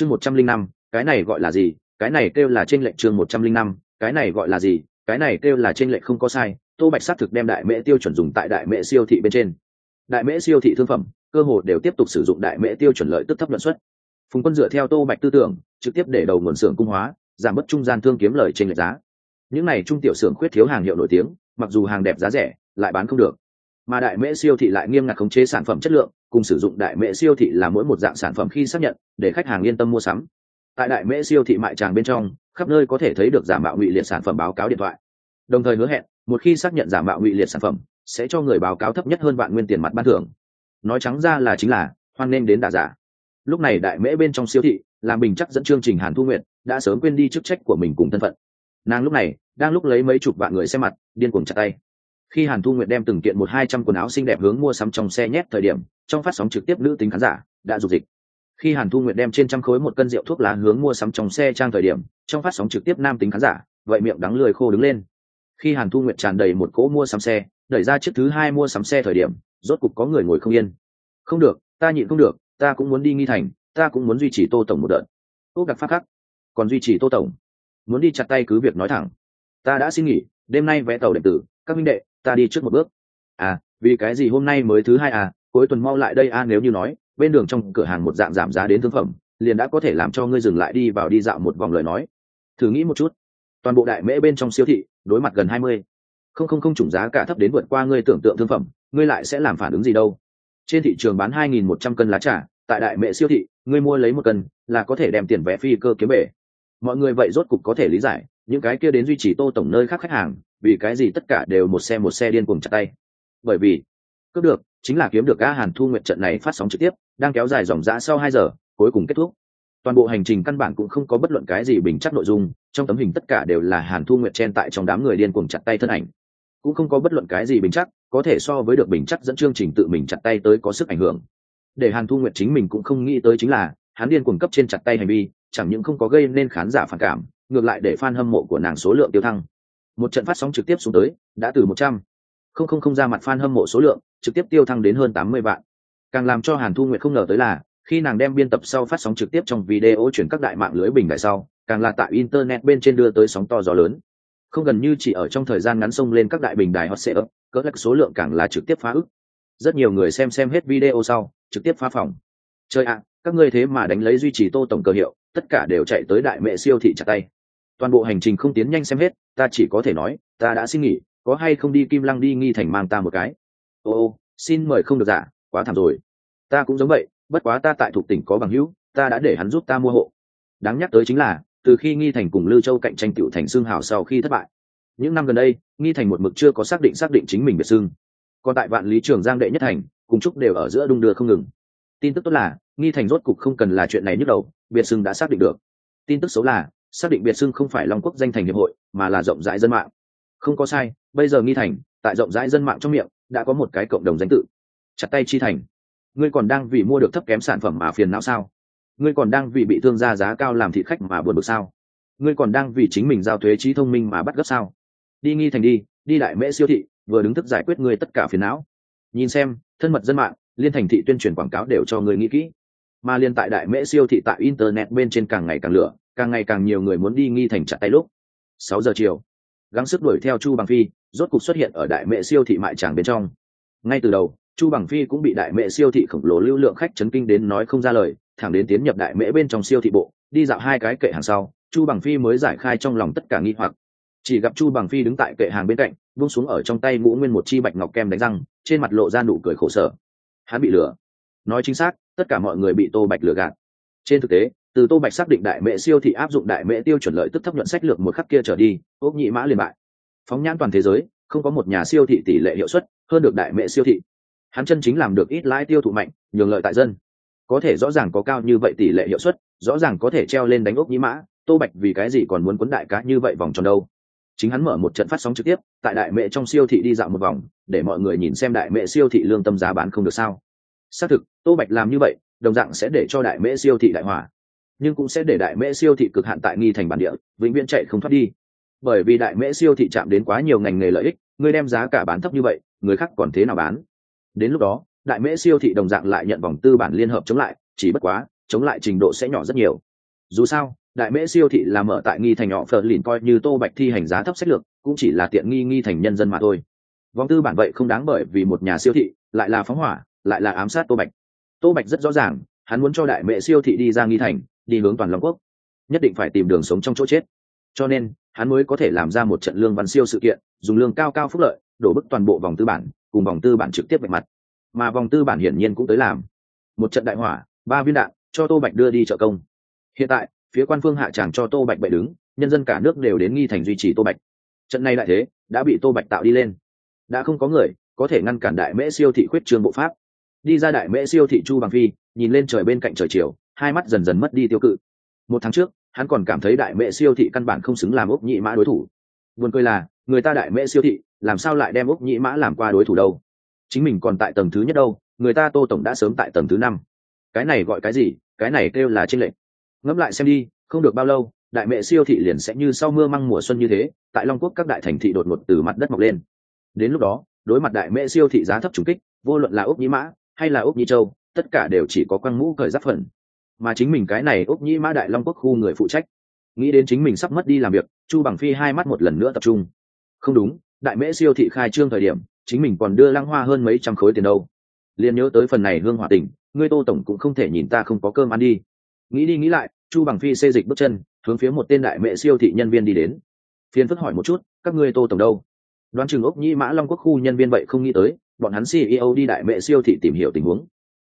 chương một trăm linh năm, cái này gọi là gì? Cái này kêu là trên lệnh chương một trăm linh năm, cái này gọi là gì? Cái này kêu là trên lệnh không có sai, tô bạch sát thực đem đại mễ tiêu chuẩn dùng tại đại mễ siêu thị bên trên. Đại mễ siêu thị thương phẩm, cơ hồ đều tiếp tục sử dụng đại mễ tiêu chuẩn lợi tức thấp luận suất. Phùng quân dựa theo tô bạch tư tưởng, trực tiếp để đầu nguồn xưởng cung hóa, giảm bớt trung gian thương kiếm lời trên lệch giá. Những này trung tiểu xưởng khuyết thiếu hàng hiệu nổi tiếng, mặc dù hàng đẹp giá rẻ, lại bán không được mà đại mễ siêu thị lại nghiêm ngặt khống chế sản phẩm chất lượng, cùng sử dụng đại mễ siêu thị là mỗi một dạng sản phẩm khi xác nhận, để khách hàng yên tâm mua sắm. Tại đại mễ siêu thị mại tràng bên trong, khắp nơi có thể thấy được giả mạo ngụy liệt sản phẩm báo cáo điện thoại. Đồng thời hứa hẹn, một khi xác nhận giả mạo ngụy liệt sản phẩm, sẽ cho người báo cáo thấp nhất hơn vạn nguyên tiền mặt ban thưởng. Nói trắng ra là chính là, hoan nên đến đà giả. Lúc này đại mễ bên trong siêu thị làm bình chắc dẫn chương trình hàn thu nguyện đã sớm quên đi chức trách của mình cùng thân phận. Nàng lúc này, đang lúc lấy mấy chục vạn người xem mặt, điên cuồng chặt tay khi hàn thu nguyện đem từng kiện một hai trăm quần áo xinh đẹp hướng mua sắm trong xe nhét thời điểm, trong phát sóng trực tiếp nữ tính khán giả đã dục dịch. Khi hàn thu nguyện đem trên trăm khối một cân rượu thuốc lá hướng mua sắm trong xe trang thời điểm, trong phát sóng trực tiếp nam tính khán giả, vậy miệng đắng lười khô đứng lên. Khi hàn thu nguyện tràn đầy một cỗ mua sắm xe, đẩy ra chiếc thứ hai mua sắm xe thời điểm, rốt cục có người ngồi không yên. Không được, ta nhịn không được, ta cũng muốn đi nghi thành, ta cũng muốn duy trì tô tổng một đợt. Úc đặc phát khắc. Còn duy trì tô tổng? Muốn đi chặt tay cứ việc nói thẳng. Ta đã xin nghỉ, đêm nay vẽ tàu điện tử, các minh đệ ta đi trước một bước. À vì cái gì hôm nay mới thứ hai à? Cuối tuần mau lại đây à nếu như nói, bên đường trong cửa hàng một dạng giảm giá đến thương phẩm, liền đã có thể làm cho ngươi dừng lại đi vào đi dạo một vòng lời nói. Thử nghĩ một chút. Toàn bộ đại mễ bên trong siêu thị, đối mặt gần hai mươi. Không không không chủng giá cả thấp đến vượt qua ngươi tưởng tượng thương phẩm, ngươi lại sẽ làm phản ứng gì đâu? Trên thị trường bán hai nghìn một trăm cân lá trà, tại đại mễ siêu thị, ngươi mua lấy một cân là có thể đem tiền vé phi cơ kiếm bể. Mọi người vậy rốt cục có thể lý giải những cái kia đến duy trì tô tổng nơi khác khách hàng, vì cái gì tất cả đều một xe một xe điên cuồng chặt tay? Bởi vì, cướp được, chính là kiếm được ca hàn thu nguyện trận này phát sóng trực tiếp, đang kéo dài dòng dã sau hai giờ, cuối cùng kết thúc. Toàn bộ hành trình căn bản cũng không có bất luận cái gì bình chắc nội dung, trong tấm hình tất cả đều là hàn thu nguyện chen tại trong đám người điên cuồng chặt tay thân ảnh. Cũng không có bất luận cái gì bình chắc, có thể so với được bình chắc dẫn chương trình tự mình chặt tay tới có sức ảnh hưởng. Để hàn thu nguyện chính mình cũng không nghĩ tới chính là, hắn điên cuồng cấp trên chặt tay hành vi, chẳng những không có gây nên khán giả phản cảm ngược lại để fan hâm mộ của nàng số lượng tiêu thăng. Một trận phát sóng trực tiếp xuống tới đã từ một trăm. Không không không ra mặt fan hâm mộ số lượng trực tiếp tiêu thăng đến hơn tám mươi vạn. Càng làm cho hàn thu nguyệt không ngờ tới là khi nàng đem biên tập sau phát sóng trực tiếp trong video chuyển các đại mạng lưới bình đại sau càng là tại internet bên trên đưa tới sóng to gió lớn. Không gần như chỉ ở trong thời gian ngắn sông lên các đại bình đài hot search, cỡ lắc số lượng càng là trực tiếp phá ức. Rất nhiều người xem xem hết video sau trực tiếp phá phòng. Chơi ạ các ngươi thế mà đánh lấy duy trì tô tổng cơ hiệu tất cả đều chạy tới đại mẹ siêu thị chặt tay toàn bộ hành trình không tiến nhanh xem hết, ta chỉ có thể nói, ta đã xin nghỉ, có hay không đi kim lăng đi nghi thành mang ta một cái. Ô ô, xin mời không được giả quá thảm rồi. Ta cũng giống vậy, bất quá ta tại thuộc tỉnh có bằng hữu, ta đã để hắn giúp ta mua hộ. Đáng nhắc tới chính là, từ khi nghi thành cùng lưu châu cạnh tranh cựu thành xương hào sau khi thất bại, những năm gần đây, nghi thành một mực chưa có xác định xác định chính mình biệt xương. Còn tại vạn lý trường giang đệ nhất thành, cùng trúc đều ở giữa đung đưa không ngừng. Tin tức tốt là, nghi thành rốt cục không cần là chuyện này nhức đầu, biệt xưng đã xác định được. Tin tức xấu là xác định biệt xưng không phải long quốc danh thành hiệp hội, mà là rộng rãi dân mạng. Không có sai, bây giờ nghi thành, tại rộng rãi dân mạng trong miệng, đã có một cái cộng đồng danh tự. Chặt tay chi thành. Ngươi còn đang vì mua được thấp kém sản phẩm mà phiền não sao? Ngươi còn đang vì bị thương gia giá cao làm thị khách mà buồn bực sao? Ngươi còn đang vì chính mình giao thuế trí thông minh mà bắt gấp sao? Đi nghi thành đi đi đại mễ siêu thị, vừa đứng thức giải quyết ngươi tất cả phiền não. Nhìn xem, thân mật dân mạng, liên thành thị tuyên truyền quảng cáo đều cho người nghĩ kỹ mà liên tại đại mễ siêu thị tại internet bên trên càng ngày càng lửa, càng ngày càng nhiều người muốn đi nghi thành chặt tay lúc. Sáu giờ chiều, gắng sức đuổi theo chu bằng phi, rốt cục xuất hiện ở đại mễ siêu thị mại tràng bên trong. Ngay từ đầu, chu bằng phi cũng bị đại mễ siêu thị khổng lồ lưu lượng khách chấn kinh đến nói không ra lời, thẳng đến tiến nhập đại mễ bên trong siêu thị bộ, đi dạo hai cái kệ hàng sau, chu bằng phi mới giải khai trong lòng tất cả nghi hoặc. Chỉ gặp chu bằng phi đứng tại kệ hàng bên cạnh vung xuống ở trong tay ngũ nguyên một chi bạch ngọc kem đánh răng, trên mặt lộ ra nụ cười khổ sở. Hắn bị lừa nói chính xác tất cả mọi người bị tô bạch lừa gạt. Trên thực tế, từ tô bạch xác định đại mễ siêu thị áp dụng đại mễ tiêu chuẩn lợi tức thấp nhuận sách lược một khắc kia trở đi ốc nhị mã liền bại. Phóng nhãn toàn thế giới, không có một nhà siêu thị tỷ lệ hiệu suất hơn được đại mễ siêu thị. Hắn chân chính làm được ít lãi tiêu thụ mạnh, nhường lợi tại dân. Có thể rõ ràng có cao như vậy tỷ lệ hiệu suất, rõ ràng có thể treo lên đánh ốc nhĩ mã, tô bạch vì cái gì còn muốn quấn đại cá như vậy vòng tròn đâu? Chính hắn mở một trận phát sóng trực tiếp, tại đại mẹ trong siêu thị đi dạo một vòng, để mọi người nhìn xem đại mẹ siêu thị lương tâm giá bán không được sao? Xác thực, tô bạch làm như vậy, đồng dạng sẽ để cho đại mễ siêu thị đại hỏa. Nhưng cũng sẽ để đại mễ siêu thị cực hạn tại nghi thành bản địa, vĩnh viễn chạy không thoát đi. Bởi vì đại mễ siêu thị chạm đến quá nhiều ngành nghề lợi ích, người đem giá cả bán thấp như vậy, người khác còn thế nào bán? Đến lúc đó, đại mễ siêu thị đồng dạng lại nhận vòng tư bản liên hợp chống lại, chỉ bất quá, chống lại trình độ sẽ nhỏ rất nhiều. Dù sao, đại mễ siêu thị làm mở tại nghi thành nhỏ phờ lìn coi như tô bạch thi hành giá thấp sách lược, cũng chỉ là tiện nghi nghi thành nhân dân mà thôi. Vòng tư bản vậy không đáng bởi vì một nhà siêu thị, lại là phóng hỏa lại là ám sát tô bạch. Tô bạch rất rõ ràng, hắn muốn cho đại mẹ siêu thị đi ra nghi thành, đi hướng toàn long quốc. Nhất định phải tìm đường sống trong chỗ chết. Cho nên, hắn mới có thể làm ra một trận lương văn siêu sự kiện, dùng lương cao cao phúc lợi, đổ bức toàn bộ vòng tư bản, cùng vòng tư bản trực tiếp vạch mặt. Mà vòng tư bản hiển nhiên cũng tới làm. Một trận đại hỏa, ba viên đạn, cho tô bạch đưa đi trợ công. Hiện tại, phía quan phương hạ tràng cho tô bạch bậy đứng, nhân dân cả nước đều đến nghi thành duy trì tô bạch. Trận này lại thế, đã bị tô bạch tạo đi lên. Đã không có người có thể ngăn cản đại mễ siêu thị khuyết trương bộ pháp đi ra đại mễ siêu thị chu bằng phi, nhìn lên trời bên cạnh trời chiều, hai mắt dần dần mất đi tiêu cự. Một tháng trước, hắn còn cảm thấy đại mễ siêu thị căn bản không xứng làm ốc nhị mã đối thủ. Buồn cười là, người ta đại mễ siêu thị, làm sao lại đem ốc nhị mã làm qua đối thủ đâu? Chính mình còn tại tầng thứ nhất đâu, người ta tô tổng đã sớm tại tầng thứ năm. Cái này gọi cái gì? Cái này kêu là tranh lệch. Ngẫm lại xem đi, không được bao lâu, đại mẹ siêu thị liền sẽ như sau mưa măng mùa xuân như thế, tại long quốc các đại thành thị đột ngột từ mặt đất mọc lên. Đến lúc đó, đối mặt đại mẹ siêu thị giá thấp trùng kích, vô luận là ốc nhĩ mã hay là ốc nhĩ châu, tất cả đều chỉ có quăng mũ cởi giáp phần. Mà chính mình cái này ốc nhĩ mã đại long quốc khu người phụ trách. Nghĩ đến chính mình sắp mất đi làm việc, chu bằng phi hai mắt một lần nữa tập trung. Không đúng, đại mễ siêu thị khai trương thời điểm, chính mình còn đưa lăng hoa hơn mấy trăm khối tiền đâu. Liền nhớ tới phần này hương hòa tỉnh ngươi tô tổng cũng không thể nhìn ta không có cơm ăn đi. Nghĩ đi nghĩ lại, chu bằng phi xê dịch bước chân, hướng phía một tên đại mẹ siêu thị nhân viên đi đến. Phiền phức hỏi một chút, các ngươi tô tổng đâu? Đoán chừng ốc nhĩ mã long quốc khu nhân viên vậy không nghĩ tới bọn hắn ceo đi đại mẹ siêu thị tìm hiểu tình huống.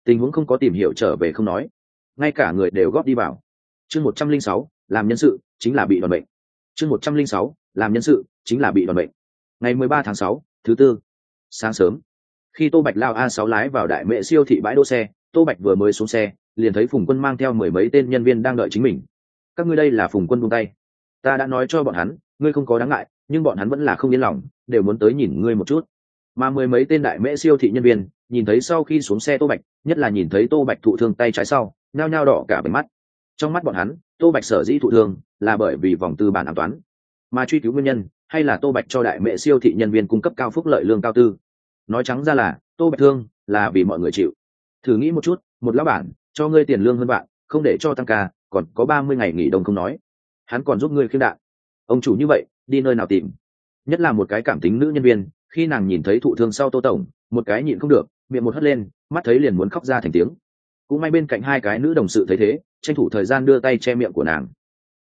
Tình huống không có tìm hiểu trở về không nói. Ngay cả người đều góp đi vào. Chương một trăm linh sáu, làm nhân sự, chính là bị đòn bệnh. Chương một trăm linh sáu, làm nhân sự, chính là bị đòn bệnh. Ngày mười ba tháng sáu, thứ tư, sáng sớm. Khi tô bạch lao a sáu lái vào đại mẹ siêu thị bãi đỗ xe, tô bạch vừa mới xuống xe, liền thấy phùng quân mang theo mười mấy tên nhân viên đang đợi chính mình. Các ngươi đây là phùng quân buông tay. Ta đã nói cho bọn hắn, ngươi không có đáng ngại, nhưng bọn hắn vẫn là không yên lòng, đều muốn tới nhìn ngươi một chút mà mười mấy tên đại mễ siêu thị nhân viên, nhìn thấy sau khi xuống xe tô bạch, nhất là nhìn thấy tô bạch thụ thương tay trái sau nao nhao đỏ cả bề mắt. Trong mắt bọn hắn, tô bạch sở dĩ thụ thương là bởi vì vòng tư bản an toán mà truy cứu nguyên nhân, hay là tô bạch cho đại mễ siêu thị nhân viên cung cấp cao phúc lợi lương cao tư. Nói trắng ra là, tô bạch thương là vì mọi người chịu. Thử nghĩ một chút, một lão bản, cho ngươi tiền lương hơn bạn không để cho tăng ca, còn có ba mươi ngày nghỉ đông không nói. Hắn còn giúp ngươi khiêm đạn. Ông chủ như vậy, đi nơi nào tìm? Nhất là một cái cảm tính nữ nhân viên khi nàng nhìn thấy thụ thương sau tô tổng, một cái nhịn không được, miệng một hất lên, mắt thấy liền muốn khóc ra thành tiếng. Cũng may bên cạnh hai cái nữ đồng sự thấy thế, tranh thủ thời gian đưa tay che miệng của nàng.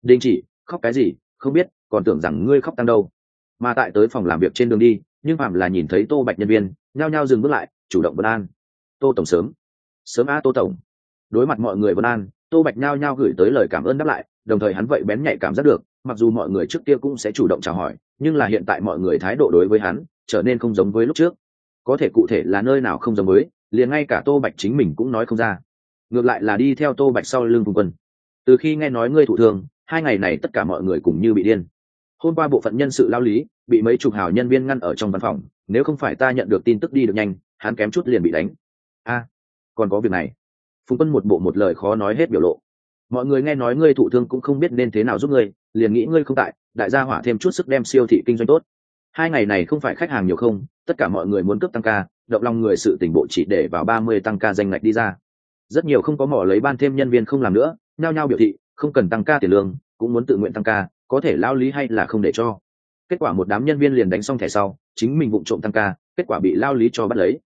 Đình chỉ, khóc cái gì? Không biết, còn tưởng rằng ngươi khóc tăng đâu. Mà tại tới phòng làm việc trên đường đi, nhưng phạm là nhìn thấy tô bạch nhân viên, nhao nhao dừng bước lại, chủ động vân an. Tô tổng sớm. Sớm a tô tổng. Đối mặt mọi người vân an, tô bạch nhao nhao gửi tới lời cảm ơn đáp lại, đồng thời hắn vậy bén nhạy cảm giác được, mặc dù mọi người trước kia cũng sẽ chủ động chào hỏi, nhưng là hiện tại mọi người thái độ đối với hắn trở nên không giống với lúc trước. Có thể cụ thể là nơi nào không giống với, liền ngay cả tô bạch chính mình cũng nói không ra. Ngược lại là đi theo tô bạch sau lưng vùng quân. Từ khi nghe nói ngươi thụ thương, hai ngày này tất cả mọi người cùng như bị điên. Hôm qua bộ phận nhân sự lao lý, bị mấy chục hào nhân viên ngăn ở trong văn phòng, nếu không phải ta nhận được tin tức đi được nhanh, hắn kém chút liền bị đánh. A, còn có việc này. Phùng quân một bộ một lời khó nói hết biểu lộ. Mọi người nghe nói ngươi thụ thương cũng không biết nên thế nào giúp ngươi, liền nghĩ ngươi không tại, đại gia hỏa thêm chút sức đem siêu thị kinh doanh tốt hai ngày này không phải khách hàng nhiều không, tất cả mọi người muốn cấp tăng ca, động lòng người sự tỉnh bộ chỉ để vào ba mươi tăng ca danh ngạch đi ra. Rất nhiều không có mỏ lấy ban thêm nhân viên không làm nữa, nhao nhao biểu thị, không cần tăng ca tiền lương, cũng muốn tự nguyện tăng ca, có thể lao lý hay là không để cho. Kết quả một đám nhân viên liền đánh xong thẻ sau, chính mình vụng trộm tăng ca, kết quả bị lao lý cho bắt lấy.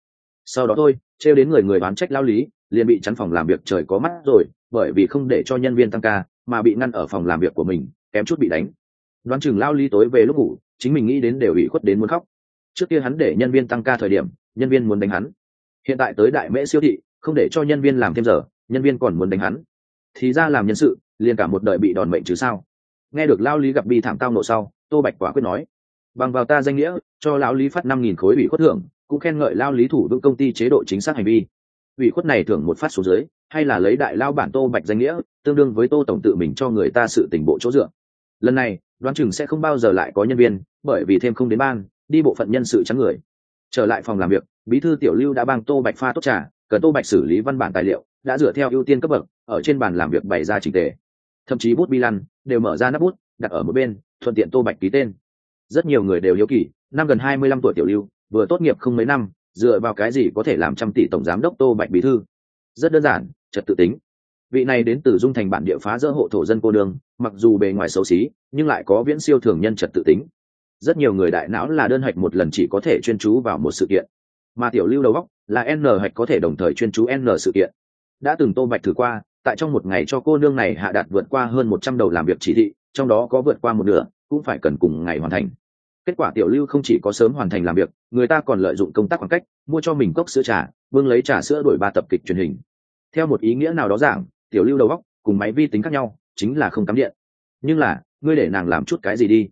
Sau đó thôi, trêu đến người người bán trách lao lý, liền bị chắn phòng làm việc trời có mắt rồi, bởi vì không để cho nhân viên tăng ca, mà bị ngăn ở phòng làm việc của mình, kém chút bị đánh. Đoán chừng lao lý tối về lúc ngủ chính mình nghĩ đến đều ủy khuất đến muốn khóc. Trước kia hắn để nhân viên tăng ca thời điểm, nhân viên muốn đánh hắn. Hiện tại tới đại mễ siêu thị, không để cho nhân viên làm thêm giờ, nhân viên còn muốn đánh hắn. Thì ra làm nhân sự, liền cả một đời bị đòn mệnh chứ sao? Nghe được lao lý gặp bi thảm tao nộ sau, tô bạch quả quyết nói, bằng vào ta danh nghĩa, cho lão lý phát năm nghìn khối ủy khuất thưởng, cũng khen ngợi lao lý thủ vững công ty chế độ chính xác hành vi. Ủy khuất này thưởng một phát số dưới, hay là lấy đại lao bản tô bạch danh nghĩa, tương đương với tô tổng tự mình cho người ta sự tỉnh bộ chỗ dựa. Lần này đoán chừng sẽ không bao giờ lại có nhân viên, bởi vì thêm không đến ban, đi bộ phận nhân sự trắng người. Trở lại phòng làm việc, bí thư tiểu lưu đã bang tô bạch pha tốt trà, cần tô bạch xử lý văn bản tài liệu, đã dựa theo ưu tiên cấp bậc, ở trên bàn làm việc bày ra trình tề. Thậm chí bút bi lăn, đều mở ra nắp bút, đặt ở một bên, thuận tiện tô bạch ký tên. Rất nhiều người đều hiếu kỳ, năm gần hai mươi lăm tuổi tiểu lưu, vừa tốt nghiệp không mấy năm, dựa vào cái gì có thể làm trăm tỷ tổng giám đốc tô bạch bí thư? Rất đơn giản, trật tự tính vị này đến từ dung thành bản địa phá dỡ hộ thổ dân cô đường, mặc dù bề ngoài xấu xí, nhưng lại có viễn siêu thường nhân trật tự tính. Rất nhiều người đại não là đơn hạch một lần chỉ có thể chuyên chú vào một sự kiện. Mà tiểu lưu đầu góc là n hạch có thể đồng thời chuyên chú n sự kiện. Đã từng tô bạch thử qua, tại trong một ngày cho cô nương này hạ đạt vượt qua hơn một trăm đầu làm việc chỉ thị, trong đó có vượt qua một nửa, cũng phải cần cùng ngày hoàn thành. Kết quả tiểu lưu không chỉ có sớm hoàn thành làm việc, người ta còn lợi dụng công tác khoảng cách, mua cho mình cốc sữa trà vương lấy trà sữa đổi ba tập kịch truyền hình. Theo một ý nghĩa nào đó giảng tiểu lưu đầu góc cùng máy vi tính khác nhau, chính là không cắm điện. Nhưng là, ngươi để nàng làm chút cái gì đi?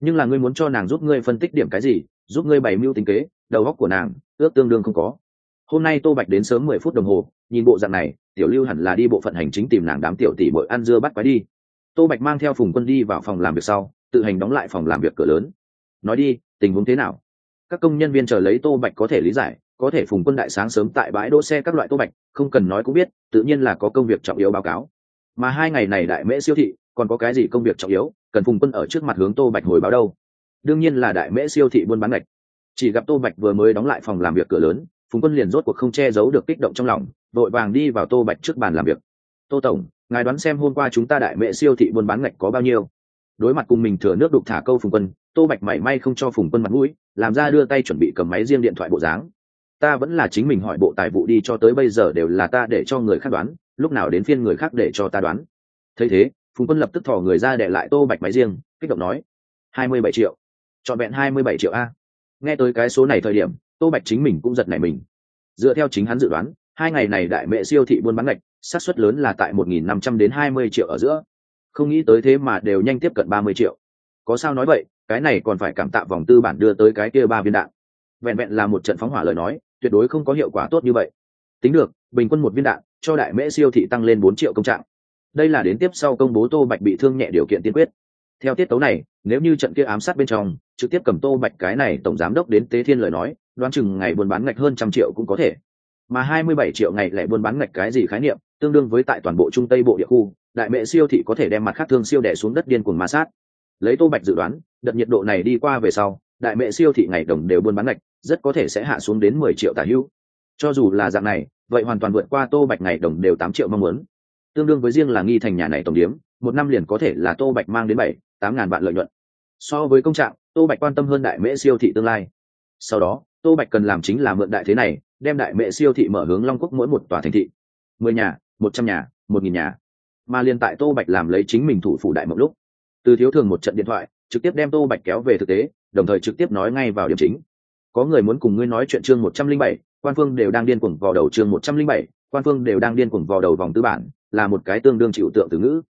Nhưng là ngươi muốn cho nàng giúp ngươi phân tích điểm cái gì, giúp ngươi bày mưu tính kế, đầu góc của nàng, ước tương đương không có. Hôm nay tô bạch đến sớm mười phút đồng hồ, nhìn bộ dạng này, tiểu lưu hẳn là đi bộ phận hành chính tìm nàng đám tiểu tỷ bội ăn dưa bắt quái đi. Tô bạch mang theo phùng quân đi vào phòng làm việc sau, tự hành đóng lại phòng làm việc cửa lớn. Nói đi, tình huống thế nào? Các công nhân viên chờ lấy tô bạch có thể lý giải có thể phùng quân đại sáng sớm tại bãi đỗ xe các loại tô bạch, không cần nói cũng biết, tự nhiên là có công việc trọng yếu báo cáo. Mà hai ngày này đại mễ siêu thị, còn có cái gì công việc trọng yếu, cần phùng quân ở trước mặt hướng tô bạch hồi báo đâu. Đương nhiên là đại mễ siêu thị buôn bán ngạch. Chỉ gặp tô bạch vừa mới đóng lại phòng làm việc cửa lớn, phùng quân liền rốt cuộc không che giấu được kích động trong lòng, vội vàng đi vào tô bạch trước bàn làm việc. Tô tổng, ngài đoán xem hôm qua chúng ta đại mễ siêu thị buôn bán ngạch có bao nhiêu? Đối mặt cùng mình thừa nước đục thả câu phùng quân, tô bạch mảy may không cho phùng quân mặt mũi, làm ra đưa tay chuẩn bị cầm máy riêng điện thoại bộ dáng ta vẫn là chính mình hỏi bộ tài vụ đi cho tới bây giờ đều là ta để cho người khác đoán lúc nào đến phiên người khác để cho ta đoán. Thấy thế phùng quân lập tức thò người ra để lại tô bạch máy riêng kích động nói hai mươi bảy triệu. Trọn vẹn hai mươi bảy triệu a. Nghe tới cái số này thời điểm tô bạch chính mình cũng giật nảy mình. Dựa theo chính hắn dự đoán hai ngày này đại mẹ siêu thị buôn bán lệch, xác suất lớn là tại một nghìn năm trăm đến hai mươi triệu ở giữa. Không nghĩ tới thế mà đều nhanh tiếp cận ba mươi triệu. Có sao nói vậy cái này còn phải cảm tạ vòng tư bản đưa tới cái kia ba viên đạn. Vẹn vẹn là một trận phóng hỏa lời nói tuyệt đối không có hiệu quả tốt như vậy. Tính được, bình quân một viên đạn, cho đại mễ siêu thị tăng lên bốn triệu công trạng. Đây là đến tiếp sau công bố tô bạch bị thương nhẹ điều kiện tiên quyết. Theo tiết tấu này, nếu như trận kia ám sát bên trong, trực tiếp cầm tô bạch cái này tổng giám đốc đến tế thiên lời nói, đoán chừng ngày buôn bán ngạch hơn trăm triệu cũng có thể. Mà hai mươi bảy triệu ngày lại buôn bán ngạch cái gì khái niệm, tương đương với tại toàn bộ trung tây bộ địa khu, đại mẹ siêu thị có thể đem mặt khác thương siêu đẻ xuống đất điên cuồng ma sát. Lấy tô bạch dự đoán, đợt nhiệt độ này đi qua về sau đại mẹ siêu thị ngày đồng đều buôn bán ngạch, rất có thể sẽ hạ xuống đến mười triệu tả hữu cho dù là dạng này, vậy hoàn toàn vượt qua tô bạch ngày đồng đều tám triệu mong muốn. Tương đương với riêng là nghi thành nhà này tổng điếm, một năm liền có thể là tô bạch mang đến bảy, tám ngàn vạn lợi nhuận. So với công trạng, tô bạch quan tâm hơn đại mễ siêu thị tương lai. Sau đó, tô bạch cần làm chính là mượn đại thế này, đem đại mễ siêu thị mở hướng long quốc mỗi một tòa thành thị. mười nhà, một trăm nhà, một nghìn nhà. Mà liền tại tô bạch làm lấy chính mình thủ phủ đại mộng lúc, từ thiếu thường một trận điện thoại, trực tiếp đem tô bạch kéo về thực tế đồng thời trực tiếp nói ngay vào điểm chính. Có người muốn cùng ngươi nói chuyện chương một trăm linh bảy, quan phương đều đang điên cuồng vào đầu chương một trăm linh bảy, quan phương đều đang điên cuồng vào đầu vòng tư bản, là một cái tương đương chịu tượng từ ngữ.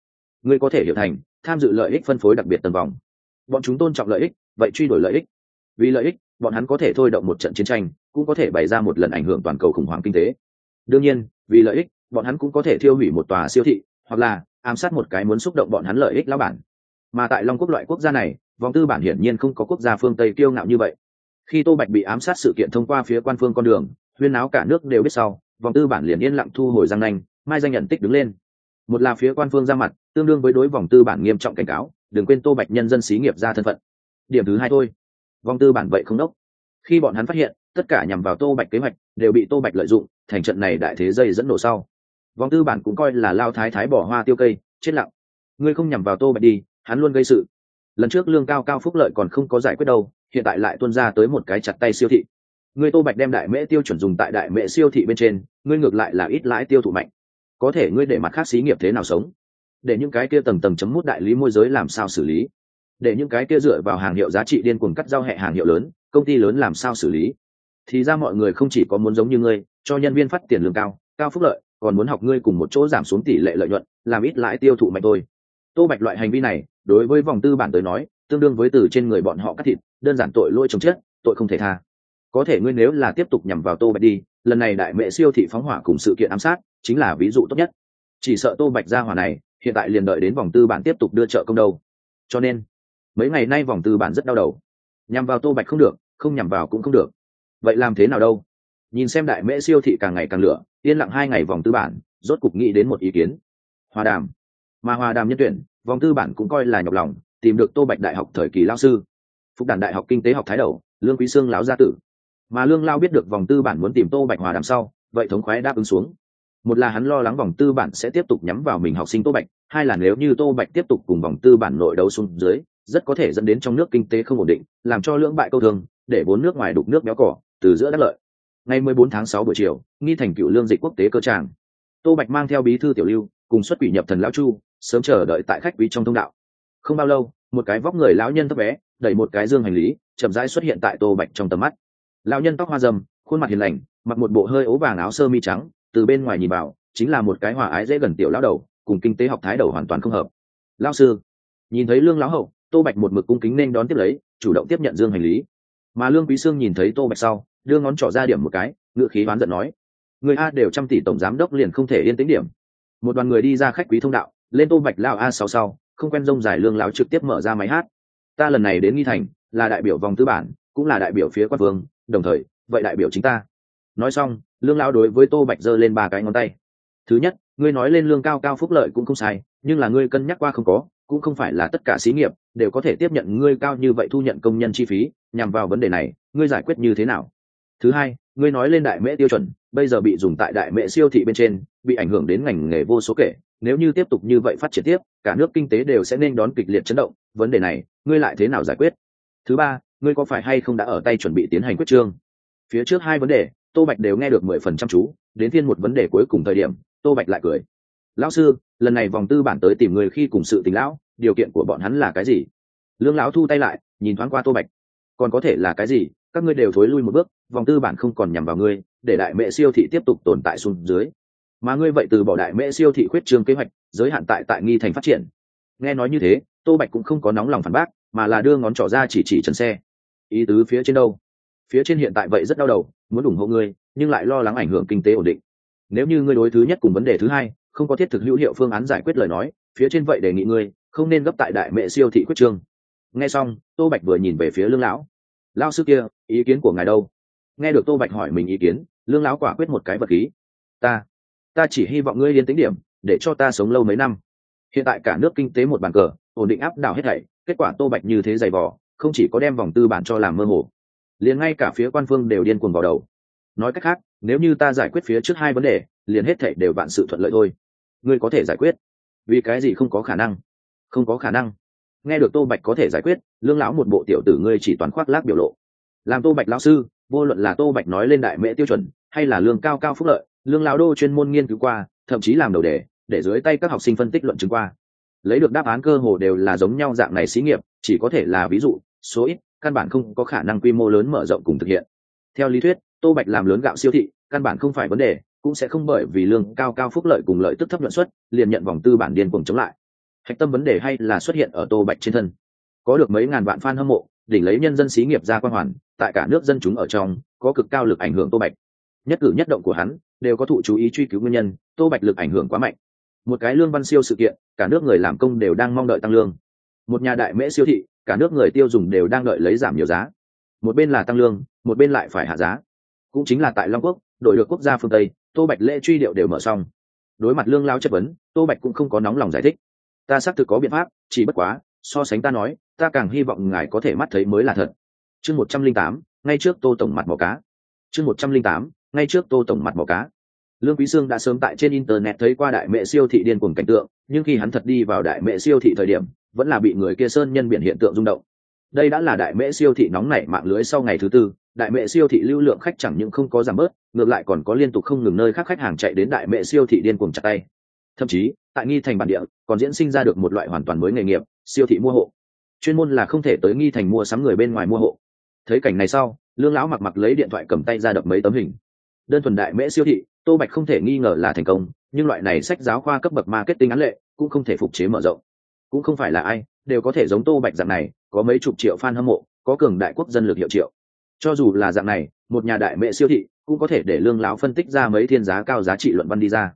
Ngươi có thể hiểu thành, tham dự lợi ích phân phối đặc biệt tầng vòng. Bọn chúng tôn trọng lợi ích, vậy truy đuổi lợi ích. Vì lợi ích, bọn hắn có thể thôi động một trận chiến tranh, cũng có thể bày ra một lần ảnh hưởng toàn cầu khủng hoảng kinh tế. Đương nhiên, vì lợi ích, bọn hắn cũng có thể thiêu hủy một tòa siêu thị, hoặc là ám sát một cái muốn xúc động bọn hắn lợi ích lão bản. Mà tại long quốc loại quốc gia này vòng tư bản hiển nhiên không có quốc gia phương tây kiêu ngạo như vậy. Khi tô bạch bị ám sát sự kiện thông qua phía quan phương con đường, huyên áo cả nước đều biết sau, vòng tư bản liền yên lặng thu hồi giang nanh, mai danh nhận tích đứng lên. Một là phía quan phương ra mặt, tương đương với đối vòng tư bản nghiêm trọng cảnh cáo, đừng quên tô bạch nhân dân xí nghiệp ra thân phận. Điểm thứ hai thôi. Vòng tư bản vậy không đốc. Khi bọn hắn phát hiện, tất cả nhằm vào tô bạch kế hoạch, đều bị tô bạch lợi dụng, thành trận này đại thế dây dẫn nổ sau. Vòng tư bản cũng coi là lao thái thái bỏ hoa tiêu cây, chết lặng. Ngươi không nhằm vào tô bạch đi, hắn luôn gây sự lần trước lương cao cao phúc lợi còn không có giải quyết đâu, hiện tại lại tuân ra tới một cái chặt tay siêu thị. Ngươi tô bạch đem đại mễ tiêu chuẩn dùng tại đại mễ siêu thị bên trên, ngươi ngược lại là ít lãi tiêu thụ mạnh. Có thể ngươi để mặt khác xí nghiệp thế nào sống? Để những cái kia tầng tầng chấm mút đại lý môi giới làm sao xử lý? Để những cái kia dựa vào hàng hiệu giá trị điên cuồng cắt giao hệ hàng hiệu lớn, công ty lớn làm sao xử lý? Thì ra mọi người không chỉ có muốn giống như ngươi, cho nhân viên phát tiền lương cao cao phúc lợi, còn muốn học ngươi cùng một chỗ giảm xuống tỷ lệ lợi nhuận, làm ít lãi tiêu thụ mạnh thôi tô bạch loại hành vi này, đối với vòng tư bản tới nói, tương đương với từ trên người bọn họ cắt thịt, đơn giản tội lỗi chống chết, tội không thể tha. Có thể ngươi nếu là tiếp tục nhằm vào tô bạch đi, lần này đại mẹ siêu thị phóng hỏa cùng sự kiện ám sát, chính là ví dụ tốt nhất. Chỉ sợ tô bạch ra hỏa này, hiện tại liền đợi đến vòng tư bản tiếp tục đưa trợ công đâu. Cho nên, mấy ngày nay vòng tư bản rất đau đầu. Nhằm vào tô bạch không được, không nhằm vào cũng không được. Vậy làm thế nào đâu? Nhìn xem đại mễ siêu thị càng ngày càng lửa, yên lặng hai ngày vòng tư bản, rốt cục nghĩ đến một ý kiến. Hòa đàm. Mà hòa đàm nhân tuyển vòng tư bản cũng coi là nhọc lòng, tìm được tô bạch đại học thời kỳ lao sư. Phục đàn đại học kinh tế học thái đầu, lương quý sương lão gia tử. Mà lương lao biết được vòng tư bản muốn tìm tô bạch hòa đàm sau, vậy thống khoái đáp ứng xuống. Một là hắn lo lắng vòng tư bản sẽ tiếp tục nhắm vào mình học sinh tô bạch, hai là nếu như tô bạch tiếp tục cùng vòng tư bản nội đấu xuống dưới, rất có thể dẫn đến trong nước kinh tế không ổn định, làm cho lưỡng bại câu thương để bốn nước ngoài đục nước béo cỏ, từ giữa đất lợi. Ngày 14 tháng 6 buổi chiều, nghi thành cựu lương dịch quốc tế cơ tràng. Tô bạch mang theo bí thư tiểu lưu, cùng xuất quỷ nhập thần lão chu sớm chờ đợi tại khách quý trong thông đạo. Không bao lâu, một cái vóc người lão nhân thấp bé, đẩy một cái dương hành lý, chậm rãi xuất hiện tại tô bạch trong tầm mắt. Lão nhân tóc hoa râm, khuôn mặt hiền lành, mặc một bộ hơi ố vàng áo sơ mi trắng, từ bên ngoài nhìn vào, chính là một cái hòa ái dễ gần tiểu lão đầu, cùng kinh tế học thái đầu hoàn toàn không hợp. Lão sư, nhìn thấy lương lão hậu, tô bạch một mực cung kính nên đón tiếp lấy, chủ động tiếp nhận dương hành lý. Mà lương quý sương nhìn thấy tô bạch sau, đưa ngón trỏ ra điểm một cái ngự khí oán giận nói, người a đều trăm tỷ tổng giám đốc liền không thể yên tĩnh điểm. Một đoàn người đi ra khách quý thông đạo lên tô bạch lao a sáu sau, không quen rông giải lương lão trực tiếp mở ra máy hát. Ta lần này đến nghi thành, là đại biểu vòng tư bản, cũng là đại biểu phía quát vương, đồng thời, vậy đại biểu chính ta. Nói xong, lương lão đối với tô bạch giơ lên ba cái ngón tay. Thứ nhất, ngươi nói lên lương cao cao phúc lợi cũng không sai, nhưng là ngươi cân nhắc qua không có, cũng không phải là tất cả xí nghiệp đều có thể tiếp nhận ngươi cao như vậy thu nhận công nhân chi phí, nhằm vào vấn đề này, ngươi giải quyết như thế nào? Thứ hai, ngươi nói lên đại mễ tiêu chuẩn, bây giờ bị dùng tại đại mễ siêu thị bên trên, bị ảnh hưởng đến ngành nghề vô số kể nếu như tiếp tục như vậy phát triển tiếp, cả nước kinh tế đều sẽ nên đón kịch liệt chấn động. Vấn đề này, ngươi lại thế nào giải quyết? Thứ ba, ngươi có phải hay không đã ở tay chuẩn bị tiến hành quyết trương? Phía trước hai vấn đề, tô bạch đều nghe được mười phần trăm chú, đến thiên một vấn đề cuối cùng thời điểm, tô bạch lại cười. Lão sư, lần này vòng tư bản tới tìm người khi cùng sự tình lão, điều kiện của bọn hắn là cái gì? Lương lão thu tay lại, nhìn thoáng qua tô bạch. Còn có thể là cái gì? Các ngươi đều thối lui một bước, vòng tư bản không còn nhằm vào ngươi, để đại mẹ siêu thị tiếp tục tồn tại xuống dưới mà ngươi vậy từ bỏ đại mẹ siêu thị khuyết trương kế hoạch, giới hạn tại tại nghi thành phát triển. Nghe nói như thế, tô bạch cũng không có nóng lòng phản bác, mà là đưa ngón trỏ ra chỉ chỉ trần xe. Ý tứ phía trên đâu? Phía trên hiện tại vậy rất đau đầu, muốn ủng hộ ngươi, nhưng lại lo lắng ảnh hưởng kinh tế ổn định. Nếu như ngươi đối thứ nhất cùng vấn đề thứ hai, không có thiết thực hữu hiệu phương án giải quyết lời nói, phía trên vậy đề nghị ngươi, không nên gấp tại đại mẹ siêu thị quyết trương. Nghe xong, tô bạch vừa nhìn về phía lương lão. Lao sư kia, ý kiến của ngài đâu? Nghe được tô bạch hỏi mình ý kiến, lương lão quả quyết một cái vật khí. Ta ta chỉ hy vọng ngươi liên tính điểm, để cho ta sống lâu mấy năm. Hiện tại cả nước kinh tế một bàn cờ, ổn định áp đảo hết thảy, kết quả tô bạch như thế dày vỏ không chỉ có đem vòng tư bản cho làm mơ hồ, liền ngay cả phía quan phương đều điên cuồng vào đầu. Nói cách khác, nếu như ta giải quyết phía trước hai vấn đề, liền hết thảy đều vạn sự thuận lợi thôi. Ngươi có thể giải quyết. Vì cái gì không có khả năng? Không có khả năng. Nghe được tô bạch có thể giải quyết, lương lão một bộ tiểu tử ngươi chỉ toàn khoác lác biểu lộ. Làm tô bạch lão sư, vô luận là tô bạch nói lên đại mễ tiêu chuẩn, hay là lương cao cao phúc lợi lương lão đô chuyên môn nghiên cứu qua, thậm chí làm đầu đề, để dưới tay các học sinh phân tích luận chứng qua. Lấy được đáp án cơ hồ đều là giống nhau dạng này xí nghiệp, chỉ có thể là ví dụ, số ít, căn bản không có khả năng quy mô lớn mở rộng cùng thực hiện. Theo lý thuyết, tô bạch làm lớn gạo siêu thị, căn bản không phải vấn đề, cũng sẽ không bởi vì lương cao cao phúc lợi cùng lợi tức thấp nhuận suất, liền nhận vòng tư bản điên cuồng chống lại. Hạch tâm vấn đề hay là xuất hiện ở tô bạch trên thân. Có được mấy ngàn vạn fan hâm mộ, đỉnh lấy nhân dân xí nghiệp ra quan hoàn, tại cả nước dân chúng ở trong, có cực cao lực ảnh hưởng tô bạch nhất cử nhất động của hắn đều có thụ chú ý truy cứu nguyên nhân, tô bạch lực ảnh hưởng quá mạnh. Một cái lương văn siêu sự kiện, cả nước người làm công đều đang mong đợi tăng lương. Một nhà đại mễ siêu thị, cả nước người tiêu dùng đều đang đợi lấy giảm nhiều giá. Một bên là tăng lương, một bên lại phải hạ giá. Cũng chính là tại long quốc, đội được quốc gia phương tây, tô bạch lễ truy điệu đều mở xong. Đối mặt lương lao chất vấn, tô bạch cũng không có nóng lòng giải thích. Ta xác thực có biện pháp, chỉ bất quá, so sánh ta nói, ta càng hy vọng ngài có thể mắt thấy mới là thật. Chương một trăm linh tám, ngay trước tô tổng mặt màu cá. Chương một trăm linh tám ngay trước tô tổng mặt màu cá, lương quý sương đã sớm tại trên internet thấy qua đại mẹ siêu thị điên cuồng cảnh tượng, nhưng khi hắn thật đi vào đại mẹ siêu thị thời điểm, vẫn là bị người kia sơn nhân biển hiện tượng rung động. Đây đã là đại mễ siêu thị nóng nảy mạng lưới sau ngày thứ tư, đại mễ siêu thị lưu lượng khách chẳng những không có giảm bớt, ngược lại còn có liên tục không ngừng nơi khác khách hàng chạy đến đại mễ siêu thị điên cuồng chặt tay. Thậm chí, tại nghi thành bản địa, còn diễn sinh ra được một loại hoàn toàn mới nghề nghiệp, siêu thị mua hộ. Chuyên môn là không thể tới nghi thành mua sắm người bên ngoài mua hộ. Thấy cảnh này sau, lương lão mặc mặc lấy điện thoại cầm tay ra đập mấy tấm hình đơn thuần đại mễ siêu thị, tô bạch không thể nghi ngờ là thành công, nhưng loại này sách giáo khoa cấp bậc marketing án lệ cũng không thể phục chế mở rộng. Cũng không phải là ai đều có thể giống tô bạch dạng này, có mấy chục triệu fan hâm mộ, có cường đại quốc dân lực hiệu triệu. Cho dù là dạng này, một nhà đại mẹ siêu thị cũng có thể để lương lão phân tích ra mấy thiên giá cao giá trị luận văn đi ra.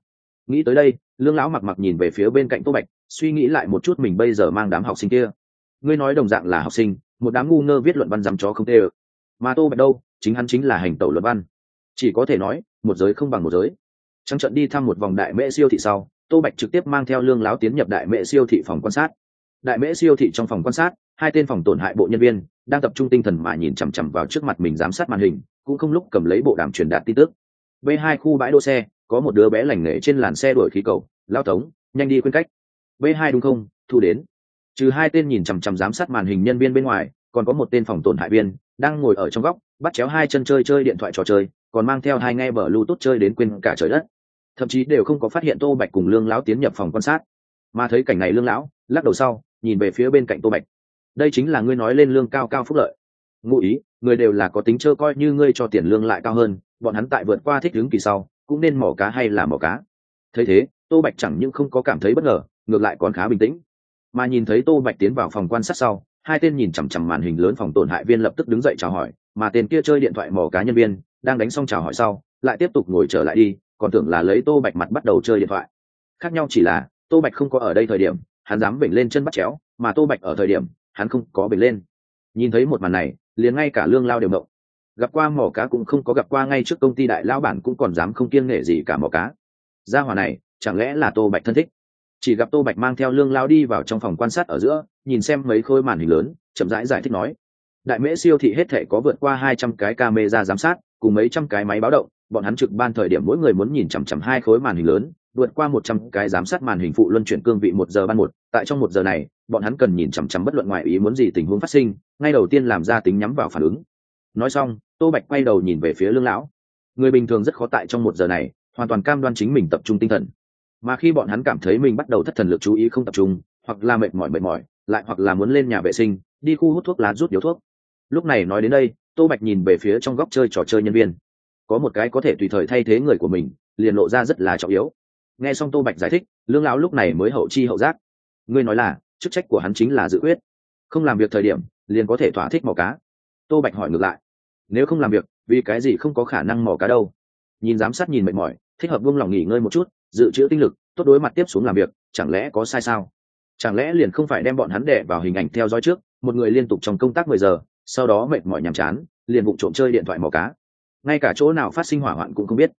Nghĩ tới đây, lương lão mặc mặc nhìn về phía bên cạnh tô bạch, suy nghĩ lại một chút mình bây giờ mang đám học sinh kia. Ngươi nói đồng dạng là học sinh, một đám ngu ngơ viết luận văn dám chó không tê ơ. Mà tô bạch đâu, chính hắn chính là hành tẩu luận văn chỉ có thể nói, một giới không bằng một giới. Trắng trận đi thăm một vòng đại mễ siêu thị sau, tô bạch trực tiếp mang theo lương láo tiến nhập đại mễ siêu thị phòng quan sát. Đại mễ siêu thị trong phòng quan sát, hai tên phòng tổn hại bộ nhân viên đang tập trung tinh thần mà nhìn chằm chằm vào trước mặt mình giám sát màn hình, cũng không lúc cầm lấy bộ đàm truyền đạt tin tức. B hai khu bãi đỗ xe, có một đứa bé lành nghề trên làn xe đuổi khí cầu, lao tống, nhanh đi khuyên cách b hai đúng không? Thu đến. Trừ hai tên nhìn chằm chằm giám sát màn hình nhân viên bên ngoài còn có một tên phòng tổn hại viên đang ngồi ở trong góc, bắt chéo hai chân chơi chơi điện thoại trò chơi, còn mang theo hai nghe bờ bluetooth chơi đến quên cả trời đất. Thậm chí đều không có phát hiện tô bạch cùng lương lão tiến nhập phòng quan sát. Mà thấy cảnh này lương lão, lắc đầu sau, nhìn về phía bên cạnh tô bạch. Đây chính là ngươi nói lên lương cao cao phúc lợi. Ngụ ý, người đều là có tính trơ coi như ngươi cho tiền lương lại cao hơn, bọn hắn tại vượt qua thích đứng kỳ sau, cũng nên mỏ cá hay là mỏ cá. Thấy thế, tô bạch chẳng những không có cảm thấy bất ngờ, ngược lại còn khá bình tĩnh. Mà nhìn thấy tô bạch tiến vào phòng quan sát sau hai tên nhìn chằm chằm màn hình lớn phòng tổn hại viên lập tức đứng dậy chào hỏi, mà tên kia chơi điện thoại mỏ cá nhân viên, đang đánh xong chào hỏi sau, lại tiếp tục ngồi trở lại đi, còn tưởng là lấy tô bạch mặt bắt đầu chơi điện thoại. Khác nhau chỉ là, tô bạch không có ở đây thời điểm, hắn dám vểnh lên chân bắt chéo, mà tô bạch ở thời điểm, hắn không có vểnh lên. Nhìn thấy một màn này, liền ngay cả lương lao đều mộng gặp qua mỏ cá cũng không có gặp qua ngay trước công ty đại lao bản cũng còn dám không kiêng nể gì cả mỏ cá. Gia hỏa này, chẳng lẽ là tô bạch thân thích? Chỉ gặp tô bạch mang theo lương lao đi vào trong phòng quan sát ở giữa nhìn xem mấy khối màn hình lớn chậm rãi giải, giải thích nói đại mễ siêu thị hết thể có vượt qua hai trăm cái camera giám sát cùng mấy trăm cái máy báo động bọn hắn trực ban thời điểm mỗi người muốn nhìn chằm chằm hai khối màn hình lớn vượt qua một trăm cái giám sát màn hình phụ luân chuyển cương vị một giờ ban một tại trong một giờ này bọn hắn cần nhìn chằm chằm bất luận ngoại ý muốn gì tình huống phát sinh ngay đầu tiên làm ra tính nhắm vào phản ứng. Nói xong tô bạch quay đầu nhìn về phía lương lão. Người bình thường rất khó tại trong một giờ này hoàn toàn cam đoan chính mình tập trung tinh thần mà khi bọn hắn cảm thấy mình bắt đầu thất thần lực chú ý không tập trung, hoặc là mệt mỏi mệt mỏi, lại hoặc là muốn lên nhà vệ sinh, đi khu hút thuốc lá rút điếu thuốc. Lúc này nói đến đây, tô bạch nhìn về phía trong góc chơi trò chơi nhân viên. Có một cái có thể tùy thời thay thế người của mình, liền lộ ra rất là trọng yếu. Nghe xong tô bạch giải thích, lương lão lúc này mới hậu chi hậu giác. Ngươi nói là, chức trách của hắn chính là dự quyết. Không làm việc thời điểm, liền có thể thỏa thích mò cá. Tô bạch hỏi ngược lại. Nếu không làm việc, vì cái gì không có khả năng mò cá đâu? Nhìn giám sát nhìn mệt mỏi, thích hợp buông lòng nghỉ ngơi một chút dự trữ tinh lực, tốt đối mặt tiếp xuống làm việc, chẳng lẽ có sai sao? Chẳng lẽ liền không phải đem bọn hắn đẻ vào hình ảnh theo dõi trước, một người liên tục trong công tác mười giờ, sau đó mệt mỏi nhàm chán, liền vụ trộm chơi điện thoại mò cá. Ngay cả chỗ nào phát sinh hỏa hoạn cũng không biết.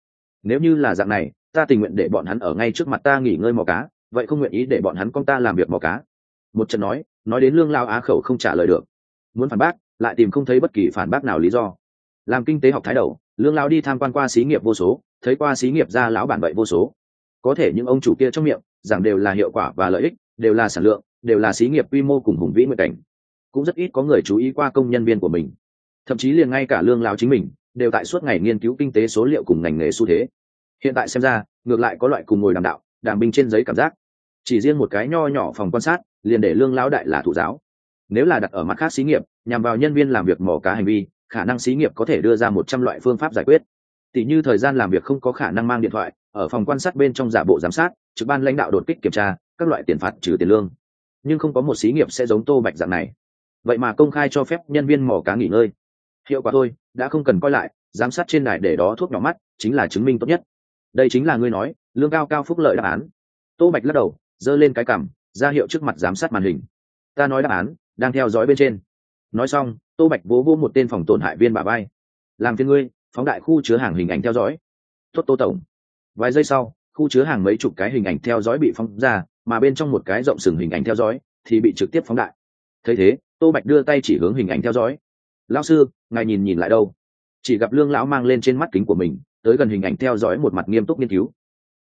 Nếu như là dạng này, ta tình nguyện để bọn hắn ở ngay trước mặt ta nghỉ ngơi mò cá, vậy không nguyện ý để bọn hắn con ta làm việc mò cá. Một trận nói nói đến lương lao á khẩu không trả lời được. Muốn phản bác, lại tìm không thấy bất kỳ phản bác nào lý do. Làm kinh tế học thái đầu, lương lao đi tham quan qua xí nghiệp vô số, thấy qua xí nghiệp ra lão bản vậy vô số có thể những ông chủ kia trong miệng rằng đều là hiệu quả và lợi ích, đều là sản lượng, đều là xí nghiệp quy mô cùng hùng vĩ nguyện cảnh. Cũng rất ít có người chú ý qua công nhân viên của mình. Thậm chí liền ngay cả lương lao chính mình, đều tại suốt ngày nghiên cứu kinh tế số liệu cùng ngành nghề xu thế. Hiện tại xem ra, ngược lại có loại cùng ngồi đàm đạo, đàm binh trên giấy cảm giác. Chỉ riêng một cái nho nhỏ phòng quan sát, liền để lương lão đại là thủ giáo. Nếu là đặt ở mặt khác xí nghiệp, nhằm vào nhân viên làm việc mỏ cá hành vi, khả năng xí nghiệp có thể đưa ra một trăm loại phương pháp giải quyết. Tỷ như thời gian làm việc không có khả năng mang điện thoại ở phòng quan sát bên trong giả bộ giám sát, trực ban lãnh đạo đột kích kiểm tra, các loại tiền phạt trừ tiền lương. Nhưng không có một xí nghiệp sẽ giống tô bạch dạng này. Vậy mà công khai cho phép nhân viên mỏ cá nghỉ ngơi. Hiệu quả thôi, đã không cần coi lại, giám sát trên đài để đó thuốc nhỏ mắt, chính là chứng minh tốt nhất. Đây chính là ngươi nói, lương cao cao phúc lợi đáp án. Tô bạch lắc đầu, giơ lên cái cằm, ra hiệu trước mặt giám sát màn hình. Ta nói đáp án, đang theo dõi bên trên. Nói xong, tô bạch vỗ vỗ một tên phòng tổn hại viên bà bay làm phiên ngươi, phóng đại khu chứa hàng hình ảnh theo dõi. Thốt tô tổng vài giây sau, khu chứa hàng mấy chục cái hình ảnh theo dõi bị phóng ra, mà bên trong một cái rộng sừng hình ảnh theo dõi thì bị trực tiếp phóng đại. Thấy thế, tô bạch đưa tay chỉ hướng hình ảnh theo dõi. Lão sư, ngài nhìn nhìn lại đâu. Chỉ gặp lương lão mang lên trên mắt kính của mình, tới gần hình ảnh theo dõi một mặt nghiêm túc nghiên cứu.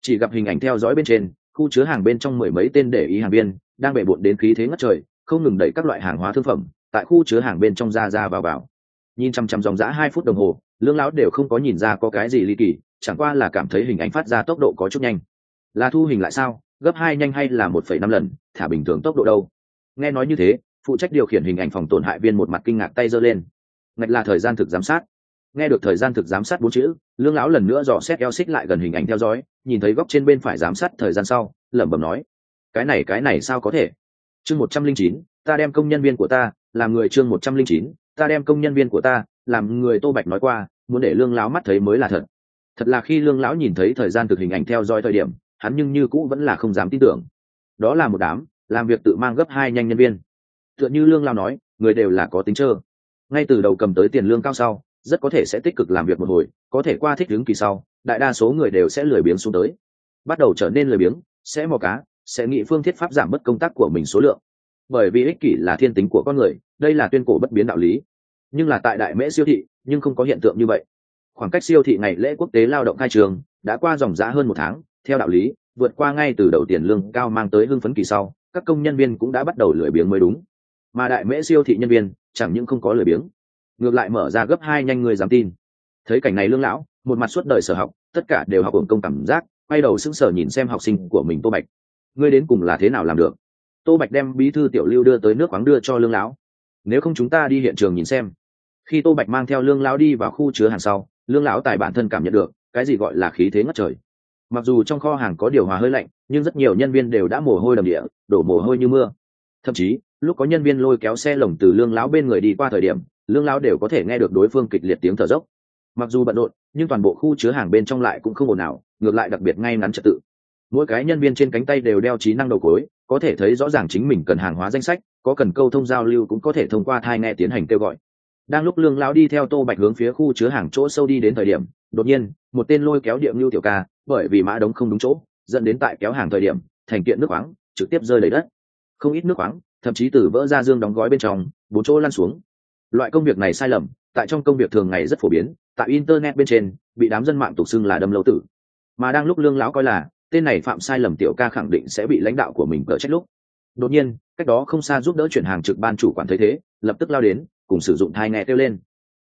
Chỉ gặp hình ảnh theo dõi bên trên, khu chứa hàng bên trong mười mấy tên để ý hàng viên, đang bể bộn đến khí thế ngất trời, không ngừng đẩy các loại hàng hóa thương phẩm, tại khu chứa hàng bên trong ra ra vào vào. Nhìn chăm chăm dòng dã hai phút đồng hồ, lương lão đều không có nhìn ra có cái gì ly kỳ chẳng qua là cảm thấy hình ảnh phát ra tốc độ có chút nhanh. Là thu hình lại sao? Gấp hai nhanh hay là một phẩy năm lần? Thả bình thường tốc độ đâu? Nghe nói như thế, phụ trách điều khiển hình ảnh phòng tổn hại viên một mặt kinh ngạc tay giơ lên. Ngạch là thời gian thực giám sát. Nghe được thời gian thực giám sát bốn chữ, lương lão lần nữa dò xét eo xích lại gần hình ảnh theo dõi, nhìn thấy góc trên bên phải giám sát thời gian sau, lẩm bẩm nói, cái này cái này sao có thể? Chương một trăm linh chín, ta đem công nhân viên của ta làm người chương một trăm linh chín, ta đem công nhân viên của ta làm người tô bạch nói qua, muốn để lương lão mắt thấy mới là thật thật là khi lương lão nhìn thấy thời gian thực hình ảnh theo dõi thời điểm, hắn nhưng như cũ vẫn là không dám tin tưởng. Đó là một đám làm việc tự mang gấp hai nhanh nhân viên. Tựa như lương lao nói, người đều là có tính trơ. Ngay từ đầu cầm tới tiền lương cao sau, rất có thể sẽ tích cực làm việc một hồi, có thể qua thích ứng kỳ sau, đại đa số người đều sẽ lười biếng xuống tới. Bắt đầu trở nên lười biếng, sẽ mò cá, sẽ nghĩ phương thiết pháp giảm bớt công tác của mình số lượng. Bởi vì ích kỷ là thiên tính của con người, đây là tuyên cổ bất biến đạo lý. Nhưng là tại đại mễ siêu thị, nhưng không có hiện tượng như vậy khoảng cách siêu thị ngày lễ quốc tế lao động khai trường đã qua dòng giá hơn một tháng. Theo đạo lý, vượt qua ngay từ đầu tiền lương cao mang tới hưng phấn kỳ sau, các công nhân viên cũng đã bắt đầu lười biếng mới đúng. Mà đại mễ siêu thị nhân viên chẳng những không có lười biếng, ngược lại mở ra gấp hai nhanh người dám tin. Thấy cảnh này lương lão, một mặt suốt đời sở học, tất cả đều học hưởng công cảm giác, quay đầu sững sờ nhìn xem học sinh của mình tô bạch. Ngươi đến cùng là thế nào làm được? Tô bạch đem bí thư tiểu lưu đưa tới nước khoáng đưa cho lương lão. Nếu không chúng ta đi hiện trường nhìn xem. Khi tô bạch mang theo lương lão đi vào khu chứa hàng sau lương lão tài bản thân cảm nhận được, cái gì gọi là khí thế ngất trời. Mặc dù trong kho hàng có điều hòa hơi lạnh, nhưng rất nhiều nhân viên đều đã mồ hôi đầm địa, đổ mồ hôi như mưa. Thậm chí, lúc có nhân viên lôi kéo xe lồng từ lương lão bên người đi qua thời điểm, lương lão đều có thể nghe được đối phương kịch liệt tiếng thở dốc. Mặc dù bận rộn, nhưng toàn bộ khu chứa hàng bên trong lại cũng không ồn nào ngược lại đặc biệt ngay ngắn trật tự. Mỗi cái nhân viên trên cánh tay đều đeo trí năng đầu cối, có thể thấy rõ ràng chính mình cần hàng hóa danh sách, có cần câu thông giao lưu cũng có thể thông qua thai nghe tiến hành kêu gọi đang lúc lương lão đi theo tô bạch hướng phía khu chứa hàng chỗ sâu đi đến thời điểm, đột nhiên, một tên lôi kéo điệu ngưu tiểu ca, bởi vì mã đống không đúng chỗ, dẫn đến tại kéo hàng thời điểm, thành kiện nước khoáng, trực tiếp rơi lấy đất. Không ít nước khoáng, thậm chí từ vỡ ra dương đóng gói bên trong, bốn chỗ lăn xuống. Loại công việc này sai lầm, tại trong công việc thường ngày rất phổ biến, tại internet bên trên, bị đám dân mạng tục xưng là đâm lâu tử. Mà đang lúc lương lão coi là, tên này phạm sai lầm tiểu ca khẳng định sẽ bị lãnh đạo của mình cỡ trách lúc. Đột nhiên, cách đó không xa giúp đỡ chuyển hàng trực ban chủ quản thấy thế, lập tức lao đến cùng sử dụng thai nghe kêu lên.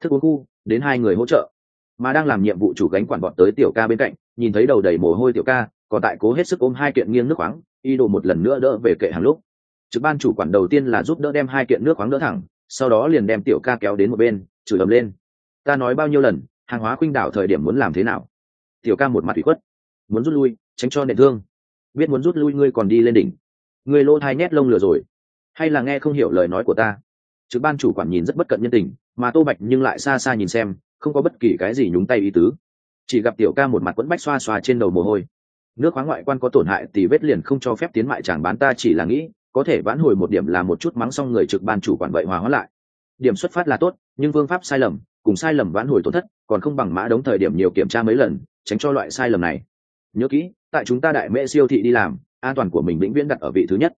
Thức uống khu, đến hai người hỗ trợ. Mà đang làm nhiệm vụ chủ gánh quản bọn tới tiểu ca bên cạnh, nhìn thấy đầu đầy mồ hôi tiểu ca, còn tại cố hết sức ôm hai kiện nghiêng nước khoáng, y đồ một lần nữa đỡ về kệ hàng lúc. Trực ban chủ quản đầu tiên là giúp đỡ đem hai kiện nước khoáng đỡ thẳng, sau đó liền đem tiểu ca kéo đến một bên, chửi ầm lên. Ta nói bao nhiêu lần, hàng hóa khuynh đảo thời điểm muốn làm thế nào? Tiểu ca một mặt ủy khuất. Muốn rút lui, tránh cho nệ thương. Biết muốn rút lui, ngươi còn đi lên đỉnh. Ngươi lỗ thai nhét lông lừa rồi. Hay là nghe không hiểu lời nói của ta? Trực ban chủ quản nhìn rất bất cận nhân tình, mà tô bạch nhưng lại xa xa nhìn xem, không có bất kỳ cái gì nhúng tay ý tứ. Chỉ gặp tiểu ca một mặt quẫn bách xoa xoa trên đầu mồ hôi. Nước khoáng ngoại quan có tổn hại thì vết liền không cho phép tiến mại chẳng bán, ta chỉ là nghĩ, có thể vãn hồi một điểm là một chút mắng xong người trực ban chủ quản vậy hòa hóa lại. Điểm xuất phát là tốt, nhưng phương pháp sai lầm, cùng sai lầm vãn hồi tổn thất, còn không bằng mã đống thời điểm nhiều kiểm tra mấy lần, tránh cho loại sai lầm này. Nhớ kỹ, tại chúng ta đại mễ siêu thị đi làm, an toàn của mình vĩnh viễn đặt ở vị thứ nhất.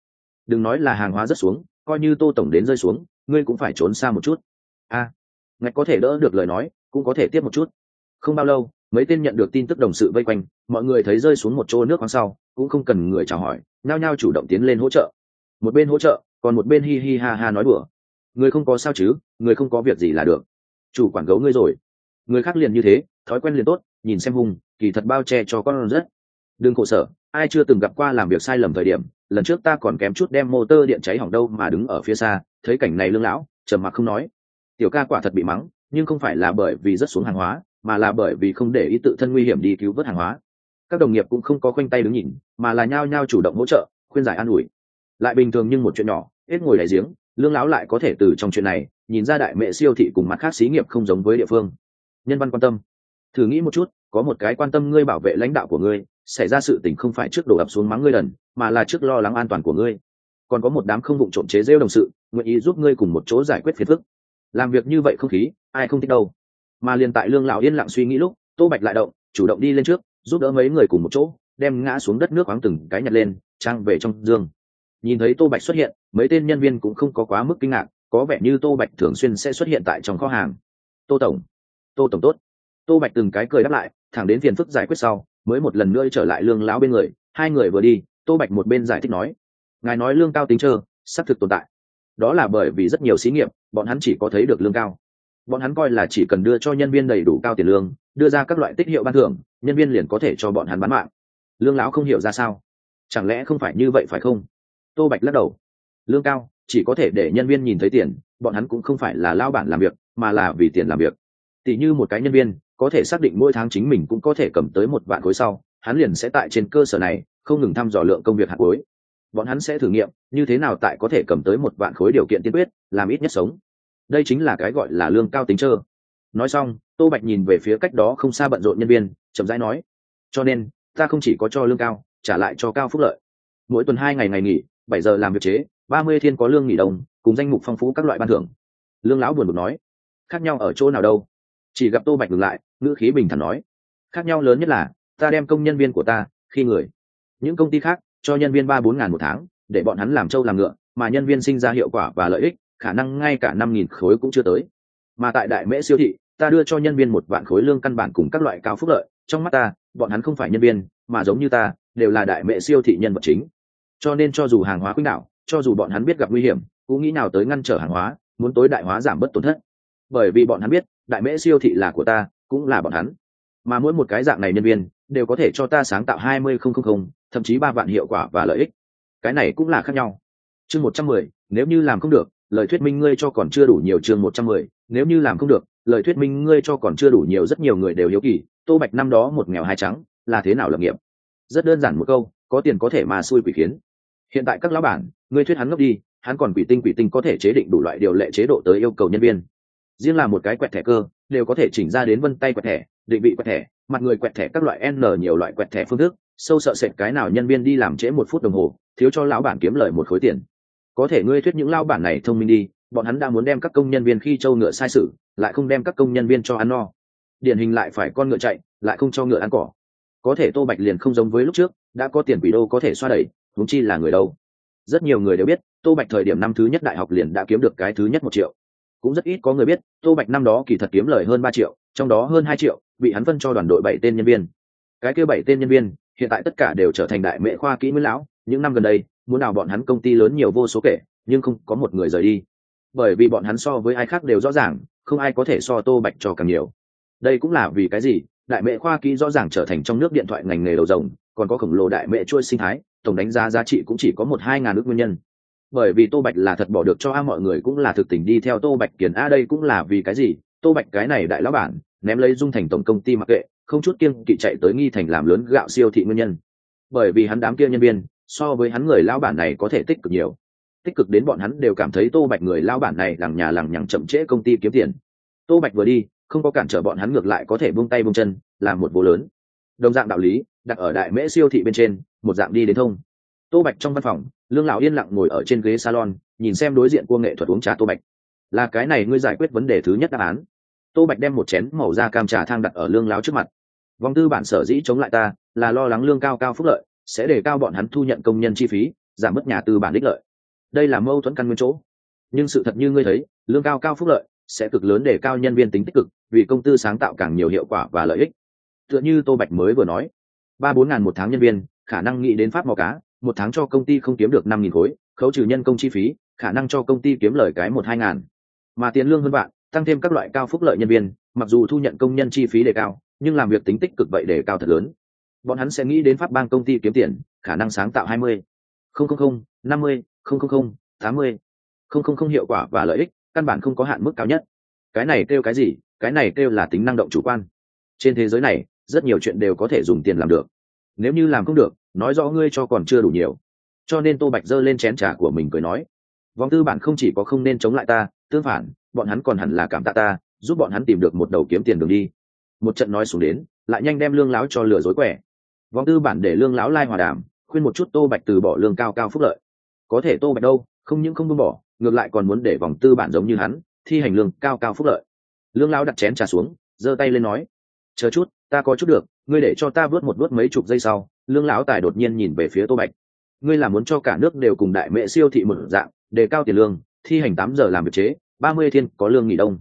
Đừng nói là hàng hóa rất xuống, coi như tô tổng đến rơi xuống ngươi cũng phải trốn xa một chút. A à, ngạch có thể đỡ được lời nói cũng có thể tiếp một chút. Không bao lâu mấy tên nhận được tin tức đồng sự vây quanh mọi người thấy rơi xuống một chỗ nước khoáng sau cũng không cần người chào hỏi nao nhao chủ động tiến lên hỗ trợ. Một bên hỗ trợ còn một bên hi hi ha ha nói đùa. Người không có sao chứ người không có việc gì là được. Chủ quản gấu ngươi rồi. Người khác liền như thế thói quen liền tốt nhìn xem hùng kỳ thật bao che cho con rất. Đừng khổ sở ai chưa từng gặp qua làm việc sai lầm thời điểm, lần trước ta còn kém chút đem motor điện cháy hỏng đâu mà đứng ở phía xa, thấy cảnh này lương lão, trầm mặc không nói. Tiểu ca quả thật bị mắng, nhưng không phải là bởi vì rất xuống hàng hóa, mà là bởi vì không để ý tự thân nguy hiểm đi cứu vớt hàng hóa. Các đồng nghiệp cũng không có khoanh tay đứng nhìn, mà là nhao nhao chủ động hỗ trợ, khuyên giải an ủi. Lại bình thường nhưng một chuyện nhỏ, hết ngồi đại giếng, lương lão lại có thể từ trong chuyện này, nhìn ra đại mẹ siêu thị cùng mặt khác xí nghiệp không giống với địa phương. Nhân văn quan tâm. Thử nghĩ một chút, có một cái quan tâm ngươi bảo vệ lãnh đạo của ngươi xảy ra sự tình không phải trước đổ ập xuống mắng ngươi lần, mà là trước lo lắng an toàn của ngươi. Còn có một đám không vụng trộm chế rêu đồng sự, nguyện ý giúp ngươi cùng một chỗ giải quyết phiền phức. Làm việc như vậy không khí, ai không thích đâu. Mà liền tại lương lão yên lặng suy nghĩ lúc, tô bạch lại động, chủ động đi lên trước, giúp đỡ mấy người cùng một chỗ, đem ngã xuống đất nước khoáng từng cái nhặt lên, trang về trong dương. Nhìn thấy tô bạch xuất hiện, mấy tên nhân viên cũng không có quá mức kinh ngạc, có vẻ như tô bạch thường xuyên sẽ xuất hiện tại trong kho hàng. Tô tổng tô tổng tốt. Tô bạch từng cái cười đáp lại, thẳng đến phiền phức giải quyết sau mới một lần nữa trở lại lương lão bên người, hai người vừa đi, tô bạch một bên giải thích nói, ngài nói lương cao tính trơ, xác thực tồn tại. Đó là bởi vì rất nhiều xí nghiệp, bọn hắn chỉ có thấy được lương cao. Bọn hắn coi là chỉ cần đưa cho nhân viên đầy đủ cao tiền lương, đưa ra các loại tích hiệu ban thưởng, nhân viên liền có thể cho bọn hắn bán mạng. Lương lão không hiểu ra sao. Chẳng lẽ không phải như vậy phải không? Tô bạch lắc đầu. Lương cao, chỉ có thể để nhân viên nhìn thấy tiền, bọn hắn cũng không phải là lao bản làm việc, mà là vì tiền làm việc. Tỷ như một cái nhân viên có thể xác định mỗi tháng chính mình cũng có thể cầm tới một vạn khối sau, hắn liền sẽ tại trên cơ sở này, không ngừng thăm dò lượng công việc hạt khối bọn hắn sẽ thử nghiệm, như thế nào tại có thể cầm tới một vạn khối điều kiện tiên quyết, làm ít nhất sống. Đây chính là cái gọi là lương cao tính trơ. Nói xong, tô bạch nhìn về phía cách đó không xa bận rộn nhân viên, chậm rãi nói, cho nên, ta không chỉ có cho lương cao, trả lại cho cao phúc lợi. Mỗi tuần hai ngày ngày nghỉ, bảy giờ làm việc chế, ba mươi thiên có lương nghỉ đồng, cùng danh mục phong phú các loại ban thưởng. Lương lão buồn bực nói, khác nhau ở chỗ nào đâu chỉ gặp tô bạch ngừng lại, ngữ khí bình thản nói, khác nhau lớn nhất là, ta đem công nhân viên của ta, khi người, những công ty khác, cho nhân viên ba bốn ngàn một tháng, để bọn hắn làm trâu làm ngựa, mà nhân viên sinh ra hiệu quả và lợi ích, khả năng ngay cả năm nghìn khối cũng chưa tới. Mà tại đại mễ siêu thị, ta đưa cho nhân viên một vạn khối lương căn bản cùng các loại cao phúc lợi, trong mắt ta, bọn hắn không phải nhân viên, mà giống như ta, đều là đại mễ siêu thị nhân vật chính. Cho nên cho dù hàng hóa quýnh đạo, cho dù bọn hắn biết gặp nguy hiểm, cũng nghĩ nào tới ngăn trở hàng hóa, muốn tối đại hóa giảm bớt tổn thất. Bởi vì bọn hắn biết đại mễ siêu thị là của ta, cũng là bọn hắn. Mà mỗi một cái dạng này nhân viên, đều có thể cho ta sáng tạo hai mươi không không không, thậm chí ba vạn hiệu quả và lợi ích. Cái này cũng là khác nhau. Chương một trăm mười, nếu như làm không được, lời thuyết minh ngươi cho còn chưa đủ nhiều chương một trăm mười, nếu như làm không được, lời thuyết minh ngươi cho còn chưa đủ nhiều rất nhiều người đều hiếu kỳ, tô bạch năm đó một nghèo hai trắng, là thế nào lập nghiệp? Rất đơn giản một câu, có tiền có thể mà xui quỷ khiến. Hiện tại các lão bản, ngươi thuyết hắn ngốc đi, hắn còn quỷ tinh quỷ tinh có thể chế định đủ loại điều lệ chế độ tới yêu cầu nhân viên riêng là một cái quẹt thẻ cơ, đều có thể chỉnh ra đến vân tay quẹt thẻ, định vị quẹt thẻ, mặt người quẹt thẻ các loại n nhiều loại quẹt thẻ phương thức, sâu sợ sệt cái nào nhân viên đi làm trễ một phút đồng hồ, thiếu cho lão bản kiếm lời một khối tiền. Có thể ngươi thuyết những lao bản này thông minh đi, bọn hắn đã muốn đem các công nhân viên khi trâu ngựa sai sự, lại không đem các công nhân viên cho ăn no. Điển hình lại phải con ngựa chạy, lại không cho ngựa ăn cỏ. Có thể tô bạch liền không giống với lúc trước, đã có tiền quỷ đô có thể xoa đẩy, huống chi là người đâu. Rất nhiều người đều biết, tô bạch thời điểm năm thứ nhất đại học liền đã kiếm được cái thứ nhất một triệu cũng rất ít có người biết, tô bạch năm đó kỳ thật kiếm lời hơn ba triệu, trong đó hơn hai triệu bị hắn phân cho đoàn đội bảy tên nhân viên. Cái kêu bảy tên nhân viên, hiện tại tất cả đều trở thành đại mệ khoa kỹ nguyên lão. Những năm gần đây, muốn nào bọn hắn công ty lớn nhiều vô số kể, nhưng không có một người rời đi. Bởi vì bọn hắn so với ai khác đều rõ ràng, không ai có thể so tô bạch cho càng nhiều. Đây cũng là vì cái gì? Đại mệ khoa kỹ rõ ràng trở thành trong nước điện thoại ngành nghề đầu rồng còn có khổng lồ đại mệ chuôi sinh thái, tổng đánh giá giá trị cũng chỉ có một hai ngàn ước nguyên nhân bởi vì tô bạch là thật bỏ được cho a mọi người cũng là thực tình đi theo tô bạch kiền a đây cũng là vì cái gì? Tô bạch cái này đại lão bản, ném lấy dung thành tổng công ty mặc kệ, không chút kiêng kỵ chạy tới nghi thành làm lớn gạo siêu thị nguyên nhân. Bởi vì hắn đám kia nhân viên, so với hắn người lão bản này có thể tích cực nhiều. Tích cực đến bọn hắn đều cảm thấy tô bạch người lão bản này lằng nhà lằng nhằng chậm trễ công ty kiếm tiền. Tô bạch vừa đi, không có cản trở bọn hắn ngược lại có thể buông tay buông chân, làm một vô lớn. Đồng dạng đạo lý, đặt ở đại mễ siêu thị bên trên, một dạng đi đến thông. Tô bạch trong văn phòng lương lão yên lặng ngồi ở trên ghế salon, nhìn xem đối diện cua nghệ thuật uống trà tô bạch. Là cái này ngươi giải quyết vấn đề thứ nhất đáp án. Tô bạch đem một chén màu da cam trà thang đặt ở lương lão trước mặt. Vòng tư bản sở dĩ chống lại ta, là lo lắng lương cao cao phúc lợi, sẽ để cao bọn hắn thu nhận công nhân chi phí, giảm mất nhà tư bản đích lợi. Đây là mâu thuẫn căn nguyên chỗ. Nhưng sự thật như ngươi thấy, lương cao cao phúc lợi sẽ cực lớn để cao nhân viên tính tích cực, vì công tư sáng tạo càng nhiều hiệu quả và lợi ích. Tựa như tô bạch mới vừa nói, ba bốn ngàn một tháng nhân viên, khả năng nghĩ đến phát mò cá một tháng cho công ty không kiếm được năm nghìn khối, khấu trừ nhân công chi phí, khả năng cho công ty kiếm lời cái một hai ngàn. Mà tiền lương hơn bạn, tăng thêm các loại cao phúc lợi nhân viên, mặc dù thu nhận công nhân chi phí đề cao, nhưng làm việc tính tích cực vậy đề cao thật lớn. Bọn hắn sẽ nghĩ đến pháp bang công ty kiếm tiền, khả năng sáng tạo hai mươi. Không không không, năm mươi, không không không, tám mươi. Không không không hiệu quả và lợi ích, căn bản không có hạn mức cao nhất. Cái này kêu cái gì? Cái này kêu là tính năng động chủ quan. Trên thế giới này, rất nhiều chuyện đều có thể dùng tiền làm được nếu như làm không được, nói rõ ngươi cho còn chưa đủ nhiều. Cho nên tô bạch giơ lên chén trà của mình cười nói, vòng tư bản không chỉ có không nên chống lại ta, tương phản, bọn hắn còn hẳn là cảm tạ ta, giúp bọn hắn tìm được một đầu kiếm tiền đường đi. Một trận nói xuống đến, lại nhanh đem lương láo cho lừa dối quẻ. Vòng tư bản để lương láo lai hòa đàm, khuyên một chút tô bạch từ bỏ lương cao cao phúc lợi. Có thể tô bạch đâu, không những không buông bỏ, ngược lại còn muốn để vòng tư bản giống như hắn, thi hành lương cao cao phúc lợi. Lương lão đặt chén trà xuống, giơ tay lên nói, chờ chút, ta có chút được ngươi để cho ta vớt một vớt mấy chục giây sau, lương lão tài đột nhiên nhìn về phía tô bạch. Ngươi là muốn cho cả nước đều cùng đại mệ siêu thị một dạng, đề cao tiền lương, thi hành tám giờ làm việc chế, ba mươi thiên có lương nghỉ đông.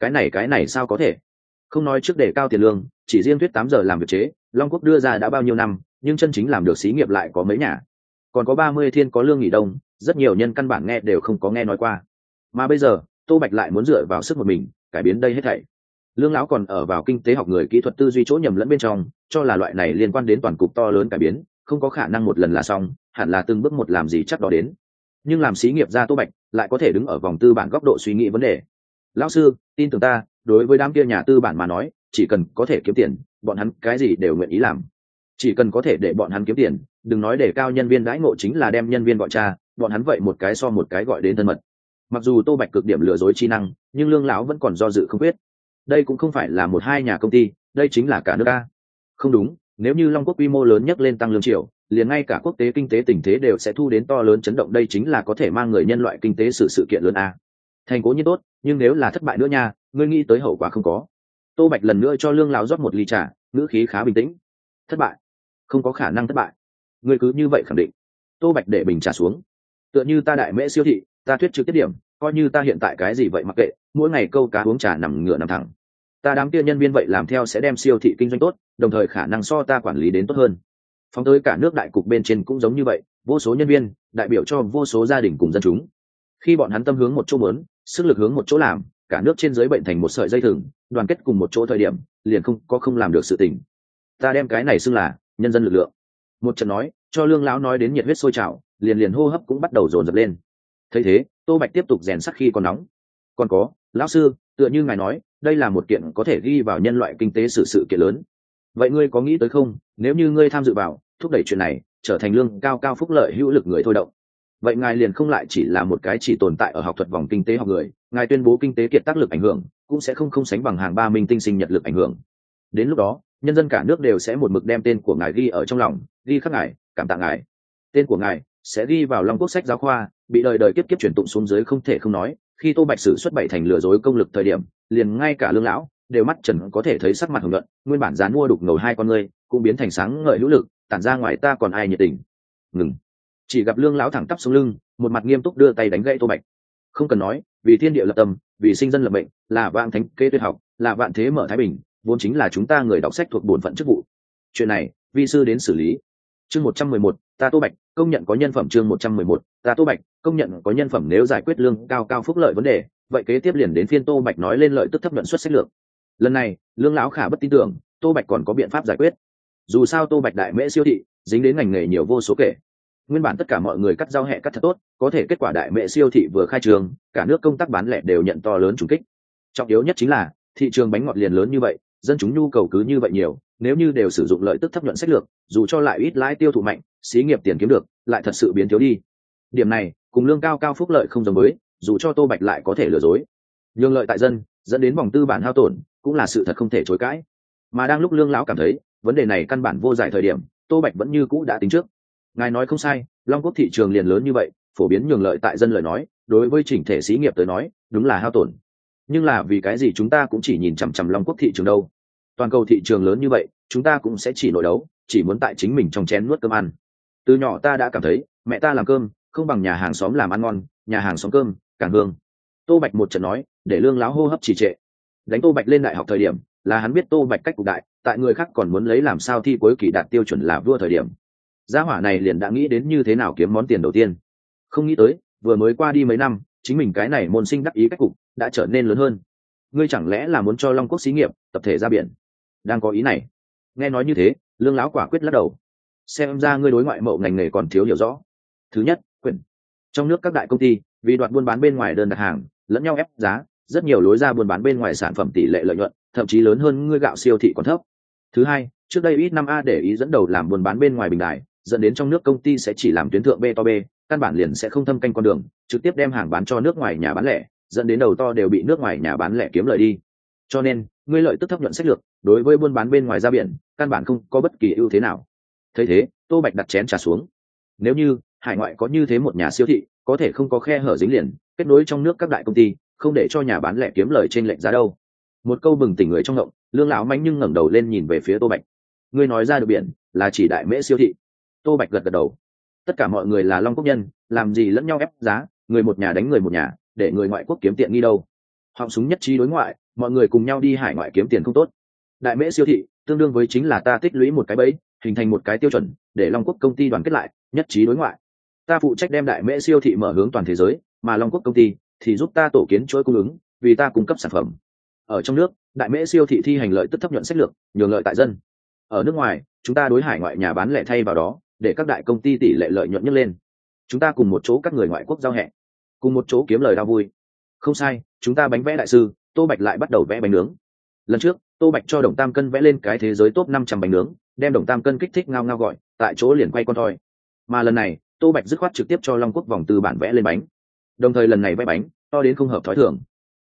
Cái này cái này sao có thể? Không nói trước đề cao tiền lương, chỉ riêng thuyết tám giờ làm việc chế, long quốc đưa ra đã bao nhiêu năm, nhưng chân chính làm được xí nghiệp lại có mấy nhà. Còn có ba mươi thiên có lương nghỉ đông, rất nhiều nhân căn bản nghe đều không có nghe nói qua. Mà bây giờ, tô bạch lại muốn dựa vào sức một mình, cải biến đây hết thảy lương lão còn ở vào kinh tế học người kỹ thuật tư duy chỗ nhầm lẫn bên trong, cho là loại này liên quan đến toàn cục to lớn cải biến, không có khả năng một lần là xong, hẳn là từng bước một làm gì chắc đó đến. Nhưng làm xí nghiệp ra tô bạch lại có thể đứng ở vòng tư bản góc độ suy nghĩ vấn đề. Lão sư, tin tưởng ta, đối với đám kia nhà tư bản mà nói, chỉ cần có thể kiếm tiền, bọn hắn cái gì đều nguyện ý làm. Chỉ cần có thể để bọn hắn kiếm tiền, đừng nói để cao nhân viên đãi ngộ chính là đem nhân viên gọi cha, bọn hắn vậy một cái so một cái gọi đến thân mật. Mặc dù tô bạch cực điểm lừa dối chi năng, nhưng lương lão vẫn còn do dự không quyết đây cũng không phải là một hai nhà công ty, đây chính là cả nước ta. không đúng, nếu như long quốc quy mô lớn nhất lên tăng lương triệu liền ngay cả quốc tế kinh tế tình thế đều sẽ thu đến to lớn chấn động, đây chính là có thể mang người nhân loại kinh tế sự sự kiện lớn a. Thành cố như tốt, nhưng nếu là thất bại nữa nha, ngươi nghĩ tới hậu quả không có. Tô bạch lần nữa cho lương lão rót một ly trà, ngữ khí khá bình tĩnh. Thất bại, không có khả năng thất bại. Ngươi cứ như vậy khẳng định. Tô bạch để bình trà xuống. Tựa như ta đại mễ siêu thị, ta thuyết trực tiết điểm, coi như ta hiện tại cái gì vậy mặc kệ, mỗi ngày câu cá uống trà nằm ngửa nằm thẳng ta đám kia nhân viên vậy làm theo sẽ đem siêu thị kinh doanh tốt, đồng thời khả năng so ta quản lý đến tốt hơn. Phóng tới cả nước đại cục bên trên cũng giống như vậy, vô số nhân viên, đại biểu cho vô số gia đình cùng dân chúng. Khi bọn hắn tâm hướng một chỗ muốn, sức lực hướng một chỗ làm, cả nước trên dưới bệnh thành một sợi dây thừng, đoàn kết cùng một chỗ thời điểm, liền không có không làm được sự tình. Ta đem cái này xưng là nhân dân lực lượng. Một trận nói, cho lương lão nói đến nhiệt huyết sôi trào, liền liền hô hấp cũng bắt đầu dồn dập lên. Thấy thế, tô bạch tiếp tục rèn sắc khi còn nóng. Còn có, lão sư, tựa như ngài nói đây là một kiện có thể ghi vào nhân loại kinh tế sự sự kiện lớn. Vậy ngươi có nghĩ tới không? Nếu như ngươi tham dự vào, thúc đẩy chuyện này, trở thành lương cao cao phúc lợi hữu lực người thôi động. Vậy ngài liền không lại chỉ là một cái chỉ tồn tại ở học thuật vòng kinh tế học người, ngài tuyên bố kinh tế kiệt tác lực ảnh hưởng, cũng sẽ không không sánh bằng hàng ba minh tinh sinh nhật lực ảnh hưởng. Đến lúc đó, nhân dân cả nước đều sẽ một mực đem tên của ngài ghi ở trong lòng, ghi khắc ngài, cảm tạ ngài. Tên của ngài sẽ ghi vào long quốc sách giáo khoa, bị đời đời kiếp kiếp truyền tụng xuống dưới không thể không nói, khi tô bạch sử xuất bảy thành lừa dối công lực thời điểm liền ngay cả lương lão đều mắt trần có thể thấy sắc mặt hưởng luận nguyên bản dán mua đục ngầu hai con ngươi cũng biến thành sáng ngời hữu lực, tản ra ngoài ta còn ai nhiệt tình. Ngừng. Chỉ gặp lương lão thẳng tắp xuống lưng, một mặt nghiêm túc đưa tay đánh gãy tô bạch. Không cần nói, vì thiên địa lập tâm, vì sinh dân lập mệnh, là vạn thánh kê tuyệt học, là vạn thế mở thái bình, vốn chính là chúng ta người đọc sách thuộc bổn phận chức vụ. Chuyện này, vi sư đến xử lý chương một trăm mười một, ta tô bạch, công nhận có nhân phẩm chương một trăm mười một, ta tô bạch, công nhận có nhân phẩm nếu giải quyết lương cao cao phúc lợi vấn đề. Vậy kế tiếp liền đến phiên tô bạch nói lên lợi tức thấp nhuận suất sách lược. Lần này, lương lão khả bất tin tưởng, tô bạch còn có biện pháp giải quyết. Dù sao tô bạch đại mễ siêu thị, dính đến ngành nghề nhiều vô số kể. Nguyên bản tất cả mọi người cắt giao hẹ cắt thật tốt, có thể kết quả đại mễ siêu thị vừa khai trường, cả nước công tác bán lẻ đều nhận to lớn trùng kích. Trọng yếu nhất chính là, thị trường bánh ngọt liền lớn như vậy, dân chúng nhu cầu cứ như vậy nhiều nếu như đều sử dụng lợi tức thấp nhuận sách lược dù cho lại ít lãi tiêu thụ mạnh xí nghiệp tiền kiếm được lại thật sự biến thiếu đi. Điểm này cùng lương cao cao phúc lợi không giống mới, dù cho tô bạch lại có thể lừa dối. Nhường lợi tại dân dẫn đến vòng tư bản hao tổn cũng là sự thật không thể chối cãi. Mà đang lúc lương lão cảm thấy vấn đề này căn bản vô giải thời điểm tô bạch vẫn như cũ đã tính trước. Ngài nói không sai long quốc thị trường liền lớn như vậy phổ biến nhường lợi tại dân lời nói đối với chỉnh thể xí nghiệp tới nói đúng là hao tổn. Nhưng là vì cái gì chúng ta cũng chỉ nhìn chằm chằm long quốc thị trường đâu? Toàn cầu thị trường lớn như vậy, chúng ta cũng sẽ chỉ nội đấu, chỉ muốn tại chính mình trong chén nuốt cơm ăn. Từ nhỏ ta đã cảm thấy, mẹ ta làm cơm, không bằng nhà hàng xóm làm ăn ngon, nhà hàng xóm cơm, càng hương. Tô bạch một trận nói, để lương láo hô hấp trì trệ. Đánh tô bạch lên đại học thời điểm, là hắn biết tô bạch cách cục đại, tại người khác còn muốn lấy làm sao thi cuối kỳ đạt tiêu chuẩn là vua thời điểm. Gia hỏa này liền đã nghĩ đến như thế nào kiếm món tiền đầu tiên. Không nghĩ tới, vừa mới qua đi mấy năm, chính mình cái này môn sinh đắc ý cách cục đã trở nên lớn hơn. Ngươi chẳng lẽ là muốn cho long quốc xí nghiệp, tập thể ra biển? Đang có ý này. Nghe nói như thế, lương lão quả quyết lắc đầu. Xem ra ngươi đối ngoại mậu ngành nghề còn thiếu hiểu rõ. Thứ nhất, quyền. Trong nước các đại công ty, vì đoạt buôn bán bên ngoài đơn đặt hàng, lẫn nhau ép giá, rất nhiều lối ra buôn bán bên ngoài sản phẩm tỷ lệ lợi nhuận, thậm chí lớn hơn ngươi gạo siêu thị còn thấp. Thứ hai, trước đây ít năm a để ý dẫn đầu làm buôn bán bên ngoài bình đại dẫn đến trong nước công ty sẽ chỉ làm tuyến thượng b to b, căn bản liền sẽ không thâm canh con đường, trực tiếp đem hàng bán cho nước ngoài nhà bán lẻ, dẫn đến đầu to đều bị nước ngoài nhà bán lẻ kiếm lợi đi. Cho nên ngươi lợi tức thấp nhuận sách lược, đối với buôn bán bên ngoài ra biển, căn bản không có bất kỳ ưu thế nào. Thấy thế, tô bạch đặt chén trà xuống. Nếu như hải ngoại có như thế một nhà siêu thị, có thể không có khe hở dính liền, kết nối trong nước các đại công ty, không để cho nhà bán lẻ kiếm lời trên lệnh giá đâu. Một câu bừng tỉnh người trong động, lương lão mánh nhưng ngẩng đầu lên nhìn về phía tô bạch. Ngươi nói ra được biển, là chỉ đại mễ siêu thị. Tô bạch gật gật đầu. Tất cả mọi người là long quốc nhân, làm gì lẫn nhau ép giá, người một nhà đánh người một nhà, để người ngoại quốc kiếm tiện nghi đâu. Họng súng nhất trí đối ngoại mọi người cùng nhau đi hải ngoại kiếm tiền không tốt. Đại mễ siêu thị, tương đương với chính là ta tích lũy một cái bẫy, hình thành một cái tiêu chuẩn, để long quốc công ty đoàn kết lại, nhất trí đối ngoại. Ta phụ trách đem đại mễ siêu thị mở hướng toàn thế giới, mà long quốc công ty thì giúp ta tổ kiến chuỗi cung ứng, vì ta cung cấp sản phẩm. Ở trong nước, đại mễ siêu thị thi hành lợi tức thấp nhuận sách lược, nhường lợi tại dân. Ở nước ngoài, chúng ta đối hải ngoại nhà bán lẻ thay vào đó, để các đại công ty tỷ lệ lợi nhuận nhấc lên. Chúng ta cùng một chỗ các người ngoại quốc giao hẹn, cùng một chỗ kiếm lời đau vui. Không sai, chúng ta bánh vẽ đại sư tô bạch lại bắt đầu vẽ bánh nướng. Lần trước, tô bạch cho đồng tam cân vẽ lên cái thế giới top năm trăm bánh nướng, đem đồng tam cân kích thích ngao ngao gọi, tại chỗ liền quay con thoi. Mà lần này, tô bạch dứt khoát trực tiếp cho long quốc vòng từ bản vẽ lên bánh. Đồng thời lần này vẽ bánh, to đến không hợp thói thường.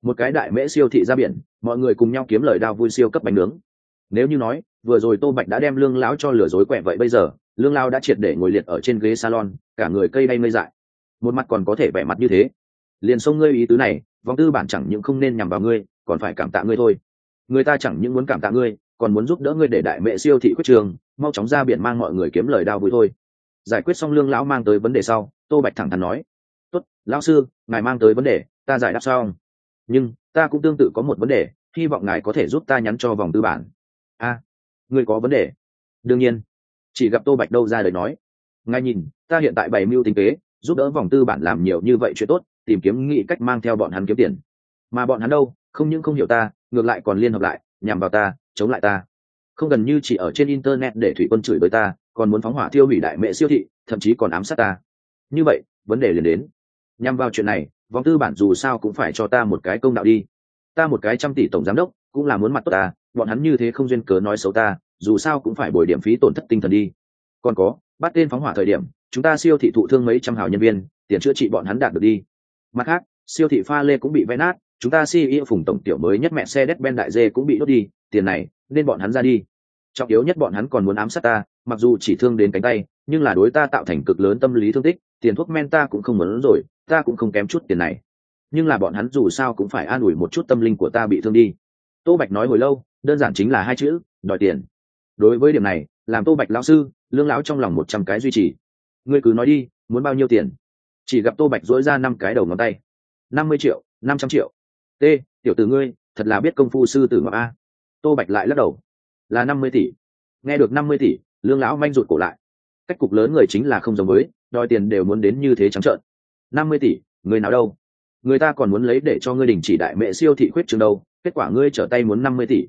Một cái đại mễ siêu thị ra biển, mọi người cùng nhau kiếm lời đao vui siêu cấp bánh nướng. Nếu như nói, vừa rồi tô bạch đã đem lương lão cho lừa dối quẹ vậy bây giờ, lương lao đã triệt để ngồi liệt ở trên ghế salon, cả người cây bay ngây dại. Một mặt còn có thể vẻ mặt như thế. Liền xông ngơi ý tứ này vòng tư bản chẳng những không nên nhằm vào ngươi còn phải cảm tạ ngươi thôi. Người ta chẳng những muốn cảm tạ ngươi còn muốn giúp đỡ ngươi để đại mẹ siêu thị quyết trường mau chóng ra biển mang mọi người kiếm lời đao vui thôi. Giải quyết xong lương lão mang tới vấn đề sau tô bạch thẳng thắn nói tốt lão sư ngài mang tới vấn đề ta giải đáp xong. Nhưng ta cũng tương tự có một vấn đề hy vọng ngài có thể giúp ta nhắn cho vòng tư bản. A à, ngươi có vấn đề? Đương nhiên. Chỉ gặp tô bạch đâu ra đời nói ngài nhìn ta hiện tại bày mưu tinh kế giúp đỡ vòng tư bản làm nhiều như vậy chuyện tốt tìm kiếm nghĩ cách mang theo bọn hắn kiếm tiền. Mà bọn hắn đâu? Không những không hiểu ta, ngược lại còn liên hợp lại, nhằm vào ta, chống lại ta. Không gần như chỉ ở trên internet để thủy quân chửi với ta, còn muốn phóng hỏa thiêu hủy đại mệ siêu thị, thậm chí còn ám sát ta. Như vậy, vấn đề liền đến. Nhằm vào chuyện này, vòng tư bản dù sao cũng phải cho ta một cái công đạo đi. Ta một cái trăm tỷ tổng giám đốc, cũng là muốn mặt tốt ta, bọn hắn như thế không duyên cớ nói xấu ta, dù sao cũng phải bồi điểm phí tổn thất tinh thần đi. Còn có, bắt tên phóng hỏa thời điểm, chúng ta siêu thị thụ thương mấy trăm hào nhân viên, tiền chữa trị bọn hắn đạt được đi mặt khác, siêu thị pha lê cũng bị vẽ nát, chúng ta CEO phùng tổng tiểu mới nhất mẹ xe đét ben đại dê cũng bị đốt đi, tiền này, nên bọn hắn ra đi. Trọng yếu nhất bọn hắn còn muốn ám sát ta, mặc dù chỉ thương đến cánh tay, nhưng là đối ta tạo thành cực lớn tâm lý thương tích, tiền thuốc men ta cũng không muốn rồi, ta cũng không kém chút tiền này. Nhưng là bọn hắn dù sao cũng phải an ủi một chút tâm linh của ta bị thương đi. Tô bạch nói hồi lâu, đơn giản chính là hai chữ, đòi tiền. Đối với điểm này, làm tô bạch lão sư, lương lão trong lòng một trăm cái duy trì. Ngươi cứ nói đi, muốn bao nhiêu tiền? Chỉ gặp tô bạch dỗi ra năm cái đầu ngón tay. Năm mươi triệu, năm trăm triệu. T, tiểu t ử ngươi, thật là biết công phu sư tử ngọc a. Tô bạch lại lắc đầu. Là năm mươi tỷ. Nghe được năm mươi tỷ, lương lão manh rụt cổ lại. Cách cục lớn người chính là không giống với, đòi tiền đều muốn đến như thế trắng trợn. Năm mươi tỷ, người nào đâu? Người ta còn muốn lấy để cho ngươi đình chỉ đại mẹ siêu thị khuyết trường đâu, kết quả ngươi trở tay muốn năm mươi tỷ.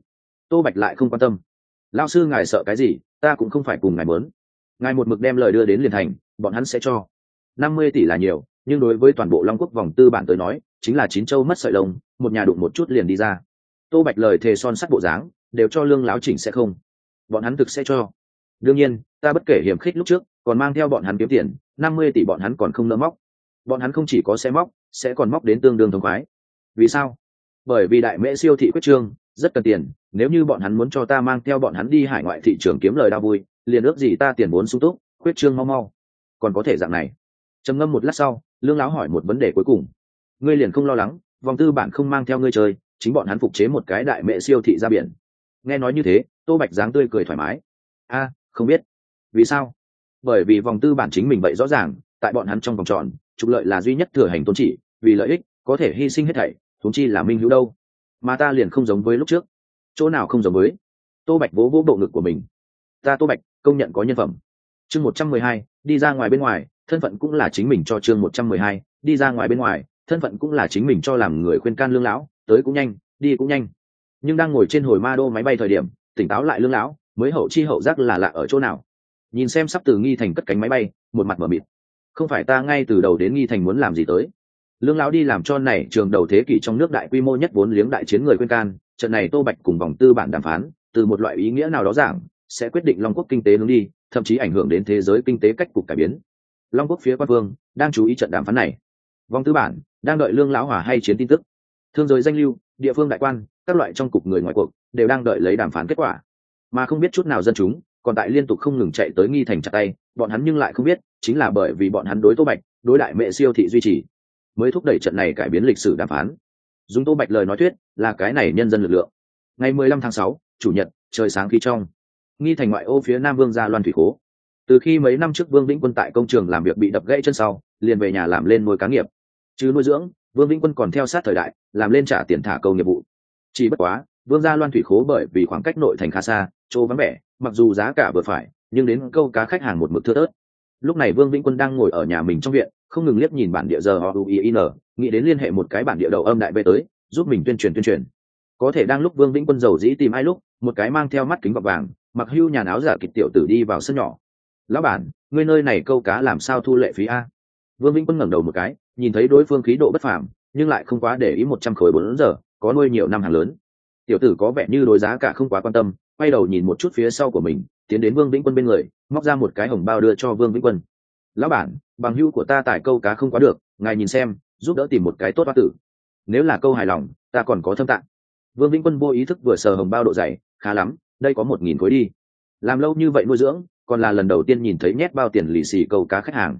Tô bạch lại không quan tâm. Lao sư ngài sợ cái gì, ta cũng không phải cùng ngài muốn. Ngài một mực đem lời đưa đến liền thành, bọn hắn sẽ cho năm mươi tỷ là nhiều, nhưng đối với toàn bộ long quốc vòng tư bản tới nói, chính là chín châu mất sợi lông, một nhà đụng một chút liền đi ra. Tô bạch lời thề son sắt bộ dáng, đều cho lương láo chỉnh sẽ không. Bọn hắn thực sẽ cho. Đương nhiên, ta bất kể hiểm khích lúc trước, còn mang theo bọn hắn kiếm tiền, năm mươi tỷ bọn hắn còn không nỡ móc. Bọn hắn không chỉ có sẽ móc, sẽ còn móc đến tương đương thống khoái. Vì sao? Bởi vì đại mễ siêu thị quyết trương, rất cần tiền, nếu như bọn hắn muốn cho ta mang theo bọn hắn đi hải ngoại thị trường kiếm lời đa vui, liền ước gì ta tiền vốn sung túc, quyết trương mau mau. Còn có thể dạng này trầm ngâm một lát sau, lương lão hỏi một vấn đề cuối cùng. Ngươi liền không lo lắng, vòng tư bản không mang theo ngươi chơi, chính bọn hắn phục chế một cái đại mẹ siêu thị ra biển. Nghe nói như thế, tô bạch dáng tươi cười thoải mái. A, không biết. Vì sao? Bởi vì vòng tư bản chính mình vậy rõ ràng, tại bọn hắn trong vòng tròn, trục lợi là duy nhất thừa hành tôn trị vì lợi ích, có thể hy sinh hết thảy thúng chi là minh hữu đâu. Mà ta liền không giống với lúc trước. Chỗ nào không giống với? Tô bạch vỗ vỗ bộ ngực của mình. Ta tô bạch, công nhận có nhân phẩm. Chương một trăm mười hai, đi ra ngoài bên ngoài thân phận cũng là chính mình cho chương một trăm mười hai, đi ra ngoài bên ngoài, thân phận cũng là chính mình cho làm người khuyên can lương lão, tới cũng nhanh, đi cũng nhanh. Nhưng đang ngồi trên hồi ma đô máy bay thời điểm, tỉnh táo lại lương lão, mới hậu chi hậu giác là lạ ở chỗ nào. Nhìn xem sắp từ nghi thành cất cánh máy bay, một mặt mở mịt. Không phải ta ngay từ đầu đến nghi thành muốn làm gì tới. Lương lão đi làm cho này trường đầu thế kỷ trong nước đại quy mô nhất vốn liếng đại chiến người khuyên can, trận này tô bạch cùng vòng tư bản đàm phán, từ một loại ý nghĩa nào đó giảng, sẽ quyết định long quốc kinh tế hướng đi, thậm chí ảnh hưởng đến thế giới kinh tế cách cục cải biến long quốc phía quan vương đang chú ý trận đàm phán này. Vòng tư bản đang đợi lương lão hòa hay chiến tin tức. Thương giới danh lưu, địa phương đại quan, các loại trong cục người ngoại cuộc đều đang đợi lấy đàm phán kết quả. Mà không biết chút nào dân chúng còn tại liên tục không ngừng chạy tới nghi thành chặt tay, bọn hắn nhưng lại không biết, chính là bởi vì bọn hắn đối tô bạch, đối đại mẹ siêu thị duy trì, mới thúc đẩy trận này cải biến lịch sử đàm phán. Dùng tô bạch lời nói thuyết là cái này nhân dân lực lượng. Ngày mười lăm tháng sáu, chủ nhật, trời sáng khi trong. Nghi thành ngoại ô phía nam vương gia loan thủy khố từ khi mấy năm trước vương vĩnh quân tại công trường làm việc bị đập gãy chân sau, liền về nhà làm lên nuôi cá nghiệp. Chứ nuôi dưỡng, vương vĩnh quân còn theo sát thời đại, làm lên trả tiền thả câu nghiệp vụ. Chỉ bất quá, vương gia loan thủy khố bởi vì khoảng cách nội thành khá xa, chỗ vắng vẻ, mặc dù giá cả vừa phải, nhưng đến câu cá khách hàng một mực thưa tớt lúc này vương vĩnh quân đang ngồi ở nhà mình trong viện, không ngừng liếc nhìn bản địa giờ họ uin nghĩ đến liên hệ một cái bản địa đầu âm đại về tới, giúp mình tuyên truyền tuyên truyền. Có thể đang lúc vương vĩnh quân giàu dĩ tìm ai lúc, một cái mang theo mắt kính gọt vàng, mặc hưu nhà áo giả kịch tiểu tử đi vào sân nhỏ lão bản, ngươi nơi này câu cá làm sao thu lệ phí a? Vương vĩnh quân ngẩng đầu một cái, nhìn thấy đối phương khí độ bất phàm, nhưng lại không quá để ý một trăm khối bốn giờ, có nuôi nhiều năm hàng lớn. Tiểu tử có vẻ như đối giá cả không quá quan tâm, quay đầu nhìn một chút phía sau của mình, tiến đến vương vĩnh quân bên người, móc ra một cái hồng bao đưa cho vương vĩnh quân. Lão bản, bằng hữu của ta tải câu cá không quá được, ngài nhìn xem, giúp đỡ tìm một cái tốt hoa tử. Nếu là câu hài lòng, ta còn có thâm tạng. Vương vĩnh quân vô ý thức vừa sờ hồng bao độ dày, khá lắm, đây có một nghìn khối đi. Làm lâu như vậy nuôi dưỡng còn là lần đầu tiên nhìn thấy nhét bao tiền lì xì câu cá khách hàng.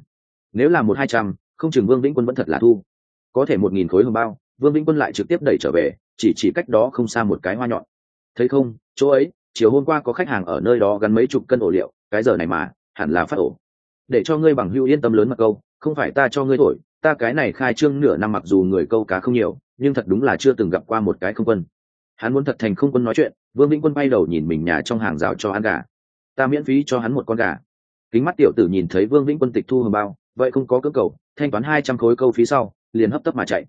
Nếu là một hai trăm, không chừng vương vĩnh quân vẫn thật là thu. Có thể một nghìn khối hồng bao, vương vĩnh quân lại trực tiếp đẩy trở về, chỉ chỉ cách đó không xa một cái hoa nhọn. Thấy không, chỗ ấy, chiều hôm qua có khách hàng ở nơi đó gắn mấy chục cân ổ liệu, cái giờ này mà, hẳn là phát ổ. Để cho ngươi bằng hưu yên tâm lớn mặt câu, không phải ta cho ngươi thổi, ta cái này khai trương nửa năm mặc dù người câu cá không nhiều, nhưng thật đúng là chưa từng gặp qua một cái không quân. Hắn muốn thật thành không quân nói chuyện, vương vĩnh quân bay đầu nhìn mình nhà trong hàng rào cho ăn gà ta miễn phí cho hắn một con gà. Kính mắt tiểu tử nhìn thấy vương vĩnh quân tịch thu hồng bao, vậy không có cơ cầu, thanh toán hai trăm khối câu phí sau, liền hấp tấp mà chạy.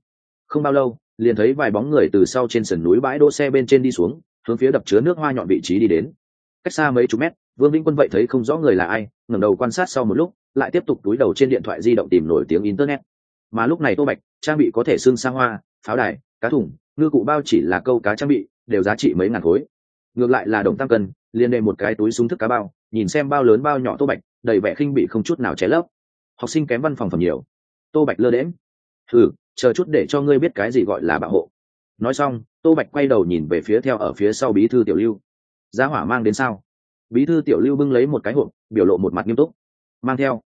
Không bao lâu, liền thấy vài bóng người từ sau trên sườn núi bãi đỗ xe bên trên đi xuống, hướng phía đập chứa nước hoa nhọn vị trí đi đến. Cách xa mấy chục mét, vương vĩnh quân vậy thấy không rõ người là ai, ngẩng đầu quan sát sau một lúc, lại tiếp tục túi đầu trên điện thoại di động tìm nổi tiếng internet. Mà lúc này tô bạch, trang bị có thể xương xa hoa, pháo đài, cá thủng, ngư cụ bao chỉ là câu cá trang bị, đều giá trị mấy ngàn khối. Ngược lại là đồng tam cân liên đề một cái túi súng thức cá bao, nhìn xem bao lớn bao nhỏ tô bạch, đầy vẻ khinh bị không chút nào cháy lấp. Học sinh kém văn phòng phẩm nhiều. Tô bạch lơ đễm thử chờ chút để cho ngươi biết cái gì gọi là bảo hộ. Nói xong, tô bạch quay đầu nhìn về phía theo ở phía sau bí thư tiểu lưu. Giá hỏa mang đến sao? Bí thư tiểu lưu bưng lấy một cái hộp, biểu lộ một mặt nghiêm túc. Mang theo.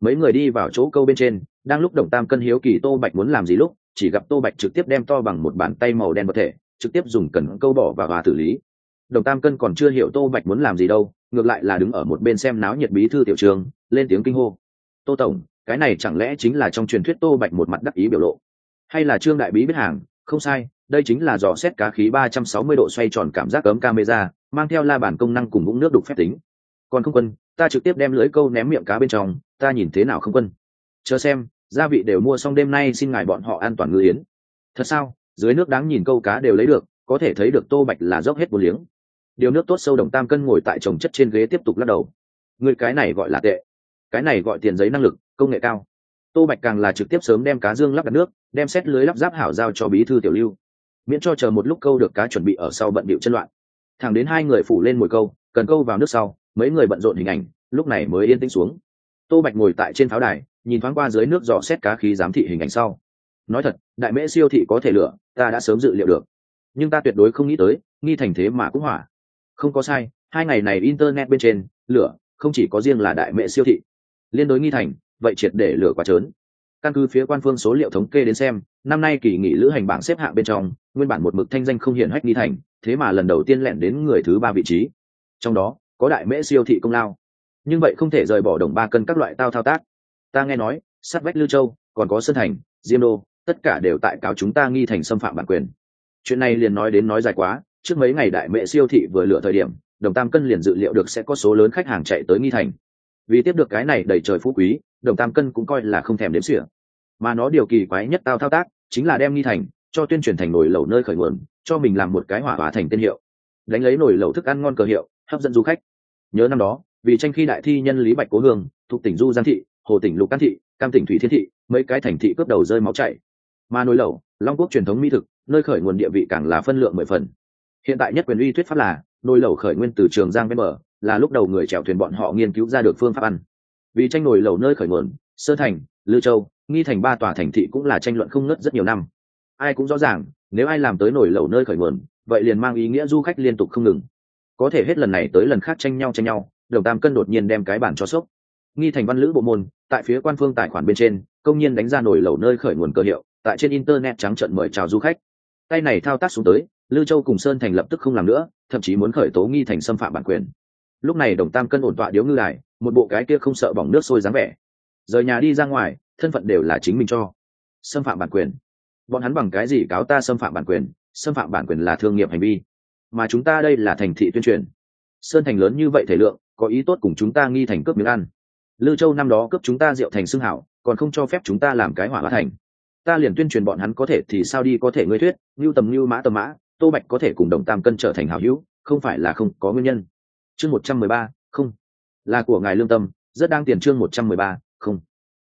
Mấy người đi vào chỗ câu bên trên, đang lúc đồng tam cân hiếu kỳ tô bạch muốn làm gì lúc, chỉ gặp tô bạch trực tiếp đem to bằng một bàn tay màu đen vật thể, trực tiếp dùng cần câu bỏ và hòa xử lý đồng tam cân còn chưa hiểu tô bạch muốn làm gì đâu, ngược lại là đứng ở một bên xem náo nhiệt bí thư tiểu trường, lên tiếng kinh hô. Tô tổng, cái này chẳng lẽ chính là trong truyền thuyết tô bạch một mặt đắc ý biểu lộ? Hay là trương đại bí biết hàng? Không sai, đây chính là dò xét cá khí ba trăm sáu mươi độ xoay tròn cảm giác cấm camera, mang theo la bản công năng cùng vũng nước đục phép tính. Còn không quân, ta trực tiếp đem lưới câu ném miệng cá bên trong, ta nhìn thế nào không quân? Chờ xem, gia vị đều mua xong đêm nay xin ngài bọn họ an toàn ngư yến. Thật sao? Dưới nước đáng nhìn câu cá đều lấy được, có thể thấy được tô bạch là dốc hết một liếng điều nước tốt sâu đồng tam cân ngồi tại trồng chất trên ghế tiếp tục lắc đầu. Người cái này gọi là tệ. Cái này gọi tiền giấy năng lực, công nghệ cao. Tô bạch càng là trực tiếp sớm đem cá dương lắp đặt nước, đem xét lưới lắp ráp hảo giao cho bí thư tiểu lưu. Miễn cho chờ một lúc câu được cá chuẩn bị ở sau bận bịu chân loạn. Thẳng đến hai người phủ lên mồi câu, cần câu vào nước sau, mấy người bận rộn hình ảnh, lúc này mới yên tĩnh xuống. Tô bạch ngồi tại trên pháo đài, nhìn thoáng qua dưới nước dò xét cá khí giám thị hình ảnh sau. Nói thật, đại mễ siêu thị có thể lửa, ta đã sớm dự liệu được. Nhưng ta tuyệt đối không nghĩ tới, nghi thành thế mà cũng hỏa không có sai, hai ngày này internet bên trên, lửa, không chỉ có riêng là đại mệ siêu thị. Liên đối nghi thành, vậy triệt để lửa quá trớn. Căn cứ phía quan phương số liệu thống kê đến xem, năm nay kỳ nghỉ lữ hành bảng xếp hạng bên trong, nguyên bản một mực thanh danh không hiển hách nghi thành, thế mà lần đầu tiên lẹn đến người thứ ba vị trí. Trong đó, có đại mễ siêu thị công lao. Nhưng vậy không thể rời bỏ đồng ba cân các loại tao thao tác. Ta nghe nói, sát vách lưu châu, còn có sơn thành, diêm đô, tất cả đều tại cáo chúng ta nghi thành xâm phạm bản quyền. Chuyện này liền nói đến nói dài quá trước mấy ngày đại mẹ siêu thị vừa lựa thời điểm, đồng tam cân liền dự liệu được sẽ có số lớn khách hàng chạy tới nghi thành. Vì tiếp được cái này đầy trời phú quý, đồng tam cân cũng coi là không thèm đếm xỉa. Mà nó điều kỳ quái nhất tao thao tác, chính là đem nghi thành cho tuyên truyền thành nồi lẩu nơi khởi nguồn, cho mình làm một cái hỏa hóa thành tên hiệu. Đánh lấy nồi lẩu thức ăn ngon cờ hiệu, hấp dẫn du khách. Nhớ năm đó, vì tranh khi đại thi nhân lý bạch cố hương, thuộc tỉnh du giang thị, hồ tỉnh lục can thị, cam tỉnh thủy thiên thị, mấy cái thành thị cướp đầu rơi máu chảy. Mà nồi lẩu, long quốc truyền thống mỹ thực, nơi khởi nguồn địa vị càng là phân lượng mười phần hiện tại nhất quyền uy thuyết pháp là, nồi lẩu khởi nguyên từ trường giang bên bờ, là lúc đầu người chèo thuyền bọn họ nghiên cứu ra được phương pháp ăn. Vì tranh nồi lẩu nơi khởi nguồn, sơ thành, lư châu, nghi thành ba tòa thành thị cũng là tranh luận không ngớt rất nhiều năm. Ai cũng rõ ràng, nếu ai làm tới nồi lẩu nơi khởi nguồn, vậy liền mang ý nghĩa du khách liên tục không ngừng. Có thể hết lần này tới lần khác tranh nhau tranh nhau, đồng tam cân đột nhiên đem cái bản cho sốc. Nghi thành văn lữ bộ môn, tại phía quan phương tài khoản bên trên, công nhiên đánh ra nổi lẩu nơi khởi nguồn cơ hiệu, tại trên internet trắng trận mời chào du khách. Tay này thao tác xuống tới lưu châu cùng sơn thành lập tức không làm nữa, thậm chí muốn khởi tố nghi thành xâm phạm bản quyền. Lúc này đồng tam cân ổn tọa điếu ngư lại một bộ cái kia không sợ bỏng nước sôi dáng vẻ. Rời nhà đi ra ngoài, thân phận đều là chính mình cho. Xâm phạm bản quyền. Bọn hắn bằng cái gì cáo ta xâm phạm bản quyền? Xâm phạm bản quyền là thương nghiệp hành vi. Mà chúng ta đây là thành thị tuyên truyền. Sơn thành lớn như vậy thể lượng, có ý tốt cùng chúng ta nghi thành cướp miếng ăn. Lư châu năm đó cướp chúng ta rượu thành xưng hảo, còn không cho phép chúng ta làm cái hỏa hóa thành. Ta liền tuyên truyền bọn hắn có thể thì sao đi có thể ngươi thuyết ngưu tầm ngưu mã tầm mã tô bạch có thể cùng đồng tam cân trở thành hảo hữu, không phải là không có nguyên nhân. Chương một trăm mười ba, không. Là của ngài lương tâm, rất đang tiền chương một trăm mười ba, không.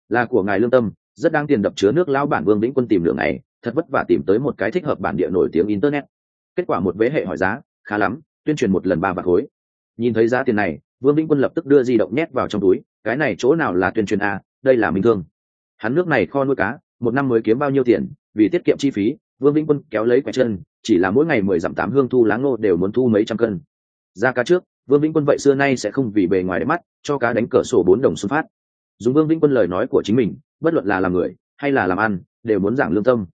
Là của ngài lương tâm, rất đang tiền đập chứa nước lão bản vương lĩnh quân tìm lượng này thật vất vả tìm tới một cái thích hợp bản địa nổi tiếng internet. Kết quả một vế hệ hỏi giá, khá lắm, tuyên truyền một lần ba vạt khối. Nhìn thấy giá tiền này, vương vĩnh quân lập tức đưa di động nhét vào trong túi, cái này chỗ nào là tuyên truyền a đây là minh thương. Hắn nước này kho nuôi cá, một năm mới kiếm bao nhiêu tiền, vì tiết kiệm chi phí, vương vĩnh quân kéo lấy quẹt chân chỉ là mỗi ngày mười dặm tám hương thu láng nô đều muốn thu mấy trăm cân. Ra cá trước, vương vĩnh quân vậy xưa nay sẽ không vì bề ngoài đẹp mắt, cho cá đánh cờ sổ bốn đồng xuân phát. Dùng vương vĩnh quân lời nói của chính mình, bất luận là làm người, hay là làm ăn, đều muốn giảng lương tâm.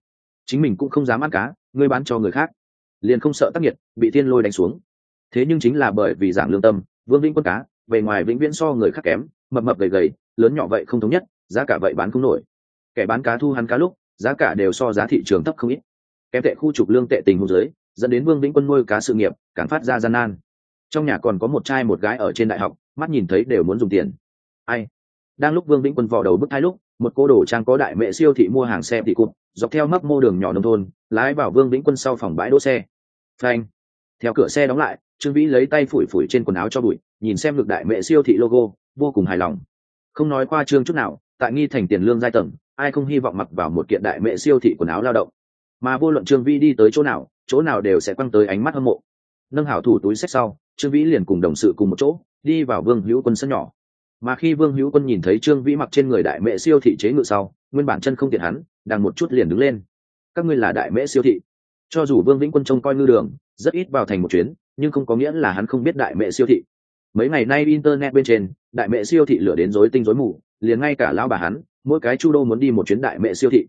Chính mình cũng không dám ăn cá, ngươi bán cho người khác. Liền không sợ tác nhiệt bị thiên lôi đánh xuống. Thế nhưng chính là bởi vì giảng lương tâm, vương vĩnh quân cá, bề ngoài vĩnh viễn so người khác kém, mập mập gầy gầy, lớn nhỏ vậy không thống nhất, giá cả vậy bán không nổi. Kẻ bán cá thu hắn cá lúc, giá cả đều so giá thị trường thấp không ít kém tệ khu trục lương tệ tình hôn giới, dẫn đến vương vĩnh quân nuôi cá sự nghiệp càng phát ra gian nan. Trong nhà còn có một trai một gái ở trên đại học, mắt nhìn thấy đều muốn dùng tiền. Ai? Đang lúc vương vĩnh quân vò đầu bức thai lúc, một cô đồ trang có đại mẹ siêu thị mua hàng xe thị cụt, dọc theo mấp mô đường nhỏ nông thôn, lái vào vương vĩnh quân sau phòng bãi đỗ xe. Phanh. Theo cửa xe đóng lại, trương vĩ lấy tay phủi phủi trên quần áo cho bụi, nhìn xem ngược đại mẹ siêu thị logo, vô cùng hài lòng. Không nói qua trương chút nào, tại nghi thành tiền lương giai tầng, ai không hy vọng mặc vào một kiện đại mẹ siêu thị quần áo lao động? Mà vô luận trương vĩ đi tới chỗ nào chỗ nào đều sẽ quăng tới ánh mắt hâm mộ. Nâng hảo thủ túi sách sau, trương vĩ liền cùng đồng sự cùng một chỗ, đi vào vương hữu quân sân nhỏ. Mà khi vương hữu quân nhìn thấy trương vĩ mặc trên người đại mẹ siêu thị chế ngự sau, nguyên bản chân không tiện hắn, đang một chút liền đứng lên. Các ngươi là đại mễ siêu thị? Cho dù vương vĩnh quân trông coi ngư đường, rất ít vào thành một chuyến, nhưng không có nghĩa là hắn không biết đại mẹ siêu thị. Mấy ngày nay internet bên trên, đại mẹ siêu thị lửa đến rối tinh rối mù, liền ngay cả lao bà hắn, mỗi cái chu đô muốn đi một chuyến đại mẹ siêu thị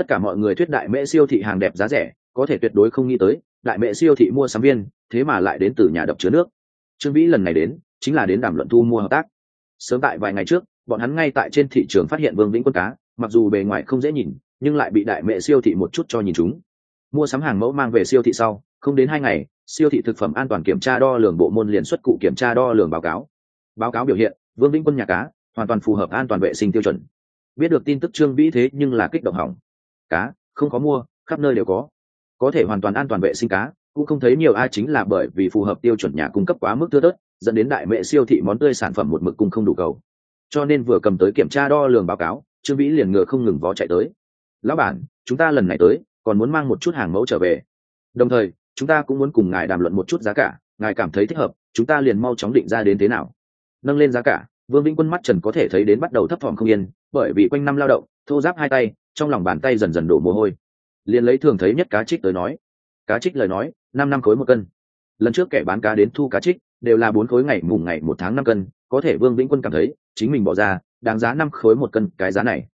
tất cả mọi người thuyết đại mẹ siêu thị hàng đẹp giá rẻ, có thể tuyệt đối không nghĩ tới, đại mẹ siêu thị mua sắm viên, thế mà lại đến từ nhà đập chứa nước. Trương vĩ lần này đến, chính là đến đàm luận thu mua hợp tác. Sớm tại vài ngày trước, bọn hắn ngay tại trên thị trường phát hiện vương vĩnh quân cá, mặc dù bề ngoài không dễ nhìn, nhưng lại bị đại mẹ siêu thị một chút cho nhìn chúng. Mua sắm hàng mẫu mang về siêu thị sau, không đến hai ngày, siêu thị thực phẩm an toàn kiểm tra đo lường bộ môn liền xuất cụ kiểm tra đo lường báo cáo. Báo cáo biểu hiện, vương vĩnh quân nhà cá, hoàn toàn phù hợp an toàn vệ sinh tiêu chuẩn. Biết được tin tức trương vĩ thế nhưng là kích động hỏng cá, không có mua, khắp nơi đều có. Có thể hoàn toàn an toàn vệ sinh cá, cũng không thấy nhiều ai chính là bởi vì phù hợp tiêu chuẩn nhà cung cấp quá mức thưa tớt dẫn đến đại mệ siêu thị món tươi sản phẩm một mực cung không đủ cầu. Cho nên vừa cầm tới kiểm tra đo lường báo cáo, trương vĩ liền ngựa không ngừng vó chạy tới. Lão bản, chúng ta lần này tới, còn muốn mang một chút hàng mẫu trở về. Đồng thời, chúng ta cũng muốn cùng ngài đàm luận một chút giá cả, ngài cảm thấy thích hợp, chúng ta liền mau chóng định ra đến thế nào. Nâng lên giá cả, vương vĩnh quân mắt trần có thể thấy đến bắt đầu thấp thỏm không yên, bởi vì quanh năm lao động, thô giáp hai tay trong lòng bàn tay dần dần đổ mồ hôi. Liền lấy thường thấy nhất cá trích tới nói, cá trích lời nói, năm năm khối một cân. Lần trước kẻ bán cá đến thu cá trích, đều là bốn khối ngày mùng ngày một tháng năm cân, có thể vương vĩnh quân cảm thấy, chính mình bỏ ra, đáng giá năm khối một cân cái giá này.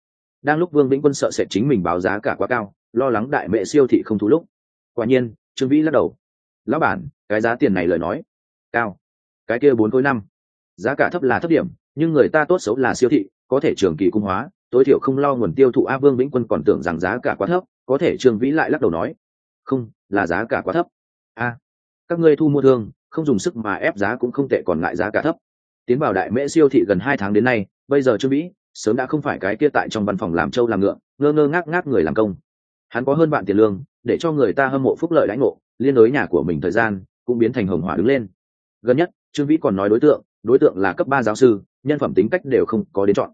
Đang lúc vương vĩnh quân sợ sẽ chính mình báo giá cả quá cao, lo lắng đại mẹ siêu thị không thú lúc. Quả nhiên, trương vĩ lắc đầu. Lão bản, cái giá tiền này lời nói, cao. Cái kia bốn khối năm, giá cả thấp là thấp điểm, nhưng người ta tốt xấu là siêu thị, có thể trường kỳ cung hóa tối thiểu không lo nguồn tiêu thụ a vương vĩnh quân còn tưởng rằng giá cả quá thấp, có thể trương vĩ lại lắc đầu nói, không, là giá cả quá thấp. A, các ngươi thu mua thương, không dùng sức mà ép giá cũng không tệ còn lại giá cả thấp. Tiến vào đại mễ siêu thị gần hai tháng đến nay, bây giờ trương vĩ sớm đã không phải cái kia tại trong văn phòng làm trâu làm ngựa, ngơ ngơ ngác ngác người làm công. Hắn có hơn bạn tiền lương, để cho người ta hâm mộ phúc lợi lãnh ngộ, liên đối nhà của mình thời gian cũng biến thành hồng hỏa đứng lên. Gần nhất, trương vĩ còn nói đối tượng đối tượng là cấp ba giáo sư, nhân phẩm tính cách đều không có đến chọn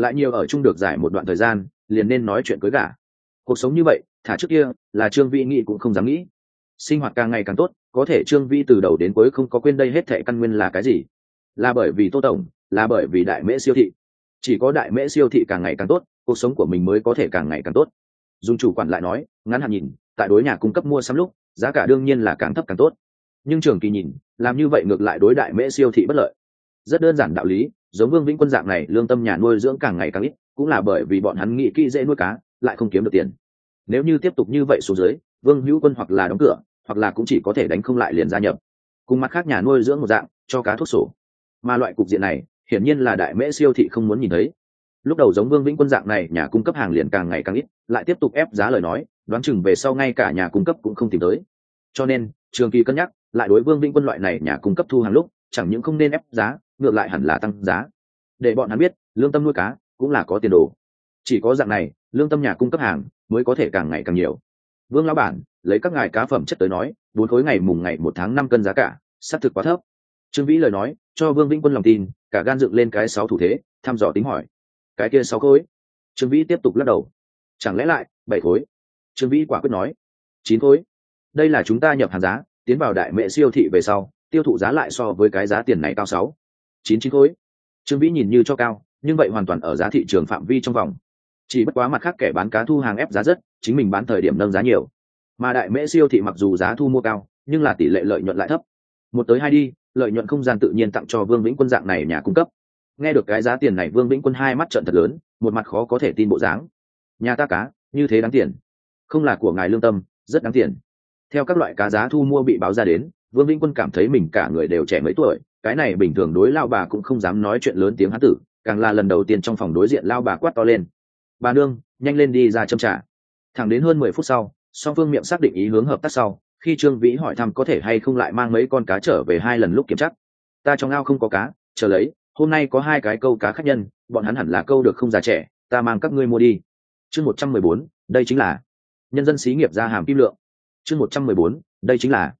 lại nhiều ở chung được giải một đoạn thời gian, liền nên nói chuyện cưới gả. Cuộc sống như vậy, thả trước kia, là trương vĩ nghĩ cũng không dám nghĩ. Sinh hoạt càng ngày càng tốt, có thể trương vĩ từ đầu đến cuối không có quên đây hết thệ căn nguyên là cái gì. Là bởi vì tô tổng, là bởi vì đại mễ siêu thị. Chỉ có đại mễ siêu thị càng ngày càng tốt, cuộc sống của mình mới có thể càng ngày càng tốt. Dùng chủ quản lại nói, ngắn hạn nhìn, tại đối nhà cung cấp mua sắm lúc, giá cả đương nhiên là càng thấp càng tốt. Nhưng trường kỳ nhìn, làm như vậy ngược lại đối đại mễ siêu thị bất lợi. Rất đơn giản đạo lý giống vương vĩnh quân dạng này, lương tâm nhà nuôi dưỡng càng ngày càng ít, cũng là bởi vì bọn hắn nghĩ kỹ dễ nuôi cá, lại không kiếm được tiền. Nếu như tiếp tục như vậy xuống dưới, vương hữu quân hoặc là đóng cửa, hoặc là cũng chỉ có thể đánh không lại liền gia nhập. Cùng mặt khác nhà nuôi dưỡng một dạng, cho cá thuốc sổ. Mà loại cục diện này, hiển nhiên là đại mễ siêu thị không muốn nhìn thấy. Lúc đầu giống vương vĩnh quân dạng này, nhà cung cấp hàng liền càng ngày càng ít, lại tiếp tục ép giá lời nói, đoán chừng về sau ngay cả nhà cung cấp cũng không tìm tới. Cho nên, trường kỳ cân nhắc, lại đối vương vĩnh quân loại này nhà cung cấp thu hàng lúc, chẳng những không nên ép giá ngược lại hẳn là tăng giá. Để bọn hắn biết, lương tâm nuôi cá cũng là có tiền đồ. Chỉ có dạng này, lương tâm nhà cung cấp hàng mới có thể càng ngày càng nhiều. Vương lão bản, lấy các ngài cá phẩm chất tới nói, bốn khối ngày mùng ngày một tháng năm cân giá cả, xác thực quá thấp. Trương vĩ lời nói, cho vương vĩnh quân lòng tin, cả gan dựng lên cái sáu thủ thế, thăm dò tính hỏi. Cái kia sáu khối? Trương vĩ tiếp tục lắc đầu. Chẳng lẽ lại, bảy khối? Trương vĩ quả quyết nói. Chín khối. Đây là chúng ta nhập hàng giá, tiến vào đại mệ siêu thị về sau, tiêu thụ giá lại so với cái giá tiền này cao sáu chín chín khối. Trương vĩ nhìn như cho cao, nhưng vậy hoàn toàn ở giá thị trường phạm vi trong vòng. Chỉ bất quá mặt khác kẻ bán cá thu hàng ép giá rất, chính mình bán thời điểm nâng giá nhiều. Mà đại mễ siêu thị mặc dù giá thu mua cao, nhưng là tỷ lệ lợi nhuận lại thấp. Một tới hai đi, lợi nhuận không gian tự nhiên tặng cho vương vĩnh quân dạng này nhà cung cấp. Nghe được cái giá tiền này, vương vĩnh quân hai mắt trận thật lớn, một mặt khó có thể tin bộ dáng. Nhà ta cá, như thế đáng tiền. Không là của ngài lương tâm, rất đáng tiền. Theo các loại cá giá thu mua bị báo ra đến, vương vĩnh quân cảm thấy mình cả người đều trẻ mấy tuổi cái này bình thường đối lao bà cũng không dám nói chuyện lớn tiếng hán tử, càng là lần đầu tiên trong phòng đối diện lao bà quát to lên. Bà nương, nhanh lên đi ra châm trả thẳng đến hơn mười phút sau, song phương miệng xác định ý hướng hợp tác sau, khi trương vĩ hỏi thăm có thể hay không lại mang mấy con cá trở về hai lần lúc kiểm tra. Ta trong ao không có cá, chờ lấy, hôm nay có hai cái câu cá khách nhân, bọn hắn hẳn là câu được không già trẻ, ta mang các ngươi mua đi. Chương một trăm mười bốn, đây chính là nhân dân xí nghiệp ra hàm kim lượng. Chương một trăm mười bốn, đây chính là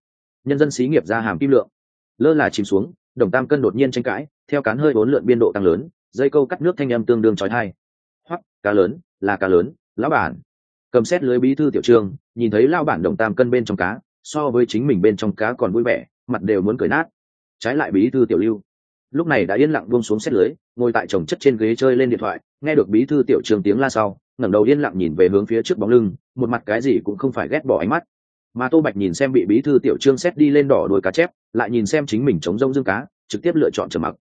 nhân dân xí nghiệp ra hàm kim lượng. Lơ là chìm xuống đồng tam cân đột nhiên tranh cãi, theo cán hơi bốn lượn biên độ tăng lớn, dây câu cắt nước thanh âm tương đương trói thai hoặc cá lớn, là cá lớn, lão bản. Cầm xét lưới bí thư tiểu trương nhìn thấy lao bản đồng tam cân bên trong cá, so với chính mình bên trong cá còn vui vẻ, mặt đều muốn cười nát. Trái lại bí thư tiểu lưu. Lúc này đã yên lặng buông xuống xét lưới, ngồi tại chồng chất trên ghế chơi lên điện thoại, nghe được bí thư tiểu trường tiếng la sau, ngẩng đầu yên lặng nhìn về hướng phía trước bóng lưng, một mặt cái gì cũng không phải ghét bỏ ánh mắt mà tô bạch nhìn xem bị bí thư tiểu trương xét đi lên đỏ đuôi cá chép, lại nhìn xem chính mình chống rông dương cá, trực tiếp lựa chọn trầm mặc.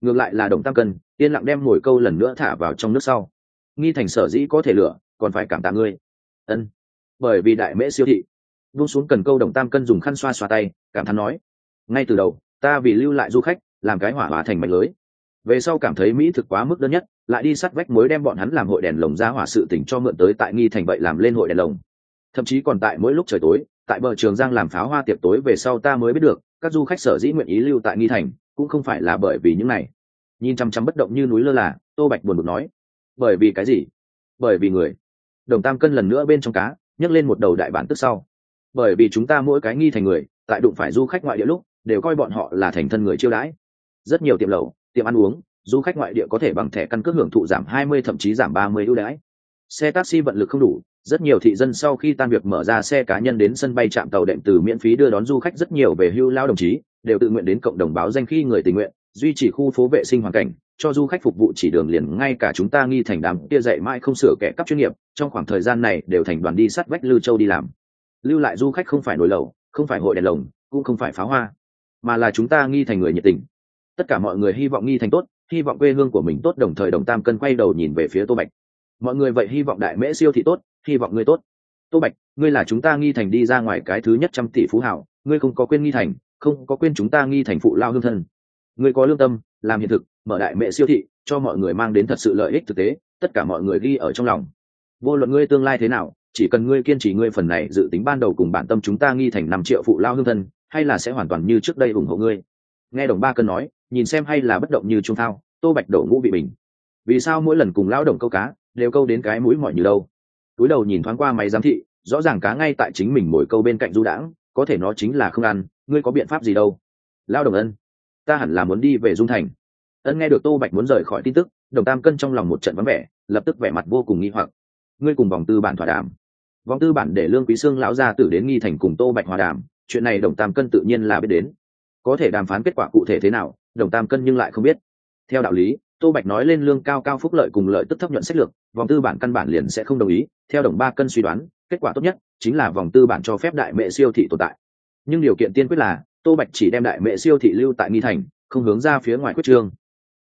Ngược lại là đồng tam cân, yên lặng đem ngồi câu lần nữa thả vào trong nước sau. Nghi thành sở dĩ có thể lựa, còn phải cảm tạ ngươi. Ân. Bởi vì đại mễ siêu thị. Vung xuống cần câu đồng tam cân dùng khăn xoa xoa tay, cảm thán nói. Ngay từ đầu, ta vì lưu lại du khách, làm cái hỏa hóa thành mạch lưới. Về sau cảm thấy mỹ thực quá mức đơn nhất, lại đi sắt vách mối đem bọn hắn làm hội đèn lồng ra hỏa sự tỉnh cho mượn tới tại nghi thành vậy làm lên hội đèn lồng thậm chí còn tại mỗi lúc trời tối, tại bờ trường giang làm pháo hoa tiệc tối về sau ta mới biết được, các du khách sở dĩ nguyện ý lưu tại nghi thành, cũng không phải là bởi vì những này. Nhìn chăm chăm bất động như núi lơ là, tô bạch buồn bực nói. Bởi vì cái gì? Bởi vì người. Đồng tam cân lần nữa bên trong cá, nhấc lên một đầu đại bản tức sau. Bởi vì chúng ta mỗi cái nghi thành người, tại đụng phải du khách ngoại địa lúc, đều coi bọn họ là thành thân người chiêu đãi. Rất nhiều tiệm lẩu, tiệm ăn uống, du khách ngoại địa có thể bằng thẻ căn cước hưởng thụ giảm 20 thậm chí giảm 30 ưu đãi. Xe taxi vận lực không đủ rất nhiều thị dân sau khi tan việc mở ra xe cá nhân đến sân bay trạm tàu đệm từ miễn phí đưa đón du khách, rất nhiều về hưu lao đồng chí đều tự nguyện đến cộng đồng báo danh khi người tình nguyện, duy trì khu phố vệ sinh hoàn cảnh, cho du khách phục vụ chỉ đường liền ngay cả chúng ta nghi thành đám kia dạy mãi không sửa kẻ cấp chuyên nghiệp, trong khoảng thời gian này đều thành đoàn đi sát vách lưu châu đi làm. Lưu lại du khách không phải nổi lầu không phải hội đèn lồng, cũng không phải pháo hoa, mà là chúng ta nghi thành người nhiệt tình. Tất cả mọi người hy vọng nghi thành tốt, hy vọng quê hương của mình tốt, đồng thời đồng tam cân quay đầu nhìn về phía tô bạch. Mọi người vậy hy vọng đại mễ siêu thị tốt hy vọng ngươi tốt. Tô bạch, ngươi là chúng ta nghi thành đi ra ngoài cái thứ nhất trăm tỷ phú hảo, ngươi không có quên nghi thành, không có quên chúng ta nghi thành phụ lao hương thân. Ngươi có lương tâm, làm hiện thực, mở đại mẹ siêu thị, cho mọi người mang đến thật sự lợi ích thực tế, tất cả mọi người ghi ở trong lòng. Vô luận ngươi tương lai thế nào, chỉ cần ngươi kiên trì ngươi phần này dự tính ban đầu cùng bản tâm chúng ta nghi thành năm triệu phụ lao hương thân, hay là sẽ hoàn toàn như trước đây ủng hộ ngươi. Nghe đồng ba cân nói, nhìn xem hay là bất động như trung thao, tô bạch đổ ngũ bị bình. Vì sao mỗi lần cùng lao động câu cá, đều câu đến cái mũi mỏi như đâu? Túi đầu nhìn thoáng qua máy giám thị, rõ ràng cá ngay tại chính mình ngồi câu bên cạnh du đãng, có thể nó chính là không ăn, ngươi có biện pháp gì đâu? Lao đồng ân, ta hẳn là muốn đi về dung thành. Ân nghe được tô bạch muốn rời khỏi tin tức, đồng tam cân trong lòng một trận vắng vẻ, lập tức vẻ mặt vô cùng nghi hoặc. Ngươi cùng vòng tư bản thỏa đàm. Vòng tư bản để lương quý sương lão gia tử đến nghi thành cùng tô bạch hòa đàm, chuyện này đồng tam cân tự nhiên là biết đến. Có thể đàm phán kết quả cụ thể thế nào, đồng tam cân nhưng lại không biết. Theo đạo lý tô bạch nói lên lương cao cao phúc lợi cùng lợi tức thấp nhuận sách lược, vòng tư bản căn bản liền sẽ không đồng ý, theo đồng ba cân suy đoán, kết quả tốt nhất chính là vòng tư bản cho phép đại mệ siêu thị tồn tại. Nhưng điều kiện tiên quyết là, tô bạch chỉ đem đại mệ siêu thị lưu tại nghi thành, không hướng ra phía ngoài quyết trương.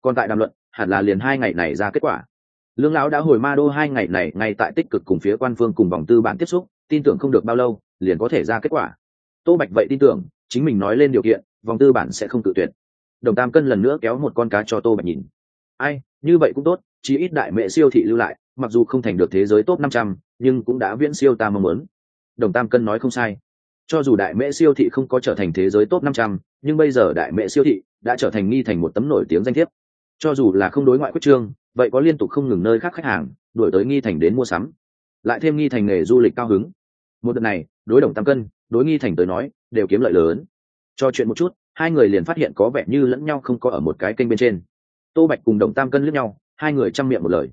Còn tại đàm luận, hẳn là liền hai ngày này ra kết quả. Lương lão đã hồi ma đô hai ngày này, ngay tại tích cực cùng phía quan phương cùng vòng tư bản tiếp xúc, tin tưởng không được bao lâu, liền có thể ra kết quả. Tô bạch vậy tin tưởng, chính mình nói lên điều kiện, vòng tư bản sẽ không tự tuyệt. Đồng tam cân lần nữa kéo một con cá cho tô bạch nhìn ai, như vậy cũng tốt, chí ít đại mẹ siêu thị lưu lại, mặc dù không thành được thế giới top năm trăm, nhưng cũng đã viễn siêu ta mong muốn. Đồng tam cân nói không sai. Cho dù đại mẹ siêu thị không có trở thành thế giới top năm trăm, nhưng bây giờ đại mẹ siêu thị đã trở thành nghi thành một tấm nổi tiếng danh thiếp. Cho dù là không đối ngoại quyết trương, vậy có liên tục không ngừng nơi khác khách hàng, đuổi tới nghi thành đến mua sắm. Lại thêm nghi thành nghề du lịch cao hứng. Một đợt này, đối đồng tam cân, đối nghi thành tới nói, đều kiếm lợi lớn. Cho chuyện một chút, hai người liền phát hiện có vẻ như lẫn nhau không có ở một cái kênh bên trên tô bạch cùng đồng tam cân lướt nhau, hai người chăm miệng một lời.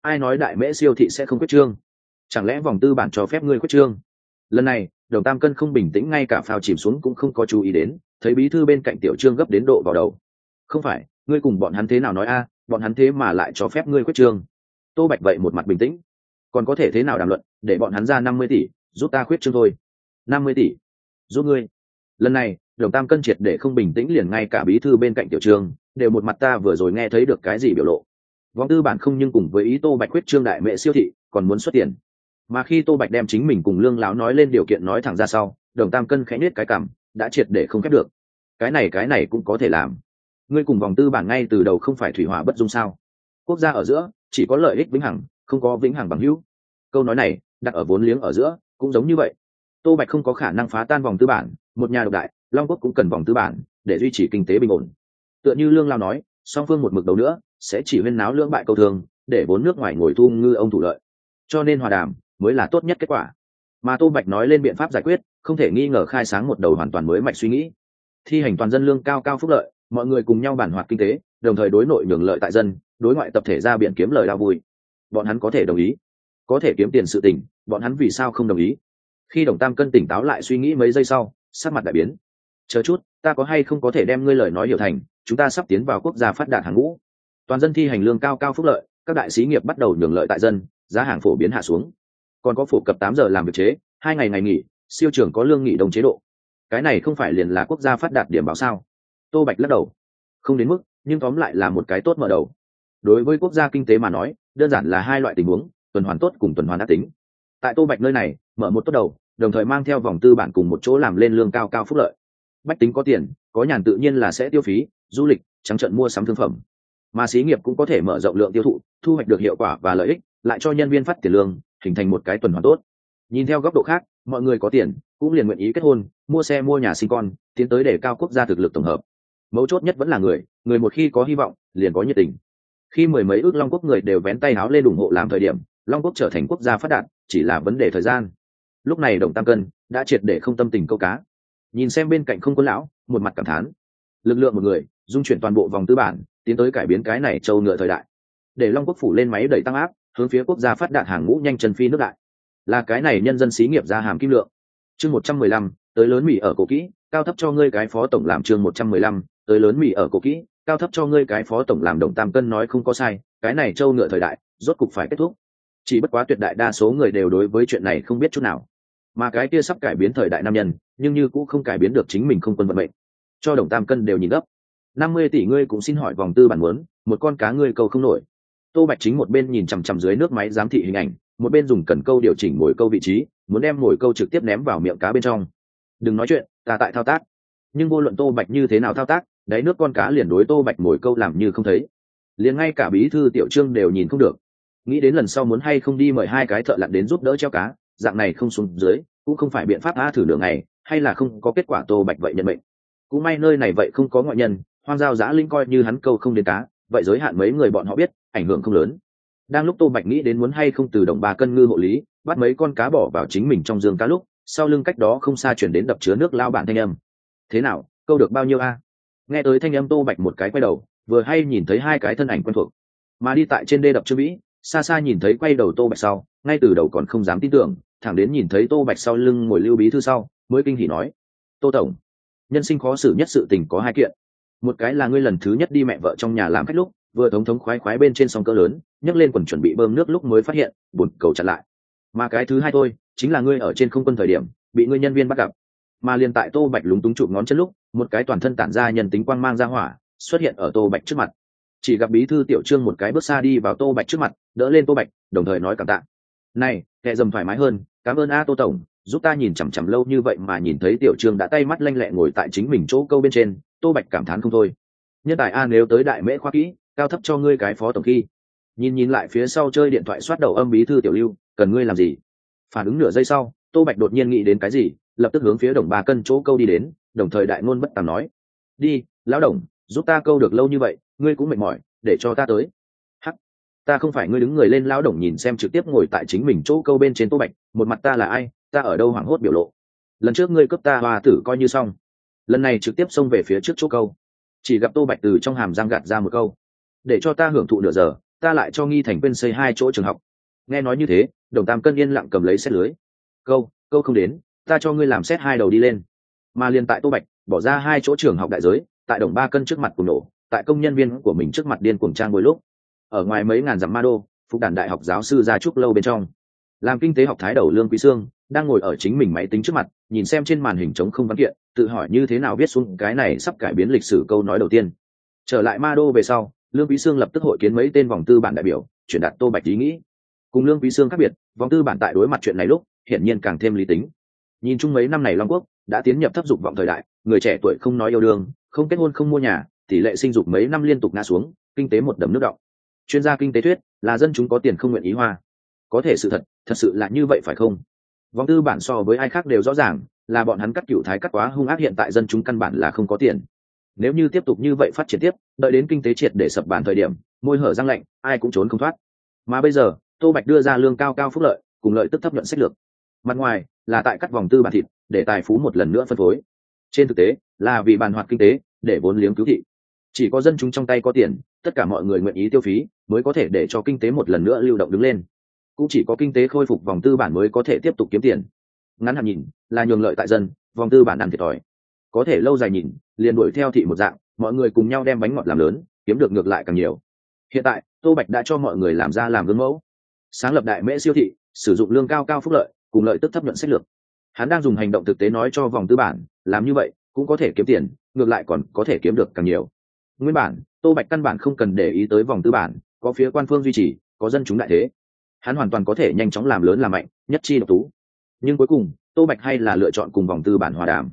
Ai nói đại mễ siêu thị sẽ không quyết trương? Chẳng lẽ vòng tư bản cho phép ngươi quyết trương? Lần này, đồng tam cân không bình tĩnh ngay cả phao chìm xuống cũng không có chú ý đến, thấy bí thư bên cạnh tiểu trương gấp đến độ vào đầu. Không phải, ngươi cùng bọn hắn thế nào nói a, bọn hắn thế mà lại cho phép ngươi quyết trương? Tô bạch vậy một mặt bình tĩnh. Còn có thể thế nào đàm luận, để bọn hắn ra năm mươi tỷ, giúp ta quyết trương thôi. năm mươi tỷ, giúp ngươi. Lần này, đồng tam cân triệt để không bình tĩnh liền ngay cả bí thư bên cạnh tiểu trương đều một mặt ta vừa rồi nghe thấy được cái gì biểu lộ. Vong tư bản không nhưng cùng với ý tô bạch quyết trương đại mẹ siêu thị, còn muốn xuất tiền. Mà khi tô bạch đem chính mình cùng lương láo nói lên điều kiện nói thẳng ra sau, đồng tam cân khẽ nết cái cảm đã triệt để không khép được. Cái này cái này cũng có thể làm. Ngươi cùng vòng tư bản ngay từ đầu không phải thủy hỏa bất dung sao? Quốc gia ở giữa, chỉ có lợi ích vĩnh hằng, không có vĩnh hằng bằng hữu. Câu nói này, đặt ở vốn liếng ở giữa, cũng giống như vậy. Tô bạch không có khả năng phá tan vòng tư bản, một nhà độc đại, long quốc cũng cần vòng tư bản, để duy trì kinh tế bình ổn tựa như lương lao nói, song phương một mực đầu nữa, sẽ chỉ huyên náo lưỡng bại câu thường, để vốn nước ngoài ngồi thu ngư ông thủ lợi. Cho nên hòa đàm mới là tốt nhất kết quả. Mà tô bạch nói lên biện pháp giải quyết, không thể nghi ngờ khai sáng một đầu hoàn toàn mới mạch suy nghĩ. Thi hành toàn dân lương cao cao phúc lợi, mọi người cùng nhau bản hoạt kinh tế, đồng thời đối nội nhường lợi tại dân, đối ngoại tập thể ra biện kiếm lời đau vui. Bọn hắn có thể đồng ý. Có thể kiếm tiền sự tình, bọn hắn vì sao không đồng ý? Khi đồng tam cân tỉnh táo lại suy nghĩ mấy giây sau, sắc mặt đại biến. Chờ chút, ta có hay không có thể đem ngươi lời nói hiểu thành? Chúng ta sắp tiến vào quốc gia phát đạt hàng ngũ. Toàn dân thi hành lương cao cao phúc lợi, các đại sĩ nghiệp bắt đầu nhường lợi tại dân, giá hàng phổ biến hạ xuống. Còn có phổ cập tám giờ làm việc chế, hai ngày ngày nghỉ, siêu trưởng có lương nghỉ đồng chế độ. Cái này không phải liền là quốc gia phát đạt điểm báo sao? Tô bạch lắc đầu. Không đến mức, nhưng tóm lại là một cái tốt mở đầu. Đối với quốc gia kinh tế mà nói, đơn giản là hai loại tình huống, tuần hoàn tốt cùng tuần hoàn ác tính. Tại tô bạch nơi này, mở một tốt đầu, đồng thời mang theo vòng tư bản cùng một chỗ làm lên lương cao cao phúc lợi. Bách tính có tiền, có nhàn tự nhiên là sẽ tiêu phí du lịch, trắng trận mua sắm thương phẩm. Mà xí nghiệp cũng có thể mở rộng lượng tiêu thụ, thu hoạch được hiệu quả và lợi ích, lại cho nhân viên phát tiền lương, hình thành một cái tuần hoàn tốt. Nhìn theo góc độ khác, mọi người có tiền, cũng liền nguyện ý kết hôn, mua xe, mua nhà sinh con, tiến tới để cao quốc gia thực lực tổng hợp. Mấu chốt nhất vẫn là người người một khi có hy vọng, liền có nhiệt tình. Khi mười mấy ước long quốc người đều vén tay áo lên ủng hộ làm thời điểm, long quốc trở thành quốc gia phát đạt, chỉ là vấn đề thời gian. Lúc này đồng tam cân đã triệt để không tâm tình câu cá. Nhìn xem bên cạnh không quân lão, một mặt cảm thán. Lực lượng một người dung chuyển toàn bộ vòng tư bản, tiến tới cải biến cái này châu ngựa thời đại. Để long quốc phủ lên máy đẩy tăng áp, hướng phía quốc gia phát đạn hàng ngũ nhanh chân phi nước đại. Là cái này nhân dân xí nghiệp ra hàm kim lượng. Chương một trăm mười lăm, tới lớn mỹ ở cổ kỹ, cao thấp cho ngươi cái phó tổng làm chương một trăm mười lăm, tới lớn mỹ ở cổ kỹ, cao thấp cho ngươi cái phó tổng làm đồng tam cân nói không có sai, cái này châu ngựa thời đại, rốt cục phải kết thúc. Chỉ bất quá tuyệt đại đa số người đều đối với chuyện này không biết chút nào. Mà cái kia sắp cải biến thời đại nam nhân, nhưng như cũng không cải biến được chính mình không quân vận mệnh. Cho đồng tam cân đều nhìn gấp năm mươi tỷ ngươi cũng xin hỏi vòng tư bản muốn, một con cá ngươi câu không nổi. Tô bạch chính một bên nhìn chằm chằm dưới nước máy giám thị hình ảnh, một bên dùng cần câu điều chỉnh mồi câu vị trí, muốn đem mồi câu trực tiếp ném vào miệng cá bên trong. Đừng nói chuyện, ta tại thao tác. Nhưng vô luận tô bạch như thế nào thao tác, đáy nước con cá liền đối tô bạch mồi câu làm như không thấy. Liền ngay cả bí thư tiểu trương đều nhìn không được. Nghĩ đến lần sau muốn hay không đi mời hai cái thợ lặn đến giúp đỡ treo cá, dạng này không xuống dưới, cũng không phải biện pháp a thử đường này hay là không có kết quả tô bạch vậy nhận mệnh. Cũng may nơi này vậy không có ngoại nhân hoang giao giã linh coi như hắn câu không đến cá, vậy giới hạn mấy người bọn họ biết, ảnh hưởng không lớn. Đang lúc tô bạch nghĩ đến muốn hay không từ đồng ba cân ngư hộ lý, bắt mấy con cá bỏ vào chính mình trong giường cá lúc, sau lưng cách đó không xa chuyển đến đập chứa nước lao bản thanh âm. Thế nào, câu được bao nhiêu a? Nghe tới thanh âm tô bạch một cái quay đầu, vừa hay nhìn thấy hai cái thân ảnh quen thuộc. Mà đi tại trên đê đập trương vĩ xa xa nhìn thấy quay đầu tô bạch sau, ngay từ đầu còn không dám tin tưởng, thẳng đến nhìn thấy tô bạch sau lưng ngồi lưu bí thư sau, mới kinh hỉ nói, tô tổng, nhân sinh khó xử nhất sự tình có hai kiện một cái là ngươi lần thứ nhất đi mẹ vợ trong nhà làm khách lúc, vừa thống thống khoái khoái bên trên sông cỡ lớn, nhấc lên quần chuẩn bị bơm nước lúc mới phát hiện bùn cầu chặn lại. Mà cái thứ hai thôi, chính là ngươi ở trên không quân thời điểm, bị ngươi nhân viên bắt gặp. Mà liền tại tô bạch lúng túng chụp ngón chân lúc, một cái toàn thân tản ra nhân tính quang mang ra hỏa, xuất hiện ở tô bạch trước mặt. Chỉ gặp bí thư tiểu trương một cái bước xa đi vào tô bạch trước mặt, đỡ lên tô bạch, đồng thời nói cảm tạ. Này kệ dầm thoải mái hơn, cảm ơn a tô tổng, giúp ta nhìn chằm chằm lâu như vậy mà nhìn thấy tiểu trương đã tay mắt lanh lẹ ngồi tại chính mình chỗ câu bên trên tô bạch cảm thán không thôi. Nhân tài a nếu tới đại mễ khoa kỹ, cao thấp cho ngươi cái phó tổng khi. Nhìn nhìn lại phía sau chơi điện thoại soát đầu âm bí thư tiểu lưu, cần ngươi làm gì? Phản ứng nửa giây sau, tô bạch đột nhiên nghĩ đến cái gì, lập tức hướng phía đồng ba cân chỗ câu đi đến, đồng thời đại ngôn bất tàm nói. Đi, lão đồng, giúp ta câu được lâu như vậy, ngươi cũng mệt mỏi, để cho ta tới. Hắc, ta không phải ngươi đứng người lên lão đồng nhìn xem trực tiếp ngồi tại chính mình chỗ câu bên trên tô bạch, một mặt ta là ai, ta ở đâu hoảng hốt biểu lộ. Lần trước ngươi cướp ta hòa tử coi như xong lần này trực tiếp xông về phía trước chỗ câu. Chỉ gặp tô bạch từ trong hàm giang gạt ra một câu. Để cho ta hưởng thụ nửa giờ, ta lại cho nghi thành quên xây hai chỗ trường học. Nghe nói như thế, đồng tam cân yên lặng cầm lấy xét lưới. Câu câu không đến, ta cho ngươi làm xét hai đầu đi lên. Mà liền tại tô bạch, bỏ ra hai chỗ trường học đại giới, tại đồng ba cân trước mặt cùng nổ, tại công nhân viên của mình trước mặt điên cuồng trang mỗi lúc. Ở ngoài mấy ngàn dặm ma đô, phục đàn đại học giáo sư gia trúc lâu bên trong làm kinh tế học thái đầu lương quý sương đang ngồi ở chính mình máy tính trước mặt, nhìn xem trên màn hình chống không văn kiện, tự hỏi như thế nào viết xuống cái này sắp cải biến lịch sử câu nói đầu tiên. Trở lại ma đô về sau, lương quý sương lập tức hội kiến mấy tên vòng tư bản đại biểu chuyển đạt tô bạch ý nghĩ. Cùng lương quý sương khác biệt, vòng tư bản tại đối mặt chuyện này lúc, hiển nhiên càng thêm lý tính. Nhìn chung mấy năm này long quốc đã tiến nhập thấp dục vọng thời đại, người trẻ tuổi không nói yêu đương, không kết hôn không mua nhà, tỷ lệ sinh dục mấy năm liên tục ngã xuống, kinh tế một đầm nước động. Chuyên gia kinh tế thuyết là dân chúng có tiền không nguyện ý hoa có thể sự thật thật sự là như vậy phải không? Vòng tư bản so với ai khác đều rõ ràng, là bọn hắn cắt cựu thái cắt quá hung ác hiện tại dân chúng căn bản là không có tiền. Nếu như tiếp tục như vậy phát triển tiếp, đợi đến kinh tế triệt để sập bàn thời điểm, môi hở răng lạnh, ai cũng trốn không thoát. Mà bây giờ, tô bạch đưa ra lương cao cao phúc lợi, cùng lợi tức thấp nhuận sách lược. Mặt ngoài, là tại cắt vòng tư bản thịt, để tài phú một lần nữa phân phối. Trên thực tế, là vì bàn hoạt kinh tế, để vốn liếng cứu thị. Chỉ có dân chúng trong tay có tiền, tất cả mọi người nguyện ý tiêu phí, mới có thể để cho kinh tế một lần nữa lưu động đứng lên cũng chỉ có kinh tế khôi phục vòng tư bản mới có thể tiếp tục kiếm tiền. Ngắn hạn nhìn, là nhường lợi tại dân, vòng tư bản ăn thiệt thòi. Có thể lâu dài nhìn, liền đuổi theo thị một dạng, mọi người cùng nhau đem bánh ngọt làm lớn, kiếm được ngược lại càng nhiều. Hiện tại, tô bạch đã cho mọi người làm ra làm gương mẫu. Sáng lập đại mễ siêu thị, sử dụng lương cao cao phúc lợi, cùng lợi tức thấp nhuận sách lược. Hắn đang dùng hành động thực tế nói cho vòng tư bản, làm như vậy, cũng có thể kiếm tiền, ngược lại còn có thể kiếm được càng nhiều. Nguyên bản, tô bạch căn bản không cần để ý tới vòng tư bản, có phía quan phương duy trì, có dân chúng đại thế hắn hoàn toàn có thể nhanh chóng làm lớn làm mạnh, nhất chi độc tú. Nhưng cuối cùng, tô bạch hay là lựa chọn cùng vòng tư bản hòa đàm.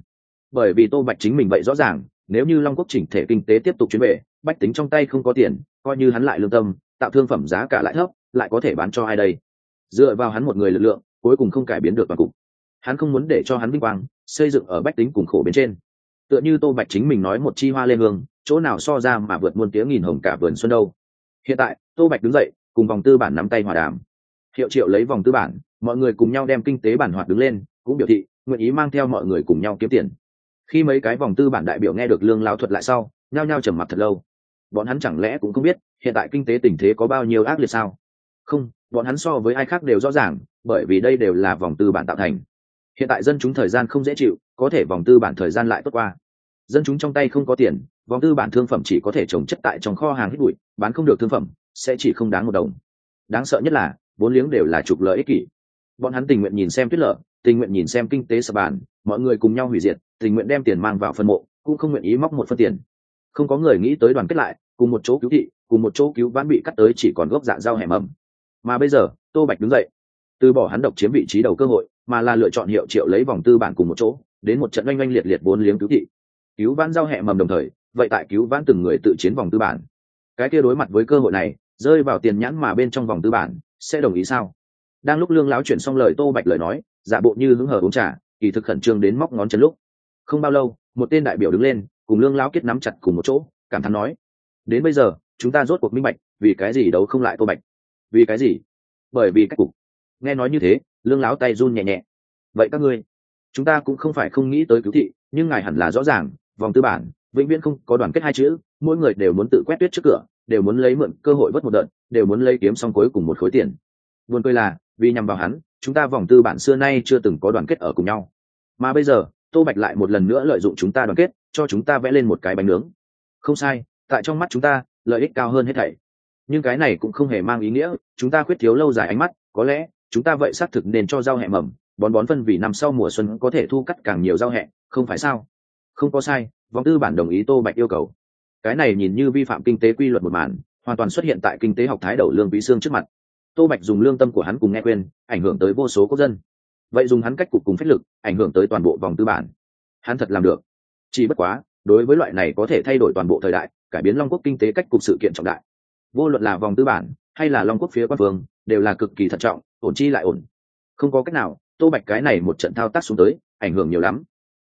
Bởi vì tô bạch chính mình vậy rõ ràng, nếu như long quốc chỉnh thể kinh tế tiếp tục chuyến về bách tính trong tay không có tiền, coi như hắn lại lương tâm, tạo thương phẩm giá cả lại thấp, lại có thể bán cho ai đây? Dựa vào hắn một người lực lượng, cuối cùng không cải biến được toàn cục. Hắn không muốn để cho hắn vinh quang, xây dựng ở bách tính cùng khổ bên trên. Tựa như tô bạch chính mình nói một chi hoa lên hương, chỗ nào so ra mà vượt muôn tiếng nghìn hồng cả vườn xuân đâu. Hiện tại, tô bạch đứng dậy, cùng vòng tư bản nắm tay hòa đàm hiệu triệu lấy vòng tư bản, mọi người cùng nhau đem kinh tế bản hoạt đứng lên, cũng biểu thị nguyện ý mang theo mọi người cùng nhau kiếm tiền. Khi mấy cái vòng tư bản đại biểu nghe được lương lao thuật lại sau, nhao nhao trầm mặt thật lâu. Bọn hắn chẳng lẽ cũng không biết, hiện tại kinh tế tình thế có bao nhiêu ác liệt sao? Không, bọn hắn so với ai khác đều rõ ràng, bởi vì đây đều là vòng tư bản tạo thành. Hiện tại dân chúng thời gian không dễ chịu, có thể vòng tư bản thời gian lại tốt qua. Dân chúng trong tay không có tiền, vòng tư bản thương phẩm chỉ có thể trồng chất tại trong kho hàng hít bụi, bán không được thương phẩm, sẽ chỉ không đáng một đồng. Đáng sợ nhất là vốn liếng đều là trục lợi ích kỷ. Bọn hắn tình nguyện nhìn xem tuyết lở, tình nguyện nhìn xem kinh tế sập bàn, mọi người cùng nhau hủy diệt, tình nguyện đem tiền mang vào phân mộ, cũng không nguyện ý móc một phân tiền. Không có người nghĩ tới đoàn kết lại, cùng một chỗ cứu thị, cùng một chỗ cứu vãn bị cắt tới chỉ còn gốc dạng rau hẻm ẩm. Mà bây giờ, tô bạch đứng dậy, từ bỏ hắn độc chiếm vị trí đầu cơ hội, mà là lựa chọn hiệu triệu lấy vòng tư bản cùng một chỗ, đến một trận oanh oanh liệt liệt bốn liếng cứu thị. Cứu vãn giao hẹ mầm đồng thời, vậy tại cứu vãn từng người tự chiến vòng tư bản. Cái kia đối mặt với cơ hội này, rơi vào tiền nhãn mà bên trong vòng tư bản sẽ đồng ý sao? Đang lúc lương lão chuyển xong lời tô bạch lời nói, giả bộ như hứng hờ uống trà, kỳ thực khẩn trương đến móc ngón chân lúc. Không bao lâu, một tên đại biểu đứng lên, cùng lương lão kết nắm chặt cùng một chỗ, cảm thán nói, đến bây giờ, chúng ta rốt cuộc minh bạch, vì cái gì đấu không lại tô bạch? Vì cái gì? Bởi vì cách cục. Nghe nói như thế, lương lão tay run nhẹ nhẹ. Vậy các ngươi, chúng ta cũng không phải không nghĩ tới cứu thị, nhưng ngài hẳn là rõ ràng, vòng tư bản, vĩnh viễn không có đoàn kết hai chữ, mỗi người đều muốn tự quét tuyết trước cửa đều muốn lấy mượn cơ hội vớt một đợt, đều muốn lấy kiếm xong cuối cùng một khối tiền. Buồn cười là, vì nhằm vào hắn, chúng ta vòng tư bản xưa nay chưa từng có đoàn kết ở cùng nhau. Mà bây giờ, tô bạch lại một lần nữa lợi dụng chúng ta đoàn kết, cho chúng ta vẽ lên một cái bánh nướng. Không sai, tại trong mắt chúng ta, lợi ích cao hơn hết thảy. Nhưng cái này cũng không hề mang ý nghĩa, chúng ta khuyết thiếu lâu dài ánh mắt, có lẽ, chúng ta vậy xác thực nên cho rau hẹ mầm, bón bón phân vì năm sau mùa xuân có thể thu cắt càng nhiều rau hẹ, không phải sao? Không có sai, vòng tư bản đồng ý tô bạch yêu cầu cái này nhìn như vi phạm kinh tế quy luật một màn, hoàn toàn xuất hiện tại kinh tế học thái đầu lương vĩ xương trước mặt. Tô bạch dùng lương tâm của hắn cùng nghe quên, ảnh hưởng tới vô số quốc dân. Vậy dùng hắn cách cục cùng phép lực, ảnh hưởng tới toàn bộ vòng tư bản. Hắn thật làm được. Chỉ bất quá, đối với loại này có thể thay đổi toàn bộ thời đại, cải biến long quốc kinh tế cách cục sự kiện trọng đại. Vô luận là vòng tư bản, hay là long quốc phía quan phương, đều là cực kỳ thận trọng, ổn chi lại ổn. Không có cách nào, tô bạch cái này một trận thao tác xuống tới, ảnh hưởng nhiều lắm.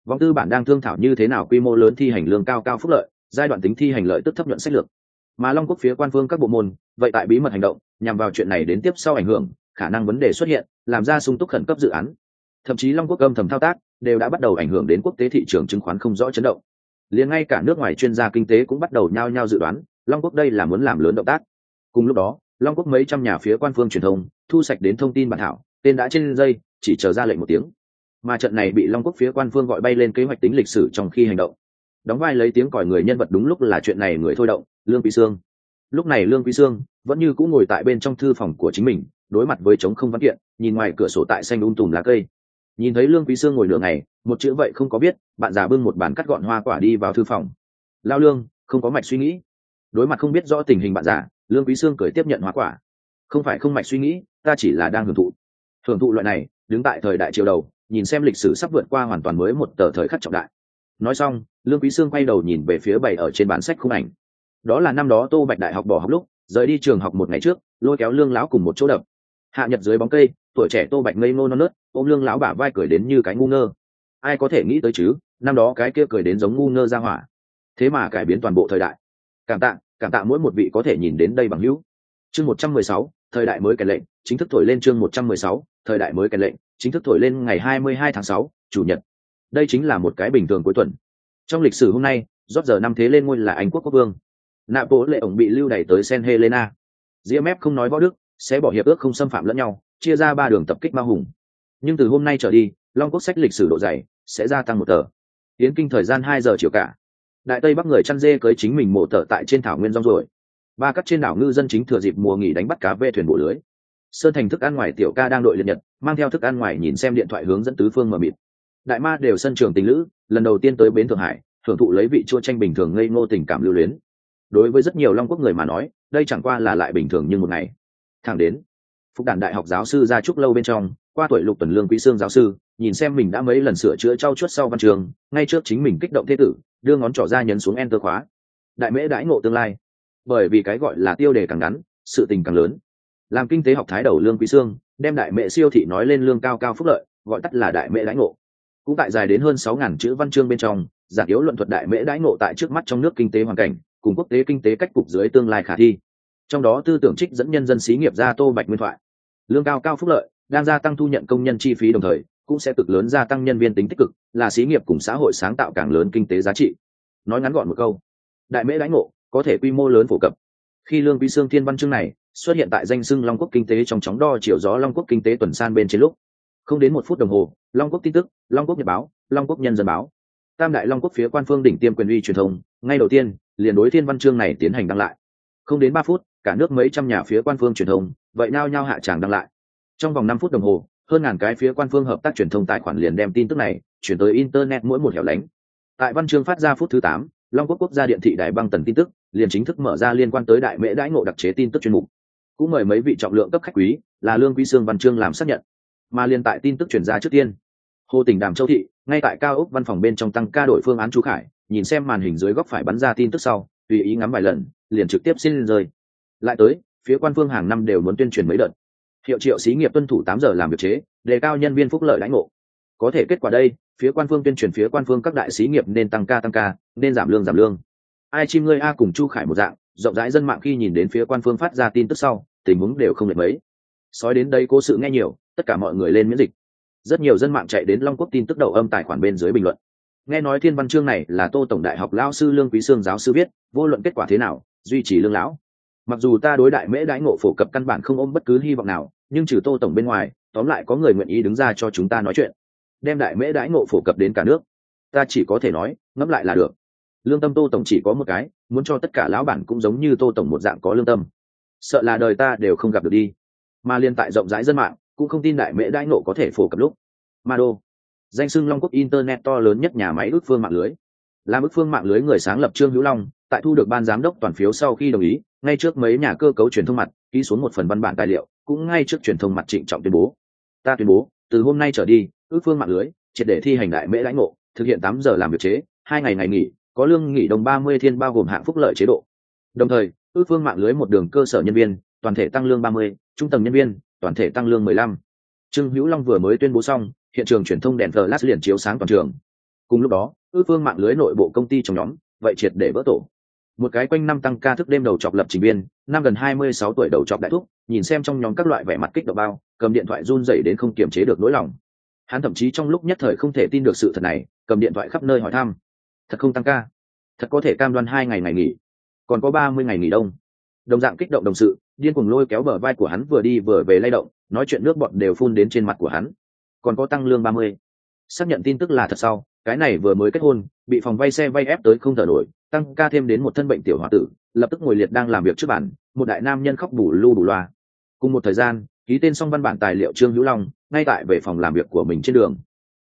Vòng tư bản đang thương thảo như thế nào quy mô lớn thi hành lương cao cao phúc lợi giai đoạn tính thi hành lợi tức thấp nhuận sách lược. Mà long quốc phía quan phương các bộ môn, vậy tại bí mật hành động, nhằm vào chuyện này đến tiếp sau ảnh hưởng, khả năng vấn đề xuất hiện, làm ra sung túc khẩn cấp dự án. Thậm chí long quốc âm thầm thao tác, đều đã bắt đầu ảnh hưởng đến quốc tế thị trường chứng khoán không rõ chấn động. Liền ngay cả nước ngoài chuyên gia kinh tế cũng bắt đầu nhao nhao dự đoán, long quốc đây là muốn làm lớn động tác. Cùng lúc đó, long quốc mấy trăm nhà phía quan phương truyền thông, thu sạch đến thông tin bản thảo, tên đã trên dây, chỉ chờ ra lệnh một tiếng. Mà trận này bị long quốc phía quan phương gọi bay lên kế hoạch tính lịch sử trong khi hành động đóng vai lấy tiếng còi người nhân vật đúng lúc là chuyện này người thôi động, lương quý sương. Lúc này lương quý sương vẫn như cũng ngồi tại bên trong thư phòng của chính mình, đối mặt với trống không văn kiện, nhìn ngoài cửa sổ tại xanh um tùm lá cây. Nhìn thấy lương quý sương ngồi nửa ngày, một chữ vậy không có biết bạn già bưng một bàn cắt gọn hoa quả đi vào thư phòng. Lao lương, không có mạch suy nghĩ. Đối mặt không biết rõ tình hình bạn già, lương quý sương cười tiếp nhận hoa quả. Không phải không mạch suy nghĩ, ta chỉ là đang hưởng thụ. Hưởng thụ loại này, đứng tại thời đại triều đầu, nhìn xem lịch sử sắp vượt qua hoàn toàn mới một tờ thời khắc trọng đại nói xong, lương quý sương quay đầu nhìn về phía bày ở trên bản sách khung ảnh. Đó là năm đó tô bạch đại học bỏ học lúc, rời đi trường học một ngày trước, lôi kéo lương lão cùng một chỗ đập. Hạ nhật dưới bóng cây, tuổi trẻ tô bạch ngây ngô non nớt, ôm lương lão bả vai cười đến như cái ngu ngơ. Ai có thể nghĩ tới chứ, năm đó cái kia cười đến giống ngu ngơ ra hỏa. Thế mà cải biến toàn bộ thời đại. Cảm tạ cảm tạ mỗi một vị có thể nhìn đến đây bằng hữu. Chương một trăm mười sáu, thời đại mới kèn lệnh, chính thức thổi lên chương một trăm mười sáu, thời đại mới kèn lệnh, chính thức thổi lên ngày hai mươi hai tháng sáu, chủ nhật đây chính là một cái bình thường cuối tuần. Trong lịch sử hôm nay, rót giờ năm thế lên ngôi là anh quốc quốc vương. Nạ bộ lệ ổng bị lưu đày tới sen helena. Diễm ép không nói võ đức sẽ bỏ hiệp ước không xâm phạm lẫn nhau, chia ra ba đường tập kích ma hùng. Nhưng từ hôm nay trở đi, long quốc sách lịch sử độ dày sẽ gia tăng một tờ. Tiến kinh thời gian hai giờ chiều cả. Đại tây bắc người chăn dê cưới chính mình mổ tờ tại trên thảo nguyên rong rồi ba cắt trên đảo ngư dân chính thừa dịp mùa nghỉ đánh bắt cá về thuyền bộ lưới. Sơn thành thức ăn ngoài tiểu ca đang đội liệt nhật, mang theo thức ăn ngoài nhìn xem điện thoại hướng dẫn tứ phương mờ mịt đại ma đều sân trường tình lữ, lần đầu tiên tới bến thượng hải, thưởng thụ lấy vị chua tranh bình thường ngây ngô tình cảm lưu luyến. Đối với rất nhiều long quốc người mà nói, đây chẳng qua là lại bình thường như một ngày. Thẳng đến, phục đàn đại học giáo sư ra trúc lâu bên trong, qua tuổi lục tuần lương quý sương giáo sư, nhìn xem mình đã mấy lần sửa chữa trau chuốt sau văn trường, ngay trước chính mình kích động thế tử, đưa ngón trỏ ra nhấn xuống enter khóa. Đại mễ đãi ngộ tương lai. Bởi vì cái gọi là tiêu đề càng ngắn, sự tình càng lớn. Làm kinh tế học thái đầu lương quý sương đem đại mễ siêu thị nói lên lương cao cao phúc lợi, gọi tắt là đại mễ đãi ngộ cũng tại dài đến hơn sáu ngàn chữ văn chương bên trong, giản yếu luận thuật đại mễ đãi ngộ tại trước mắt trong nước kinh tế hoàn cảnh, cùng quốc tế kinh tế cách cục dưới tương lai khả thi. Trong đó tư tưởng trích dẫn nhân dân xí nghiệp ra tô bạch nguyên thoại. Lương cao cao phúc lợi, đang gia tăng thu nhận công nhân chi phí đồng thời, cũng sẽ cực lớn gia tăng nhân viên tính tích cực, là xí nghiệp cùng xã hội sáng tạo càng lớn kinh tế giá trị. Nói ngắn gọn một câu, đại mễ đãi ngộ có thể quy mô lớn phổ cập. Khi lương vi xương thiên văn chương này xuất hiện tại danh sưng long quốc kinh tế trong chóng đo chiều gió long quốc kinh tế tuần san bên trên lúc không đến một phút đồng hồ, long quốc tin tức, long quốc nhật báo, long quốc nhân dân báo. Tam đại long quốc phía quan phương đỉnh tiêm quyền uy truyền thông, ngay đầu tiên, liền đối thiên văn chương này tiến hành đăng lại. Không đến ba phút, cả nước mấy trăm nhà phía quan phương truyền thông, vậy nao nhau hạ tràng đăng lại. Trong vòng năm phút đồng hồ, hơn ngàn cái phía quan phương hợp tác truyền thông tài khoản liền đem tin tức này chuyển tới internet mỗi một hẻo lánh. Tại văn chương phát ra phút thứ tám, long quốc quốc gia điện thị đài băng tần tin tức, liền chính thức mở ra liên quan tới đại mễ đãi ngộ đặc chế tin tức chuyên mục. Cũng mời mấy vị trọng lượng cấp khách quý, là lương quý sương văn chương làm xác nhận mà liên tại tin tức chuyển ra trước tiên. Hồ tỉnh đàm châu thị, ngay tại cao ốc văn phòng bên trong tăng ca đổi phương án chú khải, nhìn xem màn hình dưới góc phải bắn ra tin tức sau, tùy ý ngắm vài lần, liền trực tiếp xin rơi. Lại tới, phía quan phương hàng năm đều muốn tuyên truyền mấy đợt. Hiệu triệu xí nghiệp tuân thủ tám giờ làm việc chế, đề cao nhân viên phúc lợi lãnh ngộ. Có thể kết quả đây, phía quan phương tuyên truyền phía quan phương các đại xí nghiệp nên tăng ca tăng ca, nên giảm lương giảm lương. Ai chim ngươi a cùng chu khải một dạng, rộng rãi dân mạng khi nhìn đến phía quan phương phát ra tin tức sau, tình huống đều không được mấy. Sói đến đây cố sự nghe nhiều tất cả mọi người lên miễn dịch. Rất nhiều dân mạng chạy đến long quốc tin tức đầu âm tài khoản bên dưới bình luận. Nghe nói thiên văn chương này là tô tổng đại học lao sư lương quý sương giáo sư viết, vô luận kết quả thế nào, duy trì lương lão. Mặc dù ta đối đại mễ đãi ngộ phổ cập căn bản không ôm bất cứ hy vọng nào, nhưng trừ tô tổng bên ngoài, tóm lại có người nguyện ý đứng ra cho chúng ta nói chuyện. Đem đại mễ đãi ngộ phổ cập đến cả nước. Ta chỉ có thể nói, ngẫm lại là được. Lương tâm tô tổng chỉ có một cái, muốn cho tất cả lão bản cũng giống như tô tổng một dạng có lương tâm. Sợ là đời ta đều không gặp được đi. Mà liên tại rộng rãi dân mạng cũng không tin đại mễ đãi ngộ có thể phổ cập lúc. Ma đô. Danh sưng long quốc internet to lớn nhất nhà máy ước phương mạng lưới. Làm ước phương mạng lưới người sáng lập trương hữu long, tại thu được ban giám đốc toàn phiếu sau khi đồng ý, ngay trước mấy nhà cơ cấu truyền thông mặt, ký xuống một phần văn bản tài liệu, cũng ngay trước truyền thông mặt trịnh trọng tuyên bố. Ta tuyên bố, từ hôm nay trở đi, ước phương mạng lưới, triệt để thi hành đại mễ lãnh ngộ, thực hiện tám giờ làm việc chế, hai ngày ngày nghỉ, có lương nghỉ đồng ba mươi thiên bao gồm hạng phúc lợi chế độ. Đồng thời, ước phương mạng lưới một đường cơ sở nhân viên, toàn thể tăng lương ba mươi, trung tầng nhân viên toàn thể tăng lương mười lăm. Trương hữu long vừa mới tuyên bố xong, hiện trường truyền thông đèn flash liền chiếu sáng toàn trường. Cùng lúc đó ước phương mạng lưới nội bộ công ty trong nhóm, vậy triệt để vỡ tổ. Một cái quanh năm tăng ca thức đêm đầu chọc lập trình viên năm gần hai mươi sáu tuổi đầu chọc đại thúc, nhìn xem trong nhóm các loại vẻ mặt kích động bao, cầm điện thoại run rẩy đến không kiềm chế được nỗi lòng. Hắn thậm chí trong lúc nhất thời không thể tin được sự thật này, cầm điện thoại khắp nơi hỏi thăm. Thật không tăng ca? Thật có thể cam đoan hai ngày ngày nghỉ? Còn có ba mươi ngày nghỉ đông? Đồng dạng kích động đồng sự, điên cuồng lôi kéo bờ vai của hắn vừa đi vừa về lay động, nói chuyện nước bọt đều phun đến trên mặt của hắn. Còn có tăng lương ba mươi. Xác nhận tin tức là thật sau, cái này vừa mới kết hôn, bị phòng vay xe vay ép tới không thở nổi, tăng ca thêm đến một thân bệnh tiểu h o a tử, lập tức ngồi liệt đang làm việc trước bản một đại nam nhân khóc bù lu bù loa. Cùng một thời gian, ký tên xong văn bản tài liệu trương hữu long, ngay tại về phòng làm việc của mình trên đường.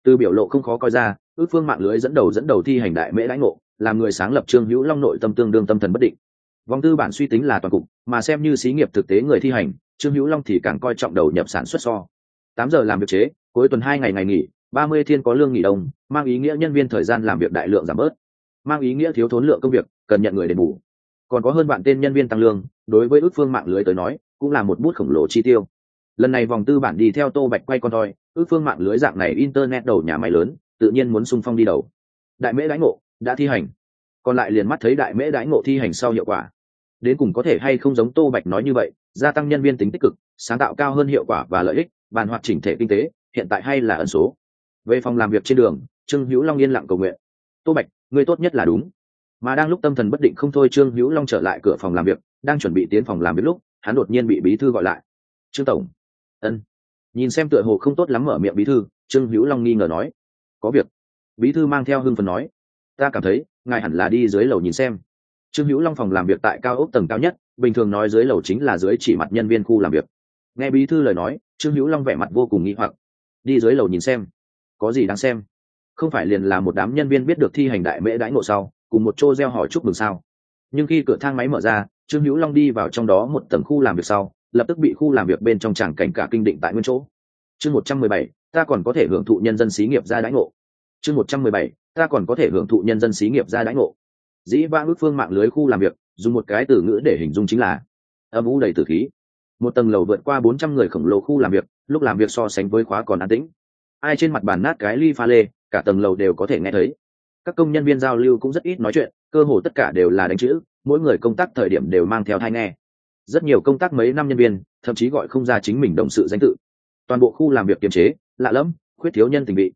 Từ biểu lộ không khó coi ra, ước phương mạng lưới dẫn đầu dẫn đầu thi hành đại mễ lãnh ngộ, làm người sáng lập trương hữu long nội tâm tương đương tâm thần bất định vòng tư bản suy tính là toàn cục, mà xem như xí nghiệp thực tế người thi hành, trương hữu long thì càng coi trọng đầu nhập sản xuất so. Tám giờ làm việc chế, cuối tuần hai ngày ngày nghỉ, ba mươi thiên có lương nghỉ đông, mang ý nghĩa nhân viên thời gian làm việc đại lượng giảm bớt. Mang ý nghĩa thiếu thốn lượng công việc, cần nhận người đền bù. Còn có hơn bạn tên nhân viên tăng lương, đối với ước phương mạng lưới tới nói, cũng là một bút khổng lồ chi tiêu. Lần này vòng tư bản đi theo tô bạch quay con thoi, ước phương mạng lưới dạng này internet đầu nhà máy lớn, tự nhiên muốn sung phong đi đầu. Đại mễ đãi ngộ, đã thi hành. Còn lại liền mắt thấy đại mễ đãi ngộ thi hành sau hiệu quả đến cùng có thể hay không giống tô bạch nói như vậy, gia tăng nhân viên tính tích cực, sáng tạo cao hơn hiệu quả và lợi ích, bàn hoạt chỉnh thể kinh tế, hiện tại hay là ẩn số. Về phòng làm việc trên đường, trương hữu long yên lặng cầu nguyện. Tô bạch, người tốt nhất là đúng. Mà đang lúc tâm thần bất định không thôi, trương hữu long trở lại cửa phòng làm việc, đang chuẩn bị tiến phòng làm việc lúc, hắn đột nhiên bị bí thư gọi lại. Trương tổng. Ân. Nhìn xem tựa hồ không tốt lắm mở miệng bí thư, trương hữu long nghi ngờ nói. Có việc. Bí thư mang theo hưng phần nói. Ta cảm thấy, ngài hẳn là đi dưới lầu nhìn xem trương hữu long phòng làm việc tại cao ốc tầng cao nhất, bình thường nói dưới lầu chính là dưới chỉ mặt nhân viên khu làm việc. Nghe bí thư lời nói, trương hữu long vẻ mặt vô cùng nghi hoặc. Đi dưới lầu nhìn xem. Có gì đáng xem? Không phải liền là một đám nhân viên biết được thi hành đại mễ đãi ngộ sau, cùng một chỗ gieo hỏi chúc mừng sao? Nhưng khi cửa thang máy mở ra, trương hữu long đi vào trong đó một tầng khu làm việc sau, lập tức bị khu làm việc bên trong tràng cảnh cả kinh định tại nguyên chỗ. Chương một trăm mười bảy, ta còn có thể hưởng thụ nhân dân xí nghiệp ra đãi ngộ. Chương một trăm mười bảy, ta còn có thể hưởng thụ nhân dân xí nghiệp ra đãi ngộ dĩ vãng ước phương mạng lưới khu làm việc, dùng một cái từ ngữ để hình dung chính là âm u đầy tử khí. Một tầng lầu vượt qua bốn trăm người khổng lồ khu làm việc, lúc làm việc so sánh với khóa còn an tĩnh. Ai trên mặt bàn nát cái ly pha lê, cả tầng lầu đều có thể nghe thấy. Các công nhân viên giao lưu cũng rất ít nói chuyện, cơ hồ tất cả đều là đánh chữ, mỗi người công tác thời điểm đều mang theo thai nghe. Rất nhiều công tác mấy năm nhân viên, thậm chí gọi không ra chính mình đồng sự danh tự. Toàn bộ khu làm việc kiềm chế, lạ lẫm, khuyết thiếu nhân tình vị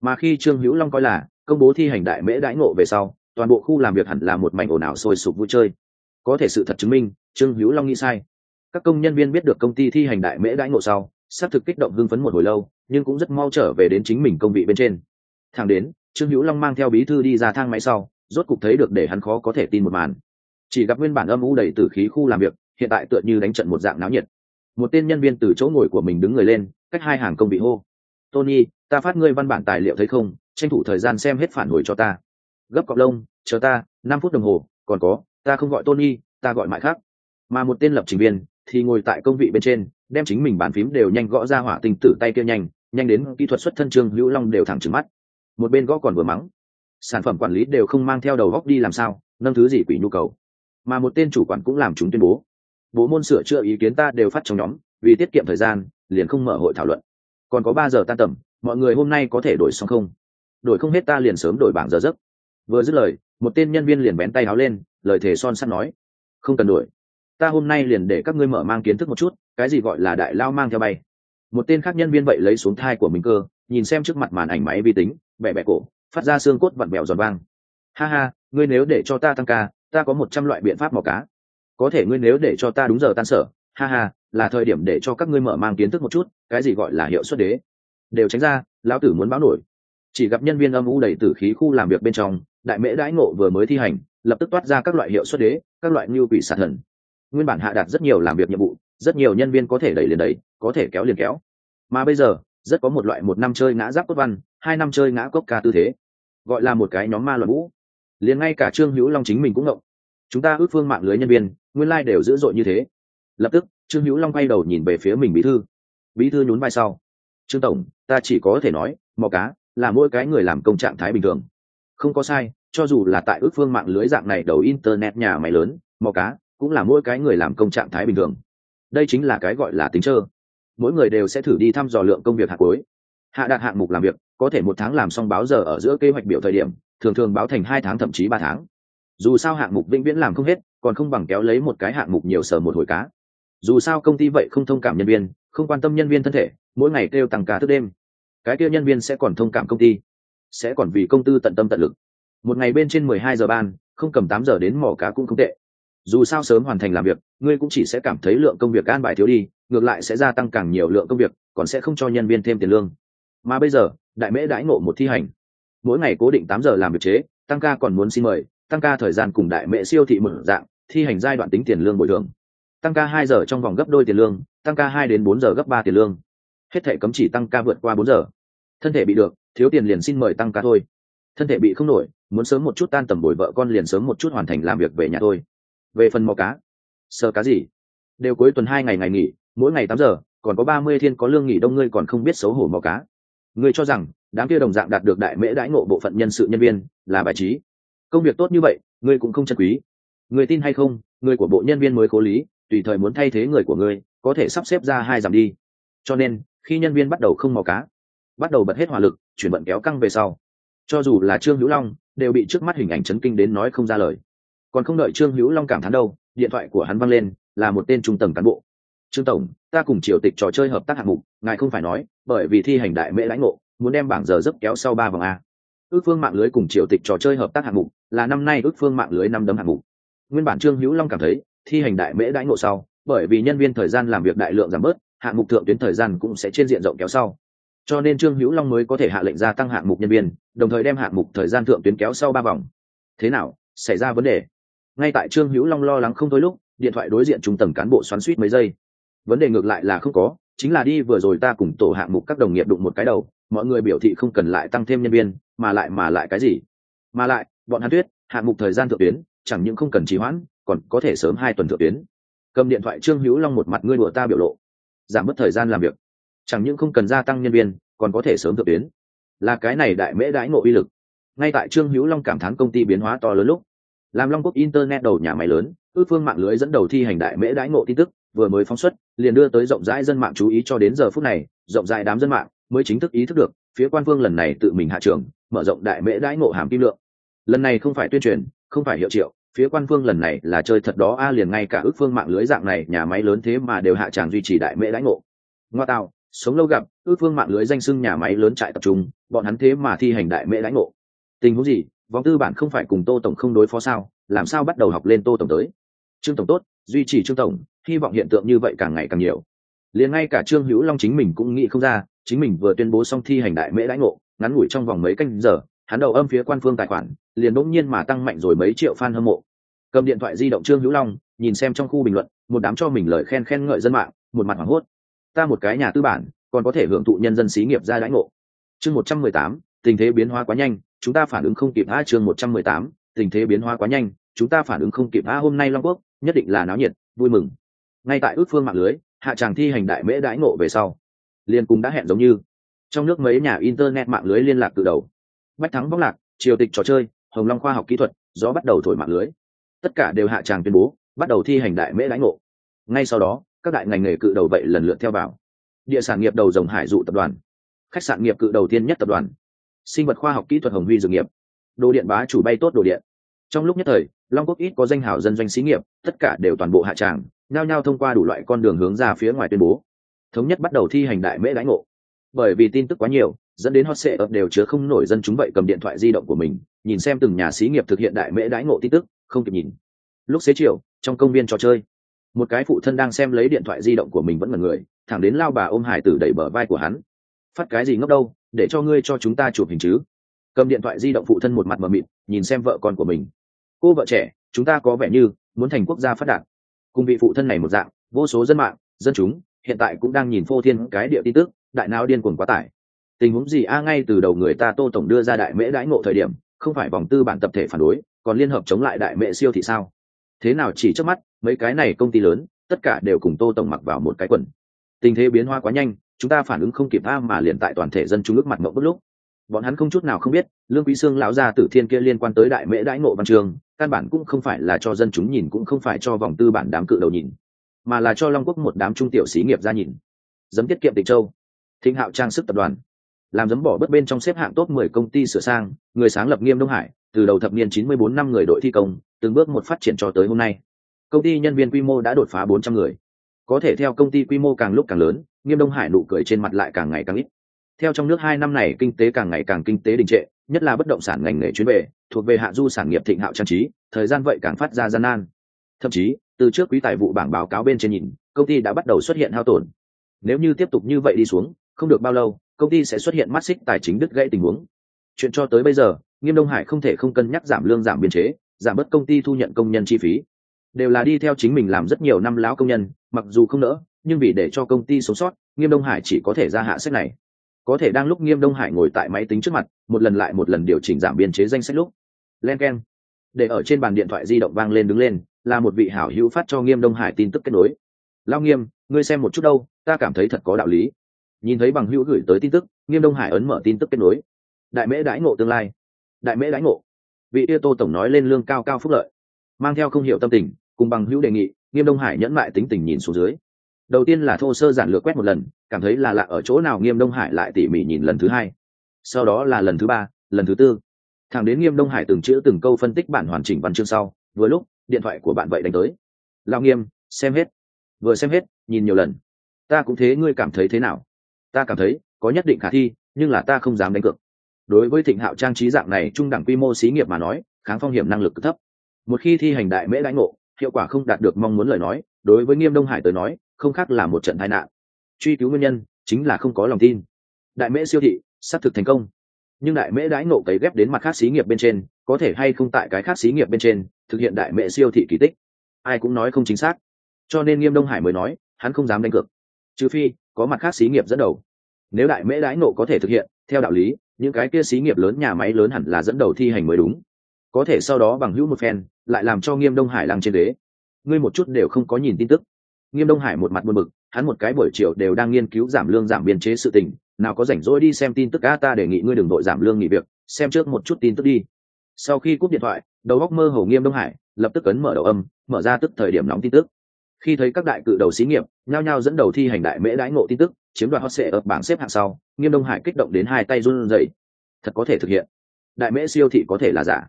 mà khi trương hữu long coi là công bố thi hành đại mễ đãi ngộ về sau toàn bộ khu làm việc hẳn là một mảnh ồn ào sôi sục vui chơi. Có thể sự thật chứng minh, trương hữu long nghĩ sai. Các công nhân viên biết được công ty thi hành đại mễ đãi ngộ sau, xác thực kích động hưng phấn một hồi lâu, nhưng cũng rất mau trở về đến chính mình công vị bên trên. Thẳng đến, trương hữu long mang theo bí thư đi ra thang máy sau, rốt cục thấy được để hắn khó có thể tin một màn. Chỉ gặp nguyên bản âm u đầy từ khí khu làm việc, hiện tại tựa như đánh trận một dạng náo nhiệt. Một tên nhân viên từ chỗ ngồi của mình đứng người lên, cách hai hàng công vị hô. Tony, ta phát ngươi văn bản tài liệu thấy không? Tranh thủ thời gian xem hết phản hồi cho ta gấp cọc lông, chờ ta, năm phút đồng hồ, còn có, ta không gọi tony, ta gọi mãi khác. Mà một tên lập trình viên thì ngồi tại công vị bên trên, đem chính mình bàn phím đều nhanh gõ ra hỏa tinh tử tay kia nhanh nhanh đến kỹ thuật xuất thân trương hữu long đều thẳng trừng mắt. Một bên gõ còn vừa mắng, sản phẩm quản lý đều không mang theo đầu góc đi làm sao, nâng thứ gì quỷ nhu cầu. Mà một tên chủ quản cũng làm chúng tuyên bố, bộ môn sửa chữa ý kiến ta đều phát trong nhóm, vì tiết kiệm thời gian, liền không mở hội thảo luận. Còn có ba giờ tan tầm, mọi người hôm nay có thể đổi xong không? Đổi không hết ta liền sớm đổi bảng giờ giấc vừa dứt lời một tên nhân viên liền bén tay áo lên lời thề son sắt nói không cần đuổi, ta hôm nay liền để các ngươi mở mang kiến thức một chút cái gì gọi là đại lao mang theo bay. Một tên khác nhân viên vậy lấy xuống thai của mình cơ nhìn xem trước mặt màn ảnh máy vi tính bẹ bẹ cổ phát ra xương cốt vặn bẹo giòn vang. Ha ha ngươi nếu để cho ta tăng ca ta có một trăm loại biện pháp màu cá. Có thể ngươi nếu để cho ta đúng giờ tan sở ha ha là thời điểm để cho các ngươi mở mang kiến thức một chút cái gì gọi là hiệu suất đế. Đều tránh ra lão tử muốn báo nổi. Chỉ gặp nhân viên âm u đầy tử khí khu làm việc bên trong đại mễ đãi ngộ vừa mới thi hành, lập tức toát ra các loại hiệu suất đế, các loại như quỷ sạt thần. Nguyên bản hạ đạt rất nhiều làm việc nhiệm vụ, rất nhiều nhân viên có thể đẩy liền đẩy, có thể kéo liền kéo. Mà bây giờ, rất có một loại một năm chơi ngã giáp cốt văn, hai năm chơi ngã cốc ca tư thế. Gọi là một cái nhóm ma luận vũ. Liền ngay cả trương hữu long chính mình cũng ngộng. Chúng ta ước phương mạng lưới nhân viên, nguyên lai、like、đều dữ dội như thế. Lập tức, trương hữu long quay đầu nhìn về phía mình bí thư. Bí thư nhún vai sau. Trương tổng, ta chỉ có thể nói, mò cá là mỗi cái người làm công trạng thái bình thường. Không có sai cho dù là tại ước phương mạng lưới dạng này đầu internet nhà máy lớn, mò cá, cũng là mỗi cái người làm công trạng thái bình thường. Đây chính là cái gọi là tính trơ. Mỗi người đều sẽ thử đi thăm dò lượng công việc hạt cuối. Hạ đạt hạng mục làm việc, có thể một tháng làm xong báo giờ ở giữa kế hoạch biểu thời điểm, thường thường báo thành hai tháng thậm chí ba tháng. Dù sao hạng mục vĩnh viễn làm không hết, còn không bằng kéo lấy một cái hạng mục nhiều sở một hồi cá. Dù sao công ty vậy không thông cảm nhân viên, không quan tâm nhân viên thân thể, mỗi ngày kêu tăng ca thức đêm. Cái kia nhân viên sẽ còn thông cảm công ty, sẽ còn vì công tư tận tâm tận lực một ngày bên trên mười hai giờ ban, không cầm tám giờ đến mỏ cá cũng không tệ. Dù sao sớm hoàn thành làm việc, ngươi cũng chỉ sẽ cảm thấy lượng công việc an bài thiếu đi, ngược lại sẽ gia tăng càng nhiều lượng công việc, còn sẽ không cho nhân viên thêm tiền lương. Mà bây giờ, đại mễ đãi ngộ một thi hành. Mỗi ngày cố định tám giờ làm việc chế, tăng ca còn muốn xin mời, tăng ca thời gian cùng đại mễ siêu thị mở dạng, thi hành giai đoạn tính tiền lương bồi thường. Tăng ca hai giờ trong vòng gấp đôi tiền lương, tăng ca hai đến bốn giờ gấp ba tiền lương. Hết thể cấm chỉ tăng ca vượt qua bốn giờ. Thân thể bị được, thiếu tiền liền xin mời tăng ca thôi. Thân thể bị không nổi muốn sớm một chút tan tầm bồi vợ con liền sớm một chút hoàn thành làm việc về nhà thôi. Về phần mò cá, sơ cá gì? Đều cuối tuần hai ngày ngày nghỉ, mỗi ngày tám giờ, còn có ba mươi thiên có lương nghỉ đông ngươi còn không biết xấu hổ mò cá. Ngươi cho rằng, đám kia đồng dạng đạt được đại mễ đãi ngộ bộ phận nhân sự nhân viên là bài trí. Công việc tốt như vậy, ngươi cũng không chân quý. Người tin hay không người của bộ nhân viên mới cố lý, tùy thời muốn thay thế người của ngươi, có thể sắp xếp ra hai giảm đi. Cho nên, khi nhân viên bắt đầu không mò cá, bắt đầu bật hết hỏa lực, chuyển vận kéo căng về sau. Cho dù là trương hữu long đều bị trước mắt hình ảnh chấn kinh đến nói không ra lời. Còn không đợi trương hữu long cảm thán đâu, điện thoại của hắn văng lên, là một tên trung tầng cán bộ. Trương tổng, ta cùng triều tịch trò chơi hợp tác hạng mục, ngài không phải nói, bởi vì thi hành đại mễ lãnh ngộ, muốn đem bảng giờ dấp kéo sau ba vòng a. Ước phương mạng lưới cùng triều tịch trò chơi hợp tác hạng mục, là năm nay ước phương mạng lưới năm đấm hạng mục. Nguyên bản trương hữu long cảm thấy, thi hành đại mễ đãi ngộ sau, bởi vì nhân viên thời gian làm việc đại lượng giảm bớt, hạng mục thượng tuyến thời gian cũng sẽ trên diện rộng kéo sau cho nên trương hữu long mới có thể hạ lệnh gia tăng hạng mục nhân viên, đồng thời đem hạng mục thời gian thượng tuyến kéo sau ba vòng. Thế nào? Xảy ra vấn đề? Ngay tại trương hữu long lo lắng không thôi lúc, điện thoại đối diện trung tầng cán bộ xoắn suýt mấy giây. Vấn đề ngược lại là không có, chính là đi vừa rồi ta cùng tổ hạng mục các đồng nghiệp đụng một cái đầu, mọi người biểu thị không cần lại tăng thêm nhân viên, mà lại mà lại cái gì? Mà lại, bọn hắn tuyết, hạng mục thời gian thượng tuyến, chẳng những không cần trì hoãn, còn có thể sớm hai tuần thượng tuyến. Cầm điện thoại trương hữu long một mặt ngươi đùa ta biểu lộ. Giảm mất thời gian làm việc chẳng những không cần gia tăng nhân viên, còn có thể sớm thượng tuyến. Là cái này đại mễ đãi ngộ uy lực. Ngay tại trương hữu long cảm thán công ty biến hóa to lớn lúc, làm long quốc internet đầu nhà máy lớn ước phương mạng lưới dẫn đầu thi hành đại mễ đãi ngộ tin tức, vừa mới phóng xuất, liền đưa tới rộng rãi dân mạng chú ý cho đến giờ phút này, rộng rãi đám dân mạng mới chính thức ý thức được, phía quan phương lần này tự mình hạ trường mở rộng đại mễ đãi ngộ hàm kim lượng. Lần này không phải tuyên truyền, không phải hiệu triệu, phía quan phương lần này là chơi thật đó, a liền ngay cả ước phương mạng lưới dạng này, nhà máy lớn thế mà đều hạ tràng duy trì đại mễ đãi ngộ. Ngoa tạo sống lâu gặp, ước phương mạng lưới danh sưng nhà máy lớn trại tập trung, bọn hắn thế mà thi hành đại mễ lãnh ngộ. Tình huống gì? Vòng tư bản không phải cùng tô tổng không đối phó sao? Làm sao bắt đầu học lên tô tổng tới? Trương tổng tốt, duy trì trương tổng, hy vọng hiện tượng như vậy càng ngày càng nhiều. Liền ngay cả trương hữu long chính mình cũng nghĩ không ra, chính mình vừa tuyên bố xong thi hành đại mễ lãnh ngộ, ngắn ngủi trong vòng mấy canh giờ, hắn đầu âm phía quan phương tài khoản, liền bỗng nhiên mà tăng mạnh rồi mấy triệu fan hâm mộ. Cầm điện thoại di động trương hữu long, nhìn xem trong khu bình luận, một đám cho mình lời khen khen ngợi dân mạng, một mặt hoảng hốt ta một cái nhà tư bản, còn có thể hưởng thụ nhân dân xí nghiệp ra đãi ngộ. Chương một trăm mười tám, tình thế biến hóa quá nhanh, chúng ta phản ứng không kịp. A, chương một trăm mười tám, tình thế biến hóa quá nhanh, chúng ta phản ứng không kịp. A, hôm nay long quốc, nhất định là náo nhiệt, vui mừng. Ngay tại ước phương mạng lưới, hạ tràng thi hành đại mễ đãi ngộ về sau liên cùng đã hẹn giống như. Trong nước mấy nhà internet mạng lưới liên lạc từ đầu. Bách thắng bóc lạc, triều tịch trò chơi, hồng long khoa học kỹ thuật do bắt đầu thổi mạng lưới. Tất cả đều hạ tràng tuyên bố, bắt đầu thi hành đại mễ đãi ngộ. Ngay sau đó các đại ngành nghề cự đầu vậy lần lượt theo vào. Địa sản nghiệp đầu dòng hải dụ tập đoàn. Khách sạn nghiệp cự đầu tiên nhất tập đoàn. Sinh vật khoa học kỹ thuật hồng huy dược nghiệp. Đồ điện bá chủ bay tốt đồ điện. Trong lúc nhất thời, long quốc ít có danh hào dân doanh xí nghiệp, tất cả đều toàn bộ hạ tràng, nhao nhao thông qua đủ loại con đường hướng ra phía ngoài tuyên bố. Thống nhất bắt đầu thi hành đại mễ đãi ngộ. Bởi vì tin tức quá nhiều, dẫn đến hot sệ ập đều chứa không nổi dân chúng vậy cầm điện thoại di động của mình, nhìn xem từng nhà xí nghiệp thực hiện đại mễ đãi ngộ tin tức, không kịp nhìn. Lúc xế chiều, trong công viên trò chơi một cái phụ thân đang xem lấy điện thoại di động của mình vẫn là người, thẳng đến lao bà ôm hải tử đẩy bờ vai của hắn. Phát cái gì ngốc đâu, để cho ngươi cho chúng ta chụp hình chứ? Cầm điện thoại di động phụ thân một mặt mờ mịt, nhìn xem vợ con của mình. Cô vợ trẻ, chúng ta có vẻ như muốn thành quốc gia phát đạt. Cùng vị phụ thân này một dạng, vô số dân mạng, dân chúng, hiện tại cũng đang nhìn phô thiên cái địa tin tức, đại nào điên cuồng quá tải. Tình huống gì? A, ngay từ đầu người ta tô tổng đưa ra đại mễ đãi ngộ thời điểm, không phải vòng tư bản tập thể phản đối, còn liên hợp chống lại đại mễ siêu thị sao? Thế nào chỉ trước mắt, mấy cái này công ty lớn, tất cả đều cùng tô tổng mặc vào một cái quần. Tình thế biến hóa quá nhanh, chúng ta phản ứng không kịp a mà liền tại toàn thể dân chúng ước mặt mộng bất lúc. Bọn hắn không chút nào không biết, lương quý sương lão gia tử thiên kia liên quan tới đại mễ đãi ngộ văn trường, căn bản cũng không phải là cho dân chúng nhìn, cũng không phải cho vòng tư bản đám cự đầu nhìn, mà là cho long quốc một đám trung tiểu xí nghiệp ra nhìn. Dấm tiết kiệm tịch châu, thịnh hạo trang sức tập đoàn, làm dấm bỏ bớt bên trong xếp hạng top 10 công ty sửa sang, người sáng lập nghiêm đông hải, từ đầu thập niên 94 năm người đội thi công từng bước một phát triển cho tới hôm nay. Công ty nhân viên quy mô đã đột phá 400 người. Có thể theo công ty quy mô càng lúc càng lớn, nghiêm đông hải nụ cười trên mặt lại càng ngày càng ít. Theo trong nước hai năm này, kinh tế càng ngày càng kinh tế đình trệ, nhất là bất động sản ngành nghề chuyến về, thuộc về hạ du sản nghiệp thịnh hạo trang trí, thời gian vậy càng phát ra gian nan. Thậm chí, từ trước quý tài vụ bảng báo cáo bên trên nhìn, công ty đã bắt đầu xuất hiện hao tổn. Nếu như tiếp tục như vậy đi xuống, không được bao lâu, công ty sẽ xuất hiện mắt xích tài chính đứt gãy tình huống. Chuyện cho tới bây giờ, nghiêm đông hải không thể không cân nhắc giảm lương giảm biên chế giảm bớt công ty thu nhận công nhân chi phí. Đều là đi theo chính mình làm rất nhiều năm láo công nhân, mặc dù không nỡ, nhưng vì để cho công ty sống sót, nghiêm đông hải chỉ có thể ra hạ sách này. Có thể đang lúc nghiêm đông hải ngồi tại máy tính trước mặt, một lần lại một lần điều chỉnh giảm biên chế danh sách lúc. Len k e n để ở trên bàn điện thoại di động vang lên đứng lên, là một vị hảo hữu phát cho nghiêm đông hải tin tức kết nối. Lao nghiêm, ngươi xem một chút đâu, ta cảm thấy thật có đạo lý. Nhìn thấy bằng hữu gửi tới tin tức, nghiêm đông hải ấn mở tin tức kết nối. Đại mễ đãi ngộ tương lai. Đại mễ đãi ngộ vị yêu tô tổng nói lên lương cao cao phúc lợi, mang theo không hiểu tâm tình, cùng bằng hữu đề nghị, nghiêm đông hải nhẫn mại tính tình nhìn xuống dưới. Đầu tiên là thô sơ giản lược quét một lần, cảm thấy là lạ ở chỗ nào nghiêm đông hải lại tỉ mỉ nhìn lần thứ hai. Sau đó là lần thứ ba, lần thứ tư. Thằng đến nghiêm đông hải từng chữ từng câu phân tích bản hoàn chỉnh văn chương sau, vừa lúc, điện thoại của bạn vậy đánh tới. Lao nghiêm, xem hết. Vừa xem hết, nhìn nhiều lần. Ta cũng thế, ngươi cảm thấy thế nào? Ta cảm thấy, có nhất định khả thi, nhưng là ta không dám đánh cược đối với thịnh hạo trang trí dạng này trung đẳng quy mô xí nghiệp mà nói, kháng phong hiểm năng lực thấp. Một khi thi hành đại mễ lãnh ngộ, hiệu quả không đạt được mong muốn lời nói, đối với nghiêm đông hải tới nói, không khác là một trận tai nạn. Truy cứu nguyên nhân, chính là không có lòng tin. Đại mễ siêu thị, xác thực thành công. Nhưng đại mễ đãi ngộ cấy ghép đến mặt khác xí nghiệp bên trên, có thể hay không tại cái khác xí nghiệp bên trên, thực hiện đại mễ siêu thị kỳ tích? Ai cũng nói không chính xác. Cho nên nghiêm đông hải mới nói, hắn không dám đánh cược. Trừ phi, có mặt khác xí nghiệp dẫn đầu. Nếu đại mễ đãi ngộ có thể thực hiện, theo đạo lý những cái kia xí nghiệp lớn, nhà máy lớn hẳn là dẫn đầu thi hành mới đúng. Có thể sau đó bằng hữu một phen, lại làm cho nghiêm đông hải lăng trên đế ngươi một chút đều không có nhìn tin tức. Nghiêm đông hải một mặt buồn bực, hắn một cái buổi chiều đều đang nghiên cứu giảm lương, giảm biên chế sự tình, nào có rảnh rỗi đi xem tin tức, a, ta đề nghị ngươi đừng đội giảm lương nghỉ việc, xem trước một chút tin tức đi. Sau khi cúp điện thoại, đầu góc mơ hồ nghiêm đông hải lập tức ấn mở đầu âm, mở ra tức thời điểm nóng tin tức. Khi thấy các đại cự đầu xí nghiệp nhao nhao dẫn đầu thi hành đại mễ đãi ngộ tin tức chiếm đoạt hot sệ ở bảng xếp hạng sau, nghiêm đông hải kích động đến hai tay run rẩy. Thật có thể thực hiện. Đại mễ siêu thị có thể là giả.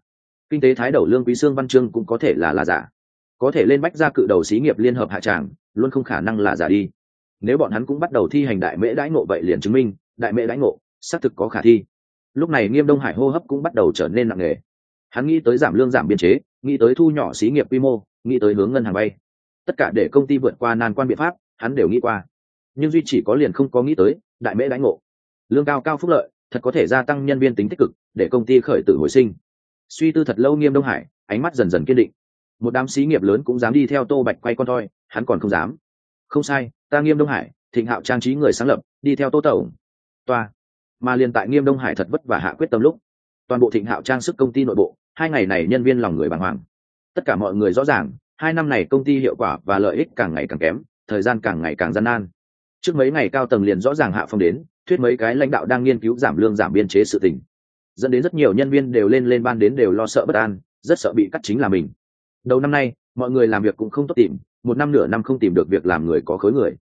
Kinh tế thái đầu lương quý sương văn chương cũng có thể là là giả. Có thể lên bách ra cự đầu xí nghiệp liên hợp hạ tràng, luôn không khả năng là giả đi. Nếu bọn hắn cũng bắt đầu thi hành đại mễ đãi ngộ vậy liền chứng minh, đại mễ đãi ngộ, xác thực có khả thi. Lúc này nghiêm đông hải hô hấp cũng bắt đầu trở nên nặng nề. Hắn nghĩ tới giảm lương giảm biên chế, nghĩ tới thu nhỏ xí nghiệp quy mô, nghĩ tới hướng ngân hàng bay. Tất cả để công ty vượt qua nan quan biện pháp, hắn đều nghĩ qua nhưng duy chỉ có liền không có nghĩ tới, đại mễ đánh ngộ. Lương cao cao phúc lợi, thật có thể gia tăng nhân viên tính tích cực, để công ty khởi tử hồi sinh. Suy tư thật lâu nghiêm đông hải, ánh mắt dần dần kiên định. Một đám xí nghiệp lớn cũng dám đi theo tô bạch quay con thoi hắn còn không dám. Không sai, ta nghiêm đông hải, thịnh hạo trang trí người sáng lập, đi theo tô tổng. Toa. Mà liền tại nghiêm đông hải thật vất và hạ quyết tâm lúc, toàn bộ thịnh hạo trang sức công ty nội bộ, hai ngày này nhân viên lòng người bàng hoàng. Tất cả mọi người rõ ràng, hai năm này công ty hiệu quả và lợi ích càng ngày càng kém, thời gian càng ngày càng gian nan trước mấy ngày cao tầng liền rõ ràng hạ phong đến, thuyết mấy cái lãnh đạo đang nghiên cứu giảm lương giảm biên chế sự tình. Dẫn đến rất nhiều nhân viên đều lên lên ban đến đều lo sợ bất an, rất sợ bị cắt chính là mình. Đầu năm nay, mọi người làm việc cũng không tốt tìm, một năm nửa năm không tìm được việc làm người có khối người.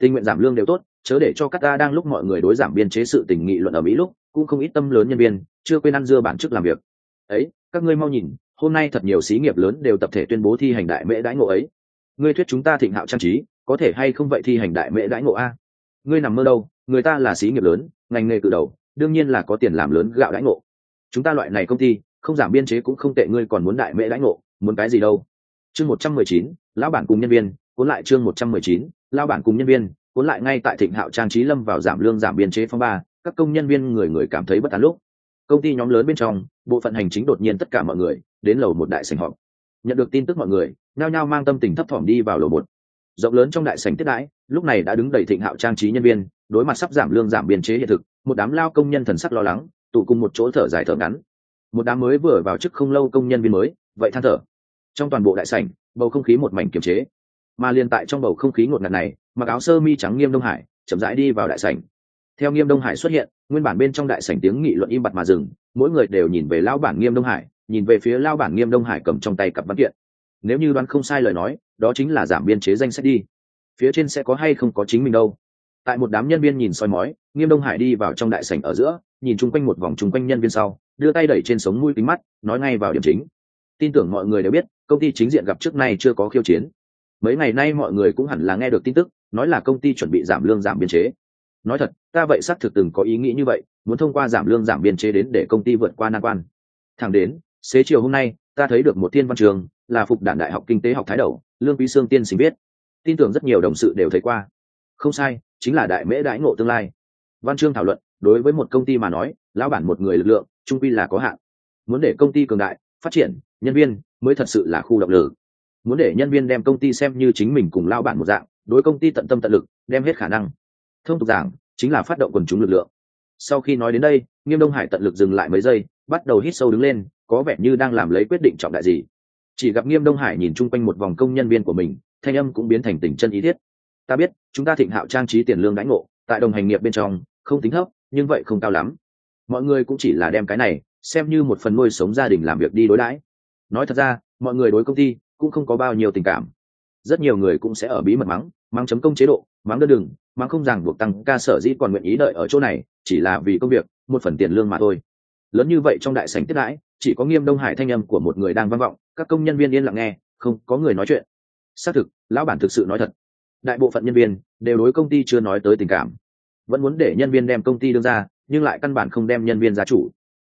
Tình nguyện giảm lương đều tốt, chớ để cho các ta đang lúc mọi người đối giảm biên chế sự tình nghị luận ở mỹ lúc, cũng không ít tâm lớn nhân viên, chưa quên ăn dưa bản chức làm việc. Ấy, các ngươi mau nhìn, hôm nay thật nhiều xí nghiệp lớn đều tập thể tuyên bố thi hành đại mễ đãi ngộ ấy. Ngươi thuyết chúng ta thịnh hạo trang trí có thể hay không vậy thi hành đại mễ đãi ngộ a? Ngươi nằm mơ đâu? Người ta là xí nghiệp lớn, ngành nghề cự đầu, đương nhiên là có tiền làm lớn gạo đãi ngộ. Chúng ta loại này công ty, không giảm biên chế cũng không tệ, ngươi còn muốn đại mễ đãi ngộ, muốn cái gì đâu? Chương một trăm mười chín, lão bản cùng nhân viên, cuốn lại chương một trăm mười chín, lão bản cùng nhân viên, cuốn lại ngay tại thịnh hạo trang trí lâm vào giảm lương giảm biên chế phong ba, các công nhân viên người người cảm thấy bất an lúc. Công ty nhóm lớn bên trong, bộ phận hành chính đột nhiên tất cả mọi người, đến lầu một đại sảnh họp. Nhận được tin tức mọi người, nhao nhao mang tâm tình thấp thỏm đi vào lầu một rộng lớn trong đại sảnh tiết đãi, lúc này đã đứng đầy thịnh hạo trang trí nhân viên, đối mặt sắp giảm lương giảm biên chế hiện thực, một đám lao công nhân thần sắc lo lắng, tụ cùng một chỗ thở dài thở ngắn. Một đám mới vừa vào chức không lâu công nhân viên mới, vậy than thở. Trong toàn bộ đại sảnh, bầu không khí một mảnh kiềm chế. Mà liền tại trong bầu không khí ngột ngạt này, mặc áo sơ mi trắng nghiêm đông hải, chậm rãi đi vào đại sảnh. Theo nghiêm đông hải xuất hiện, nguyên bản bên trong đại sảnh tiếng nghị luận im bặt mà dừng, mỗi người đều nhìn về lao bản nghiêm đông hải, nhìn về phía lao bản nghiêm đông hải cầm trong tay cặp văn kiện. Nếu như đoán không sai lời nói đó chính là giảm biên chế danh sách đi. Phía trên sẽ có hay không có chính mình đâu. Tại một đám nhân viên nhìn soi mói, nghiêm đông hải đi vào trong đại sảnh ở giữa, nhìn chung quanh một vòng chung quanh nhân viên sau, đưa tay đẩy trên sống mũi kính mắt, nói ngay vào điểm chính. Tin tưởng mọi người đều biết, công ty chính diện gặp trước nay chưa có khiêu chiến. Mấy ngày nay mọi người cũng hẳn là nghe được tin tức, nói là công ty chuẩn bị giảm lương giảm biên chế. Nói thật, ta vậy xác thực từng có ý nghĩ như vậy, muốn thông qua giảm lương giảm biên chế đến để công ty vượt qua nan quan. Thẳng đến, xế chiều hôm nay, ta thấy được một thiên văn trường là phục đản đại học kinh tế học thái đầu, lương quý sương tiên sinh biết tin tưởng rất nhiều đồng sự đều thấy qua. Không sai, chính là đại mễ đãi ngộ tương lai. Văn chương thảo luận, đối với một công ty mà nói, lão bản một người lực lượng, trung quy là có hạn. Muốn để công ty cường đại, phát triển, nhân viên mới thật sự là khu động lực. Muốn để nhân viên đem công ty xem như chính mình cùng lao bản một dạng, đối công ty tận tâm tận lực, đem hết khả năng. Thông tục giảng, chính là phát động quần chúng lực lượng. Sau khi nói đến đây, nghiêm đông hải tận lực dừng lại mấy giây, bắt đầu hít sâu đứng lên, có vẻ như đang làm lấy quyết định trọng đại gì chỉ gặp nghiêm đông hải nhìn chung quanh một vòng công nhân viên của mình, thanh âm cũng biến thành tình chân ý thiết. Ta biết, chúng ta thịnh hạo trang trí tiền lương đãi ngộ, tại đồng hành nghiệp bên trong, không tính thấp, nhưng vậy không cao lắm. Mọi người cũng chỉ là đem cái này, xem như một phần nuôi sống gia đình làm việc đi đối đãi. Nói thật ra, mọi người đối công ty, cũng không có bao nhiêu tình cảm. Rất nhiều người cũng sẽ ở bí mật mắng mắng chấm công chế độ, mắng đơn đường, mắng không ràng buộc tăng ca sở dĩ còn nguyện ý đợi ở chỗ này, chỉ là vì công việc, một phần tiền lương mà thôi. Lớn như vậy trong đại sảnh tiết đãi chỉ có nghiêm đông hải thanh âm của một người đang vang vọng, các công nhân viên yên lặng nghe, không có người nói chuyện. Xác thực, lão bản thực sự nói thật. Đại bộ phận nhân viên đều đối công ty chưa nói tới tình cảm. Vẫn muốn để nhân viên đem công ty đưa ra, nhưng lại căn bản không đem nhân viên ra chủ.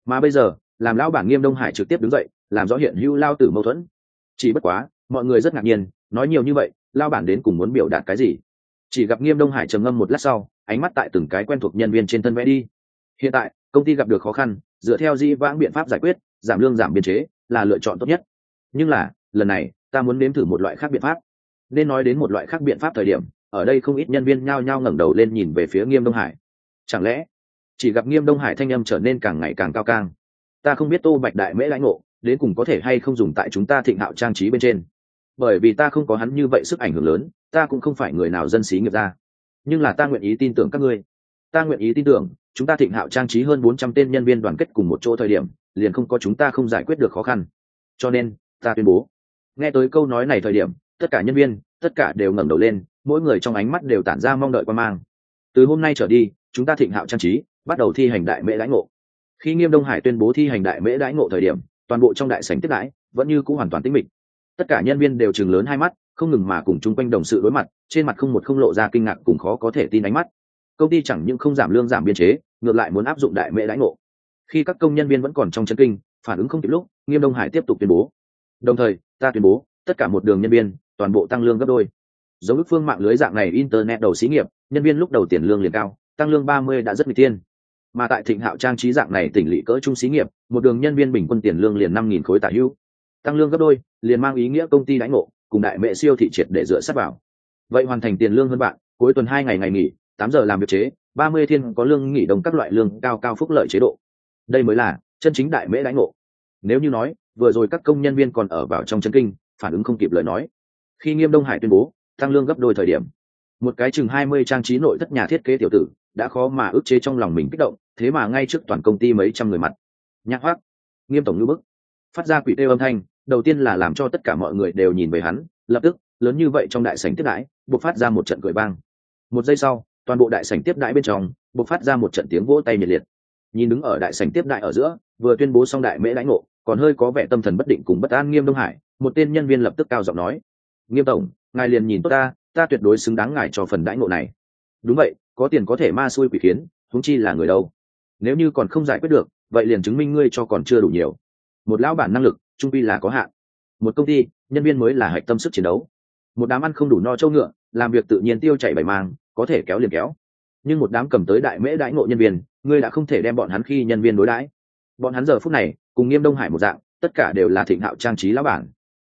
Mà bây giờ, làm lão bản nghiêm đông hải trực tiếp đứng dậy, làm rõ hiện hữu lao tử mâu thuẫn. Chỉ bất quá, mọi người rất ngạc nhiên, nói nhiều như vậy lao bản đến cùng muốn biểu đạt cái gì? Chỉ gặp nghiêm đông hải trầm ngâm một lát sau, ánh mắt tại từng cái quen thuộc nhân viên trên thân vẽ đi. Hiện tại, công ty gặp được khó khăn, dựa theo di vãng biện pháp giải quyết giảm lương giảm biên chế là lựa chọn tốt nhất. Nhưng là, lần này, ta muốn nếm thử một loại khác biện pháp. Nên nói đến một loại khác biện pháp thời điểm, ở đây không ít nhân viên nhao nhao ngẩng đầu lên nhìn về phía nghiêm đông hải. Chẳng lẽ, chỉ gặp nghiêm đông hải thanh âm trở nên càng ngày càng cao càng ta không biết tô bạch đại mễ lãnh ngộ, đến cùng có thể hay không dùng tại chúng ta thịnh hạo trang trí bên trên. Bởi vì ta không có hắn như vậy sức ảnh hưởng lớn, ta cũng không phải người nào dân xí nghiệp ra. Nhưng là ta nguyện ý tin tưởng các ngươi. Ta nguyện ý tin tưởng, chúng ta thịnh hạo trang trí hơn bốn trăm tên nhân viên đoàn kết cùng một chỗ thời điểm liền không có chúng ta không giải quyết được khó khăn. Cho nên, ta tuyên bố. Nghe tới câu nói này thời điểm, tất cả nhân viên, tất cả đều ngẩng đầu lên, mỗi người trong ánh mắt đều tản ra mong đợi quan mang. Từ hôm nay trở đi, chúng ta thịnh hạo trang trí, bắt đầu thi hành đại mễ đãi ngộ. Khi nghiêm đông hải tuyên bố thi hành đại mễ đãi ngộ thời điểm, toàn bộ trong đại sảnh tiếp đãi vẫn như c ũ hoàn toàn tĩnh mịch. Tất cả nhân viên đều chừng lớn hai mắt, không ngừng mà cùng chung quanh đồng sự đối mặt, trên mặt không một không lộ ra kinh ngạc cùng khó có thể tin ánh mắt. Công ty chẳng những không giảm lương giảm biên chế, ngược lại muốn áp dụng đại mễ đãi ngộ khi các công nhân viên vẫn còn trong chân kinh, phản ứng không kịp lúc, nghiêm đông hải tiếp tục tuyên bố. Đồng thời, ta tuyên bố, tất cả một đường nhân viên, toàn bộ tăng lương gấp đôi. Giống ước phương mạng lưới dạng này internet đầu xí nghiệp, nhân viên lúc đầu tiền lương liền cao, tăng lương ba mươi đã rất n tiên. Mà tại thịnh hạo trang trí dạng này tỉnh lỵ cỡ trung xí nghiệp, một đường nhân viên bình quân tiền lương liền năm nghìn khối tả hữu tăng lương gấp đôi, liền mang ý nghĩa công ty đánh ngộ, cùng đại mẹ siêu thị triệt để dựa sát vào. Vậy hoàn thành tiền lương hơn bạn, cuối tuần hai ngày ngày nghỉ, tám giờ làm việc chế, ba mươi thiên có lương nghỉ đồng các loại lương cao cao phúc lợi chế độ đây mới là chân chính đại mễ đãi ngộ. Nếu như nói, vừa rồi các công nhân viên còn ở vào trong chân kinh, phản ứng không kịp lời nói. Khi nghiêm đông hải tuyên bố, tăng lương gấp đôi thời điểm, một cái chừng hai mươi trang trí nội thất nhà thiết kế tiểu tử, đã khó mà ức chế trong lòng mình kích động, thế mà ngay trước toàn công ty mấy trăm người mặt. Nhạc hoác nghiêm tổng ngữ bức, phát ra quỷ tê âm thanh, đầu tiên là làm cho tất cả mọi người đều nhìn về hắn, lập tức, lớn như vậy trong đại sảnh tiếp đãi buộc phát ra một trận cười bang một giây sau, toàn bộ đại sảnh tiếp đãi bên trong buộc phát ra một trận tiếng vỗ tay nhiệt liệt nhìn đứng ở đại sảnh tiếp đại ở giữa, vừa tuyên bố xong đại mễ lãnh ngộ, còn hơi có vẻ tâm thần bất định cùng bất an nghiêm đông hải, một tên nhân viên lập tức cao giọng nói, nghiêm tổng, ngài liền nhìn tốt ta ta tuyệt đối xứng đáng ngài cho phần đãi ngộ này. Đúng vậy, có tiền có thể ma xui quỷ khiến, huống chi là người đâu? Nếu như còn không giải quyết được, vậy liền chứng minh ngươi cho còn chưa đủ nhiều. Một lão bản năng lực, trung pi là có hạn. Một công ty, nhân viên mới là hạch tâm sức chiến đấu. Một đám ăn không đủ no châu ngựa, làm việc tự nhiên tiêu chảy bảy mang có thể kéo liền kéo. Nhưng một đám cầm tới đại mễ đãi ngộ nhân viên ngươi đã không thể đem bọn hắn khi nhân viên đối đãi. Bọn hắn giờ phút này, cùng nghiêm đông hải một dạng, tất cả đều là thịnh hạo trang trí lão bản.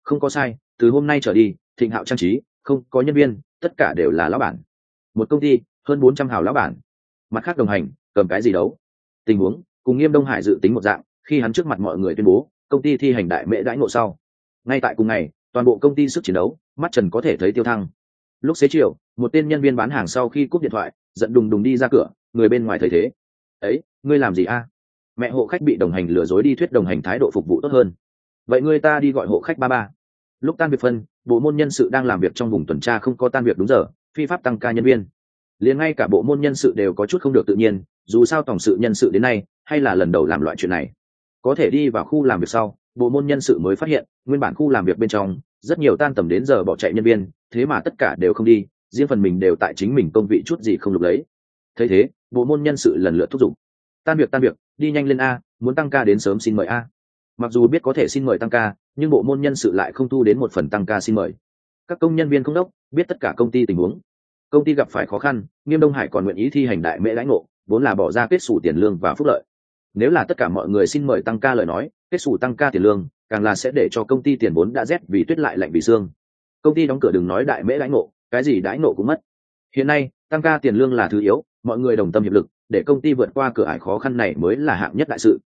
Không có sai, từ hôm nay trở đi, thịnh hạo trang trí, không có nhân viên, tất cả đều là lão bản. Một công ty, hơn bốn trăm hào lão bản. Mặt khác đồng hành, cầm cái gì đấu? Tình huống, cùng nghiêm đông hải dự tính một dạng, khi hắn trước mặt mọi người tuyên bố, công ty thi hành đại mễ đãi ngộ sau. Ngay tại cùng ngày, toàn bộ công ty sức chiến đấu, mắt trần có thể thấy tiêu thăng. Lúc xế chiều, một tên nhân viên bán hàng sau khi cúp điện thoại, giận đùng đùng đi ra cửa, người bên ngoài thấy thế ấy, ngươi làm gì a? Mẹ hộ khách bị đồng hành lừa dối đi thuyết đồng hành thái độ phục vụ tốt hơn. Vậy ngươi ta đi gọi hộ khách ba ba. Lúc tan việc phân, bộ môn nhân sự đang làm việc trong vùng tuần tra không có tan việc đúng giờ, phi pháp tăng ca nhân viên. Liền ngay cả bộ môn nhân sự đều có chút không được tự nhiên, dù sao tổng sự nhân sự đến nay, hay là lần đầu làm loại chuyện này. Có thể đi vào khu làm việc sau, bộ môn nhân sự mới phát hiện, nguyên bản khu làm việc bên trong, rất nhiều tan tầm đến giờ bỏ chạy nhân viên, thế mà tất cả đều không đi, riêng phần mình đều tại chính mình công vị chút gì không lục lấy thấy thế, bộ môn nhân sự lần lượt thúc giục. Tan việc tan việc, đi nhanh lên a, muốn tăng ca đến sớm xin mời a. Mặc dù biết có thể xin mời tăng ca, nhưng bộ môn nhân sự lại không thu đến một phần tăng ca xin mời. Các công nhân viên không đốc, biết tất cả công ty tình huống. Công ty gặp phải khó khăn, nghiêm đông hải còn nguyện ý thi hành đại mễ lãnh ngộ, vốn là bỏ ra kết xù tiền lương và phúc lợi. Nếu là tất cả mọi người xin mời tăng ca lời nói, kết xù tăng ca tiền lương, càng là sẽ để cho công ty tiền vốn đã rét vì tuyết lại lạnh vì xương. Công ty đóng cửa đừng nói đại mễ lãnh ngộ, cái gì đãi ngộ cũng mất. Hiện nay, tăng ca tiền lương là thứ yếu mọi người đồng tâm hiệp lực, để công ty vượt qua cửa ải khó khăn này mới là hạng nhất đại sự.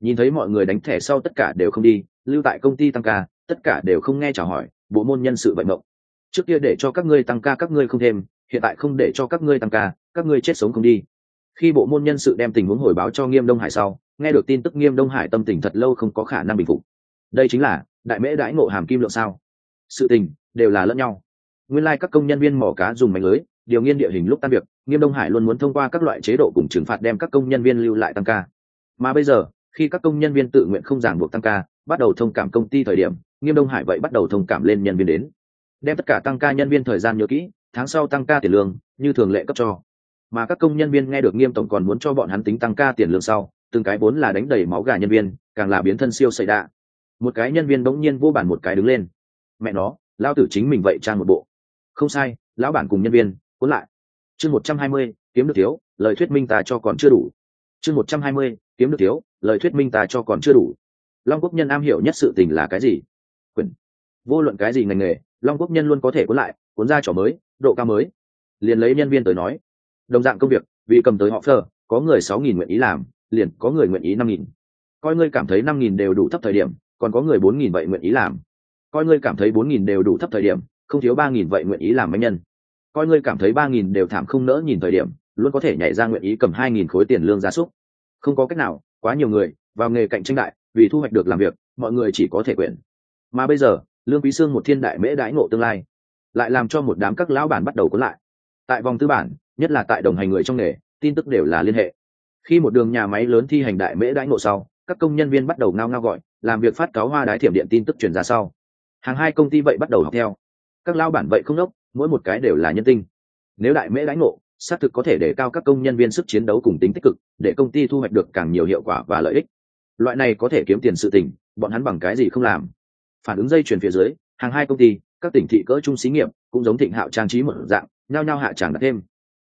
Nhìn thấy mọi người đánh thẻ sau tất cả đều không đi, lưu tại công ty tăng ca, tất cả đều không nghe trả hỏi, bộ môn nhân sự bệnh mộng. Trước kia để cho các ngươi tăng ca các ngươi không thêm, hiện tại không để cho các ngươi tăng ca, các ngươi chết sống không đi. Khi bộ môn nhân sự đem tình huống hồi báo cho nghiêm đông hải sau, nghe được tin tức nghiêm đông hải tâm tình thật lâu không có khả năng bình phục. Đây chính là đại mễ đãi ngộ hàm kim lượng sao? Sự tình đều là lẫn nhau. Nguyên lai、like、các công nhân viên mỏ cá dùng mảnh lưới điều nghiên địa hình lúc tan việc, nghiêm đông hải luôn muốn thông qua các loại chế độ cùng trừng phạt đem các công nhân viên lưu lại tăng ca. Mà bây giờ, khi các công nhân viên tự nguyện không giảng buộc tăng ca, bắt đầu thông cảm công ty thời điểm, nghiêm đông hải vậy bắt đầu thông cảm lên nhân viên đến. Đem tất cả tăng ca nhân viên thời gian nhớ kỹ, tháng sau tăng ca tiền lương, như thường lệ cấp cho. Mà các công nhân viên nghe được nghiêm tổng còn muốn cho bọn hắn tính tăng ca tiền lương sau, từng cái vốn là đánh đầy máu gà nhân viên, càng là biến thân siêu xảy đạ. Một cái nhân viên bỗng nhiên vô bản một cái đứng lên. Mẹ nó lao tử chính mình vậy trang một bộ. Không sai, lão bản cùng nhân viên cuốn lại. Chương một trăm hai mươi, kiếm được thiếu, lời thuyết minh ta cho còn chưa đủ. Chương một trăm hai mươi, kiếm được thiếu, lời thuyết minh ta cho còn chưa đủ. Long quốc nhân am hiểu nhất sự tình là cái gì? Quyền. Vô luận cái gì ngành nghề, long quốc nhân luôn có thể cuốn lại, cuốn ra trò mới, độ cao mới. Liền lấy nhân viên tới nói. Đồng dạng công việc, vì cầm tới họ phơ có người sáu nghìn nguyện ý làm, liền có người nguyện ý năm nghìn. Coi ngươi cảm thấy năm nghìn đều đủ thấp thời điểm, còn có người bốn nghìn vậy nguyện ý làm. Coi ngươi cảm thấy bốn nghìn đều đủ thấp thời điểm, không thiếu ba nghìn vậy nguyện ý làm bánh nhân coi ngươi cảm thấy ba nghìn đều thảm không nỡ nhìn thời điểm, luôn có thể nhảy ra nguyện ý cầm hai nghìn khối tiền lương gia súc. Không có cách nào, quá nhiều người, vào nghề cạnh tranh đại, vì thu hoạch được làm việc, mọi người chỉ có thể quyền mà bây giờ, lương quý sương một thiên đại mễ đãi ngộ tương lai, lại làm cho một đám các lão bản bắt đầu cuốn lại. Tại vòng tư bản, nhất là tại đồng hành người trong nghề, tin tức đều là liên hệ. Khi một đường nhà máy lớn thi hành đại mễ đãi ngộ sau, các công nhân viên bắt đầu ngao ngao gọi, làm việc phát cáo hoa đái thiểm điện tin tức truyền ra sau. Hàng hai công ty vậy bắt đầu học theo. Các lao bản vậy không đốc mỗi một cái đều là nhân tinh. Nếu đại mễ lãnh ngộ, xác thực có thể để cao các công nhân viên sức chiến đấu cùng tính tích cực, để công ty thu hoạch được càng nhiều hiệu quả và lợi ích. Loại này có thể kiếm tiền sự tình, bọn hắn bằng cái gì không làm? Phản ứng dây chuyển phía dưới, hàng hai công ty, các tỉnh thị cỡ trung xí nghiệp, cũng giống thịnh hạo trang trí một dạng, nhao nhao hạ tràng đặt thêm.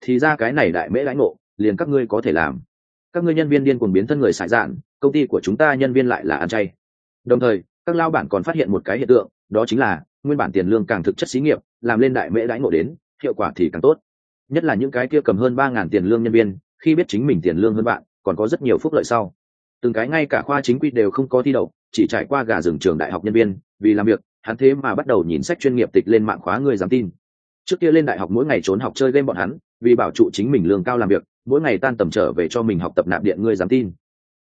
Thì ra cái này đại mễ lãnh ngộ, liền các ngươi có thể làm. Các ngươi nhân viên điên cuồng biến thân người xài dạn, công ty của chúng ta nhân viên lại là ăn chay. Đồng thời, các lao bản còn phát hiện một cái hiện tượng, đó chính là nguyên bản tiền lương càng thực chất xí nghiệp, làm lên đại mễ đãi ngộ đến, hiệu quả thì càng tốt. Nhất là những cái kia cầm hơn ba ngàn tiền lương nhân viên, khi biết chính mình tiền lương hơn bạn, còn có rất nhiều phúc lợi sau. Từng cái ngay cả khoa chính quy đều không có thi đậu, chỉ trải qua gà rừng trường đại học nhân viên, vì làm việc, hắn thế mà bắt đầu nhìn sách chuyên nghiệp tịch lên mạng khóa người dám tin. Trước kia lên đại học mỗi ngày trốn học chơi game bọn hắn, vì bảo trụ chính mình lương cao làm việc, mỗi ngày tan tầm trở về cho mình học tập nạp điện ngươi dám tin.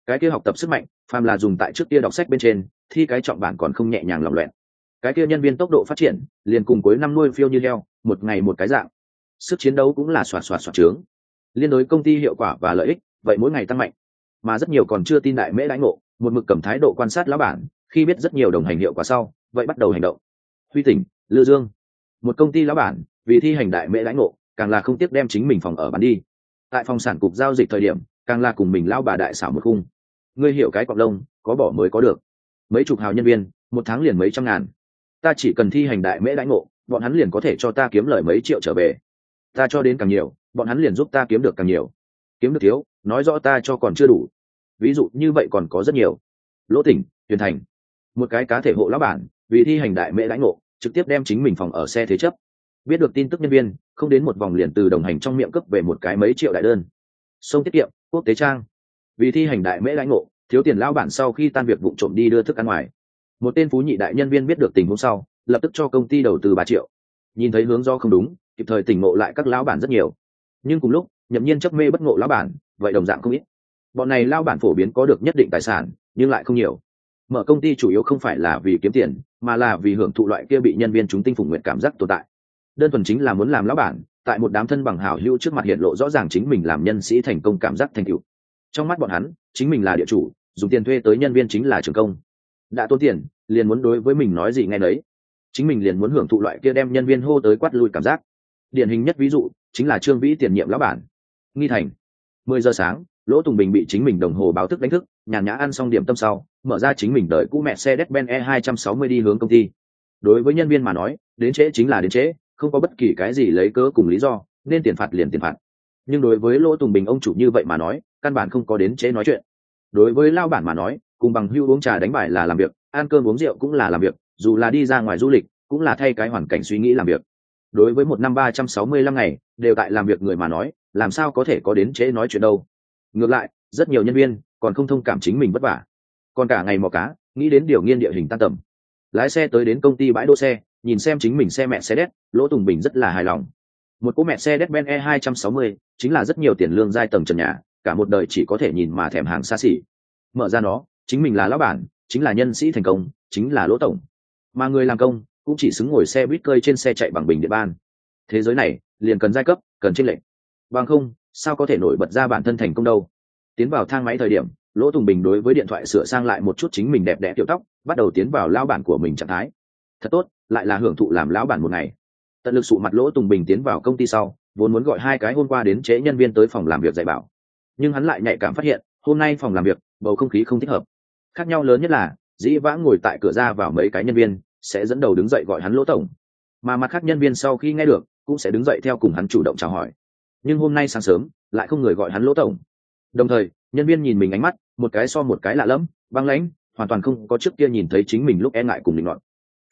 Cái kia học tập sức mạnh, phàm là dùng tại trước kia đọc sách bên trên, thi cái trọng bản còn không nhẹ nhàng lòng loẹn cái kia nhân viên tốc độ phát triển, liền cùng cuối năm nuôi phiêu như heo, một ngày một cái dạng. Sức chiến đấu cũng là xoạt xoạt xoạt trướng. Liên đối công ty hiệu quả và lợi ích, vậy mỗi ngày tăng mạnh. Mà rất nhiều còn chưa tin đại mễ đãi ngộ, một mực cầm thái độ quan sát lão bản, khi biết rất nhiều đồng hành hiệu quả sau, vậy bắt đầu hành động. Huy tỉnh, lư dương. Một công ty lão bản, vì thi hành đại mễ đãi ngộ, càng là không tiếc đem chính mình phòng ở bán đi. Tại phòng sản cục giao dịch thời điểm, càng là cùng mình lao bà đại xảo một khung. Ngươi hiểu cái cọc lông, có bỏ mới có được. Mấy chục hào nhân viên, một tháng liền mấy trăm ngàn ta chỉ cần thi hành đại mễ đãi ngộ, bọn hắn liền có thể cho ta kiếm lời mấy triệu trở về. Ta cho đến càng nhiều, bọn hắn liền giúp ta kiếm được càng nhiều. Kiếm được thiếu, nói rõ ta cho còn chưa đủ. Ví dụ như vậy còn có rất nhiều. Lỗ tỉnh tuyển thành. Một cái cá thể hộ lão bản, vì thi hành đại mễ đãi ngộ, trực tiếp đem chính mình phòng ở xe thế chấp. Biết được tin tức nhân viên, không đến một vòng liền từ đồng hành trong miệng cấp về một cái mấy triệu đại đơn. Sông tiết kiệm, quốc tế trang. Vì thi hành đại mễ đãi ngộ, thiếu tiền lão bản sau khi tan việc vụ trộm đi đưa thức ăn ngoài một tên phú nhị đại nhân viên biết được tình huống sau, lập tức cho công ty đầu tư ba triệu. Nhìn thấy hướng do không đúng, kịp thời tỉnh ngộ lại các lão bản rất nhiều. Nhưng cùng lúc, nhậm nhiên chấp mê bất ngộ lão bản, vậy đồng dạng không ít. Bọn này lao bản phổ biến có được nhất định tài sản, nhưng lại không nhiều. Mở công ty chủ yếu không phải là vì kiếm tiền, mà là vì hưởng thụ loại kia bị nhân viên chúng tinh phục nguyện cảm giác tồn tại. Đơn thuần chính là muốn làm lão bản, tại một đám thân bằng hảo hữu trước mặt hiện lộ rõ ràng chính mình làm nhân sĩ thành công cảm giác thành tựu. Trong mắt bọn hắn, chính mình là địa chủ, dùng tiền thuê tới nhân viên chính là trường công đã tốn tiền, liền muốn đối với mình nói gì ngay đấy chính mình liền muốn hưởng thụ loại kia đem nhân viên hô tới quát lui cảm giác. Điển hình nhất ví dụ, chính là trương vĩ tiền nhiệm lão bản. Nghi thành. Mười giờ sáng, lỗ tùng bình bị chính mình đồng hồ báo thức đánh thức, nhàn nhã ăn xong điểm tâm sau, mở ra chính mình đợi cũ mẹ xe đét ben e hai trăm sáu mươi đi hướng công ty. Đối với nhân viên mà nói, đến trễ chính là đến trễ, không có bất kỳ cái gì lấy cớ cùng lý do, nên tiền phạt liền tiền phạt. Nhưng đối với lỗ tùng bình ông chủ như vậy mà nói, căn bản không có đến trễ nói chuyện. Đối với lao bản mà nói cùng bằng hưu uống trà đánh bài là làm việc, ăn cơm uống rượu cũng là làm việc, dù là đi ra ngoài du lịch, cũng là thay cái hoàn cảnh suy nghĩ làm việc. Đối với một năm ba trăm sáu mươi lăm ngày, đều tại làm việc người mà nói, làm sao có thể có đến trễ nói chuyện đâu. Ngược lại, rất nhiều nhân viên còn không thông cảm chính mình vất vả. Còn cả ngày mò cá, nghĩ đến điều nghiên địa hình tan tầm. Lái xe tới đến công ty bãi đỗ xe, nhìn xem chính mình xe mẹ xe đét, lỗ tùng bình rất là hài lòng. Một cỗ mẹ xe đét ben e hai trăm sáu mươi, chính là rất nhiều tiền lương giai tầng trần nhà, cả một đời chỉ có thể nhìn mà thèm hàng xa xỉ. Mở ra nó chính mình là lão bản, chính là nhân sĩ thành công, chính là lỗ tổng. Mà người làm công cũng chỉ xứng ngồi xe buýt cơi trên xe chạy bằng bình địa ban. Thế giới này liền cần giai cấp, cần tranh lệch. Bằng không, sao có thể nổi bật ra bản thân thành công đâu? Tiến vào thang máy thời điểm, lỗ tùng bình đối với điện thoại sửa sang lại một chút chính mình đẹp đẽ tiểu tóc, bắt đầu tiến vào lao bản của mình trạng thái. Thật tốt, lại là hưởng thụ làm lão bản một ngày. Tận lực sụ mặt lỗ tùng bình tiến vào công ty sau, vốn muốn gọi hai cái hôm qua đến chế nhân viên tới phòng làm việc dạy bảo. Nhưng hắn lại nhạy cảm phát hiện, hôm nay phòng làm việc, bầu không khí không thích hợp khác nhau lớn nhất là, dĩ vãng ngồi tại cửa ra vào mấy cái nhân viên, sẽ dẫn đầu đứng dậy gọi hắn lỗ tổng. Mà mặt khác nhân viên sau khi nghe được, cũng sẽ đứng dậy theo cùng hắn chủ động chào hỏi. Nhưng hôm nay sáng sớm, lại không người gọi hắn lỗ tổng. Đồng thời, nhân viên nhìn mình ánh mắt, một cái so một cái lạ lẫm, băng lãnh, hoàn toàn không có trước kia nhìn thấy chính mình lúc e ngại cùng định luận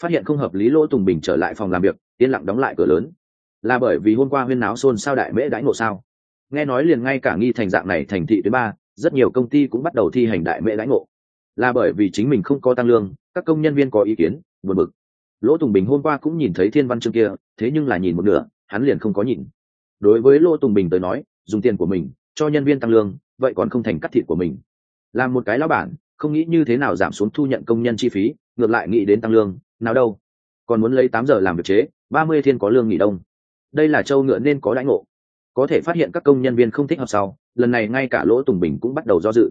phát hiện không hợp lý lỗ tùng bình trở lại phòng làm việc, yên lặng đóng lại cửa lớn. Là bởi vì hôm qua huyên náo xôn sao đại mễ đãi ngộ sao? Nghe nói liền ngay cả nghi thành dạng này thành thị thứ ba, rất nhiều công ty cũng bắt đầu thi hành đại mễ đãi ngộ là bởi vì chính mình không có tăng lương, các công nhân viên có ý kiến, buồn bực. Lỗ tùng bình hôm qua cũng nhìn thấy thiên văn chương kia, thế nhưng là nhìn một nửa, hắn liền không có nhìn. Đối với lỗ tùng bình tới nói, dùng tiền của mình, cho nhân viên tăng lương, vậy còn không thành cắt thịt của mình. Làm một cái lão bản, không nghĩ như thế nào giảm xuống thu nhận công nhân chi phí, ngược lại nghĩ đến tăng lương, nào đâu. Còn muốn lấy tám giờ làm việc chế, ba mươi thiên có lương nghỉ đông. Đây là châu ngựa nên có đãi ngộ. Có thể phát hiện các công nhân viên không thích hợp sau, lần này ngay cả lỗ tùng bình cũng bắt đầu do dự.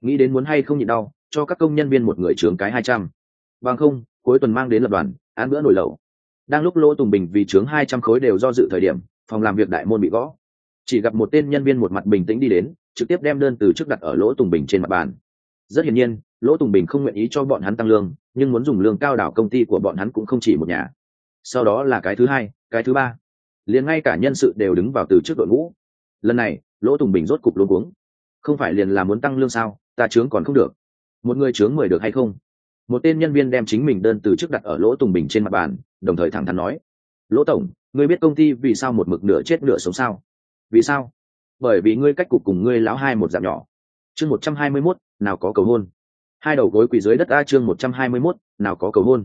Nghĩ đến muốn hay không nhịn đau cho các công nhân viên một người trướng cái hai trăm. Bằng không, cuối tuần mang đến lập đoàn án bữa nổi lẩu. Đang lúc lỗ tùng bình vì trướng hai trăm khối đều do dự thời điểm, phòng làm việc đại môn bị gõ. Chỉ gặp một tên nhân viên một mặt bình tĩnh đi đến, trực tiếp đem đơn từ trước đặt ở lỗ tùng bình trên mặt bàn. Rất hiển nhiên, lỗ tùng bình không nguyện ý cho bọn hắn tăng lương, nhưng muốn dùng lương cao đảo công ty của bọn hắn cũng không chỉ một nhà. Sau đó là cái thứ hai, cái thứ ba. Liền ngay cả nhân sự đều đứng vào từ trước đội ngũ. Lần này, lỗ tùng bình rốt cục luôn cuống. Không phải liền là muốn tăng lương sao, ta chướng còn không được một người chướng mười được hay không? Một tên nhân viên đem chính mình đơn từ trước đặt ở lỗ tùng bình trên mặt bàn, đồng thời thẳng thắn nói, lỗ tổng, ngươi biết công ty vì sao một mực nửa chết nửa sống sao? Vì sao? Bởi vì ngươi cách cục cùng ngươi lão hai một dạng nhỏ. Chương một trăm hai mươi mốt, nào có cầu hôn. Hai đầu gối quỳ dưới đất a chương một trăm hai mươi mốt, nào có cầu hôn.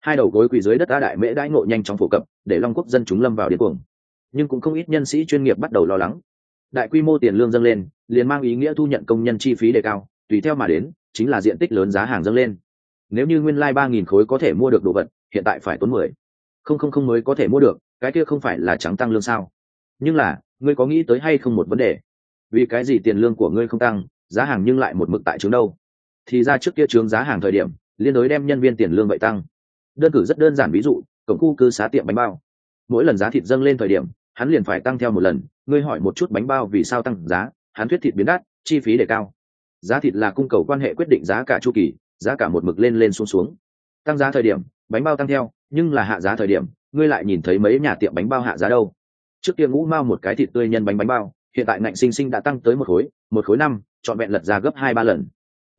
Hai đầu gối quỳ dưới đất a đại mễ đãi ngộ nhanh chóng phổ cập, để long quốc dân chúng lâm vào điên cuồng. Nhưng cũng không ít nhân sĩ chuyên nghiệp bắt đầu lo lắng. Đại quy mô tiền lương dâng lên, liền mang ý nghĩa thu nhận công nhân chi phí đề cao, tùy theo mà đến chính là diện tích lớn giá hàng dâng lên. Nếu như nguyên lai ba nghìn khối có thể mua được đồ vật, hiện tại phải tốn mười. Không không không mới có thể mua được, cái kia không phải là trắng tăng lương sao? Nhưng là, ngươi có nghĩ tới hay không một vấn đề? Vì cái gì tiền lương của ngươi không tăng, giá hàng nhưng lại một mực tại trướng đâu? Thì ra trước kia trường giá hàng thời điểm, liên đối đem nhân viên tiền lương vậy tăng. Đơn cử rất đơn giản ví dụ cổng khu cư xá tiệm bánh bao. Mỗi lần giá thịt dâng lên thời điểm, hắn liền phải tăng theo một lần. Ngươi hỏi một chút bánh bao vì sao tăng giá, hắn thuyết thịt biến đắt, chi phí để cao giá thịt là cung cầu quan hệ quyết định giá cả chu kỳ, giá cả một mực lên lên xuống xuống. Tăng giá thời điểm, bánh bao tăng theo, nhưng là hạ giá thời điểm, ngươi lại nhìn thấy mấy nhà tiệm bánh bao hạ giá đâu. Trước kia ngũ mao một cái thịt tươi nhân bánh bánh bao, hiện tại ngạnh sinh sinh đã tăng tới một khối một khối năm, trọn vẹn lật ra gấp hai ba lần.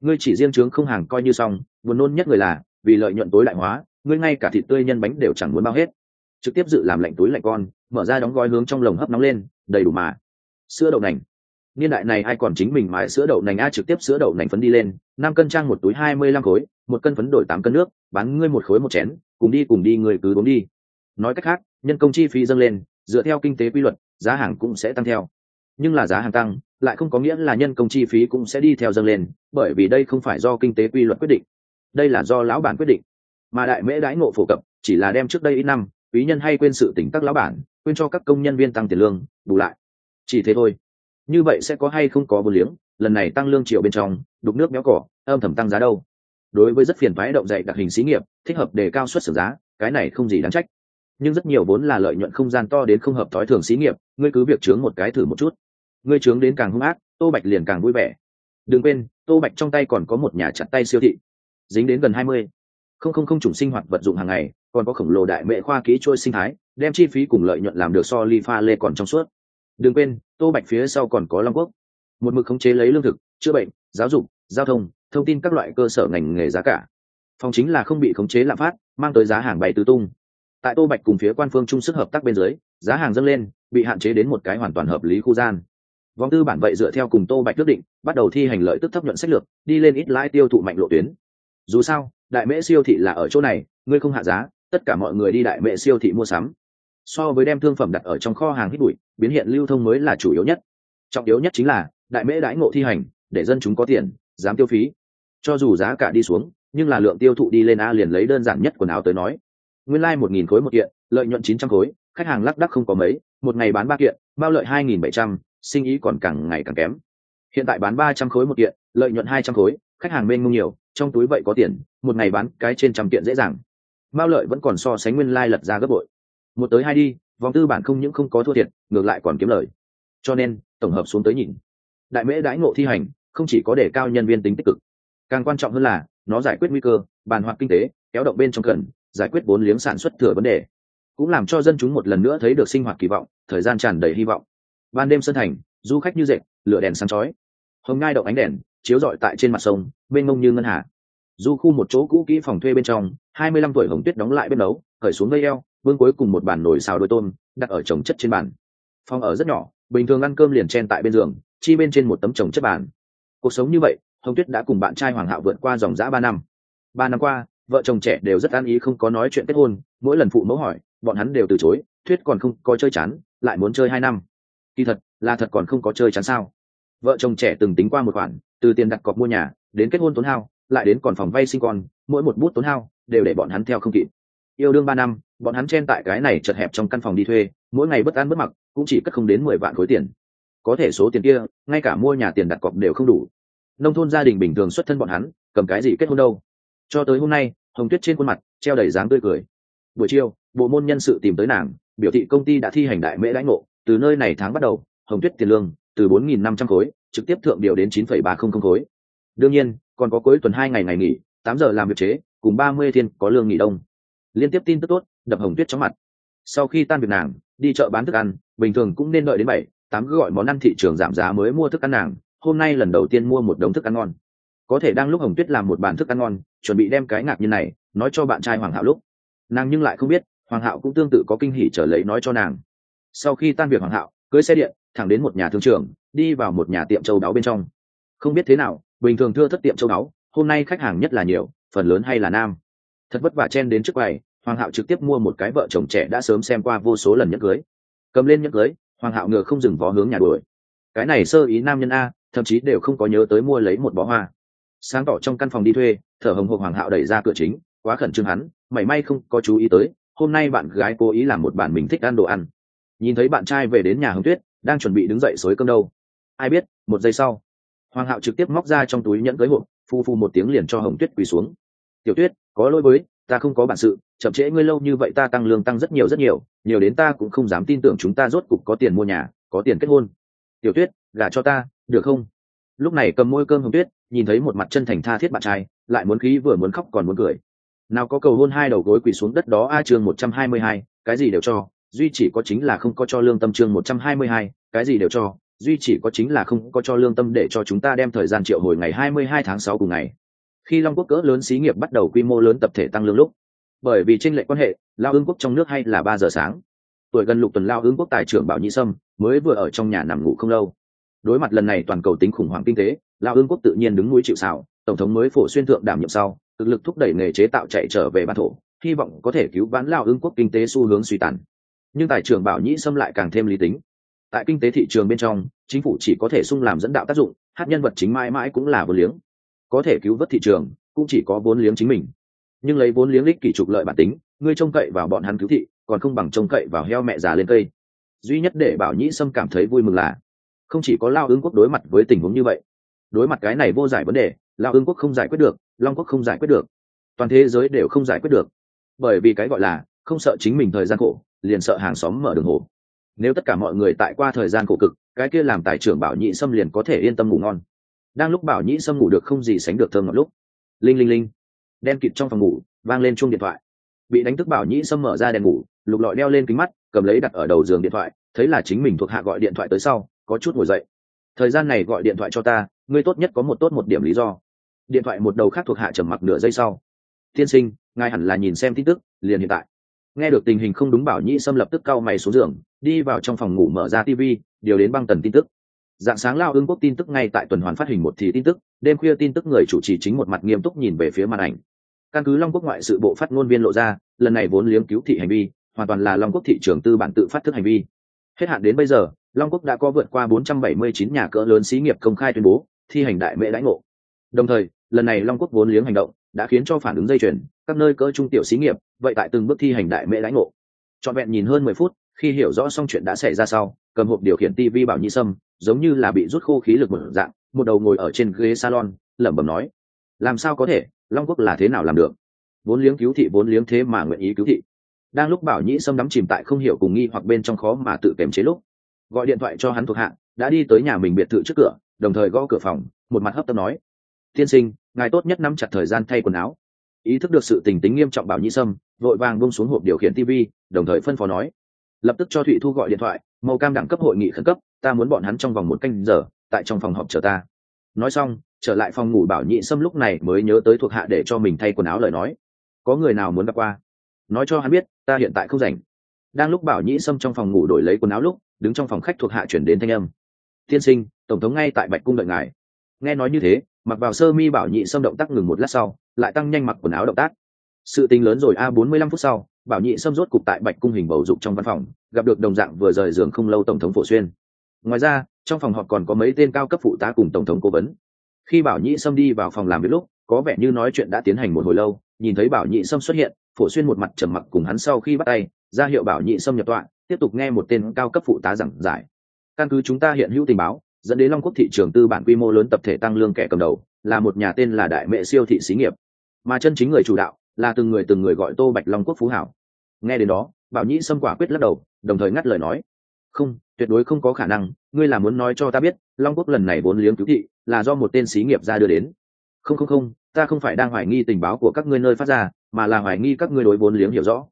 Ngươi chỉ riêng trướng không hàng coi như xong, buồn nôn nhất người là, vì lợi nhuận tối đại hóa, ngươi ngay cả thịt tươi nhân bánh đều chẳng muốn bao hết. Trực tiếp dự làm lạnh túi lạnh con, mở ra đóng gói hướng trong lồng hấp nóng lên, đầy đủ mà. Sữa đậu nành niên đại này ai còn chính mình mài sữa đậu nành a trực tiếp sữa đậu nành phấn đi lên. Năm cân trang một túi hai mươi lăm khối, một cân phấn đổi tám cân nước, bán ngươi một khối một chén, cùng đi cùng đi, người cứ uống đi. Nói cách khác, nhân công chi phí dâng lên, dựa theo kinh tế quy luật, giá hàng cũng sẽ tăng theo. Nhưng là giá hàng tăng, lại không có nghĩa là nhân công chi phí cũng sẽ đi theo dâng lên, bởi vì đây không phải do kinh tế quy luật quyết định. Đây là do lão bản quyết định. Mà đại mễ đãi ngộ phổ cập, chỉ là đem trước đây ít năm, quý nhân hay quên sự tỉnh các lão bản, quên cho các công nhân viên tăng tiền lương, bù lại. Chỉ thế thôi như vậy sẽ có hay không có vô liếng, lần này tăng lương triệu bên trong, đục nước méo cỏ, âm thầm tăng giá đâu. Đối với rất phiền phái động dạy đặc hình xí nghiệp, thích hợp đề cao suất xử giá, cái này không gì đáng trách. Nhưng rất nhiều vốn là lợi nhuận không gian to đến không hợp thói thường xí nghiệp, ngươi cứ việc chướng một cái thử một chút. Ngươi chướng đến càng hung ác, tô bạch liền càng vui vẻ. Đừng quên, tô bạch trong tay còn có một nhà chặt tay siêu thị. Dính đến gần hai mươi. Không không không chủng sinh hoạt vật dụng hàng ngày, còn có khổng lồ đại mệ khoa kỹ trôi sinh thái, đem chi phí cùng lợi nhuận làm được so li pha lê còn trong suốt đừng quên, tô bạch phía sau còn có long quốc. Một mực khống chế lấy lương thực, chữa bệnh, giáo dục, giao thông thông tin các loại cơ sở ngành nghề giá cả. Phòng chính là không bị khống chế lạm phát, mang tới giá hàng bày tứ tung. Tại tô bạch cùng phía quan phương chung sức hợp tác bên dưới, giá hàng dâng lên, bị hạn chế đến một cái hoàn toàn hợp lý khu gian. Vòng tư bản vậy dựa theo cùng tô bạch quyết định, bắt đầu thi hành lợi tức thấp nhuận sách lược, đi lên ít lãi tiêu thụ mạnh lộ tuyến. Dù sao, đại mễ siêu thị là ở chỗ này, ngươi không hạ giá, tất cả mọi người đi đại mễ siêu thị mua sắm so với đem thương phẩm đặt ở trong kho hàng hít bụi, biến hiện lưu thông mới là chủ yếu nhất. Trọng yếu nhất chính là, đại mễ đãi ngộ thi hành, để dân chúng có tiền, dám tiêu phí. Cho dù giá cả đi xuống, nhưng là lượng tiêu thụ đi lên a liền lấy đơn giản nhất quần áo tới nói. Nguyên lai một nghìn khối một kiện, lợi nhuận chín trăm khối, khách hàng lắc đắc không có mấy, một ngày bán ba kiện, bao lợi hai nghìn bảy trăm, sinh ý còn càng ngày càng kém. Hiện tại bán ba trăm khối một kiện, lợi nhuận hai trăm khối, khách hàng mênh mông nhiều, trong túi vậy có tiền, một ngày bán cái trên trăm kiện dễ dàng. Bao lợi vẫn còn so sánh nguyên lai lật ra gấp bội một tới hai đi, vòng tư bản không những không có thua thiệt, ngược lại còn kiếm lời. Cho nên, tổng hợp xuống tới nhìn. Đại mễ đãi ngộ thi hành, không chỉ có để cao nhân viên tính tích cực, càng quan trọng hơn là, nó giải quyết nguy cơ, bàn hoạt kinh tế, kéo động bên trong cần, giải quyết vốn liếng sản xuất thừa vấn đề. Cũng làm cho dân chúng một lần nữa thấy được sinh hoạt kỳ vọng, thời gian tràn đầy hy vọng. Ban đêm sân thành, du khách như dệt, lửa đèn sáng chói. Hồng ngai động ánh đèn, chiếu rọi tại trên mặt sông bên mông như ngân hà. Du khu một chỗ cũ kỹ phòng thuê bên trong, hai mươi lăm tuổi hồng tuyết đóng lại bên đấu khởi xuống gây eo vương cuối cùng một bàn nồi xào đôi tôm, đặt ở trồng chất trên bàn. Phòng ở rất nhỏ, bình thường ăn cơm liền chen tại bên giường, chi bên trên một tấm trồng chất bàn. Cuộc sống như vậy, hồng tuyết đã cùng bạn trai hoàng hạo vượt qua dòng giã ba năm. Ba năm qua, vợ chồng trẻ đều rất an ý không có nói chuyện kết hôn, mỗi lần phụ mẫu hỏi, bọn hắn đều từ chối, thuyết còn không có chơi chán, lại muốn chơi hai năm. Kỳ thật, là thật còn không có chơi chán sao? Vợ chồng trẻ từng tính qua một khoản, từ tiền đặt cọc mua nhà, đến kết hôn tốn hao, lại đến còn phòng vay sinh con, mỗi một bút tốn hao, đều để bọn hắn theo không kịp yêu đương ba năm, bọn hắn chen tại cái này chật hẹp trong căn phòng đi thuê, mỗi ngày bất ăn bất mặc, cũng chỉ cất không đến mười vạn khối tiền. Có thể số tiền kia, ngay cả mua nhà tiền đặt cọc đều không đủ. Nông thôn gia đình bình thường xuất thân bọn hắn, cầm cái gì kết hôn đâu? Cho tới hôm nay, hồng tuyết trên khuôn mặt, treo đầy dáng tươi cười. Buổi chiều, bộ môn nhân sự tìm tới nàng, biểu thị công ty đã thi hành đại mễ lãnh ngộ. Từ nơi này tháng bắt đầu, hồng tuyết tiền lương, từ bốn nghìn năm trăm khối, trực tiếp thượng điều đến chín phẩy ba không không khối. Đương nhiên, còn có cuối tuần hai ngày ngày nghỉ, tám giờ làm việc chế, cùng ba mươi thiên có lương nghỉ đông liên tiếp tin tức tốt, đập hồng tuyết chóng mặt. Sau khi tan việc nàng, đi chợ bán thức ăn, bình thường cũng nên đợi đến bảy, tám cứ gọi món ăn thị trường giảm giá mới mua thức ăn nàng, hôm nay lần đầu tiên mua một đống thức ăn ngon. Có thể đang lúc hồng tuyết làm một bàn thức ăn ngon, chuẩn bị đem cái ngạc như này, nói cho bạn trai hoàng hạo lúc. Nàng nhưng lại không biết, hoàng hạo cũng tương tự có kinh hỉ trở lấy nói cho nàng. Sau khi tan việc hoàng hạo, cưới xe điện, thẳng đến một nhà thương trường, đi vào một nhà tiệm châu đáo bên trong. Không biết thế nào, bình thường thưa thất tiệm châu đáo, hôm nay khách hàng nhất là nhiều, phần lớn hay là nam thật vất vả chen đến trước quầy, hoàng hạo trực tiếp mua một cái vợ chồng trẻ đã sớm xem qua vô số lần nhẫn cưới. Cầm lên nhẫn cưới, hoàng hạo ngựa không dừng vó hướng nhà đuổi. Cái này sơ ý nam nhân a, thậm chí đều không có nhớ tới mua lấy một bó hoa. Sáng tỏ trong căn phòng đi thuê, thở hồng hộc hoàng hạo đẩy ra cửa chính, quá khẩn trương hắn, mảy may không có chú ý tới, hôm nay bạn gái cố ý làm một bản mình thích ăn đồ ăn. Nhìn thấy bạn trai về đến nhà hồng tuyết, đang chuẩn bị đứng dậy xối cơm đâu. Ai biết, một giây sau, hoàng hạo trực tiếp móc ra trong túi nhẫn cưới hộp, phu phu một tiếng liền cho hồng tuyết quỳ xuống. Tiểu tuyết có lỗi với, ta không có bản sự, chậm trễ ngươi lâu như vậy ta tăng lương tăng rất nhiều rất nhiều nhiều đến ta cũng không dám tin tưởng chúng ta rốt cục có tiền mua nhà, có tiền kết hôn. Tiểu tuyết, gả cho ta, được không? Lúc này cầm môi cơm hồng tuyết, nhìn thấy một mặt chân thành tha thiết bạn trai, lại muốn khí vừa muốn khóc còn muốn cười. Nào có cầu hôn hai đầu gối quỳ xuống đất đó a chương một trăm hai mươi hai, cái gì đều cho, duy chỉ có chính là không có cho lương tâm chương một trăm hai mươi hai, cái gì đều cho, duy chỉ có chính là không có cho lương tâm để cho chúng ta đem thời gian triệu hồi ngày hai mươi hai tháng sáu cùng ngày khi long quốc cỡ lớn xí nghiệp bắt đầu quy mô lớn tập thể tăng lương lúc, bởi vì tranh lệch quan hệ, lao ương quốc trong nước hay là ba giờ sáng. Tuổi gần lục tuần lao ương quốc tài trưởng bảo nhĩ sâm mới vừa ở trong nhà nằm ngủ không lâu. Đối mặt lần này toàn cầu tính khủng hoảng kinh tế, lao ương quốc tự nhiên đứng núi chịu xảo tổng thống mới phổ xuyên thượng đảm nhiệm sau, thực lực thúc đẩy nghề chế tạo chạy trở về bản thổ, hy vọng có thể cứu vãn lao ương quốc kinh tế xu hướng suy tàn. Nhưng tài trưởng bảo nhĩ sâm lại càng thêm lý tính. Tại kinh tế thị trường bên trong, chính phủ chỉ có thể sung làm dẫn đạo tác dụng, hát nhân vật chính mãi mãi cũng là vốn liếng có thể cứu vớt thị trường, cũng chỉ có vốn liếng chính mình. Nhưng lấy vốn liếng lích kỷ trục lợi bản tính, ngươi trông cậy vào bọn hắn cứu thị, còn không bằng trông cậy vào heo mẹ già lên cây. Duy nhất để bảo nhĩ sâm cảm thấy vui mừng là, không chỉ có lao ứng quốc đối mặt với tình huống như vậy, đối mặt cái này vô giải vấn đề, lao ứng quốc không giải quyết được, long quốc không giải quyết được. Toàn thế giới đều không giải quyết được. Bởi vì cái gọi là, không sợ chính mình thời gian khổ, liền sợ hàng xóm mở đường hồ. Nếu tất cả mọi người tại qua thời gian khổ cực, cái kia làm tài trưởng bảo nhị sâm liền có thể yên tâm ngủ ngon đang lúc bảo nhĩ sâm ngủ được không gì sánh được thơm ngọt lúc. Linh linh linh. Đen kịt trong phòng ngủ, vang lên chuông điện thoại. Bị đánh thức bảo nhĩ sâm mở ra đèn ngủ, lục lọi đeo lên kính mắt, cầm lấy đặt ở đầu giường điện thoại, thấy là chính mình thuộc hạ gọi điện thoại tới sau, có chút ngồi dậy. Thời gian này gọi điện thoại cho ta, ngươi tốt nhất có một tốt một điểm lý do. Điện thoại một đầu khác thuộc hạ trầm mặc nửa giây sau. Tiên sinh, ngài hẳn là nhìn xem tin tức, liền hiện tại. Nghe được tình hình không đúng bảo nhĩ sâm lập tức cau mày xuống giường, đi vào trong phòng ngủ mở ra tv điều đến băng tần tin tức dạng sáng lao ương quốc tin tức ngay tại tuần hoàn phát hình một thì tin tức, đêm khuya tin tức người chủ trì chính một mặt nghiêm túc nhìn về phía màn ảnh. Căn cứ long quốc ngoại sự bộ phát ngôn viên lộ ra, lần này vốn liếng cứu thị hành vi, hoàn toàn là long quốc thị trường tư bản tự phát thức hành vi. Hết hạn đến bây giờ, long quốc đã có vượt qua 479 nhà cỡ lớn xí nghiệp công khai tuyên bố, thi hành đại mễ đãi ngộ. Đồng thời, lần này long quốc vốn liếng hành động, đã khiến cho phản ứng dây chuyền, các nơi cỡ trung tiểu xí nghiệp, vậy tại từng bước thi hành đại mễ đãi ngộ. Trọn vẹn nhìn hơn mười phút, khi hiểu rõ xong chuyện đã xảy ra sau, cầm hộp điều khiển tv bảo nhi sâm giống như là bị rút khô khí lực một dạng, một đầu ngồi ở trên ghế salon, lẩm bẩm nói, làm sao có thể? Long quốc là thế nào làm được? Vốn liếng cứu thị, vốn liếng thế mà nguyện ý cứu thị. Đang lúc bảo nhĩ sâm đắm chìm tại không hiểu cùng nghi hoặc bên trong khó mà tự kiềm chế lúc, gọi điện thoại cho hắn thuộc hạ, đã đi tới nhà mình biệt thự trước cửa, đồng thời gõ cửa phòng, một mặt hấp tấp nói, tiên sinh, ngài tốt nhất nắm chặt thời gian thay quần áo. Ý thức được sự tình tính nghiêm trọng bảo nhĩ sâm, vội vàng bông xuống hộp điều khiển tv đồng thời phân phó nói, lập tức cho thụy thu gọi điện thoại màu cam đẳng cấp hội nghị khẩn cấp, ta muốn bọn hắn trong vòng một canh giờ, tại trong phòng họp chờ ta. Nói xong, trở lại phòng ngủ bảo nhị sâm lúc này mới nhớ tới thuộc hạ để cho mình thay quần áo lời nói. Có người nào muốn gặp qua? Nói cho hắn biết, ta hiện tại không rảnh. Đang lúc bảo nhị sâm trong phòng ngủ đổi lấy quần áo lúc, đứng trong phòng khách thuộc hạ chuyển đến thanh âm. Tiên sinh, tổng thống ngay tại bạch cung đợi ngài. Nghe nói như thế, mặc vào sơ mi bảo nhị sâm động tác ngừng một lát sau, lại tăng nhanh mặc quần áo động tác. Sự tính lớn rồi a, bốn mươi lăm phút sau bảo nhị sâm rốt cục tại bạch cung hình bầu dục trong văn phòng, gặp được đồng dạng vừa rời giường không lâu tổng thống phổ xuyên. Ngoài ra, trong phòng họp còn có mấy tên cao cấp phụ tá cùng tổng thống cố vấn. Khi bảo nhị sâm đi vào phòng làm việc lúc, có vẻ như nói chuyện đã tiến hành một hồi lâu, nhìn thấy bảo nhị sâm xuất hiện, phổ xuyên một mặt trầm mặc cùng hắn sau khi bắt tay, ra hiệu bảo nhị sâm nhập tọa, tiếp tục nghe một tên cao cấp phụ tá giảng giải. Căn cứ chúng ta hiện hữu tình báo, dẫn đến long quốc thị trường tư bản quy mô lớn tập thể tăng lương kẻ cầm đầu, là một nhà tên là đại mệ siêu thị xí nghiệp. Mà chân chính người chủ đạo là từng người từng người gọi tô bạch long quốc phú hảo. Nghe đến đó, bảo nhĩ sâm quả quyết lắc đầu, đồng thời ngắt lời nói. Không, tuyệt đối không có khả năng, ngươi là muốn nói cho ta biết, long quốc lần này vốn liếng cứu thị, là do một tên xí nghiệp ra đưa đến. Không không không, ta không phải đang hoài nghi tình báo của các ngươi nơi phát ra, mà là hoài nghi các ngươi đối vốn liếng hiểu rõ.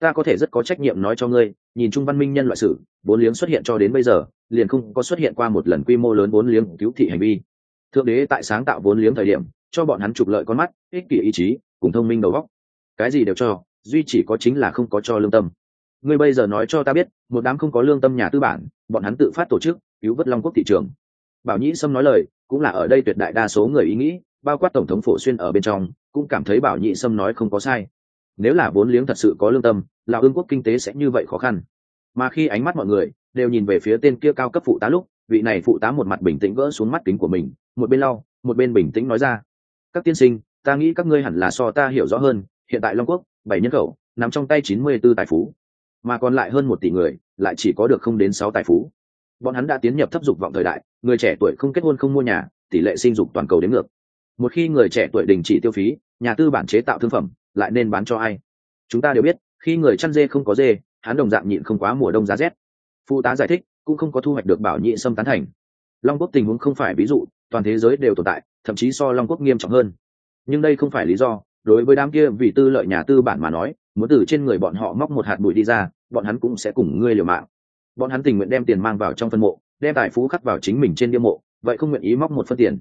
Ta có thể rất có trách nhiệm nói cho ngươi, nhìn chung văn minh nhân loại sử, vốn liếng xuất hiện cho đến bây giờ, liền không có xuất hiện qua một lần quy mô lớn vốn liếng cứu thị hành vi. Thượng đế tại sáng tạo vốn liếng thời điểm cho bọn hắn trục lợi con mắt, ích kỷ ý chí, cùng thông minh đầu óc. Cái gì đều cho, duy chỉ có chính là không có cho lương tâm. Ngươi bây giờ nói cho ta biết, một đám không có lương tâm nhà tư bản, bọn hắn tự phát tổ chức, cứu vớt long quốc thị trường. Bảo nhĩ sâm nói lời, cũng là ở đây tuyệt đại đa số người ý nghĩ, bao quát tổng thống phổ xuyên ở bên trong, cũng cảm thấy bảo Nhĩ sâm nói không có sai. Nếu là vốn liếng thật sự có lương tâm, là ương quốc kinh tế sẽ như vậy khó khăn. Mà khi ánh mắt mọi người đều nhìn về phía tên kia cao cấp phụ tá lúc, vị này phụ tá một mặt bình tĩnh gỡ xuống mắt kính của mình, một bên lau, một bên bình tĩnh nói ra các tiên sinh, ta nghĩ các ngươi hẳn là so ta hiểu rõ hơn, hiện tại long quốc, bảy nhân khẩu, nằm trong tay chín mươi b ố tài phú. Mà còn lại hơn một tỷ người, lại chỉ có được không đến sáu tài phú. Bọn hắn đã tiến nhập thấp dục vọng thời đại, người trẻ tuổi không kết hôn không mua nhà, tỷ lệ sinh dục toàn cầu đến ngược. Một khi người trẻ tuổi đình chỉ tiêu phí, nhà tư bản chế tạo thương phẩm, lại nên bán cho ai? Chúng ta đều biết, khi người chăn dê không có dê, hắn đồng dạng nhịn không quá mùa đông giá rét. Phụ tá giải thích, cũng không có thu hoạch được bảo nhị sâm tán thành. Long quốc tình huống không phải ví dụ toàn thế giới đều tồn tại, thậm chí so long quốc nghiêm trọng hơn. Nhưng đây không phải lý do, đối với đám kia vì tư lợi nhà tư bản mà nói, muốn từ trên người bọn họ móc một hạt bụi đi ra, bọn hắn cũng sẽ cùng ngươi liều mạng. Bọn hắn tình nguyện đem tiền mang vào trong phân mộ, đem tài phú khắc vào chính mình trên đĩa mộ, vậy không nguyện ý móc một phân tiền.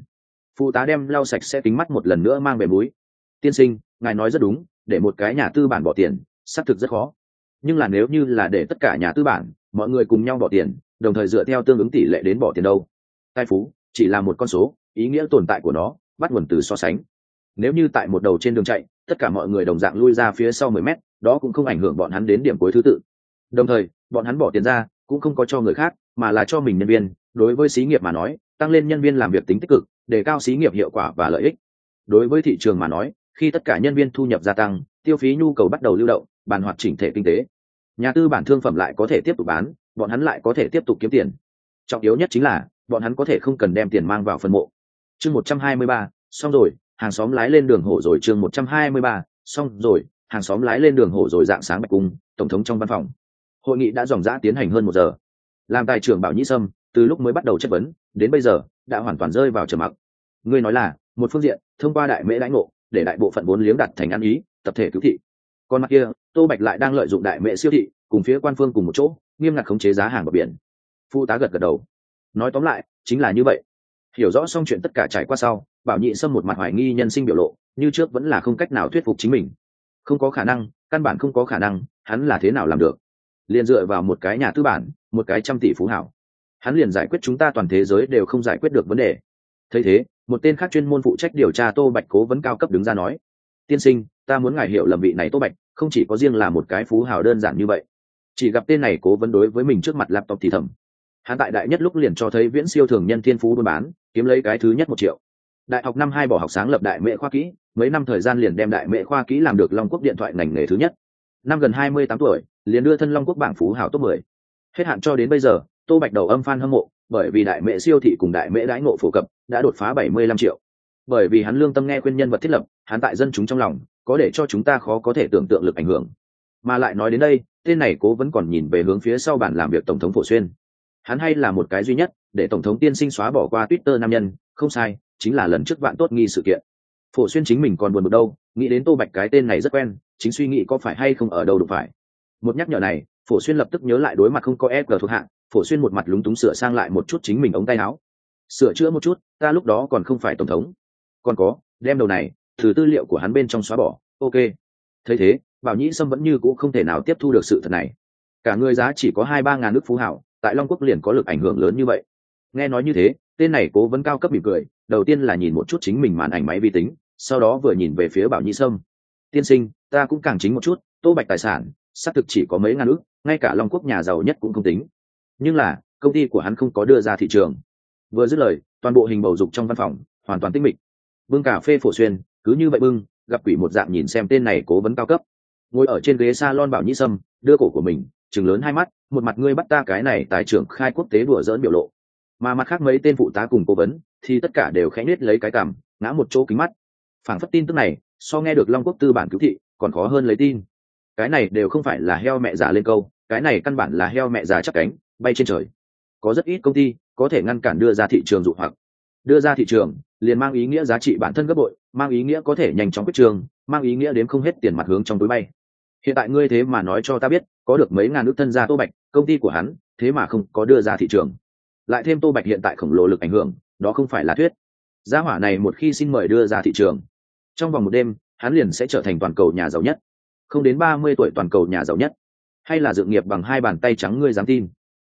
Phụ tá đem lau sạch sẽ tính mắt một lần nữa mang về múi tiên sinh, ngài nói rất đúng, để một cái nhà tư bản bỏ tiền, xác thực rất khó. Nhưng là nếu như là để tất cả nhà tư bản, mọi người cùng nhau bỏ tiền, đồng thời dựa theo tương ứng tỷ lệ đến bỏ tiền đâu? Tài phú chỉ là một con số, ý nghĩa tồn tại của nó, bắt nguồn từ so sánh. Nếu như tại một đầu trên đường chạy, tất cả mọi người đồng dạng lui ra phía sau mười mét, đó cũng không ảnh hưởng bọn hắn đến điểm cuối thứ tự. Đồng thời, bọn hắn bỏ tiền ra, cũng không có cho người khác, mà là cho mình nhân viên. Đối với xí nghiệp mà nói, tăng lên nhân viên làm việc tính tích cực, để cao xí nghiệp hiệu quả và lợi ích. Đối với thị trường mà nói, khi tất cả nhân viên thu nhập gia tăng, tiêu phí nhu cầu bắt đầu lưu động, bàn hoạt chỉnh thể kinh tế. Nhà tư bản thương phẩm lại có thể tiếp tục bán, bọn hắn lại có thể tiếp tục kiếm tiền. Trọng yếu nhất chính là bọn hắn có thể không cần đem tiền mang vào phần mộ. Chương một trăm hai mươi ba, xong rồi, hàng xóm lái lên đường hổ rồi chương một trăm hai mươi ba, xong rồi, hàng xóm lái lên đường hổ rồi dạng sáng bạch cung, tổng thống trong văn phòng. Hội nghị đã dòng dã tiến hành hơn một giờ. Làm tài trưởng bảo nhĩ sâm, từ lúc mới bắt đầu chất vấn, đến bây giờ, đã hoàn toàn rơi vào trầm mặc. Ngươi nói là, một phương diện, thông qua đại mễ lãnh ngộ, để đại bộ phận vốn liếng đặt thành ăn ý, tập thể cứu thị. Còn mặt kia, tô bạch lại đang lợi dụng đại mễ siêu thị, cùng phía quan phương cùng một chỗ, nghiêm ngặt khống chế giá hàng ở biển. Phu tá gật gật đầu nói tóm lại, chính là như vậy. Hiểu rõ xong chuyện tất cả trải qua sau, bảo nhị sâm một mặt hoài nghi nhân sinh biểu lộ, như trước vẫn là không cách nào thuyết phục chính mình. Không có khả năng, căn bản không có khả năng, hắn là thế nào làm được? Liền dựa vào một cái nhà tư bản, một cái trăm tỷ phú hảo. Hắn liền giải quyết chúng ta toàn thế giới đều không giải quyết được vấn đề. Thấy thế, một tên khác chuyên môn phụ trách điều tra tô bạch cố vấn cao cấp đứng ra nói, tiên sinh, ta muốn ngài hiểu lầm vị này tô bạch, không chỉ có riêng là một cái phú hào đơn giản như vậy. Chỉ gặp tên này cố vấn đối với mình trước mặt laptop thì thầm hắn tại đại nhất lúc liền cho thấy viễn siêu thường nhân thiên phú buôn bán, kiếm lấy cái thứ nhất một triệu. Đại học năm hai bỏ học sáng lập đại mệ khoa kỹ, mấy năm thời gian liền đem đại mệ khoa kỹ làm được long quốc điện thoại ngành nghề thứ nhất. Năm gần hai mươi tám tuổi, liền đưa thân long quốc bảng phú hảo top mười. Hết hạn cho đến bây giờ, tô bạch đầu âm f hâm mộ, bởi vì đại mẹ siêu thị cùng đại mẹ đãi ngộ phổ cập, đã đột phá bảy mươi lăm triệu. Bởi vì hắn lương tâm nghe khuyên nhân vật thiết lập, hắn tại dân chúng trong lòng, có để cho chúng ta khó có thể tưởng tượng lực ảnh hưởng. Mà lại nói đến đây, tên này cố vẫn còn nhìn về hướng phía sau bản làm việc tổng thống phổ xuyên hắn hay là một cái duy nhất để tổng thống tiên sinh xóa bỏ qua twitter nam nhân, không sai, chính là lần trước vạn tốt nghi sự kiện. Phổ xuyên chính mình còn buồn bực đâu, nghĩ đến tô bạch cái tên này rất quen, chính suy nghĩ có phải hay không ở đâu được phải. Một nhắc nhở này, phổ xuyên lập tức nhớ lại đối mặt không có fg thuộc hạng, phổ xuyên một mặt lúng túng sửa sang lại một chút chính mình ống tay áo. Sửa chữa một chút, ta lúc đó còn không phải tổng thống. Còn có, đem đầu này, từ tư liệu của hắn bên trong xóa bỏ, ok. Thấy thế, bảo nhĩ sâm vẫn như c ũ không thể nào tiếp thu được sự thật này. Cả người giá chỉ có hai ba ngàn nước phú hảo tại long quốc liền có lực ảnh hưởng lớn như vậy. Nghe nói như thế, tên này cố vấn cao cấp mỉm cười, đầu tiên là nhìn một chút chính mình màn ảnh máy vi tính, sau đó vừa nhìn về phía bảo Nhi sâm. Tiên sinh, ta cũng càng chính một chút, tô bạch tài sản, xác thực chỉ có mấy ngàn ước ngay cả long quốc nhà giàu nhất cũng không tính. Nhưng là, công ty của hắn không có đưa ra thị trường. Vừa dứt lời, toàn bộ hình bầu dục trong văn phòng, hoàn toàn tinh mịch. Bưng cà phê phổ xuyên, cứ như vậy bưng, gặp quỷ một dạng nhìn xem tên này cố vấn cao cấp. Ngồi ở trên ghế s a lon bảo nhĩ sâm, đưa cổ của mình chừng lớn hai mắt một mặt ngươi bắt ta cái này tài trưởng khai quốc tế đùa dỡn biểu lộ. Mà mặt khác mấy tên phụ tá cùng cố vấn, thì tất cả đều khẽ nết lấy cái cảm ngã một chỗ kính mắt. Phảng phất tin tức này, so nghe được long quốc tư bản cứu thị, còn khó hơn lấy tin. Cái này đều không phải là heo mẹ già lên câu, cái này căn bản là heo mẹ già chắc cánh, bay trên trời. Có rất ít công ty, có thể ngăn cản đưa ra thị trường dụ hoặc. Đưa ra thị trường, liền mang ý nghĩa giá trị bản thân gấp bội, mang ý nghĩa có thể nhanh chóng quyết trường, mang ý nghĩa đến không hết tiền mặt hướng trong túi bay hiện tại ngươi thế mà nói cho ta biết, có được mấy ngàn nước thân gia tô bạch, công ty của hắn, thế mà không có đưa ra thị trường. Lại thêm tô bạch hiện tại khổng lồ lực ảnh hưởng, đó không phải là thuyết. Gia hỏa này một khi xin mời đưa ra thị trường, trong vòng một đêm, hắn liền sẽ trở thành toàn cầu nhà giàu nhất. Không đến ba mươi tuổi toàn cầu nhà giàu nhất. Hay là dự nghiệp bằng hai bàn tay trắng ngươi dám tin?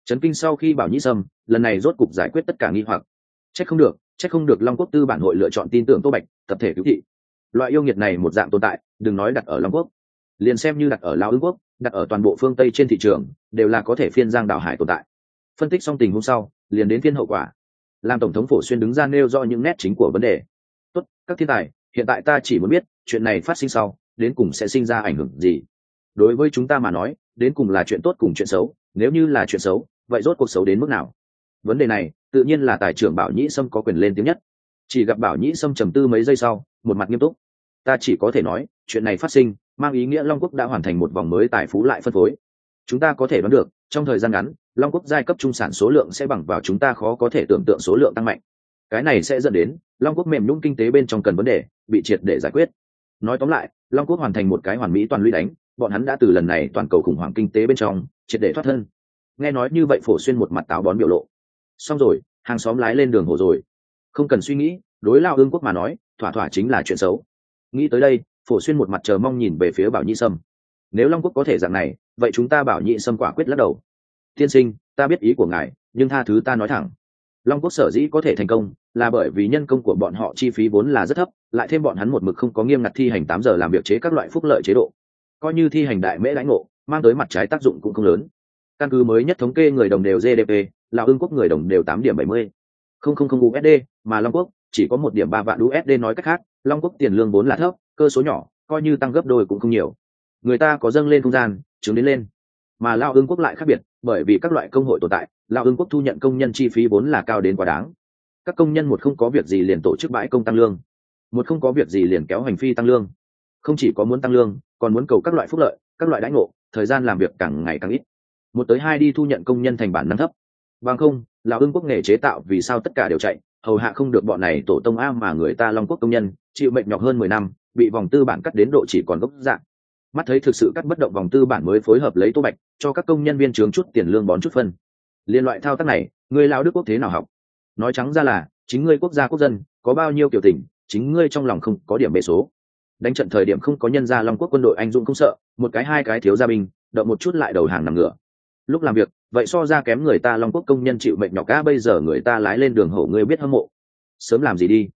Trấn kinh sau khi bảo nhĩ sâm, lần này rốt cục giải quyết tất cả nghi hoặc. C h ắ c không được c h ắ c không được long quốc tư bản hội lựa chọn tin tưởng tô bạch, tập thể cứu thị. Loại yêu nghiệt này một dạng tồn tại, đừng nói đặt ở long quốc liền xem như đặt ở lao ứng quốc, đặt ở toàn bộ phương tây trên thị trường, đều là có thể phiên giang đảo hải tồn tại. Phân tích xong tình hôm sau, liền đến phiên hậu quả. Làm tổng thống phổ xuyên đứng ra nêu do những nét chính của vấn đề. Tốt, các thiên tài, hiện tại ta chỉ muốn biết, chuyện này phát sinh sau, đến cùng sẽ sinh ra ảnh hưởng gì? Đối với chúng ta mà nói, đến cùng là chuyện tốt cùng chuyện xấu, nếu như là chuyện xấu, vậy rốt cuộc xấu đến mức nào? Vấn đề này, tự nhiên là tài trưởng bảo nhĩ sâm có quyền lên tiếng nhất. Chỉ gặp bảo nhĩ sâm trầm tư mấy giây sau, một mặt nghiêm túc. Ta chỉ có thể nói, chuyện này phát sinh mang ý nghĩa long quốc đã hoàn thành một vòng mới tài phú lại phân phối. Chúng ta có thể đoán được, trong thời gian ngắn, long quốc giai cấp trung sản số lượng sẽ bằng vào chúng ta khó có thể tưởng tượng số lượng tăng mạnh. Cái này sẽ dẫn đến long quốc mềm nhũng kinh tế bên trong cần vấn đề bị triệt để giải quyết. Nói tóm lại, long quốc hoàn thành một cái hoàn mỹ toàn lũy đánh, bọn hắn đã từ lần này toàn cầu khủng hoảng kinh tế bên trong triệt để thoát thân. Nghe nói như vậy phổ xuyên một mặt táo bón biểu lộ. Xong rồi, hàng xóm lái lên đường hồ rồi. Không cần suy nghĩ, đối lao ương quốc mà nói, thỏa thỏa chính là chuyện xấu. Nghĩ tới đây phổ xuyên một mặt chờ mong nhìn về phía bảo nhị sâm. Nếu long quốc có thể dạng này, vậy chúng ta bảo nhị sâm quả quyết lắc đầu. Tiên sinh, ta biết ý của ngài, nhưng tha thứ ta nói thẳng. Long quốc sở dĩ có thể thành công, là bởi vì nhân công của bọn họ chi phí vốn là rất thấp, lại thêm bọn hắn một mực không có nghiêm ngặt thi hành tám giờ làm việc chế các loại phúc lợi chế độ. Coi như thi hành đại mễ lãnh ngộ, mang tới mặt trái tác dụng cũng không lớn. Căn cứ mới nhất thống kê người đồng đều gdp là ương quốc người đồng đều tám điểm bảy mươi. Không không không usd mà long quốc, chỉ có một điểm ba vạn usd nói cách khác, long quốc tiền lương vốn là thấp cơ số nhỏ, coi như tăng gấp đôi cũng không nhiều. Người ta có dâng lên không gian chứng đến lên. Mà lao ương quốc lại khác biệt, bởi vì các loại công hội tồn tại lao ương quốc thu nhận công nhân chi phí vốn là cao đến quá đáng. Các công nhân một không có việc gì liền tổ chức bãi công tăng lương. Một không có việc gì liền kéo hành phi tăng lương. Không chỉ có muốn tăng lương, còn muốn cầu các loại phúc lợi, các loại đãi ngộ, thời gian làm việc càng ngày càng ít. Một tới hai đi thu nhận công nhân thành bản năng thấp. Bằng không là ương quốc nghề chế tạo vì sao tất cả đều chạy, hầu hạ không được bọn này tổ tông a mà người ta long quốc công nhân, chịu mệnh nhọc hơn mười năm bị vòng tư bản cắt đến độ chỉ còn gốc dạng. Mắt thấy thực sự cắt bất động vòng tư bản mới phối hợp lấy tô bạch, cho các công nhân viên trướng chút tiền lương bón chút phân. Liên loại thao tác này, người lao đức quốc thế nào học? Nói trắng ra là, chính ngươi quốc gia quốc dân, có bao nhiêu kiểu tình chính ngươi trong lòng không có điểm bệ số. Đánh trận thời điểm không có nhân gia long quốc quân đội anh dũng không sợ, một cái hai cái thiếu gia binh, động một chút lại đầu hàng nằm ngửa. Lúc làm việc, vậy so ra kém người ta long quốc công nhân chịu mệnh nhọc cá bây giờ người ta lái lên đường hổ, ngươi biết hâm mộ. Sớm làm gì đi?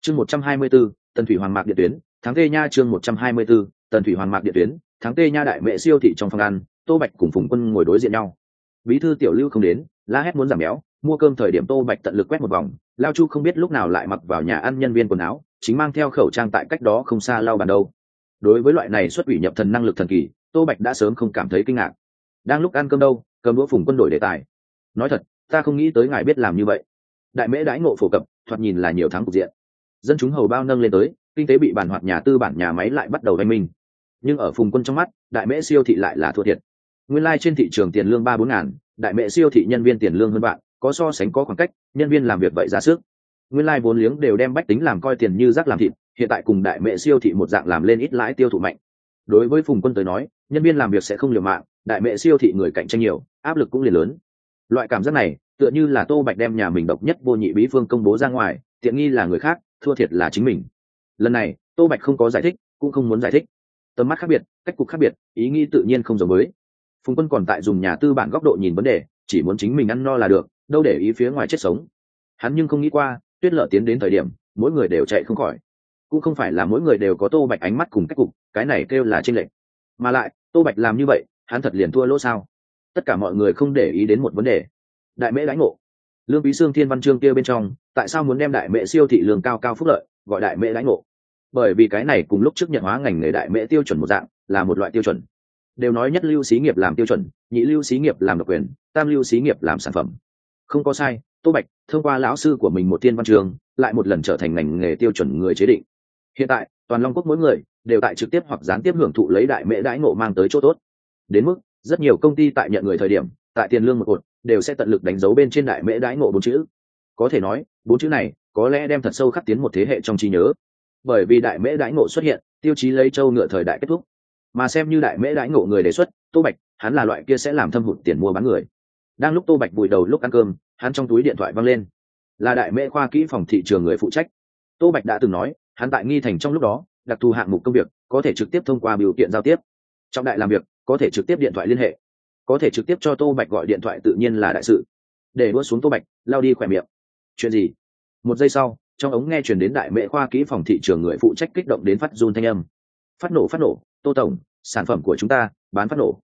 Chương một trăm hai mươi bốn tần thủy hoàng mạc điện tuyến tháng tê nha chương một trăm hai mươi 124, tần thủy hoàng mạc điện tuyến tháng tê nha đại mẹ siêu thị trong phòng ăn tô bạch cùng phùng quân ngồi đối diện nhau. Bí thư tiểu lưu không đến la hét muốn giảm béo mua cơm thời điểm tô bạch tận lực quét một vòng lao chu không biết lúc nào lại mặc vào nhà ăn nhân viên quần áo chính mang theo khẩu trang tại cách đó không xa lao bàn đâu đối với loại này xuất ủy nhập thần năng lực thần kỳ tô bạch đã sớm không cảm thấy kinh ngạc. Đang lúc ăn cơm đâu cầm đũa phùng quân đổi đề tài. Nói thật ta không nghĩ tới ngài biết làm như vậy. Đại mễ đãi ngộ phổ cập thoạt nhìn là nhiều tháng cục diện dân chúng hầu bao nâng lên tới, kinh tế bị bản hoạt nhà tư bản nhà máy lại bắt đầu đánh minh nhưng ở phùng quân trong mắt, đại mễ siêu thị lại là thua thiệt. Nguyên lai、like、trên thị trường tiền lương ba bốn ngàn, đại mễ siêu thị nhân viên tiền lương hơn bạn, có so sánh có khoảng cách, nhân viên làm việc vậy ra sức. Nguyên lai、like、vốn liếng đều đem bách tính làm coi tiền như rác làm thịt, hiện tại cùng đại mễ siêu thị một dạng làm lên ít lãi tiêu thụ mạnh. Đối với phùng quân tới nói, nhân viên làm việc sẽ không liều mạng, đại mễ siêu thị người cạnh tranh nhiều, áp lực cũng liền lớn. Loại cảm giác này, tựa như là tô bạch đem nhà mình độc nhất vô nhị bí phương công bố ra ngoài, tiện nghi là người khác thua thiệt là chính mình. Lần này, tô bạch không có giải thích, cũng không muốn giải thích. Tầm mắt khác biệt, cách cục khác biệt, ý nghĩ tự nhiên không giống với. Phùng quân còn tại dùng nhà tư bản góc độ nhìn vấn đề, chỉ muốn chính mình ăn no là được, đâu để ý phía ngoài chết sống. Hắn nhưng không nghĩ qua, tuyết lợ tiến đến thời điểm, mỗi người đều chạy không khỏi. Cũng không phải là mỗi người đều có tô bạch ánh mắt cùng cách cục, cái này kêu là tranh lệch. Mà lại, tô bạch làm như vậy, hắn thật liền thua lỗ sao? Tất cả mọi người không để ý đến một vấn đề. Đại mễ gãy ngộ lương bí xương thiên văn chương kia bên trong, tại sao muốn đem đại mễ siêu thị lương cao cao phúc lợi, gọi đại mễ lãnh ngộ? Bởi vì cái này cùng lúc trước nhận hóa ngành nghề đại mễ tiêu chuẩn một dạng, là một loại tiêu chuẩn. Đều nói nhất lưu xí nghiệp làm tiêu chuẩn, nhị lưu xí nghiệp làm độc quyền, tam lưu xí nghiệp làm sản phẩm. Không có sai, tô bạch, thông qua lão sư của mình một thiên văn trường, lại một lần trở thành ngành nghề tiêu chuẩn người chế định. Hiện tại, toàn long quốc mỗi người đều tại trực tiếp hoặc gián tiếp hưởng thụ lấy đại mễ đãi ngộ mang tới chỗ tốt. Đến mức, rất nhiều công ty tại nhận người thời điểm tại tiền lương một cột, đều sẽ tận lực đánh dấu bên trên đại mễ đãi ngộ bốn chữ. Có thể nói, bốn chữ này có lẽ đem thật sâu khắc tiến một thế hệ trong trí nhớ. Bởi vì đại mễ đãi ngộ xuất hiện, tiêu chí lấy châu ngựa thời đại kết thúc. Mà xem như đại mễ đãi ngộ người đề xuất, tô bạch, hắn là loại kia sẽ làm thâm hụt tiền mua bán người. Đang lúc tô bạch bụi đầu lúc ăn cơm, hắn trong túi điện thoại văng lên. Là đại mễ khoa kỹ phòng thị trường người phụ trách. Tô bạch đã từng nói, hắn tại nghi thành trong lúc đó, đặc thù hạng mục công việc, có thể trực tiếp thông qua biểu kiện giao tiếp. Trong đại làm việc, có thể trực tiếp điện thoại liên hệ có thể trực tiếp cho tô bạch gọi điện thoại tự nhiên là đại sự. Để đua xuống tô bạch, lao đi khỏe miệng. Chuyện gì? Một giây sau, trong ống nghe chuyển đến đại mễ khoa kỹ phòng thị trường người phụ trách kích động đến phát run thanh âm. Phát nổ phát nổ, tô tổng, sản phẩm của chúng ta, bán phát nổ.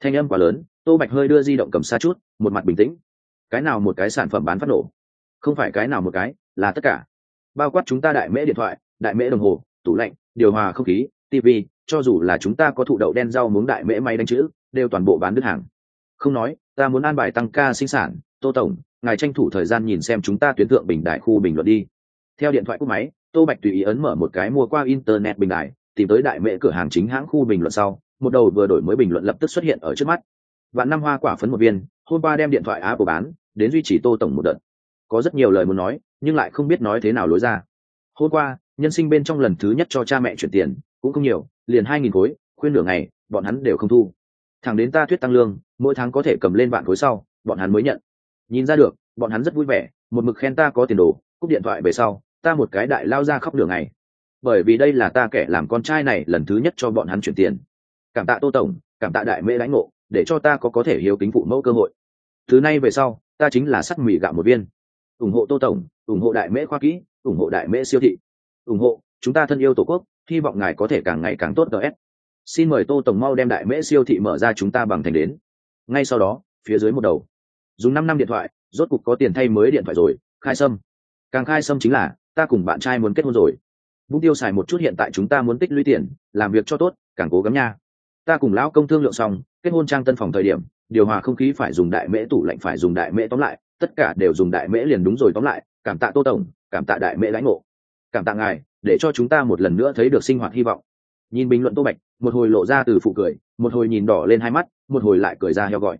Thanh âm quá lớn, tô bạch hơi đưa di động cầm xa chút, một mặt bình tĩnh. Cái nào một cái sản phẩm bán phát nổ? Không phải cái nào một cái, là tất cả. Bao quát chúng ta đại mễ điện thoại, đại mễ đồng hồ, tủ lạnh, điều hòa không khí tv cho dù là chúng ta có thụ đậu đen rau muống đại mễ máy đánh chữ đều toàn bộ bán đứt hàng. Không nói, ta muốn an bài tăng ca sinh sản, tô tổng, ngài tranh thủ thời gian nhìn xem chúng ta tuyến thượng bình đại khu bình luận đi. Theo điện thoại cúp máy, tô bạch tùy ý ấn mở một cái mua qua internet bình đại, tìm tới đại mễ cửa hàng chính hãng khu bình luận sau, một đầu vừa đổi mới bình luận lập tức xuất hiện ở trước mắt. Vạn năm hoa quả phấn một viên, hôm qua đem điện thoại apple bán, đến duy trì tô tổng một đợt. Có rất nhiều lời muốn nói, nhưng lại không biết nói thế nào lối ra. Hôm qua, nhân sinh bên trong lần thứ nhất cho cha mẹ chuyển tiền, cũng không nhiều, liền hai nghìn khối, khuyên nửa ngày, bọn hắn đều không thu thẳng đến ta thuyết tăng lương, mỗi tháng có thể cầm lên vạn khối sau, bọn hắn mới nhận. Nhìn ra được, bọn hắn rất vui vẻ, một mực khen ta có tiền đồ, cúp điện thoại về sau, ta một cái đại lao ra khóc đường này. Bởi vì đây là ta kẻ làm con trai này lần thứ nhất cho bọn hắn chuyển tiền. Cảm tạ tô tổng, cảm tạ đại mễ lãnh ngộ, để cho ta có có thể hiếu kính phụ mẫu cơ hội. Thứ nay về sau, ta chính là sắt mì gạo một viên. Ủng hộ tô tổng, ủng hộ đại mễ khoa kỹ, ủng hộ đại mễ siêu thị. Ủng hộ, chúng ta thân yêu tổ quốc, hy vọng ngài có thể càng ngày càng tốt gs xin mời tô tổng mau đem đại mễ siêu thị mở ra chúng ta bằng thành đến. Ngay sau đó, phía dưới một đầu. Dùng năm năm điện thoại, rốt cục có tiền thay mới điện thoại rồi, khai sâm. Càng khai sâm chính là, ta cùng bạn trai muốn kết hôn rồi. Vung tiêu xài một chút hiện tại chúng ta muốn tích lũy tiền, làm việc cho tốt, càng cố gắng nha. Ta cùng lão công thương lượng xong, kết hôn trang tân phòng thời điểm, điều hòa không khí phải dùng đại mễ tủ lạnh, phải dùng đại mễ tóm lại, tất cả đều dùng đại mễ liền đúng rồi tóm lại, cảm tạ tô tổng, cảm tạ đại mễ lãnh ngộ. Cảm tạ ngài, để cho chúng ta một lần nữa thấy được sinh hoạt hy vọng nhìn bình luận tô bạch, một hồi lộ ra từ phụ cười, một hồi nhìn đỏ lên hai mắt, một hồi lại cười ra heo gọi.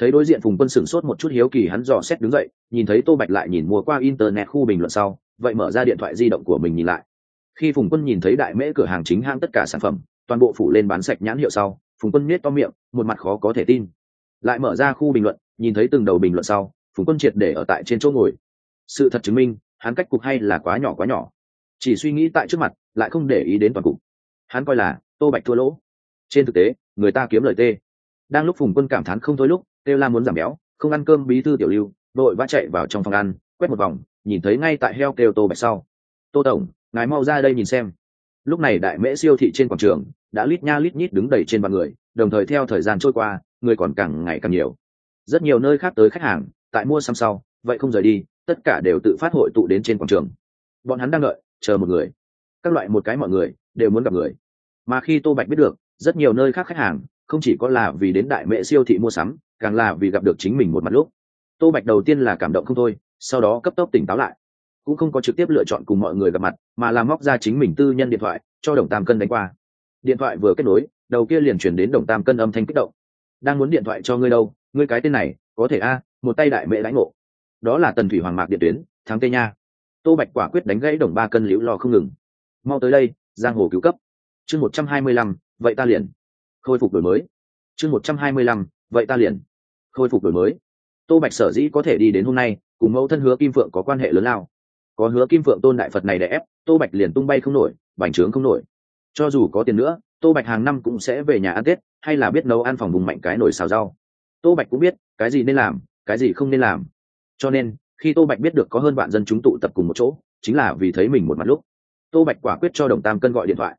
Thấy đối diện phùng quân sửng sốt một chút hiếu kỳ, hắn dò xét đứng dậy, nhìn thấy tô bạch lại nhìn mua qua internet khu bình luận sau, vậy mở ra điện thoại di động của mình nhìn lại. Khi phùng quân nhìn thấy đại mễ cửa hàng chính hãng tất cả sản phẩm, toàn bộ phủ lên bán sạch nhãn hiệu sau, phùng quân nhét to miệng, một mặt khó có thể tin. Lại mở ra khu bình luận, nhìn thấy từng đầu bình luận sau, phùng quân triệt để ở tại trên chỗ ngồi. Sự thật chứng minh, hắn cách cục hay là quá nhỏ quá nhỏ. Chỉ suy nghĩ tại trước mặt, lại không để ý đến toàn cục hắn coi là tô bạch thua lỗ. Trên thực tế, người ta kiếm lời tê. Đang lúc phùng quân cảm thán không thôi lúc kêu la muốn giảm béo, không ăn cơm bí thư tiểu lưu, đội vã chạy vào trong phòng ăn, quét một vòng, nhìn thấy ngay tại heo kêu tô bạch sau. Tô tổng, ngài mau ra đây nhìn xem. Lúc này đại mễ siêu thị trên quảng trường, đã lít nha lít nhít đứng đầy trên bàn người, đồng thời theo thời gian trôi qua, người còn càng ngày càng nhiều. Rất nhiều nơi khác tới khách hàng, tại mua xăm sau, vậy không rời đi, tất cả đều tự phát hội tụ đến trên quảng trường. Bọn hắn đang đợi, chờ một người các loại một cái mọi người đều muốn gặp người. Mà khi tô bạch biết được, rất nhiều nơi khác khách hàng không chỉ có là vì đến đại mệ siêu thị mua sắm, càng là vì gặp được chính mình một mặt lúc. Tô bạch đầu tiên là cảm động không thôi, sau đó cấp tốc tỉnh táo lại. Cũng không có trực tiếp lựa chọn cùng mọi người gặp mặt, mà là móc ra chính mình tư nhân điện thoại cho đồng tam cân đánh qua. Điện thoại vừa kết nối, đầu kia liền chuyển đến đồng tam cân âm thanh kích động. Đang muốn điện thoại cho ngươi đâu, ngươi cái tên này, có thể a, một tay đại mệ lãnh ngộ. Đó là tần thủy hoàng mạc điện tuyến, thắng tây nha. Tô bạch quả quyết đánh gãy đồng ba cân liễu lo không ngừng mau tới đây, giang hồ cứu cấp. Chương một trăm hai mươi lăm, vậy ta liền. Khôi phục đổi mới. Chương một trăm hai mươi lăm, vậy ta liền. Khôi phục đổi mới. Tô bạch sở dĩ có thể đi đến hôm nay, cùng mẫu thân hứa kim phượng có quan hệ lớn lao. Có hứa kim phượng tôn đại phật này để ép, tô bạch liền tung bay không nổi, bành trướng không nổi. Cho dù có tiền nữa, tô bạch hàng năm cũng sẽ về nhà ăn tết, hay là biết nấu ăn phòng vùng mạnh cái nồi xào rau. Tô bạch cũng biết, cái gì nên làm, cái gì không nên làm. Cho nên, khi tô bạch biết được có hơn bạn dân chúng tụ tập cùng một chỗ, chính là vì thấy mình một mặt lúc tô bạch quả quyết cho đồng tam cân gọi điện thoại.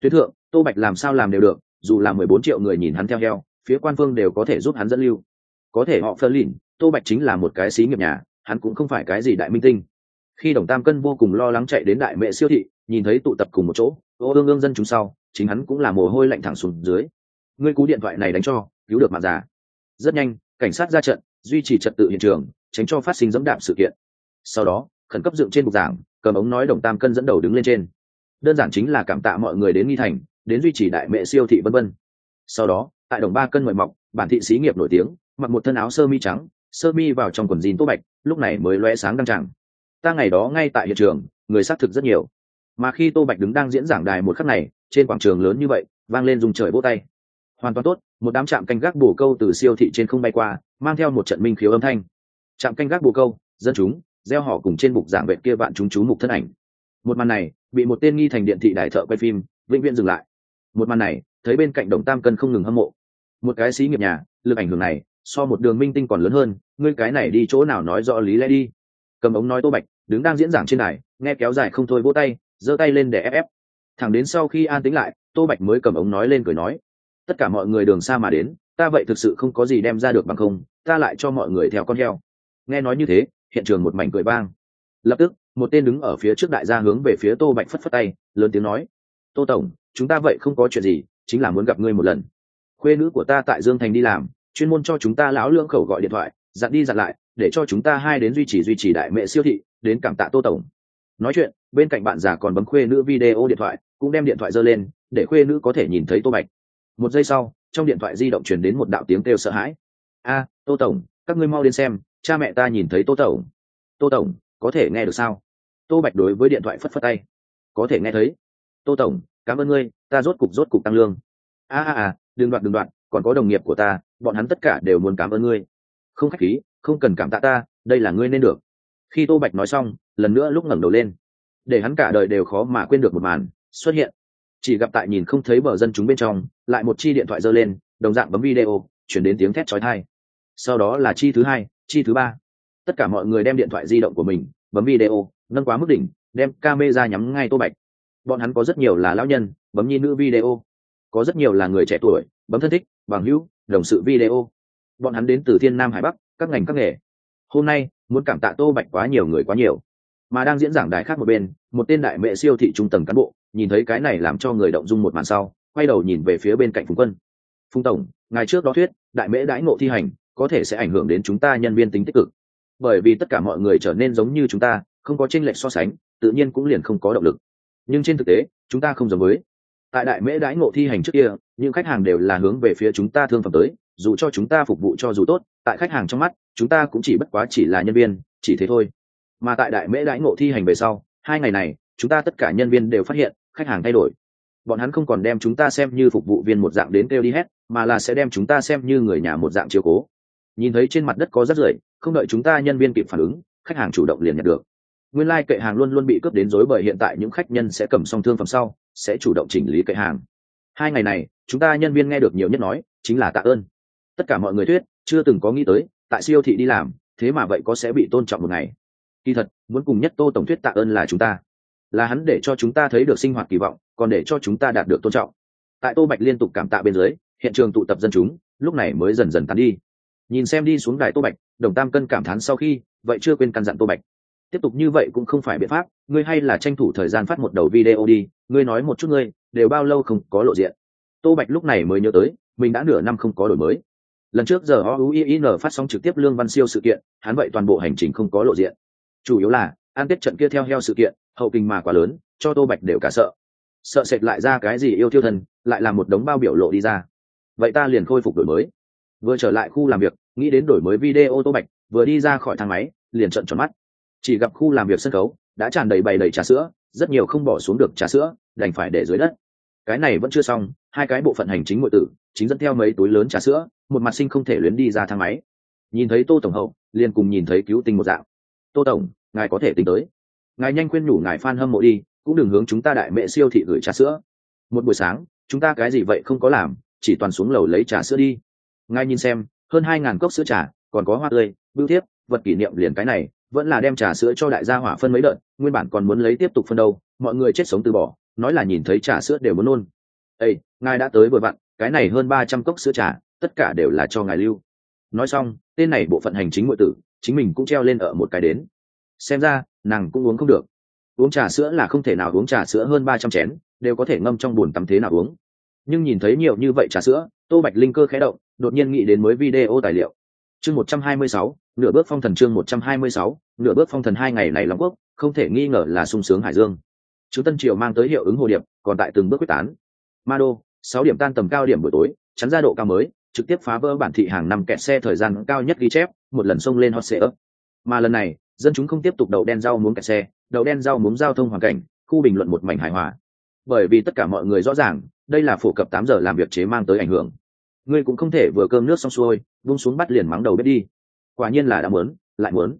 Tuyến thượng, tô bạch làm sao làm đều được, dù là mười bốn triệu người nhìn hắn theo heo, phía quan phương đều có thể giúp hắn dẫn lưu. Có thể họ phơ lìn, tô bạch chính là một cái xí nghiệp nhà, hắn cũng không phải cái gì đại minh tinh. Khi đồng tam cân vô cùng lo lắng chạy đến đại mẹ siêu thị, nhìn thấy tụ tập cùng một chỗ ô ương ương dân chúng sau, chính hắn cũng là mồ hôi lạnh thẳng xuống dưới. Ngươi cú điện thoại này đánh cho, cứu được mạng già. Rất nhanh, cảnh sát ra trận, duy trì trật tự hiện trường, tránh cho phát sinh dẫm đạp sự kiện. Sau đó, khẩn cấp dựng trên bục giảng cầm ống nói đồng tam cân dẫn đầu đứng lên trên. Đơn giản chính là cảm tạ mọi người đến nghi thành, đến duy trì đại mẹ siêu thị vân vân. Sau đó, tại đồng ba cân mời mọc, bản thị xí nghiệp nổi tiếng, mặc một thân áo sơ mi trắng, sơ mi vào trong quần jean tô bạch, lúc này mới loe sáng đăng tràng. Ta ngày đó ngay tại hiện trường, người xác thực rất nhiều. Mà khi tô bạch đứng đang diễn giảng đài một khắc này, trên quảng trường lớn như vậy, vang lên dùng trời vỗ tay. Hoàn toàn tốt, một đám trạm canh gác bồ câu từ siêu thị trên không bay qua, mang theo một trận minh khiếu âm thanh. Trạm canh gác bồ câu, dân chúng gieo họ cùng trên bục giảng vệ kia bạn chúng chú mục thân ảnh. Một màn này, bị một tên nghi thành điện thị đại thợ quay phim, vĩnh viễn dừng lại. Một màn này, thấy bên cạnh đồng tam cân không ngừng hâm mộ. Một cái xí nghiệp nhà, lực ảnh hưởng này, so một đường minh tinh còn lớn hơn, ngươi cái này đi chỗ nào nói rõ lý lẽ đi. Cầm ống nói tô bạch, đứng đang diễn giảng trên đài, nghe kéo dài không thôi vỗ tay, giơ tay lên để ép ép. Thẳng đến sau khi an tính lại, tô bạch mới cầm ống nói lên cười nói, tất cả mọi người đường xa mà đến, ta vậy thực sự không có gì đem ra được bằng không, ta lại cho mọi người theo con heo. Nghe nói như thế hiện trường một mảnh cười vang. Lập tức, một tên đứng ở phía trước đại gia hướng về phía tô bạch phất phất tay, lớn tiếng nói, tô tổng, chúng ta vậy không có chuyện gì, chính là muốn gặp ngươi một lần. Khuê nữ của ta tại dương thành đi làm, chuyên môn cho chúng ta lão lương khẩu gọi điện thoại, dặn đi dặn lại, để cho chúng ta hai đến duy trì duy trì đại mẹ siêu thị, đến cảm tạ tô tổng. Nói chuyện, bên cạnh bạn già còn bấm khuê nữ video điện thoại, cũng đem điện thoại giơ lên, để khuê nữ có thể nhìn thấy tô bạch. Một giây sau, trong điện thoại di động truyền đến một đạo tiếng kêu sợ hãi. A, tô tổng, các ngươi mau đến xem cha mẹ ta nhìn thấy tô tổng. Tô tổng, có thể nghe được sao? Tô bạch đối với điện thoại phất phất tay. Có thể nghe thấy. Tô tổng, cảm ơn ngươi, ta rốt cục rốt cục tăng lương. A a a, đừng đoạn đừng đoạn, còn có đồng nghiệp của ta, bọn hắn tất cả đều muốn cảm ơn ngươi. Không khách khí, không cần cảm tạ ta, đây là ngươi nên được. Khi tô bạch nói xong, lần nữa lúc ngẩng đầu lên. Để hắn cả đời đều khó mà quên được một màn xuất hiện. Chỉ gặp tại nhìn không thấy bờ dân chúng bên trong, lại một chi điện thoại giơ lên, đồng dạng bấm video, chuyển đến tiếng thét chói tai. Sau đó là chi thứ hai chi thứ ba. Tất cả mọi người đem điện thoại di động của mình, bấm video, nâng quá mức đỉnh, đem camera nhắm ngay tô bạch. Bọn hắn có rất nhiều là lão nhân, bấm nhi nữ video. Có rất nhiều là người trẻ tuổi, bấm thân thích, bằng hữu, đồng sự video. Bọn hắn đến từ thiên nam hải bắc, các ngành các nghề. Hôm nay, muốn cảm tạ tô bạch quá nhiều người quá nhiều. Mà đang diễn giảng đài khác một bên, một tên đại mẹ siêu thị trung tầng cán bộ, nhìn thấy cái này làm cho người động dung một màn sau, quay đầu nhìn về phía bên cạnh phùng quân. Phùng tổng, ngày trước đó thuyết, đại mễ đãi ngộ thi hành có thể sẽ ảnh hưởng đến chúng ta nhân viên tính tích cực. Bởi vì tất cả mọi người trở nên giống như chúng ta, không có tranh lệch so sánh, tự nhiên cũng liền không có động lực. Nhưng trên thực tế, chúng ta không giống với. Tại đại mễ đãi ngộ thi hành trước kia, những khách hàng đều là hướng về phía chúng ta thương phẩm tới, dù cho chúng ta phục vụ cho dù tốt, tại khách hàng trong mắt, chúng ta cũng chỉ bất quá chỉ là nhân viên, chỉ thế thôi. Mà tại đại mễ đãi ngộ thi hành về sau, hai ngày này, chúng ta tất cả nhân viên đều phát hiện, khách hàng thay đổi. Bọn hắn không còn đem chúng ta xem như phục vụ viên một dạng đến kêu đi hết, mà là sẽ đem chúng ta xem như người nhà một dạng chiếu cố nhìn thấy trên mặt đất có rác rưởi, không đợi chúng ta nhân viên kịp phản ứng, khách hàng chủ động liền nhận được. Nguyên lai、like、kệ hàng luôn luôn bị cướp đến dối bởi hiện tại những khách nhân sẽ cầm xong thương phẩm sau, sẽ chủ động chỉnh lý kệ hàng. Hai ngày này, chúng ta nhân viên nghe được nhiều nhất nói, chính là tạ ơn. Tất cả mọi người thuyết, chưa từng có nghĩ tới, tại siêu thị đi làm, thế mà vậy có sẽ bị tôn trọng một ngày. Kỳ thật, muốn cùng nhất tô tổng thuyết tạ ơn là chúng ta. Là hắn để cho chúng ta thấy được sinh hoạt kỳ vọng, còn để cho chúng ta đạt được tôn trọng. Tại tô bạch liên tục cảm tạ bên dưới, hiện trường tụ tập dân chúng, lúc này mới dần dần tán đi nhìn xem đi xuống đài tô bạch, đồng tam cân cảm thán sau khi, vậy chưa quên căn dặn tô bạch. Tiếp tục như vậy cũng không phải biện pháp, ngươi hay là tranh thủ thời gian phát một đầu video đi, ngươi nói một chút ngươi, đều bao lâu không có lộ diện. Tô bạch lúc này mới nhớ tới, mình đã nửa năm không có đổi mới. Lần trước giờ o u i n phát sóng trực tiếp lương văn siêu sự kiện, hắn vậy toàn bộ hành trình không có lộ diện. Chủ yếu là an tết trận kia theo heo sự kiện, hậu kinh mà quá lớn, cho tô bạch đều cả sợ. Sợ sệt lại ra cái gì yêu thiêu thần, lại là một đống bao biểu lộ đi ra. Vậy ta liền khôi phục đổi mới vừa trở lại khu làm việc, nghĩ đến đổi mới video tô bạch, vừa đi ra khỏi thang máy, liền trận tròn mắt. Chỉ gặp khu làm việc sân khấu đã tràn đầy bày đầy trà sữa, rất nhiều không bỏ xuống được trà sữa, đành phải để dưới đất. Cái này vẫn chưa xong, hai cái bộ phận hành chính ngụy tử chính dẫn theo mấy túi lớn trà sữa, một mặt sinh không thể luyến đi ra thang máy. Nhìn thấy tô tổng hậu, liền cùng nhìn thấy cứu tinh một dạng. Tô tổng, ngài có thể tính tới. Ngài nhanh khuyên nhủ ngài f hâm mộ đi, cũng đừng hướng chúng ta đại mẹ siêu thị gửi trà sữa. Một buổi sáng, chúng ta cái gì vậy không có làm, chỉ toàn xuống lầu lấy trà sữa đi ngay nhìn xem, hơn hai ngàn cốc sữa trà, còn có hoa tươi, bưu thiếp, vật kỷ niệm liền cái này, vẫn là đem trà sữa cho đại gia hỏa phân mấy đợt, nguyên bản còn muốn lấy tiếp tục phân đâu, mọi người chết sống từ bỏ, nói là nhìn thấy trà sữa đều muốn nôn. Ây ngài đã tới vừa vặn, cái này hơn ba trăm cốc sữa trà, tất cả đều là cho ngài lưu. Nói xong, tên này bộ phận hành chính ngụy tử, chính mình cũng treo lên ở một cái đến. Xem ra, nàng cũng uống không được. Uống trà sữa là không thể nào uống trà sữa hơn ba trăm chén, đều có thể ngâm trong bồn tắm thế nào uống. Nhưng nhìn thấy nhiều như vậy trà sữa, tô bạch linh cơ khé động đột nhiên nghĩ đến mới video tài liệu. Chương một trăm hai mươi sáu, nửa bước phong thần chương một trăm hai mươi sáu, nửa bước phong thần hai ngày này long quốc, không thể nghi ngờ là sung sướng hải dương. Chứ tân triều mang tới hiệu ứng hồ điệp, còn tại từng bước quyết tán. Ma đô, sáu điểm tan tầm cao điểm buổi tối, chắn ra độ cao mới, trực tiếp phá vỡ bản thị hàng năm kẹt xe thời gian cao nhất ghi chép, một lần xông lên hot xe ấp mà lần này, dân chúng không tiếp tục đậu đen rau muốn kẹt xe, đậu đen rau muốn giao thông hoàn cảnh, khu bình luận một mảnh hài hòa. Bởi vì tất cả mọi người rõ ràng, đây là phổ cập tám giờ làm việc chế mang tới ảnh hưởng ngươi cũng không thể vừa cơm nước xong xuôi, vung xuống bắt liền mắng đầu bếp đi. Quả nhiên là đã muốn, lại muốn.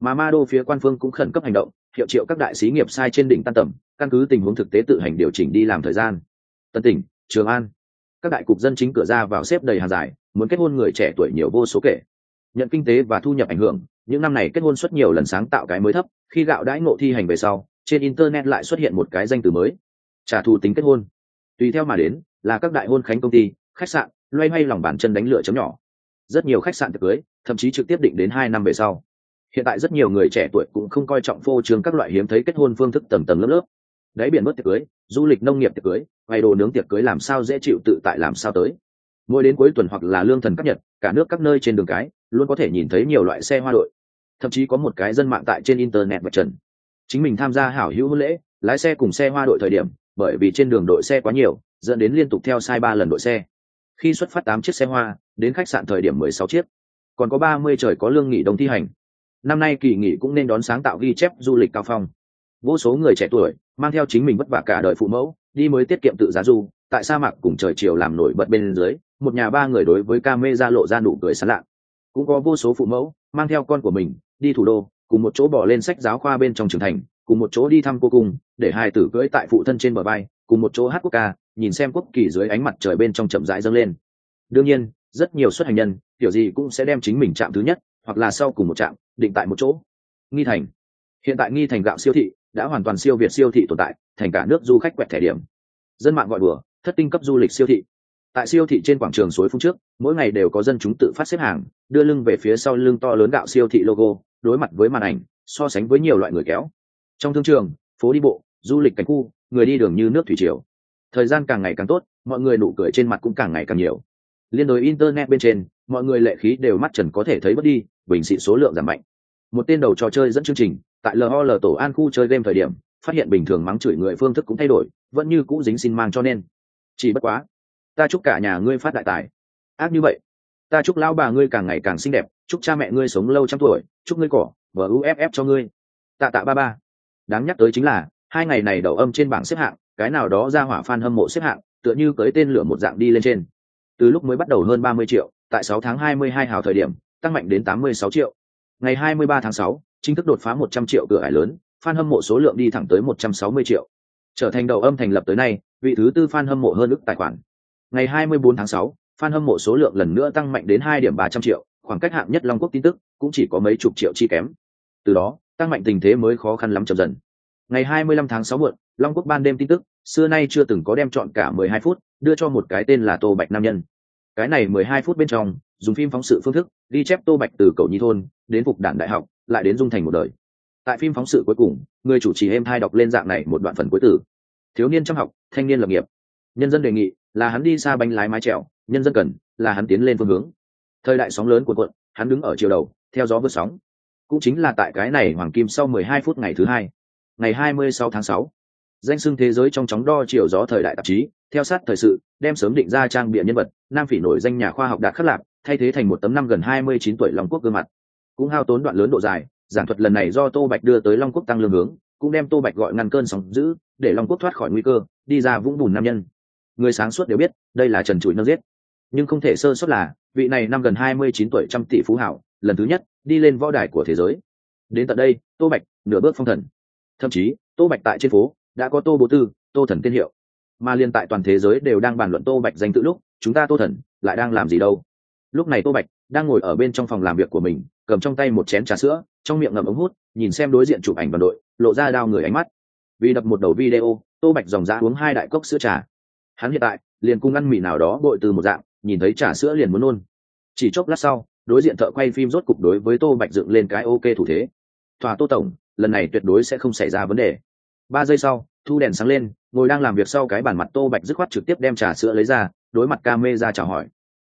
Mà ma đô phía quan phương cũng khẩn cấp hành động, hiệu triệu các đại sĩ nghiệp sai trên đỉnh tan tầm, căn cứ tình huống thực tế tự hành điều chỉnh đi làm thời gian. Tân tỉnh, trường an. Các đại cục dân chính cửa ra vào xếp đầy hàng dài, muốn kết hôn người trẻ tuổi nhiều vô số kể. Nhận kinh tế và thu nhập ảnh hưởng, những năm này kết hôn xuất nhiều lần sáng tạo cái mới thấp, khi gạo đãi ngộ thi hành về sau, trên internet lại xuất hiện một cái danh từ mới. Trả thù tính kết hôn. Tùy theo mà đến, là các đại hôn khánh công ty, khách sạn loay hoay lòng bàn chân đánh lửa chấm nhỏ. Rất nhiều khách sạn tiệc cưới, thậm chí trực tiếp định đến hai năm về sau. Hiện tại rất nhiều người trẻ tuổi cũng không coi trọng phô trương các loại hiếm thấy kết hôn phương thức tầm tầm lớp lớp. Đáy biển mất tiệc cưới, du lịch nông nghiệp tiệc cưới hay đồ nướng tiệc cưới làm sao dễ chịu tự tại làm sao tới. Mỗi đến cuối tuần hoặc là lương thần các nhật, cả nước các nơi trên đường cái, luôn có thể nhìn thấy nhiều loại xe hoa đội. Thậm chí có một cái dân mạng tại trên internet và trần. Chính mình tham gia hảo hữu hôn lễ, lái xe cùng xe hoa đội thời điểm, bởi vì trên đường đội xe quá nhiều, dẫn đến liên tục theo sai ba lần đội xe khi xuất phát tám chiếc xe hoa, đến khách sạn thời điểm mười sáu chiếc. Còn có ba mươi trời có lương nghỉ đông thi hành. Năm nay kỳ nghỉ cũng nên đón sáng tạo ghi chép du lịch cao phong. Vô số người trẻ tuổi, mang theo chính mình vất vả cả đời phụ mẫu, đi mới tiết kiệm tự giá du, tại sa mạc cùng trời chiều làm nổi bật bên dưới, một nhà ba người đối với ca mê ra lộ ra nụ cười sán lạ. Cũng có vô số phụ mẫu, mang theo con của mình, đi thủ đô, cùng một chỗ bỏ lên sách giáo khoa bên trong trường thành, cùng một chỗ đi thăm cô cùng để hai tử cưỡi tại phụ thân trên bờ bay, cùng một chỗ hát quốc ca nhìn xem quốc kỳ dưới ánh mặt trời bên trong chậm rãi dâng lên. Đương nhiên, rất nhiều xuất hành nhân, kiểu gì cũng sẽ đem chính mình chạm thứ nhất, hoặc là sau cùng một trạm định tại một chỗ. Nghi thành. Hiện tại nghi thành gạo siêu thị đã hoàn toàn siêu việt siêu thị tồn tại, thành cả nước du khách quẹt thẻ điểm. Dân mạng gọi đùa thất tinh cấp du lịch siêu thị. Tại siêu thị trên quảng trường suối phun trước, mỗi ngày đều có dân chúng tự phát xếp hàng, đưa lưng về phía sau lưng to lớn gạo siêu thị logo, đối mặt với màn ảnh, so sánh với nhiều loại người kéo. Trong thương trường, phố đi bộ, du lịch cảnh khu, người đi đường như nước thủy triều thời gian càng ngày càng tốt, mọi người nụ cười trên mặt cũng càng ngày càng nhiều. Liên đối internet bên trên, mọi người lệ khí đều mắt trần có thể thấy bớt đi, bình xị số lượng giảm mạnh. Một tên đầu trò chơi dẫn chương trình, tại lol tổ an khu chơi game thời điểm, phát hiện bình thường mắng chửi người phương thức cũng thay đổi, vẫn như cũ dính xin mang cho nên. Chỉ bất quá, ta chúc cả nhà ngươi phát đại tài. Ác như vậy. Ta chúc lão bà ngươi càng ngày càng xinh đẹp, chúc cha mẹ ngươi sống lâu trăm tuổi, chúc ngươi cỏ và uff cho ngươi. Tạ tạ ba ba. Đáng nhắc tới chính là, hai ngày này đầu âm trên bảng xếp hạng cái nào đó ra hỏa fan hâm mộ xếp hạng, tựa như cưới tên lửa một dạng đi lên trên. Từ lúc mới bắt đầu hơn ba mươi triệu, tại sáu tháng hai mươi hai hào thời điểm, tăng mạnh đến tám mươi sáu triệu. Ngày hai mươi ba tháng sáu, chính thức đột phá một trăm triệu cửa ải lớn, fan hâm mộ số lượng đi thẳng tới một trăm sáu mươi triệu. Trở thành đầu âm thành lập tới nay, vị thứ tư fan hâm mộ hơn ức tài khoản. Ngày hai mươi bốn tháng sáu, fan hâm mộ số lượng lần nữa tăng mạnh đến hai điểm ba trăm triệu, khoảng cách hạng nhất long quốc tin tức cũng chỉ có mấy chục triệu chi kém. Từ đó, tăng mạnh tình thế mới khó khăn lắm chậm dần ngày 25 tháng 6 muộn, long quốc ban đêm tin tức, xưa nay chưa từng có đem chọn cả 12 phút, đưa cho một cái tên là tô bạch nam nhân. Cái này 12 phút bên trong, dùng phim phóng sự phương thức, ghi chép tô bạch từ cầu nhi thôn, đến phục đảng đại học, lại đến dung thành một đời. Tại phim phóng sự cuối cùng, người chủ trì êm hai đọc lên dạng này một đoạn phần cuối tử thiếu niên trong học, thanh niên lập nghiệp. Nhân dân đề nghị là hắn đi xa bánh lái mái trèo nhân dân cần là hắn tiến lên phương hướng. Thời đại sóng lớn của quận hắn đứng ở chiều đầu, theo gió vượt sóng. Cũng chính là tại cái này hoàng kim sau 12 phút ngày thứ hai ngày 26 tháng 6. danh xưng thế giới trong chóng đo chiều gió thời đại tạp chí, theo sát thời sự, đem sớm định ra trang bịa nhân vật, nam phỉ nổi danh nhà khoa học đạt khắc lạc, thay thế thành một tấm năm gần 29 tuổi long quốc gương mặt. Cũng hao tốn đoạn lớn độ dài, giảng thuật lần này do tô bạch đưa tới long quốc tăng lương hướng, cũng đem tô bạch gọi ngăn cơn sóng giữ để long quốc thoát khỏi nguy cơ, đi ra vũng bùn nam nhân. Người sáng suốt đều biết, đây là trần trụi nâng giết. Nhưng không thể sơ suất là, vị này năm gần 29 tuổi trăm tỷ phú hảo, lần thứ nhất, đi lên võ đài của thế giới. Đến tận đây, tô bạch, nửa bước phong thần thậm chí, tô bạch tại trên phố, đã có tô bố tư, tô thần tiên hiệu. Mà liên tại toàn thế giới đều đang bàn luận tô bạch danh tự lúc, chúng ta tô thần lại đang làm gì đâu. Lúc này tô bạch đang ngồi ở bên trong phòng làm việc của mình, cầm trong tay một chén trà sữa, trong miệng ngậm ống hút, nhìn xem đối diện chụp ảnh đoàn đội, lộ ra đao người ánh mắt. Vì đập một đầu video, tô bạch dòng ra uống hai đại cốc sữa trà. Hắn hiện tại liền cung ăn mì nào đó bội từ một dạng, nhìn thấy trà sữa liền muốn nôn. Chỉ chốc lát sau, đối diện thợ quay phim rốt cục đối với tô bạch dựng lên cái ok thủ thế. Thỏa tô tổng lần này tuyệt đối sẽ không xảy ra vấn đề. Ba giây sau, thu đèn sáng lên, ngồi đang làm việc sau cái bản mặt tô bạch dứt khoát trực tiếp đem trà sữa lấy ra, đối mặt ca mê ra chào hỏi.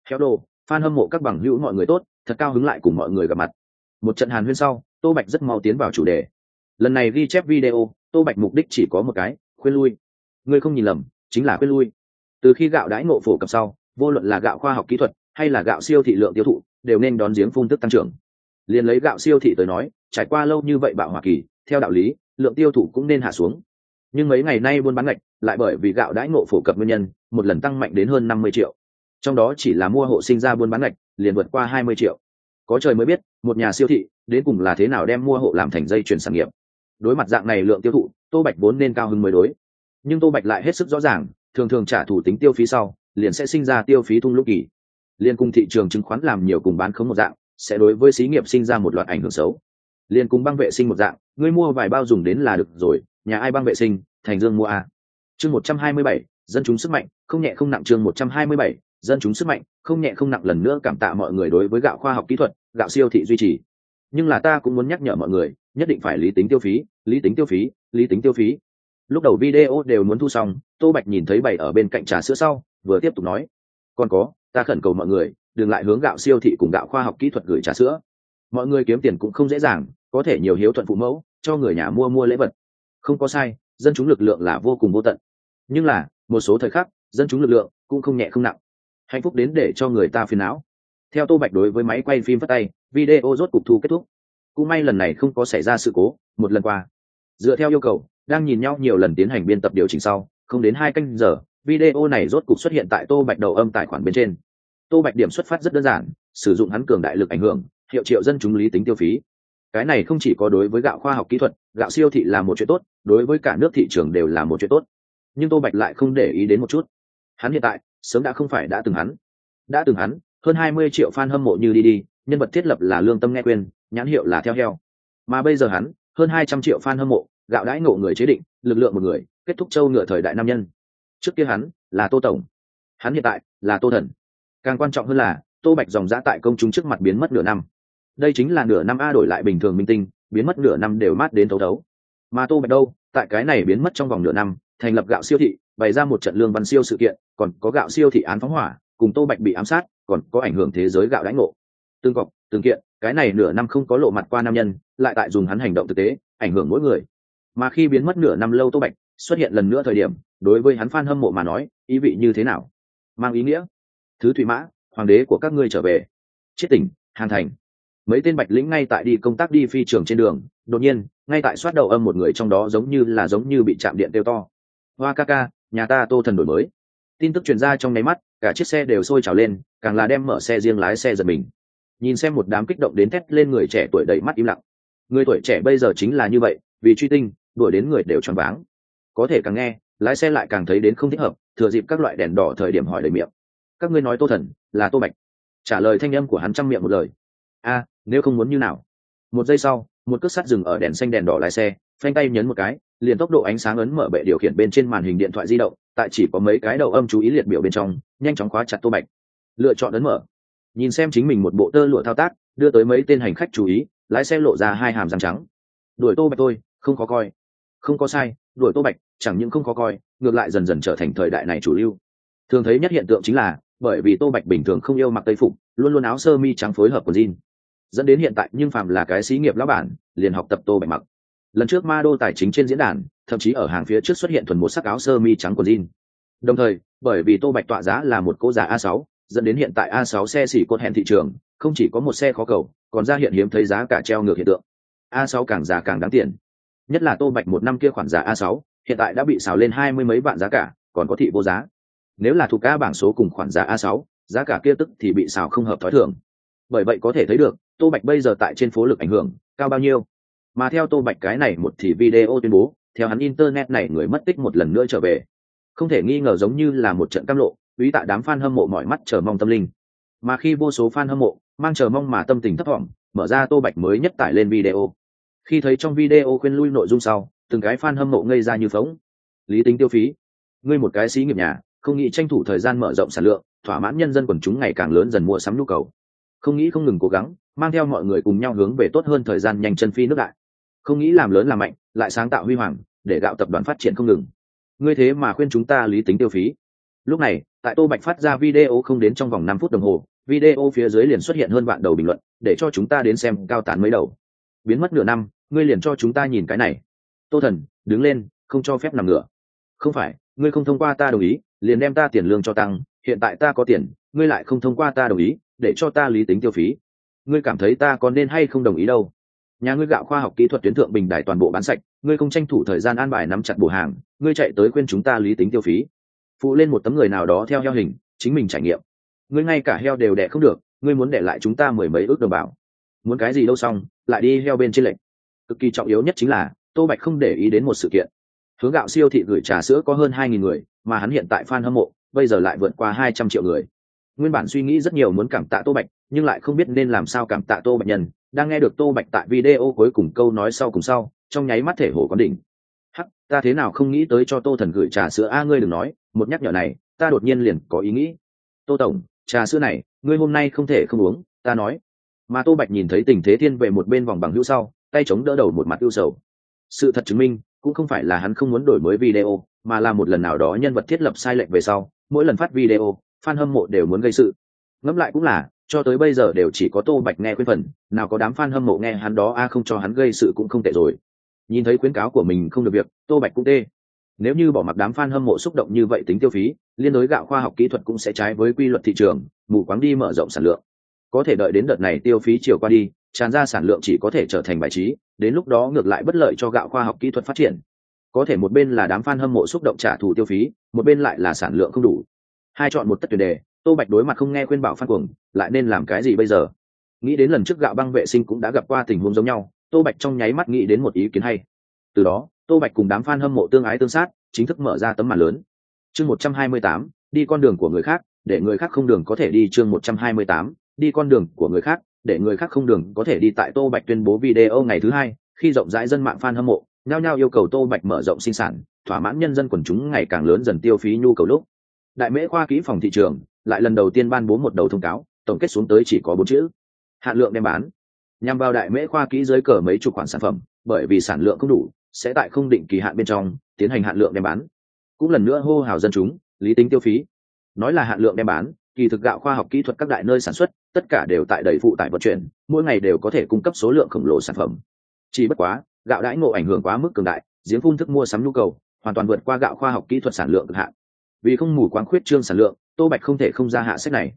Theo đồ, fan hâm mộ các bằng hữu mọi người tốt, thật cao hứng lại cùng mọi người gặp mặt. Một trận hàn huyên sau, tô bạch rất mau tiến vào chủ đề. Lần này ghi chép video, tô bạch mục đích chỉ có một cái, khuyên lui. Ngươi không nhìn lầm, chính là khuyên lui. Từ khi gạo đãi ngộ phổ cập sau, vô luận là gạo khoa học kỹ thuật hay là gạo siêu thị lượng tiêu thụ, đều nên đón giếng phun tức tăng trưởng. Liền lấy gạo siêu thị tới nói trải qua lâu như vậy bạo hoa kỳ, theo đạo lý, lượng tiêu thụ cũng nên hạ xuống. Nhưng mấy ngày nay buôn bán ngạch, lại bởi vì gạo đãi ngộ phổ cập nguyên nhân, một lần tăng mạnh đến hơn năm mươi triệu. Trong đó chỉ là mua hộ sinh ra buôn bán ngạch, liền vượt qua hai mươi triệu. Có trời mới biết, một nhà siêu thị, đến cùng là thế nào đem mua hộ làm thành dây chuyển sản nghiệp. Đối mặt dạng này lượng tiêu thụ, tô bạch vốn nên cao hơn mới đối. Nhưng tô bạch lại hết sức rõ ràng, thường thường trả thủ tính tiêu phí sau, liền sẽ sinh ra tiêu phí thung lúc kỳ. Liên cùng thị trường chứng khoán làm nhiều cùng bán không một dạng, sẽ đối với xí nghiệp sinh ra một loạt ảnh hưởng xấu liên cùng băng vệ sinh một dạng, ngươi mua vài bao dùng đến là được rồi, nhà ai băng vệ sinh, thành dương mua a chương một trăm hai mươi bảy, dân chúng sức mạnh, không nhẹ không nặng chương một trăm hai mươi bảy, dân chúng sức mạnh, không nhẹ không nặng lần nữa cảm tạ mọi người đối với gạo khoa học kỹ thuật, gạo siêu thị duy trì. Nhưng là ta cũng muốn nhắc nhở mọi người, nhất định phải lý tính tiêu phí, lý tính tiêu phí, lý tính tiêu phí. Lúc đầu video đều muốn thu xong, tô bạch nhìn thấy bày ở bên cạnh trà sữa sau, vừa tiếp tục nói. Còn có, ta khẩn cầu mọi người, đừng lại hướng gạo siêu thị cùng gạo khoa học kỹ thuật gửi trà sữa mọi người kiếm tiền cũng không dễ dàng, có thể nhiều hiếu thuận phụ mẫu, cho người nhà mua mua lễ vật. Không có sai, dân chúng lực lượng là vô cùng vô tận. Nhưng là, một số thời khắc, dân chúng lực lượng cũng không nhẹ không nặng. Hạnh phúc đến để cho người ta phiền não. Theo tô bạch đối với máy quay phim phát tay, video rốt cục thu kết thúc. Cũng may lần này không có xảy ra sự cố, một lần qua. Dựa theo yêu cầu, đang nhìn nhau nhiều lần tiến hành biên tập điều chỉnh sau, không đến hai canh giờ, video này rốt cục xuất hiện tại tô bạch đầu âm tài khoản bên trên. Tô bạch điểm xuất phát rất đơn giản, sử dụng hắn cường đại lực ảnh hưởng hiệu triệu dân chúng lý tính tiêu phí. Cái này không chỉ có đối với gạo khoa học kỹ thuật, gạo siêu thị là một chuyện tốt, đối với cả nước thị trường đều là một chuyện tốt. Nhưng tô bạch lại không để ý đến một chút. Hắn hiện tại, sớm đã không phải đã từng hắn. Đã từng hắn, hơn hai mươi triệu fan hâm mộ như đi đi, nhân vật thiết lập là lương tâm nghe quên nhãn hiệu là theo heo. Mà bây giờ hắn, hơn hai trăm triệu fan hâm mộ, gạo đãi ngộ người chế định, lực lượng một người, kết thúc châu ngựa thời đại nam nhân. Trước kia hắn là tô tổng. Hắn hiện tại là tô thần. Càng quan trọng hơn là, tô bạch dòng giã tại công chúng trước mặt biến mất nửa năm đây chính là nửa năm a đổi lại bình thường minh tinh, biến mất nửa năm đều mát đến thấu thấu. Mà tô bạch đâu, tại cái này biến mất trong vòng nửa năm, thành lập gạo siêu thị, bày ra một trận lương văn siêu sự kiện, còn có gạo siêu thị án phóng hỏa, cùng tô bạch bị ám sát, còn có ảnh hưởng thế giới gạo đánh ngộ. Tương cọc tương kiện, cái này nửa năm không có lộ mặt qua nam nhân, lại tại dùng hắn hành động thực tế, ảnh hưởng mỗi người. Mà khi biến mất nửa năm lâu tô bạch xuất hiện lần nữa thời điểm, đối với hắn f hâm mộ mà nói, ý vị như thế nào? Mang ý nghĩa. Thứ thủy mã, hoàng đế của các ngươi trở về. Chiết tỉnh, hàn thành mấy tên bạch lĩnh ngay tại đi công tác đi phi trường trên đường, đột nhiên, ngay tại soát đầu âm một người trong đó giống như là giống như bị chạm điện tiêu to. Hoa ca ca, nhà ta tô thần đổi mới. Tin tức truyền ra trong nháy mắt, cả chiếc xe đều sôi trào lên, càng là đem mở xe riêng lái xe giật mình. Nhìn xem một đám kích động đến thét lên người trẻ tuổi đầy mắt im lặng. Người tuổi trẻ bây giờ chính là như vậy, vì truy tinh, đuổi đến người đều choáng váng. Có thể càng nghe, lái xe lại càng thấy đến không thích hợp, thừa dịp các loại đèn đỏ thời điểm hỏi đầy miệng. Các ngươi nói tô thần, là tô bạch. Trả lời thanh âm của hắn trăm miệng một lời. A nếu không muốn như nào. Một giây sau, một cước sắt dừng ở đèn xanh đèn đỏ lái xe, phanh tay nhấn một cái, liền tốc độ ánh sáng ấn mở bệ điều khiển bên trên màn hình điện thoại di động, tại chỉ có mấy cái đầu âm chú ý liệt biểu bên trong, nhanh chóng khóa chặt tô bạch. Lựa chọn ấn mở. Nhìn xem chính mình một bộ tơ lụa thao tác, đưa tới mấy tên hành khách chú ý, lái xe lộ ra hai hàm răng trắng. Đuổi tô bạch tôi không có coi. Không có sai, đuổi tô bạch, chẳng những không có coi, ngược lại dần dần trở thành thời đại này chủ lưu. Thường thấy nhất hiện tượng chính là, bởi vì tô bạch bình thường không yêu mặc tây phục, luôn luôn áo sơ mi trắng phối hợp của jean dẫn đến hiện tại nhưng phàm là cái xí nghiệp lão bản, liền học tập tô bạch mặc. Lần trước ma đô tài chính trên diễn đàn, thậm chí ở hàng phía trước xuất hiện thuần một sắc áo sơ mi trắng của jean. Đồng thời, bởi vì tô bạch tọa giá là một cô giá a 6 dẫn đến hiện tại a 6 xe xỉ cột hẹn thị trường, không chỉ có một xe khó cầu, còn ra hiện hiếm thấy giá cả treo ngược hiện tượng. A 6 càng giá càng đáng tiền. Nhất là tô bạch một năm kia khoản giá a 6 hiện tại đã bị xào lên hai mươi mấy vạn giá cả, còn có thị vô giá. Nếu là thuộc ca bảng số cùng khoản giá a 6 giá cả kia tức thì bị xào không hợp thói thường. Bởi vậy có thể thấy được tô bạch bây giờ tại trên phố lực ảnh hưởng, cao bao nhiêu? Mà theo tô bạch cái này một thì video tuyên bố, theo hắn internet này người mất tích một lần nữa trở về. Không thể nghi ngờ giống như là một trận cam lộ, quý tạ đám fan hâm mộ mọi mắt chờ mong tâm linh. Mà khi vô số fan hâm mộ, mang chờ mong mà tâm tình thấp thỏm, mở ra tô bạch mới nhất tải lên video. Khi thấy trong video khuyên lui nội dung sau, từng cái fan hâm mộ ngây ra như phóng lý tính tiêu phí. Ngươi một cái xí nghiệp nhà, không nghĩ tranh thủ thời gian mở rộng sản lượng, thỏa mãn nhân dân quần chúng ngày càng lớn dần mua sắm nhu cầu. Không nghĩ không ngừng cố gắng mang theo mọi người cùng nhau hướng về tốt hơn thời gian nhanh chân phi nước đại. Không nghĩ làm lớn làm mạnh, lại sáng tạo huy hoàng, để gạo tập đoàn phát triển không ngừng. Ngươi thế mà khuyên chúng ta lý tính tiêu phí. Lúc này, tại tô bạch phát ra video không đến trong vòng năm phút đồng hồ, video phía dưới liền xuất hiện hơn vạn đầu bình luận, để cho chúng ta đến xem cao tán mấy đầu. Biến mất nửa năm, ngươi liền cho chúng ta nhìn cái này. Tô thần, đứng lên, không cho phép nằm ngửa. Không phải, ngươi không thông qua ta đồng ý, liền đem ta tiền lương cho tăng, hiện tại ta có tiền, ngươi lại không thông qua ta đồng ý, để cho ta lý tính tiêu phí ngươi cảm thấy ta có nên hay không đồng ý đâu? Nhà ngươi gạo khoa học kỹ thuật tuyến thượng bình đài toàn bộ bán sạch, ngươi không tranh thủ thời gian an bài nắm chặt bổ hàng, ngươi chạy tới khuyên chúng ta lý tính tiêu phí. Phụ lên một tấm người nào đó theo heo hình, chính mình trải nghiệm. Ngươi ngay cả heo đều đẻ không được, ngươi muốn để lại chúng ta mười mấy ước đồng bào. Muốn cái gì đâu xong, lại đi heo bên trên lệnh. Cực kỳ trọng yếu nhất chính là, tô bạch không để ý đến một sự kiện. Hướng gạo siêu thị gửi trà sữa có hơn hai nghìn người, mà hắn hiện tại fan hâm mộ, bây giờ lại vượt qua hai trăm triệu người. Nguyên bản suy nghĩ rất nhiều muốn cảm tạ tô bạch nhưng lại không biết nên làm sao cảm tạ tô bạch nhân, đang nghe được tô bạch tại video cuối cùng câu nói sau cùng sau, trong nháy mắt thể hồ có đỉnh. Hắc, ta thế nào không nghĩ tới cho tô thần gửi trà sữa a, ngươi đừng nói, một nhắc nhở này, ta đột nhiên liền có ý nghĩ. Tô tổng, trà sữa này, ngươi hôm nay không thể không uống, ta nói. Mà tô bạch nhìn thấy tình thế thiên về một bên vòng bằng hữu sau, tay chống đỡ đầu một mặt ưu sầu. Sự thật chứng minh, cũng không phải là hắn không muốn đổi mới video, mà là một lần nào đó nhân vật thiết lập sai lệch về sau, mỗi lần phát video, fan hâm mộ đều muốn gây sự. Ngẫm lại cũng là cho tới bây giờ đều chỉ có tô bạch nghe khuyên phần, nào có đám fan hâm mộ nghe hắn đó, a, không cho hắn gây sự cũng không tệ rồi. Nhìn thấy khuyến cáo của mình không được việc, tô bạch cũng tê. Nếu như bỏ mặc đám fan hâm mộ xúc động như vậy tính tiêu phí, liên đối gạo khoa học kỹ thuật cũng sẽ trái với quy luật thị trường, mù quáng đi mở rộng sản lượng. Có thể đợi đến đợt này tiêu phí chiều qua đi, tràn ra sản lượng chỉ có thể trở thành bài trí, đến lúc đó ngược lại bất lợi cho gạo khoa học kỹ thuật phát triển. Có thể một bên là đám fan hâm mộ xúc động trả thù tiêu phí, một bên lại là sản lượng không đủ. Hai chọn một tất tuyệt đề tô bạch đối mặt không nghe khuyên bảo phan cuồng, lại nên làm cái gì bây giờ? Nghĩ đến lần trước gạo băng vệ sinh cũng đã gặp qua tình huống giống nhau, tô bạch trong nháy mắt nghĩ đến một ý kiến hay. Từ đó, tô bạch cùng đám f a n hâm mộ tương ái tương sát, chính thức mở ra tấm màn lớn. Chương một trăm hai mươi tám, đi con đường của người khác, để người khác không đường có thể đi. Chương một trăm hai mươi tám, đi con đường của người khác, để người khác không đường có thể đi. Tại tô bạch tuyên bố video ngày thứ hai, khi rộng rãi dân mạng f a n hâm mộ, nhao nhao yêu cầu tô bạch mở rộng sinh sản, thỏa mãn nhân dân quần chúng ngày càng lớn dần tiêu phí nhu cầu lúc. Đại mễ khoa kỹ phòng thị trường lại lần đầu tiên ban bố một đầu thông cáo, tổng kết xuống tới chỉ có bốn chữ. Hạn lượng đem bán. Nhằm vào đại mễ khoa kỹ dưới cờ mấy chục khoản sản phẩm, bởi vì sản lượng không đủ, sẽ tại không định kỳ hạn bên trong, tiến hành hạn lượng đem bán. Cũng lần nữa hô hào dân chúng, lý tính tiêu phí. Nói là hạn lượng đem bán, kỳ thực gạo khoa học kỹ thuật các đại nơi sản xuất, tất cả đều tại đầy phụ tải vận chuyển, mỗi ngày đều có thể cung cấp số lượng khổng lồ sản phẩm. Chỉ bất quá, gạo đãi ngộ ảnh hưởng quá mức cường đại, giếng phun thức mua sắm nhu cầu, hoàn toàn vượt qua gạo khoa học kỹ thuật sản lượng cực hạn. Vì không mù quáng khuyết trương sản lượng tô bạch không thể không ra hạ sách này.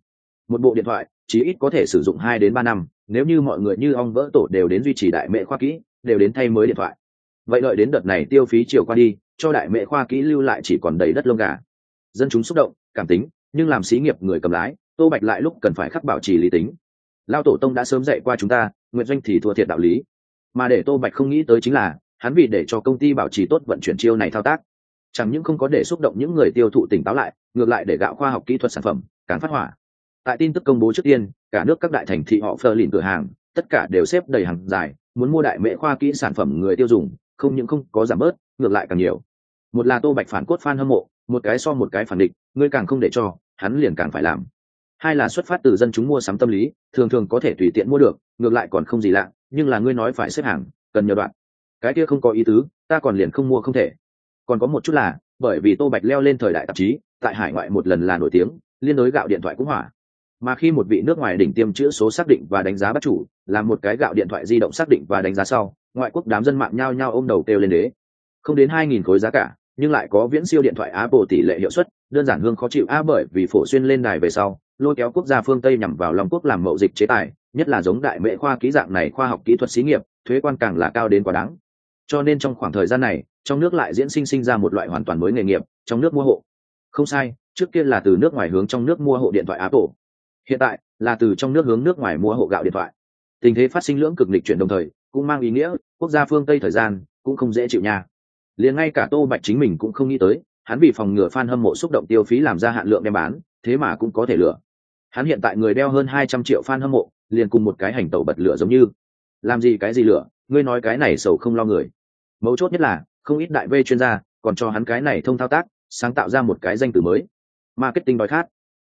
Một bộ điện thoại, chí ít có thể sử dụng hai đến ba năm, nếu như mọi người như ong vỡ tổ đều đến duy trì đại mệ khoa kỹ, đều đến thay mới điện thoại. Vậy đợi đến đợt này tiêu phí chiều qua đi, cho đại mệ khoa kỹ lưu lại chỉ còn đầy đất lông gà. Dân chúng xúc động, cảm tính, nhưng làm xí nghiệp người cầm lái, tô bạch lại lúc cần phải khắc bảo trì lý tính. Lao tổ tông đã sớm dạy qua chúng ta, nguyện doanh thì thua thiệt đạo lý. Mà để tô bạch không nghĩ tới chính là, hắn vì để cho công ty bảo trì tốt vận chuyển chiêu này thao tác chẳng những không có để xúc động những người tiêu thụ tỉnh táo lại, ngược lại để gạo khoa học kỹ thuật sản phẩm càng phát hỏa. Tại tin tức công bố trước tiên, cả nước các đại thành thị họ phờ lìn cửa hàng, tất cả đều xếp đầy hàng dài, muốn mua đại mễ khoa kỹ sản phẩm người tiêu dùng, không những không có giảm bớt, ngược lại càng nhiều. Một là tô bạch phản cốt f hâm mộ, một cái so một cái phản định ngươi càng không để cho, hắn liền càng phải làm. Hai là xuất phát từ dân chúng mua sắm tâm lý, thường thường có thể tùy tiện mua được, ngược lại còn không gì lạ, nhưng là ngươi nói phải xếp hàng, cần nhờ đoạn. Cái kia không có ý tứ, ta còn liền không mua không thể còn có một chút là, bởi vì tô bạch leo lên thời đại tạp chí, tại hải ngoại một lần là nổi tiếng, liên đối gạo điện thoại cũng hỏa. Mà khi một vị nước ngoài đỉnh tiêm chữ số xác định và đánh giá bắt chủ, là một cái gạo điện thoại di động xác định và đánh giá sau, ngoại quốc đám dân mạng nhao nhao ôm đầu kêu lên đế. Không đến hai nghìn khối giá cả, nhưng lại có viễn siêu điện thoại apple tỷ lệ hiệu suất, đơn giản hương khó chịu a bởi vì phổ xuyên lên đài về sau, lôi kéo quốc gia phương tây nhằm vào long quốc làm mậu dịch chế tài, nhất là giống đại mệ khoa kỹ dạng này khoa học kỹ thuật xí nghiệp, thuế quan càng là cao đến quá đáng cho nên trong khoảng thời gian này, trong nước lại diễn sinh sinh ra một loại hoàn toàn mới nghề nghiệp, trong nước mua hộ. Không sai, trước kia là từ nước ngoài hướng trong nước mua hộ điện thoại apple. Hiện tại, là từ trong nước hướng nước ngoài mua hộ gạo điện thoại. Tình thế phát sinh lưỡng cực lịch chuyển đồng thời, cũng mang ý nghĩa, quốc gia phương tây thời gian, cũng không dễ chịu nha. Liền ngay cả tô bạch chính mình cũng không nghĩ tới, hắn vì phòng ngừa f a n hâm mộ xúc động tiêu phí làm ra hạn lượng đem bán, thế mà cũng có thể lựa. hắn hiện tại người đeo hơn hai trăm triệu f a n hâm mộ, liền cùng một cái hành tẩu bật lửa giống như. Làm gì cái gì lửa ngươi nói cái này sầu không lo người mấu chốt nhất là, không ít đại vê chuyên gia còn cho hắn cái này thông thao tác, sáng tạo ra một cái danh từ mới. Marketing đói khát.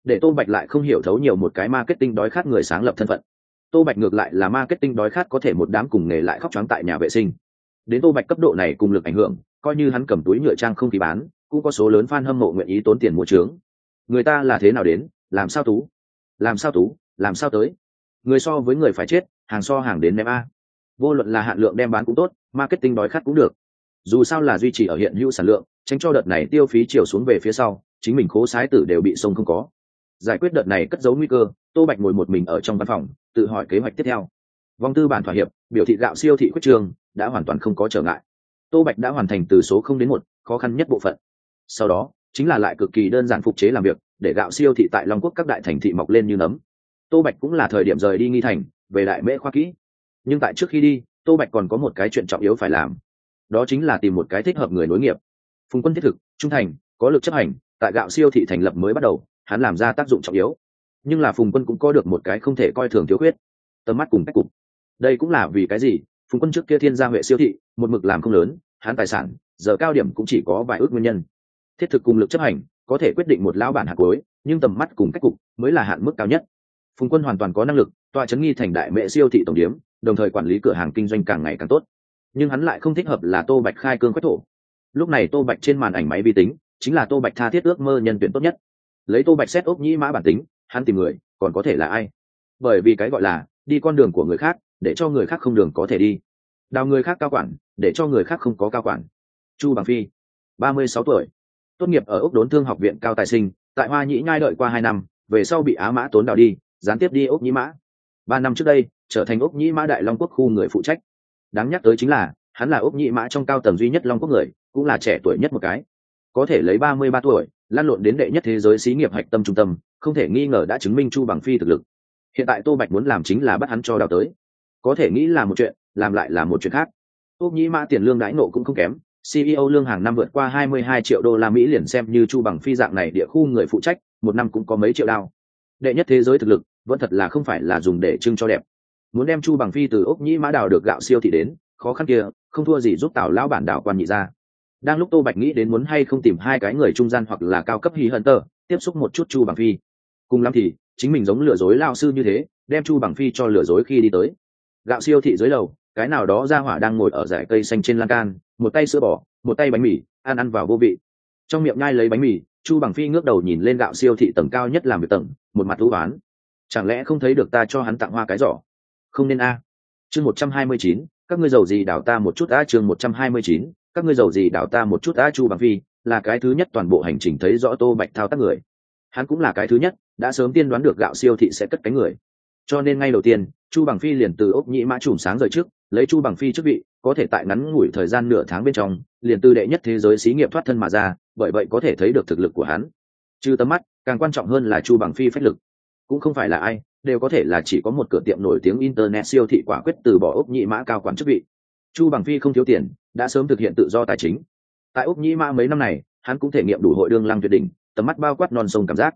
Để tô bạch lại không hiểu thấu nhiều một cái marketing đói khát người sáng lập thân phận. Tô bạch ngược lại là marketing đói khát có thể một đám cùng nghề lại khóc trắng tại nhà vệ sinh. Đến tô bạch cấp độ này cùng lực ảnh hưởng, coi như hắn cầm túi nhựa trang không khí bán, cũng có số lớn f a n hâm mộ nguyện ý tốn tiền mua trướng. Người ta là thế nào đến, làm sao tú? Làm sao tú, làm sao tới? Người so với người phải chết, hàng so hàng đến ném a. Vô luận là hạn lượng đem bán cũng tốt marketing đói khát cũng được. Dù sao là duy trì ở hiện hữu sản lượng, tránh cho đợt này tiêu phí chiều xuống về phía sau, chính mình khố sái tử đều bị sông không có. Giải quyết đợt này cất giấu nguy cơ, tô bạch ngồi một mình ở trong văn phòng, tự hỏi kế hoạch tiếp theo. Vòng tư bản thỏa hiệp, biểu thị gạo siêu thị quyết trường, đã hoàn toàn không có trở ngại. Tô bạch đã hoàn thành từ số không đến một, khó khăn nhất bộ phận. Sau đó, chính là lại cực kỳ đơn giản phục chế làm việc, để gạo siêu thị tại long quốc các đại thành thị mọc lên như nấm. Tô bạch cũng là thời điểm rời đi nghi thành, về đại mễ khoa kỹ. Nhưng tại trước khi đi tô bạch còn có một cái chuyện trọng yếu phải làm. Đó chính là tìm một cái thích hợp người nối nghiệp. Phùng quân thiết thực, trung thành, có lực chấp hành, tại gạo siêu thị thành lập mới bắt đầu, hắn làm ra tác dụng trọng yếu. Nhưng là phùng quân cũng có được một cái không thể coi thường thiếu khuyết. Tầm mắt cùng cách cục. Đây cũng là vì cái gì? Phùng quân trước kia thiên gia huệ siêu thị, một mực làm không lớn, hắn tài sản, giờ cao điểm cũng chỉ có vài ước nguyên nhân. Thiết thực cùng lực chấp hành, có thể quyết định một lão bản hạt cuối, nhưng tầm mắt cùng cách cục mới là hạn mức cao nhất. Phùng quân hoàn toàn có năng lực tòa chấn nghi thành đại mệ siêu thị tổng điếm đồng thời quản lý cửa hàng kinh doanh càng ngày càng tốt. Nhưng hắn lại không thích hợp là tô bạch khai cương quách thổ. Lúc này tô bạch trên màn ảnh máy vi tính, chính là tô bạch tha thiết ước mơ nhân tuyển tốt nhất. Lấy tô bạch xét ốc nhĩ mã bản tính, hắn tìm người, còn có thể là ai? Bởi vì cái gọi là, đi con đường của người khác, để cho người khác không đường có thể đi. Đào người khác cao quản, để cho người khác không có cao quản. Chu bằng phi, ba mươi sáu tuổi. Tốt nghiệp ở ốc đốn thương học viện cao tài sinh, tại hoa nhĩ nhai đợi qua hai năm, về sau bị á mã tốn đào đi, gián tiếp đi ốc nhĩ mã. Ba năm trước đây trở thành ốc nhĩ mã đại long quốc khu người phụ trách. Đáng nhắc tới chính là, hắn là ốc nhĩ mã trong cao tầng duy nhất long quốc người, cũng là trẻ tuổi nhất một cái. Có thể lấy ba mươi ba tuổi, lan lộn đến đệ nhất thế giới xí nghiệp hạch tâm trung tâm, không thể nghi ngờ đã chứng minh chu bằng phi thực lực. Hiện tại tô bạch muốn làm chính là bắt hắn cho đào tới. Có thể nghĩ là một chuyện, làm lại là một chuyện khác. Ốc nhĩ mã tiền lương đãi nộ cũng không kém ceo lương hàng năm vượt qua 22 triệu đô la mỹ liền xem như chu bằng phi dạng này địa khu người phụ trách, một năm cũng có mấy triệu đao. Đệ nhất thế giới thực lực, vẫn thật là không phải là dùng để trưng cho đẹp muốn đem chu bằng phi từ ốc nhĩ mã đào được gạo siêu thị đến, khó khăn kia, không thua gì giúp tào lão bản đảo quan nhị ra. Đang lúc tô bạch nghĩ đến muốn hay không tìm hai cái người trung gian hoặc là cao cấp hí hận tơ, tiếp xúc một chút chu bằng phi. Cùng lắm thì, chính mình giống lừa dối lao sư như thế, đem chu bằng phi cho lừa dối khi đi tới. Gạo siêu thị dưới lầu, cái nào đó ra hỏa đang ngồi ở dải cây xanh trên lan can, một tay sữa bò, một tay bánh mì, ăn ăn vào vô vị. Trong miệng nhai lấy bánh mì, chu bằng phi ngước đầu nhìn lên gạo siêu thị tầng cao nhất làm việc tầng, một mặt thú ván chẳng lẽ không thấy được ta cho hắn tặng hoa cái giỏ? Không nên a. Chương một trăm hai mươi chín, các ngươi giàu gì đảo ta một chút a chương một trăm hai mươi chín, các ngươi giàu gì đảo ta một chút a chu bằng phi, là cái thứ nhất toàn bộ hành trình thấy rõ tô bạch thao tác người. Hắn cũng là cái thứ nhất, đã sớm tiên đoán được gạo siêu thị sẽ cất cánh người. Cho nên ngay đầu tiên, chu bằng phi liền từ ốc nhĩ mã chùm sáng rời trước, lấy chu bằng phi chức vị, có thể tại ngắn ngủi thời gian nửa tháng bên trong, liền từ đệ nhất thế giới xí nghiệp thoát thân mà ra, bởi vậy có thể thấy được thực lực của hắn. Trừ tấm mắt, càng quan trọng hơn là chu bằng phi phách lực. Cũng không phải là ai đều có thể là chỉ có một cửa tiệm nổi tiếng internet siêu thị quả quyết từ bỏ ốc nhị mã cao quản chức vị. Chu bằng phi không thiếu tiền, đã sớm thực hiện tự do tài chính. Tại ốc nhị mã mấy năm này, hắn cũng thể nghiệm đủ hội đương lăng tuyệt đỉnh, tầm mắt bao quát non sông cảm giác.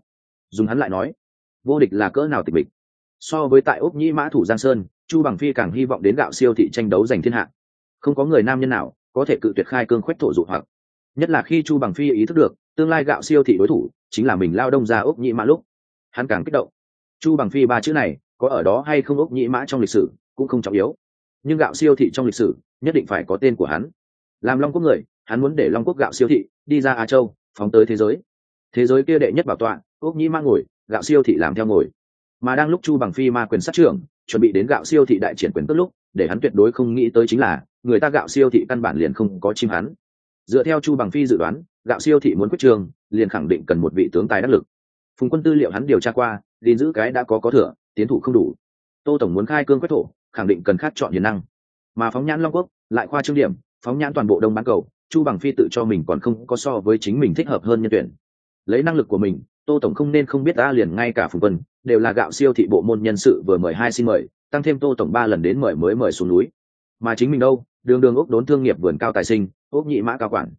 Dùng hắn lại nói, vô địch là cỡ nào tịch mịch. So với tại ốc nhĩ mã thủ giang sơn, chu bằng phi càng hy vọng đến gạo siêu thị tranh đấu giành thiên hạ. Không có người nam nhân nào có thể cự tuyệt khai cương khoách thổ dụ hoặc. Nhất là khi chu bằng phi ý thức được, tương lai gạo siêu thị đối thủ chính là mình lao đông ra ốc nhĩ mã lúc, hắn càng kích động chu bằng phi ba chữ này có ở đó hay không ốc nhĩ mã trong lịch sử cũng không trọng yếu. Nhưng gạo siêu thị trong lịch sử nhất định phải có tên của hắn. Làm long quốc người, hắn muốn để long quốc gạo siêu thị đi ra á châu, phóng tới thế giới. Thế giới kia đệ nhất bảo tọa ốc nhĩ mang ngồi, gạo siêu thị làm theo ngồi. Mà đang lúc chu bằng phi ma quyền sát trưởng, chuẩn bị đến gạo siêu thị đại triển quyền tức lúc, để hắn tuyệt đối không nghĩ tới chính là, người ta gạo siêu thị căn bản liền không có chim hắn. Dựa theo chu bằng phi dự đoán, gạo siêu thị muốn quyết trường, liền khẳng định cần một vị tướng tài đắc lực. Phùng quân tư liệu hắn điều tra qua đến giữ cái đã có có thừa, tiến thủ không đủ. Tô tổng muốn khai cương quét thổ, khẳng định cần khát chọn hiền năng. Mà phóng nhãn long quốc, lại khoa trương điểm, phóng nhãn toàn bộ đông bán cầu, chu bằng phi tự cho mình còn không có so với chính mình thích hợp hơn nhân tuyển. Lấy năng lực của mình, tô tổng không nên không biết ta liền ngay cả phùng quân, đều là gạo siêu thị bộ môn nhân sự vừa mời hai xin mời, tăng thêm tô tổng ba lần đến mời mới mời xuống núi. Mà chính mình đâu, đường đường ốc đốn thương nghiệp vườn cao tài sinh, ốc nhị mã cao quản.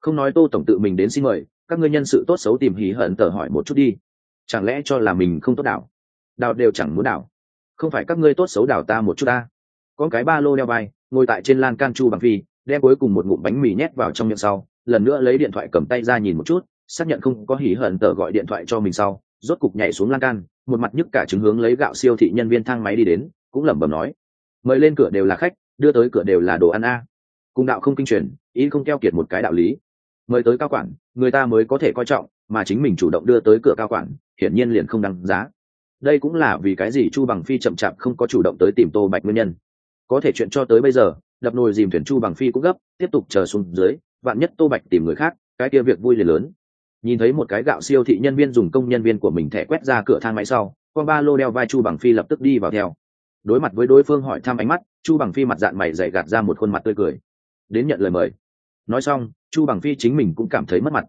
Không nói tô tổng tự mình đến xin mời, các ngươi nhân sự tốt xấu tìm hí hận tờ hỏi một chút đi chẳng lẽ cho là mình không tốt đảo? Đảo đều chẳng muốn đảo. Không phải các ngươi tốt xấu đảo ta một chút ta. Có cái ba lô đeo vai, ngồi tại trên lan can chu bằng phi, đem cuối cùng một ngụm bánh mì nhét vào trong miệng sau, lần nữa lấy điện thoại cầm tay ra nhìn một chút, xác nhận không có hỉ hận tờ gọi điện thoại cho mình sau, rốt cục nhảy xuống lan can, một mặt nhức cả chứng hướng lấy gạo siêu thị nhân viên thang máy đi đến, cũng lẩm bẩm nói, mời lên cửa đều là khách, đưa tới cửa đều là đồ ăn a. Cùng đạo không kinh truyền, ý không keo kiệt một cái đạo lý. Mời tới cao quản, người ta mới có thể coi trọng mà chính mình chủ động đưa tới cửa cao quản, hiển nhiên liền không đăng giá. Đây cũng là vì cái gì chu bằng phi chậm chạp không có chủ động tới tìm tô bạch nguyên nhân. Có thể chuyện cho tới bây giờ, đập nồi dìm thuyền chu bằng phi cũng gấp, tiếp tục chờ xuống dưới, vạn nhất tô bạch tìm người khác, cái kia việc vui liền lớn. Nhìn thấy một cái gạo siêu thị nhân viên dùng công nhân viên của mình thẻ quét ra cửa thang máy sau, con ba lô đeo vai chu bằng phi lập tức đi vào theo. Đối mặt với đối phương hỏi thăm ánh mắt, chu bằng phi mặt dạng mày dày gạt ra một khuôn mặt tươi cười. Đến nhận lời mời. Nói xong, chu bằng phi chính mình cũng cảm thấy mất mặt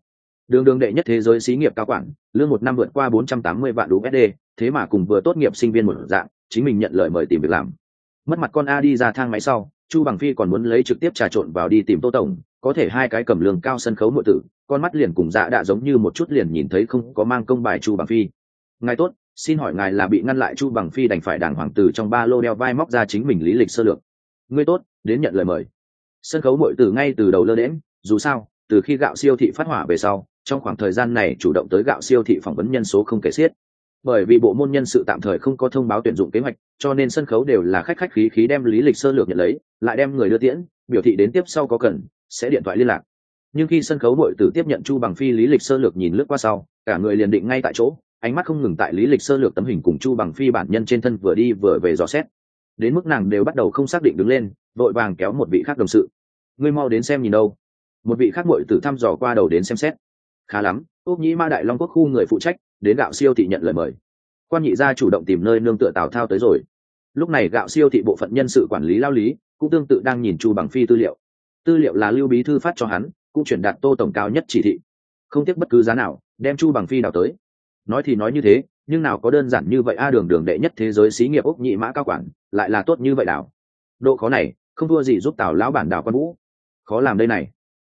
đường đường đệ nhất thế giới xí nghiệp cao quản, lương một năm vượt qua bốn trăm tám mươi vạn usd thế mà cùng vừa tốt nghiệp sinh viên một dạng, chính mình nhận lời mời tìm việc làm. Mất mặt con a đi ra thang máy sau, chu bằng phi còn muốn lấy trực tiếp trà trộn vào đi tìm tô tổng, có thể hai cái cầm lương cao sân khấu nội tử, con mắt liền cùng dạ đã giống như một chút liền nhìn thấy không có mang công bài chu bằng phi. Ngài tốt, xin hỏi ngài là bị ngăn lại chu bằng phi đành phải đàng hoàng tử trong ba lô đeo vai móc ra chính mình lý lịch sơ lược. Ngươi tốt, đến nhận lời mời. Sân khấu nội tử ngay từ đầu lơ đễm dù sao, từ khi gạo siêu thị phát hỏa về sau trong khoảng thời gian này chủ động tới gạo siêu thị phỏng vấn nhân số không kể xiết. Bởi vì bộ môn nhân sự tạm thời không có thông báo tuyển dụng kế hoạch, cho nên sân khấu đều là khách khách khí khí đem lý lịch sơ lược nhận lấy, lại đem người đưa tiễn, biểu thị đến tiếp sau có cần, sẽ điện thoại liên lạc. Nhưng khi sân khấu đội tử tiếp nhận chu bằng phi lý lịch sơ lược nhìn lướt qua sau, cả người liền định ngay tại chỗ, ánh mắt không ngừng tại lý lịch sơ lược tấm hình cùng chu bằng phi bản nhân trên thân vừa đi vừa về dò xét. Đến mức nàng đều bắt đầu không xác định đứng lên, vội vàng kéo một vị khác đồng sự. Ngươi mau đến xem nhìn đâu. Một vị khác mội tử thăm dò qua đầu đến xem xét khá lắm ốc nhĩ ma đại long quốc khu người phụ trách, đến gạo siêu thị nhận lời mời. Quan nhị gia chủ động tìm nơi nương tựa tào thao tới rồi. Lúc này gạo siêu thị bộ phận nhân sự quản lý lao lý, cũng tương tự đang nhìn chu bằng phi tư liệu. Tư liệu là lưu bí thư phát cho hắn, cũng chuyển đạt tô tổng cao nhất chỉ thị. Không tiếc bất cứ giá nào, đem chu bằng phi đào tới. Nói thì nói như thế, nhưng nào có đơn giản như vậy a, đường đường đệ nhất thế giới xí nghiệp úc nhị mã cao quản, lại là tốt như vậy đảo. Độ khó này, không thua gì giúp tào lão bản đảo quan vũ. Khó làm đây này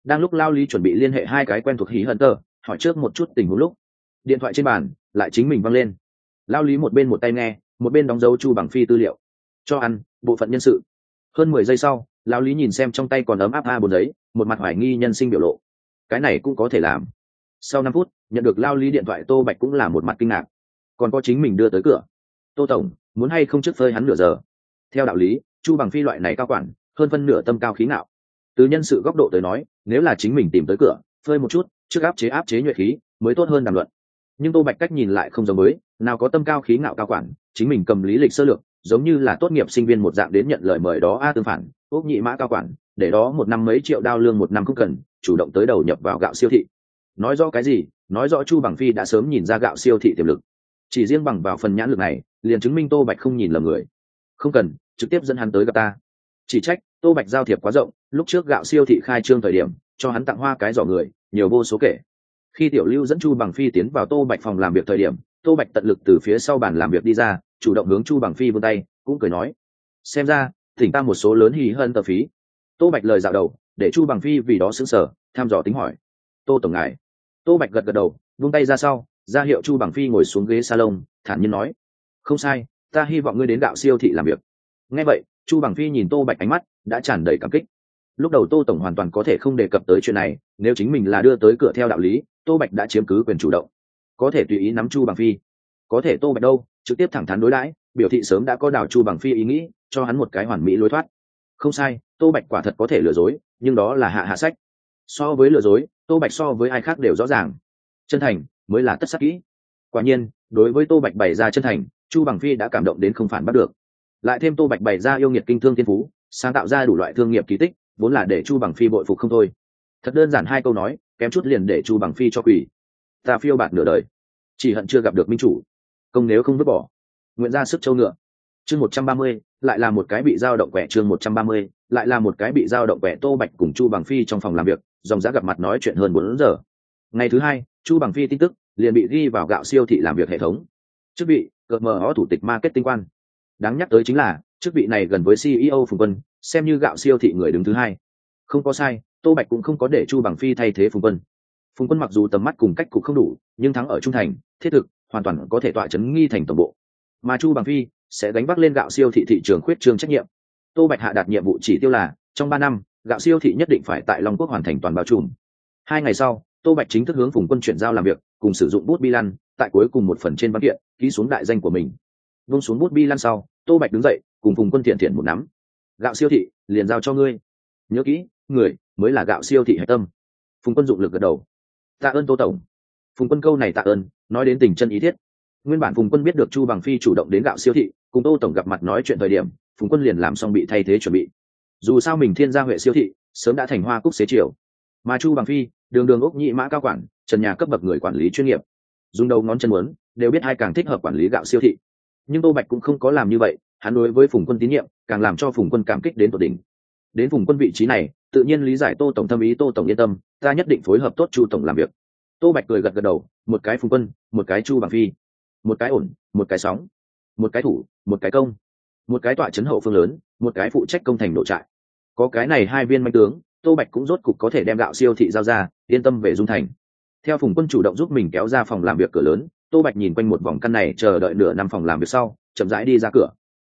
đang lúc lao lý chuẩn bị liên hệ hai cái quen thuộc hí hận tơ hỏi trước một chút tình huống lúc, điện thoại trên bàn, lại chính mình văng lên. Lao lý một bên một tay nghe, một bên đóng dấu chu bằng phi tư liệu. Cho ăn, bộ phận nhân sự. Hơn mười giây sau, lao lý nhìn xem trong tay còn ấm áp a bồn giấy, một mặt hoài nghi nhân sinh biểu lộ. Cái này cũng có thể làm. Sau năm phút, nhận được lao lý điện thoại tô bạch cũng là một mặt kinh ngạc. Còn có chính mình đưa tới cửa. Tô tổng, muốn hay không trước phơi hắn nửa giờ? Theo đạo lý, chu bằng phi loại này cao quản, hơn phân nửa tâm cao khí ngạo từ nhân sự góc độ tới nói, nếu là chính mình tìm tới cửa, phơi một chút, trước áp chế áp chế nhuệ khí, mới tốt hơn đàm luận. Nhưng tô bạch cách nhìn lại không giống mới, nào có tâm cao khí ngạo cao quản, chính mình cầm lý lịch sơ lược, giống như là tốt nghiệp sinh viên một dạng đến nhận lời mời đó a tương phản ốc nhị mã cao quản, để đó một năm mấy triệu đao lương một năm không cần, chủ động tới đầu nhập vào gạo siêu thị. Nói rõ cái gì? Nói rõ chu bằng phi đã sớm nhìn ra gạo siêu thị tiềm lực. Chỉ riêng bằng vào phần nhãn lực này, liền chứng minh tô bạch không nhìn lầm người. Không cần, trực tiếp dẫn hắn tới gặp ta. Chỉ trách tô bạch giao thiệp quá rộng, lúc trước gạo siêu thị khai trương thời điểm, cho hắn tặng hoa cái giỏ người, nhiều vô số kể. Khi tiểu lưu dẫn chu bằng phi tiến vào tô bạch phòng làm việc thời điểm, tô bạch tận lực từ phía sau bàn làm việc đi ra, chủ động hướng chu bằng phi vươn tay, cũng cười nói, xem ra, thỉnh ta một số lớn hì hơn tờ phí. Tô bạch lời dạo đầu, để chu bằng phi vì đó xứng sở tham dò tính hỏi, tô tổng ngài? Tô bạch gật gật đầu, vung tay ra sau, ra hiệu chu bằng phi ngồi xuống ghế salon, thản nhiên nói, không sai, ta hy vọng ngươi đến gạo siêu thị làm việc. Nghe vậy, chu bằng phi nhìn tô bạch ánh mắt đã tràn đầy cảm kích. Lúc đầu tô tổng hoàn toàn có thể không đề cập tới chuyện này, nếu chính mình là đưa tới cửa theo đạo lý, tô bạch đã chiếm cứ quyền chủ động. Có thể tùy ý nắm chu bằng phi. Có thể tô bạch đâu, trực tiếp thẳng thắn đối đãi, biểu thị sớm đã có đào chu bằng phi ý nghĩ, cho hắn một cái hoàn mỹ lối thoát. Không sai, tô bạch quả thật có thể lừa dối, nhưng đó là hạ hạ sách. So với lừa dối, tô bạch so với ai khác đều rõ ràng. Chân thành mới là tất sắc kỹ. Quả nhiên, đối với tô bạch bày ra chân thành, chu bằng phi đã cảm động đến không phản bắt được. Lại thêm tô bạch bày ra yêu nghiệt kinh thương thiên phú sáng tạo ra đủ loại thương nghiệp kỳ tích, vốn là để chu bằng phi bội phục không thôi. Thật đơn giản hai câu nói, kém chút liền để chu bằng phi cho quỷ. Ta phiêu bạt nửa đời, chỉ hận chưa gặp được minh chủ. Công nếu không vứt bỏ, nguyện ra sức châu ngựa. Chương một trăm ba mươi, lại là một cái bị dao động quẻ chương một trăm ba mươi, lại là một cái bị dao động quẻ tô bạch cùng chu bằng phi trong phòng làm việc, dòng giá gặp mặt nói chuyện hơn bốn giờ. Ngày thứ hai, chu bằng phi tin tức, liền bị ghi vào gạo siêu thị làm việc hệ thống. Chức vị cợt mờ ó thủ tịch marketing quan. Đáng nhắc tới chính là chức vị này gần với ceo phùng quân, xem như gạo siêu thị người đứng thứ hai. Không có sai, tô bạch cũng không có để chu bằng phi thay thế phùng quân. Phùng quân mặc dù tầm mắt cùng cách cục không đủ, nhưng thắng ở trung thành, thiết thực, hoàn toàn có thể tọa chấn nghi thành tổng bộ. Mà chu bằng phi sẽ đánh vác lên gạo siêu thị thị trường khuyết trương trách nhiệm. Tô bạch hạ đạt nhiệm vụ chỉ tiêu là, trong ba năm, gạo siêu thị nhất định phải tại long quốc hoàn thành toàn bao trùm. Hai ngày sau, tô bạch chính thức hướng phùng quân chuyển giao làm việc, cùng sử dụng bút bi lăn, tại cuối cùng một phần trên văn kiện, ký xuống đại danh của mình. Vung xuống bút bi lăn sau, tô bạch đứng dậy cùng phùng quân thiện thiện một nắm. Gạo siêu thị, liền giao cho ngươi. Nhớ kỹ, người mới là gạo siêu thị hạch tâm. Phùng quân dụng lực gật đầu. Tạ ơn tô tổng. Phùng quân câu này tạ ơn, nói đến tình chân ý thiết. Nguyên bản phùng quân biết được chu bằng phi chủ động đến gạo siêu thị, cùng tô tổng gặp mặt nói chuyện thời điểm, phùng quân liền làm xong bị thay thế chuẩn bị. Dù sao mình thiên gia huệ siêu thị, sớm đã thành hoa cúc xế chiều. Mà chu bằng phi, đường đường úc nhị mã cao quản, trần nhà cấp bậc người quản lý chuyên nghiệp. Dùng đầu ngón chân muốn, đều biết hai càng thích hợp quản lý gạo siêu thị. Nhưng tô bạch cũng không có làm như vậy hắn đối với phùng quân tín nhiệm, càng làm cho phùng quân cảm kích đến tột đỉnh. Đến phùng quân vị trí này, tự nhiên lý giải tô tổng thâm ý, tô tổng yên tâm, ta nhất định phối hợp tốt chu tổng làm việc. Tô bạch cười gật gật đầu, một cái phùng quân, một cái chu bằng phi. Một cái ổn, một cái sóng. Một cái thủ, một cái công. Một cái tọa chấn hậu phương lớn, một cái phụ trách công thành nội trại. Có cái này hai viên manh tướng, tô bạch cũng rốt cục có thể đem gạo siêu thị giao ra, yên tâm về dung thành. Theo phùng quân chủ động giúp mình kéo ra phòng làm việc cửa lớn, tô bạch nhìn quanh một vòng căn này chờ đợi nửa năm phòng làm việc sau, chậm rãi đi ra cửa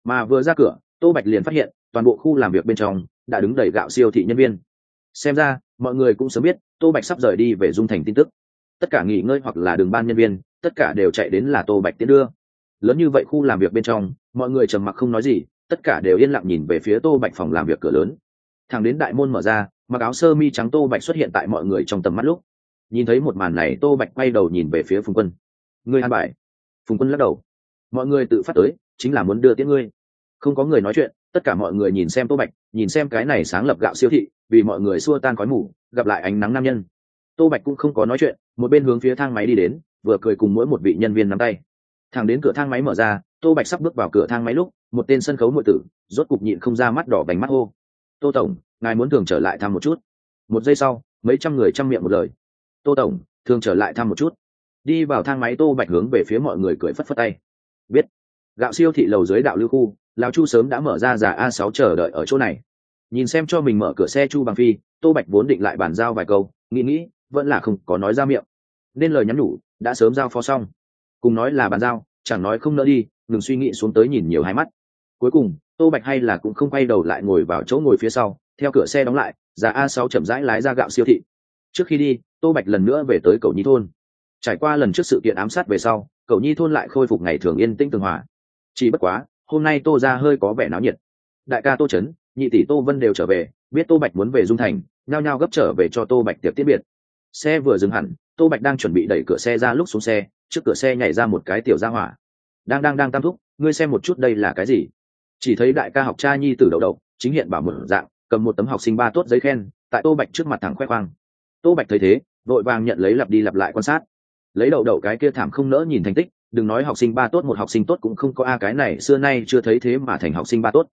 mà vừa ra cửa, tô bạch liền phát hiện, toàn bộ khu làm việc bên trong đã đứng đầy gạo siêu thị nhân viên. Xem ra, mọi người cũng sớm biết, tô bạch sắp rời đi về dung thành tin tức. Tất cả nghỉ ngơi hoặc là đường ban nhân viên, tất cả đều chạy đến là tô bạch tiến đưa. Lớn như vậy khu làm việc bên trong, mọi người trầm mặc không nói gì, tất cả đều yên lặng nhìn về phía tô bạch phòng làm việc cửa lớn. Thằng đến đại môn mở ra, mặc áo sơ mi trắng tô bạch xuất hiện tại mọi người trong tầm mắt lúc. Nhìn thấy một màn này, tô bạch quay đầu nhìn về phía phùng quân. Người an bài? Phùng quân lắc đầu. Mọi người tự phát tới chính là muốn đưa tiễn ngươi. Không có người nói chuyện, tất cả mọi người nhìn xem tô bạch, nhìn xem cái này sáng lập gạo siêu thị, vì mọi người xua tan khói mù, gặp lại ánh nắng nam nhân. Tô bạch cũng không có nói chuyện, một bên hướng phía thang máy đi đến, vừa cười cùng mỗi một vị nhân viên nắm tay. Thẳng đến cửa thang máy mở ra, tô bạch sắp bước vào cửa thang máy lúc, một tên sân khấu nội tử, rốt cục nhịn không ra mắt đỏ bánh mắt ô tô tổng, ngài muốn thường trở lại thăm một chút? Một giây sau, mấy trăm người chăm miệng một lời. Tô tổng, thường trở lại thăm một chút. Đi vào thang máy, tô bạch hướng về phía mọi người cười phất phất tay. Biết gạo siêu thị lầu dưới đạo lưu khu, lão chu sớm đã mở ra giả a sáu chờ đợi ở chỗ này. Nhìn xem cho mình mở cửa xe chu bằng phi, tô bạch vốn định lại bàn giao vài câu, nghĩ nghĩ, vẫn là không có nói ra miệng. Nên lời nhắn nhủ, đã sớm giao phó xong. Cùng nói là bàn giao, chẳng nói không nỡ đi, ngừng suy nghĩ xuống tới nhìn nhiều hai mắt. Cuối cùng, tô bạch hay là cũng không quay đầu lại ngồi vào chỗ ngồi phía sau, theo cửa xe đóng lại giá a sáu chậm rãi lái ra gạo siêu thị. Trước khi đi, tô bạch lần nữa về tới cầu nhi thôn. Trải qua lần trước sự kiện ám sát về sau, cầu nhi thôn lại khôi phục ngày thường yên tĩnh tường hòa chỉ bất quá, hôm nay tô ra hơi có vẻ náo nhiệt. Đại ca tô trấn, nhị tỷ tô vân đều trở về, biết tô bạch muốn về dung thành, nhao nhao gấp trở về cho tô bạch tiệp tiết biệt. Xe vừa dừng hẳn, tô bạch đang chuẩn bị đẩy cửa xe ra lúc xuống xe, trước cửa xe nhảy ra một cái tiểu ra hỏa. Đang đang đang tam thúc, ngươi xem một chút đây là cái gì? Chỉ thấy đại ca học cha nhi từ đầu đầu chính hiện bảo một dạng, cầm một tấm học sinh ba tốt giấy khen, tại tô bạch trước mặt thẳng khoe khoang. Tô bạch thấy thế, vội vàng nhận lấy lặp đi lặp lại quan sát. Lấy đậu đậu cái kia thảm không nỡ nhìn thành tích đừng nói học sinh ba tốt, một học sinh tốt cũng không có a, cái này xưa nay chưa thấy thế mà thành học sinh ba tốt.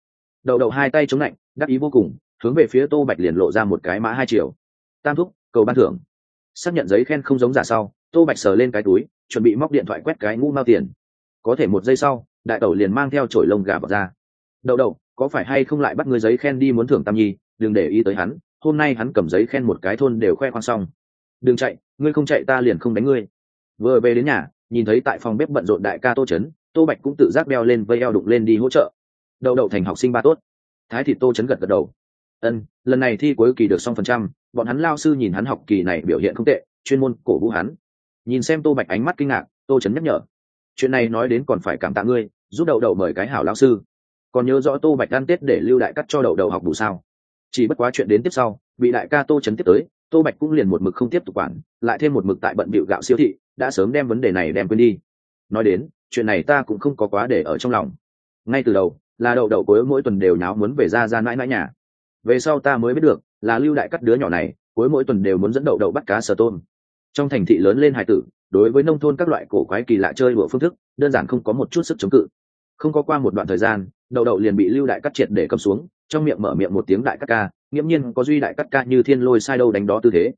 Đầu đầu hai tay chống lạnh, đắc ý vô cùng, hướng về phía tô bạch liền lộ ra một cái mã hai triệu tam thúc, cầu ban thưởng. Xác nhận giấy khen không giống giả sau, tô bạch sờ lên cái túi, chuẩn bị móc điện thoại quét cái ngũ mao tiền. Có thể một giây sau, đại tẩu liền mang theo chổi lông gà vào ra. Đậu đậu, có phải hay không lại bắt người giấy khen đi muốn thưởng tam nhi? Đừng để ý tới hắn, hôm nay hắn cầm giấy khen một cái thôn đều khoe khoang xong. Đừng chạy, ngươi không chạy ta liền không đánh ngươi. Vừa về đến nhà nhìn thấy tại phòng bếp bận rộn đại ca tô trấn tô bạch cũng tự giác beo lên vây eo đụng lên đi hỗ trợ. Đậu đậu thành học sinh ba tốt. Thái thị tô trấn gật gật đầu. Ân, lần này thi cuối kỳ được xong phần trăm, bọn hắn lao sư nhìn hắn học kỳ này biểu hiện không tệ, chuyên môn cổ vũ hắn. Nhìn xem tô bạch ánh mắt kinh ngạc, tô trấn nhắc nhở. Chuyện này nói đến còn phải cảm tạ ngươi, giúp đậu đậu mời cái hảo lao sư. Còn nhớ rõ tô bạch ăn tết để lưu đại cắt cho đậu đậu học đủ sao? Chỉ bất quá chuyện đến tiếp sau, bị đại ca tô trấn tiếp tới, tô bạch cũng liền một mực không tiếp tục quản, lại thêm một mực tại bận bịu gạo siêu thị đã sớm đem vấn đề này đem quên đi. Nói đến, chuyện này ta cũng không có quá để ở trong lòng. Ngay từ đầu, là đậu đậu cuối mỗi tuần đều nháo muốn về ra ra mãi mãi nhà. Về sau ta mới biết được, là lưu đại cắt đứa nhỏ này, cuối mỗi tuần đều muốn dẫn đậu đậu bắt cá sờ tôm. Trong thành thị lớn lên hải tử, đối với nông thôn các loại cổ quái kỳ lạ chơi đùa phương thức, đơn giản không có một chút sức chống cự. Không có qua một đoạn thời gian, đậu đậu liền bị lưu đại cắt triệt để cầm xuống, trong miệng mở miệng một tiếng đại cắt ca, nghiễm nhiên có duy đại cắt ca như thiên lôi sai đâu đánh đó tư thế.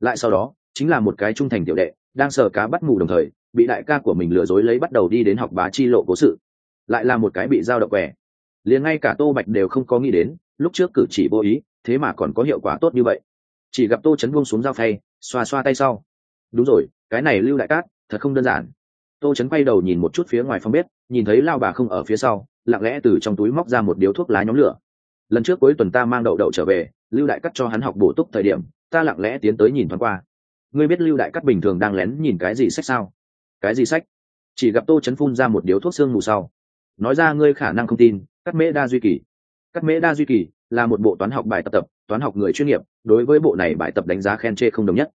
Lại sau đó chính là một cái trung thành tiểu đệ, đang sờ cá bắt mù đồng thời, bị đại ca của mình lừa dối lấy bắt đầu đi đến học bá chi lộ cố sự. Lại là một cái bị giao động quẻ. Liền ngay cả tô bạch đều không có nghĩ đến, lúc trước cử chỉ vô ý, thế mà còn có hiệu quả tốt như vậy. Chỉ gặp tô chấn buông xuống dao phay, xoa xoa tay sau. Đúng rồi, cái này lưu đại cát, thật không đơn giản. Tô chấn quay đầu nhìn một chút phía ngoài phòng bếp, nhìn thấy lao bà không ở phía sau, lặng lẽ từ trong túi móc ra một điếu thuốc lá nhóm lửa. Lần trước cuối tuần ta mang đậu đậu trở về, lưu đại cắt cho hắn học bổ túc thời điểm, ta lặng lẽ tiến tới nhìn thoáng qua ngươi biết lưu đại cắt bình thường đang lén nhìn cái gì sách sao? Cái gì sách? Chỉ gặp tô chấn phun ra một điếu thuốc xương mù sau. Nói ra ngươi khả năng không tin cắt mễ đa duy kỳ. Cắt mễ đa duy kỳ là một bộ toán học bài tập tập, toán học người chuyên nghiệp, đối với bộ này bài tập đánh giá khen chê không đồng nhất.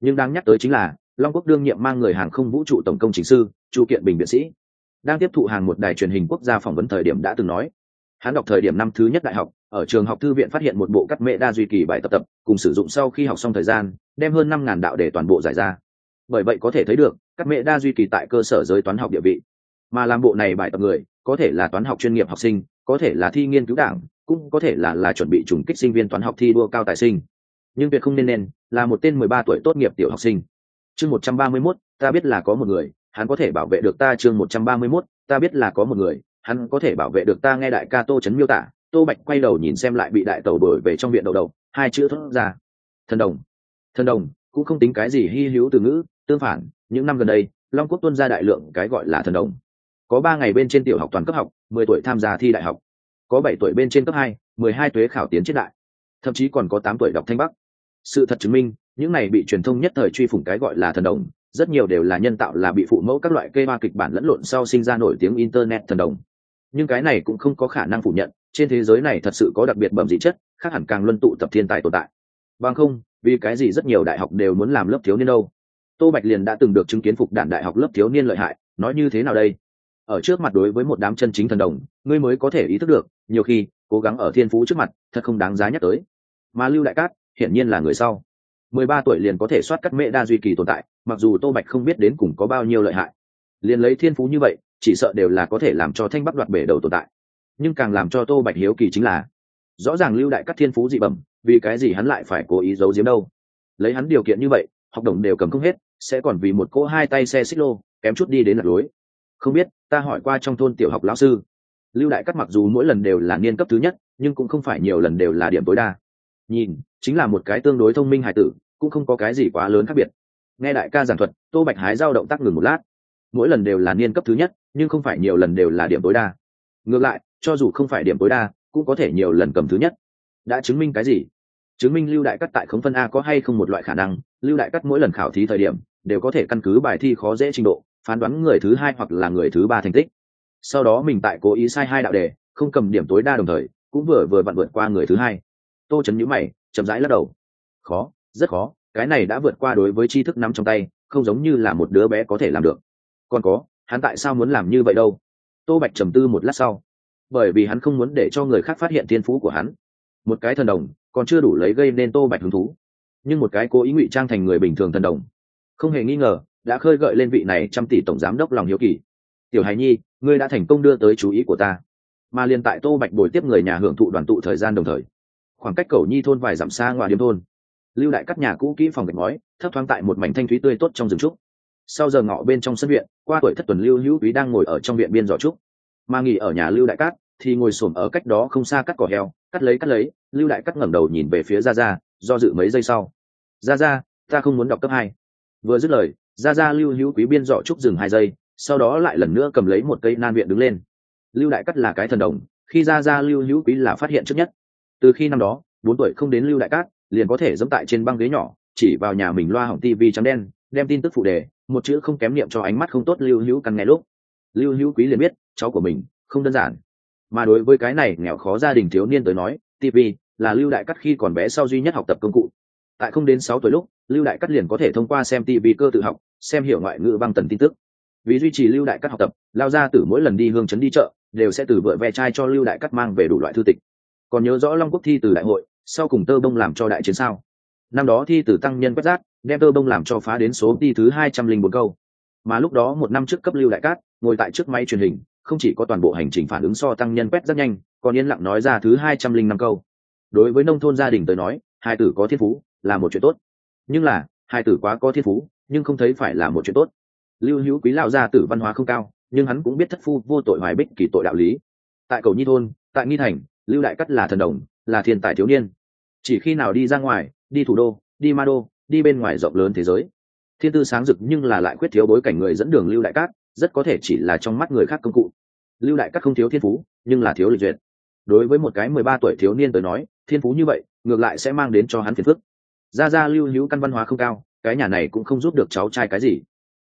Nhưng đáng nhắc tới chính là, long quốc đương nhiệm mang người hàng không vũ trụ tổng công chính sư, chu kiện bình biện sĩ, đang tiếp thụ hàng một đài truyền hình quốc gia phỏng vấn thời điểm đã từng nói. Hắn đọc thời điểm năm thứ nhất đại học ở trường học thư viện phát hiện một bộ cắt mễ đa duy kỳ bài tập tập, cùng sử dụng sau khi học xong thời gian, đem hơn năm ngàn đạo để toàn bộ giải ra. Bởi vậy có thể thấy được, cắt mễ đa duy kỳ tại cơ sở giới toán học địa vị. Mà làm bộ này bài tập người, có thể là toán học chuyên nghiệp học sinh, có thể là thi nghiên cứu đảng, cũng có thể là là chuẩn bị trùng kích sinh viên toán học thi đua cao tài sinh. Nhưng việc không nên nên, là một tên mười ba tuổi tốt nghiệp tiểu học sinh. Chương một trăm ba mươi mốt, ta biết là có một người, hắn có thể bảo vệ được ta. Chương một trăm ba mươi mốt, ta biết là có một người, hắn có thể bảo vệ được ta. Nghe đại ca tô chấn miêu tả tô bạch quay đầu nhìn xem lại bị đại tẩu đổi về trong viện đầu đầu, hai chữ thốt ra. Thần đồng thần đồng, cũng không tính cái gì hy hữu từ ngữ, tương phản, những năm gần đây, long quốc tuân ra đại lượng cái gọi là thần đồng. Có ba ngày bên trên tiểu học toàn cấp học, mười tuổi tham gia thi đại học. Có bảy tuổi bên trên cấp hai, mười hai tuế khảo tiến triết đại. Thậm chí còn có tám tuổi đọc thanh bắc. Sự thật chứng minh, những này bị truyền thông nhất thời truy phủng cái gọi là thần đồng, rất nhiều đều là nhân tạo là bị phụ mẫu các loại cây ba kịch bản lẫn lộn sau sinh ra nổi tiếng internet thần đồng. Nhưng cái này cũng không có khả năng phủ nhận trên thế giới này thật sự có đặc biệt bẩm dị chất, khác hẳn càng luân tụ tập thiên tài tồn tại. Bằng không, vì cái gì rất nhiều đại học đều muốn làm lớp thiếu niên đâu? Tô bạch liền đã từng được chứng kiến phục đản đại học lớp thiếu niên lợi hại, nói như thế nào đây? Ở trước mặt đối với một đám chân chính thần đồng, ngươi mới có thể ý thức được, nhiều khi, cố gắng ở thiên phú trước mặt, thật không đáng giá nhắc tới. Mà lưu đại cát, hiển nhiên là người sau. Mười ba tuổi liền có thể soát cắt mễ đa duy kỳ tồn tại, mặc dù tô bạch không biết đến cùng có bao nhiêu lợi hại. Liền lấy thiên phú như vậy, chỉ sợ đều là có thể làm cho thanh bắc đoạt bể đầu tồn tại nhưng càng làm cho tô bạch hiếu kỳ chính là, rõ ràng lưu đại cắt thiên phú dị bẩm, vì cái gì hắn lại phải cố ý giấu giếm đâu? Lấy hắn điều kiện như vậy, học đồng đều cầm không hết, sẽ còn vì một cỗ hai tay xe xích lô, kém chút đi đến lạc lối. Không biết, ta hỏi qua trong thôn tiểu học lão sư. Lưu đại cắt mặc dù mỗi lần đều là niên cấp thứ nhất, nhưng cũng không phải nhiều lần đều là điểm tối đa. Nhìn, chính là một cái tương đối thông minh hài tử, cũng không có cái gì quá lớn khác biệt. Nghe đại ca giảng thuật, tô bạch hái giao động tác ngừng một lát. Mỗi lần đều là niên cấp thứ nhất, nhưng không phải nhiều lần đều là điểm tối đa. Ngược lại cho dù không phải điểm tối đa, cũng có thể nhiều lần cầm thứ nhất. Đã chứng minh cái gì? Chứng minh lưu đại cắt tại khống phân a có hay không một loại khả năng, lưu đại cắt mỗi lần khảo thí thời điểm, đều có thể căn cứ bài thi khó dễ trình độ, phán đoán người thứ hai hoặc là người thứ ba thành tích. Sau đó mình tại cố ý sai hai đạo đề, không cầm điểm tối đa đồng thời, cũng vừa vừa vặn vượt qua người thứ hai. Tô chấn nhữ mày, chậm rãi lắc đầu. Khó, rất khó, cái này đã vượt qua đối với tri thức nắm trong tay, không giống như là một đứa bé có thể làm được. Còn có, hắn tại sao muốn làm như vậy đâu? Tô bạch trầm tư một lát sau bởi vì hắn không muốn để cho người khác phát hiện thiên phú của hắn. Một cái thần đồng, còn chưa đủ lấy gây nên tô bạch hứng thú. Nhưng một cái cố ý ngụy trang thành người bình thường thần đồng, không hề nghi ngờ, đã khơi gợi lên vị này trăm tỷ tổng giám đốc lòng hiếu kỳ. Tiểu hài nhi, ngươi đã thành công đưa tới chú ý của ta. Mà liền tại tô bạch bồi tiếp người nhà hưởng thụ đoàn tụ thời gian đồng thời, khoảng cách cầu nhi thôn vài dặm xa ngoài điếm thôn, lưu đại các nhà cũ kỹ phòng gạch ngói, thấp thoáng tại một mảnh thanh thúy tươi tốt trong rừng trúc. Sau giờ ngọ bên trong sân viện, qua tuổi thất tuần lưu hữu quý đang ngồi ở trong viện biên giỏ trúc, mà nghỉ ở nhà lưu đại cát thì ngồi xổm ở cách đó không xa cắt cỏ heo, cắt lấy cắt lấy, lưu đại cắt ngẩng đầu nhìn về phía ra ra do dự mấy giây sau. Ra ra ta không muốn đọc cấp hai. Vừa dứt lời ra ra lưu hữu quý biên dọ trúc dừng hai giây, sau đó lại lần nữa cầm lấy một cây nan viện đứng lên. Lưu đại cắt là cái thần đồng, khi ra ra lưu hữu quý là phát hiện trước nhất. Từ khi năm đó, bốn tuổi không đến lưu đại cát liền có thể dẫm tại trên băng ghế nhỏ, chỉ vào nhà mình loa hỏng tivi trắng đen, đem tin tức phụ đề, một chữ không kém niệm cho ánh mắt không tốt lưu hữu căn nghe lúc. Lưu hữu quý liền biết, cháu của mình, không đơn giản mà đối với cái này nghèo khó gia đình thiếu niên tới nói tv là lưu đại cắt khi còn bé sau duy nhất học tập công cụ. Tại không đến sáu tuổi lúc, lưu đại cắt liền có thể thông qua xem tv cơ tự học, xem hiểu ngoại ngữ băng tần tin tức. Vì duy trì lưu đại cắt học tập, lao ra từ mỗi lần đi hương chấn đi chợ, đều sẽ từ vựa ve chai cho lưu đại cắt mang về đủ loại thư tịch. Còn nhớ rõ long quốc thi từ đại hội, sau cùng tơ bông làm cho đại chiến sao. Năm đó thi từ tăng nhân quét rác, đem tơ bông làm cho phá đến số thi thứ hai trăm linh bốn câu. Mà lúc đó một năm trước cấp lưu đại cát ngồi tại trước máy truyền hình không chỉ có toàn bộ hành trình phản ứng so tăng nhân quét rất nhanh, còn yên lặng nói ra thứ hai trăm linh năm câu. Đối với nông thôn gia đình tới nói, hai tử có thiên phú là một chuyện tốt. Nhưng là, hai tử quá có thiên phú, nhưng không thấy phải là một chuyện tốt. Lưu hữu quý lao gia tử văn hóa không cao, nhưng hắn cũng biết thất phu vô tội hoài bích kỳ tội đạo lý. Tại cầu nhi thôn, tại nghi thành, lưu đại cắt là thần đồng, là thiên tài thiếu niên. Chỉ khi nào đi ra ngoài, đi thủ đô, đi ma đô, đi bên ngoài rộng lớn thế giới. Thiên tư sáng rực nhưng là lại quyết thiếu bối cảnh người dẫn đường lưu đại cát rất có thể chỉ là trong mắt người khác công cụ. Lưu đại cát không thiếu thiên phú, nhưng là thiếu lịch duyệt. Đối với một cái mười ba tuổi thiếu niên tới nói, thiên phú như vậy, ngược lại sẽ mang đến cho hắn phiền phức. Ra ra lưu hữu căn văn hóa không cao, cái nhà này cũng không giúp được cháu trai cái gì.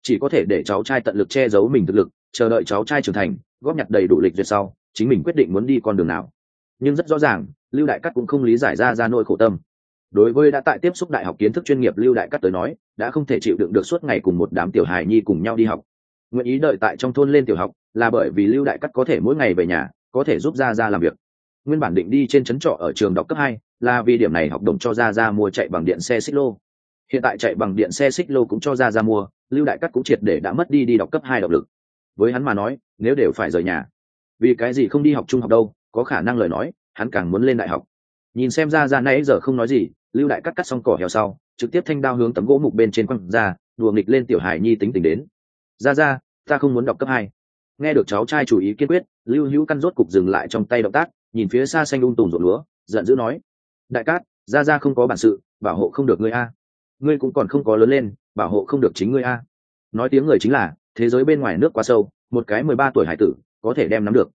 Chỉ có thể để cháu trai tận lực che giấu mình thực lực, chờ đợi cháu trai trưởng thành, góp nhặt đầy đủ lịch duyệt sau, chính mình quyết định muốn đi con đường nào. Nhưng rất rõ ràng, lưu đại cát cũng không lý giải ra ra nỗi khổ tâm. Đối với đã tại tiếp xúc đại học kiến thức chuyên nghiệp lưu đại cát tới nói, đã không thể chịu đựng được suốt ngày cùng một đám tiểu hài nhi cùng nhau đi học nguyện ý đợi tại trong thôn lên tiểu học, là bởi vì lưu đại cát có thể mỗi ngày về nhà, có thể giúp ra ra làm việc. Nguyên bản định đi trên trấn trọ ở trường đọc cấp hai, là vì điểm này học đồng cho ra ra mua chạy bằng điện xe xích lô. Hiện tại chạy bằng điện xe xích lô cũng cho ra ra mua, lưu đại cát cũng triệt để đã mất đi đi đọc cấp hai động lực. Với hắn mà nói, nếu đều phải rời nhà, vì cái gì không đi học trung học đâu, có khả năng lời nói, hắn càng muốn lên đại học. Nhìn xem ra ra nãy giờ không nói gì, lưu đại cắt cắt xong cỏ heo sau, trực tiếp thanh đao hướng tấm gỗ mục bên trên quăng ra, đùa nghịch lên tiểu hải nhi tính tình đến ra ra, ta không muốn đọc cấp hai. Nghe được cháu trai chủ ý kiên quyết, lưu hữu căn rốt cục dừng lại trong tay động tác, nhìn phía xa xanh ung tùm ruộng lúa, giận dữ nói, đại cát, ra ra không có bản sự, bảo hộ không được ngươi a. Ngươi cũng còn không có lớn lên, bảo hộ không được chính ngươi a. Nói tiếng người chính là, thế giới bên ngoài nước quá sâu, một cái mười ba tuổi hải tử, có thể đem nắm được.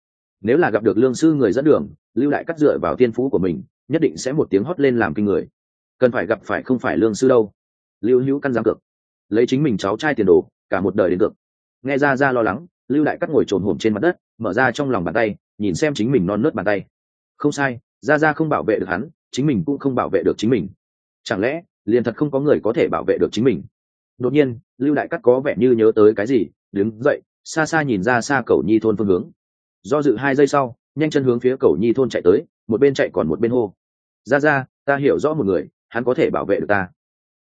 Nếu là gặp được lương sư người dẫn đường, lưu đại cắt dựa vào tiên phú của mình, nhất định sẽ một tiếng hót lên làm kinh người. Cần phải gặp phải không phải lương sư đâu. Lưu hữu căn giang cực lấy chính mình cháu trai tiền đồ cả một đời đến cực nghe ra ra lo lắng, lưu đại cắt ngồi trồn hổm trên mặt đất, mở ra trong lòng bàn tay, nhìn xem chính mình non nớt bàn tay. Không sai ra ra không bảo vệ được hắn, chính mình cũng không bảo vệ được chính mình. Chẳng lẽ, liền thật không có người có thể bảo vệ được chính mình? Đột nhiên, lưu đại cắt có vẻ như nhớ tới cái gì, đứng dậy, xa xa nhìn ra xa cầu nhi thôn phương hướng. Do dự hai giây sau, nhanh chân hướng phía cầu nhi thôn chạy tới, một bên chạy còn một bên hô. Ra ra ta hiểu rõ một người, hắn có thể bảo vệ được ta.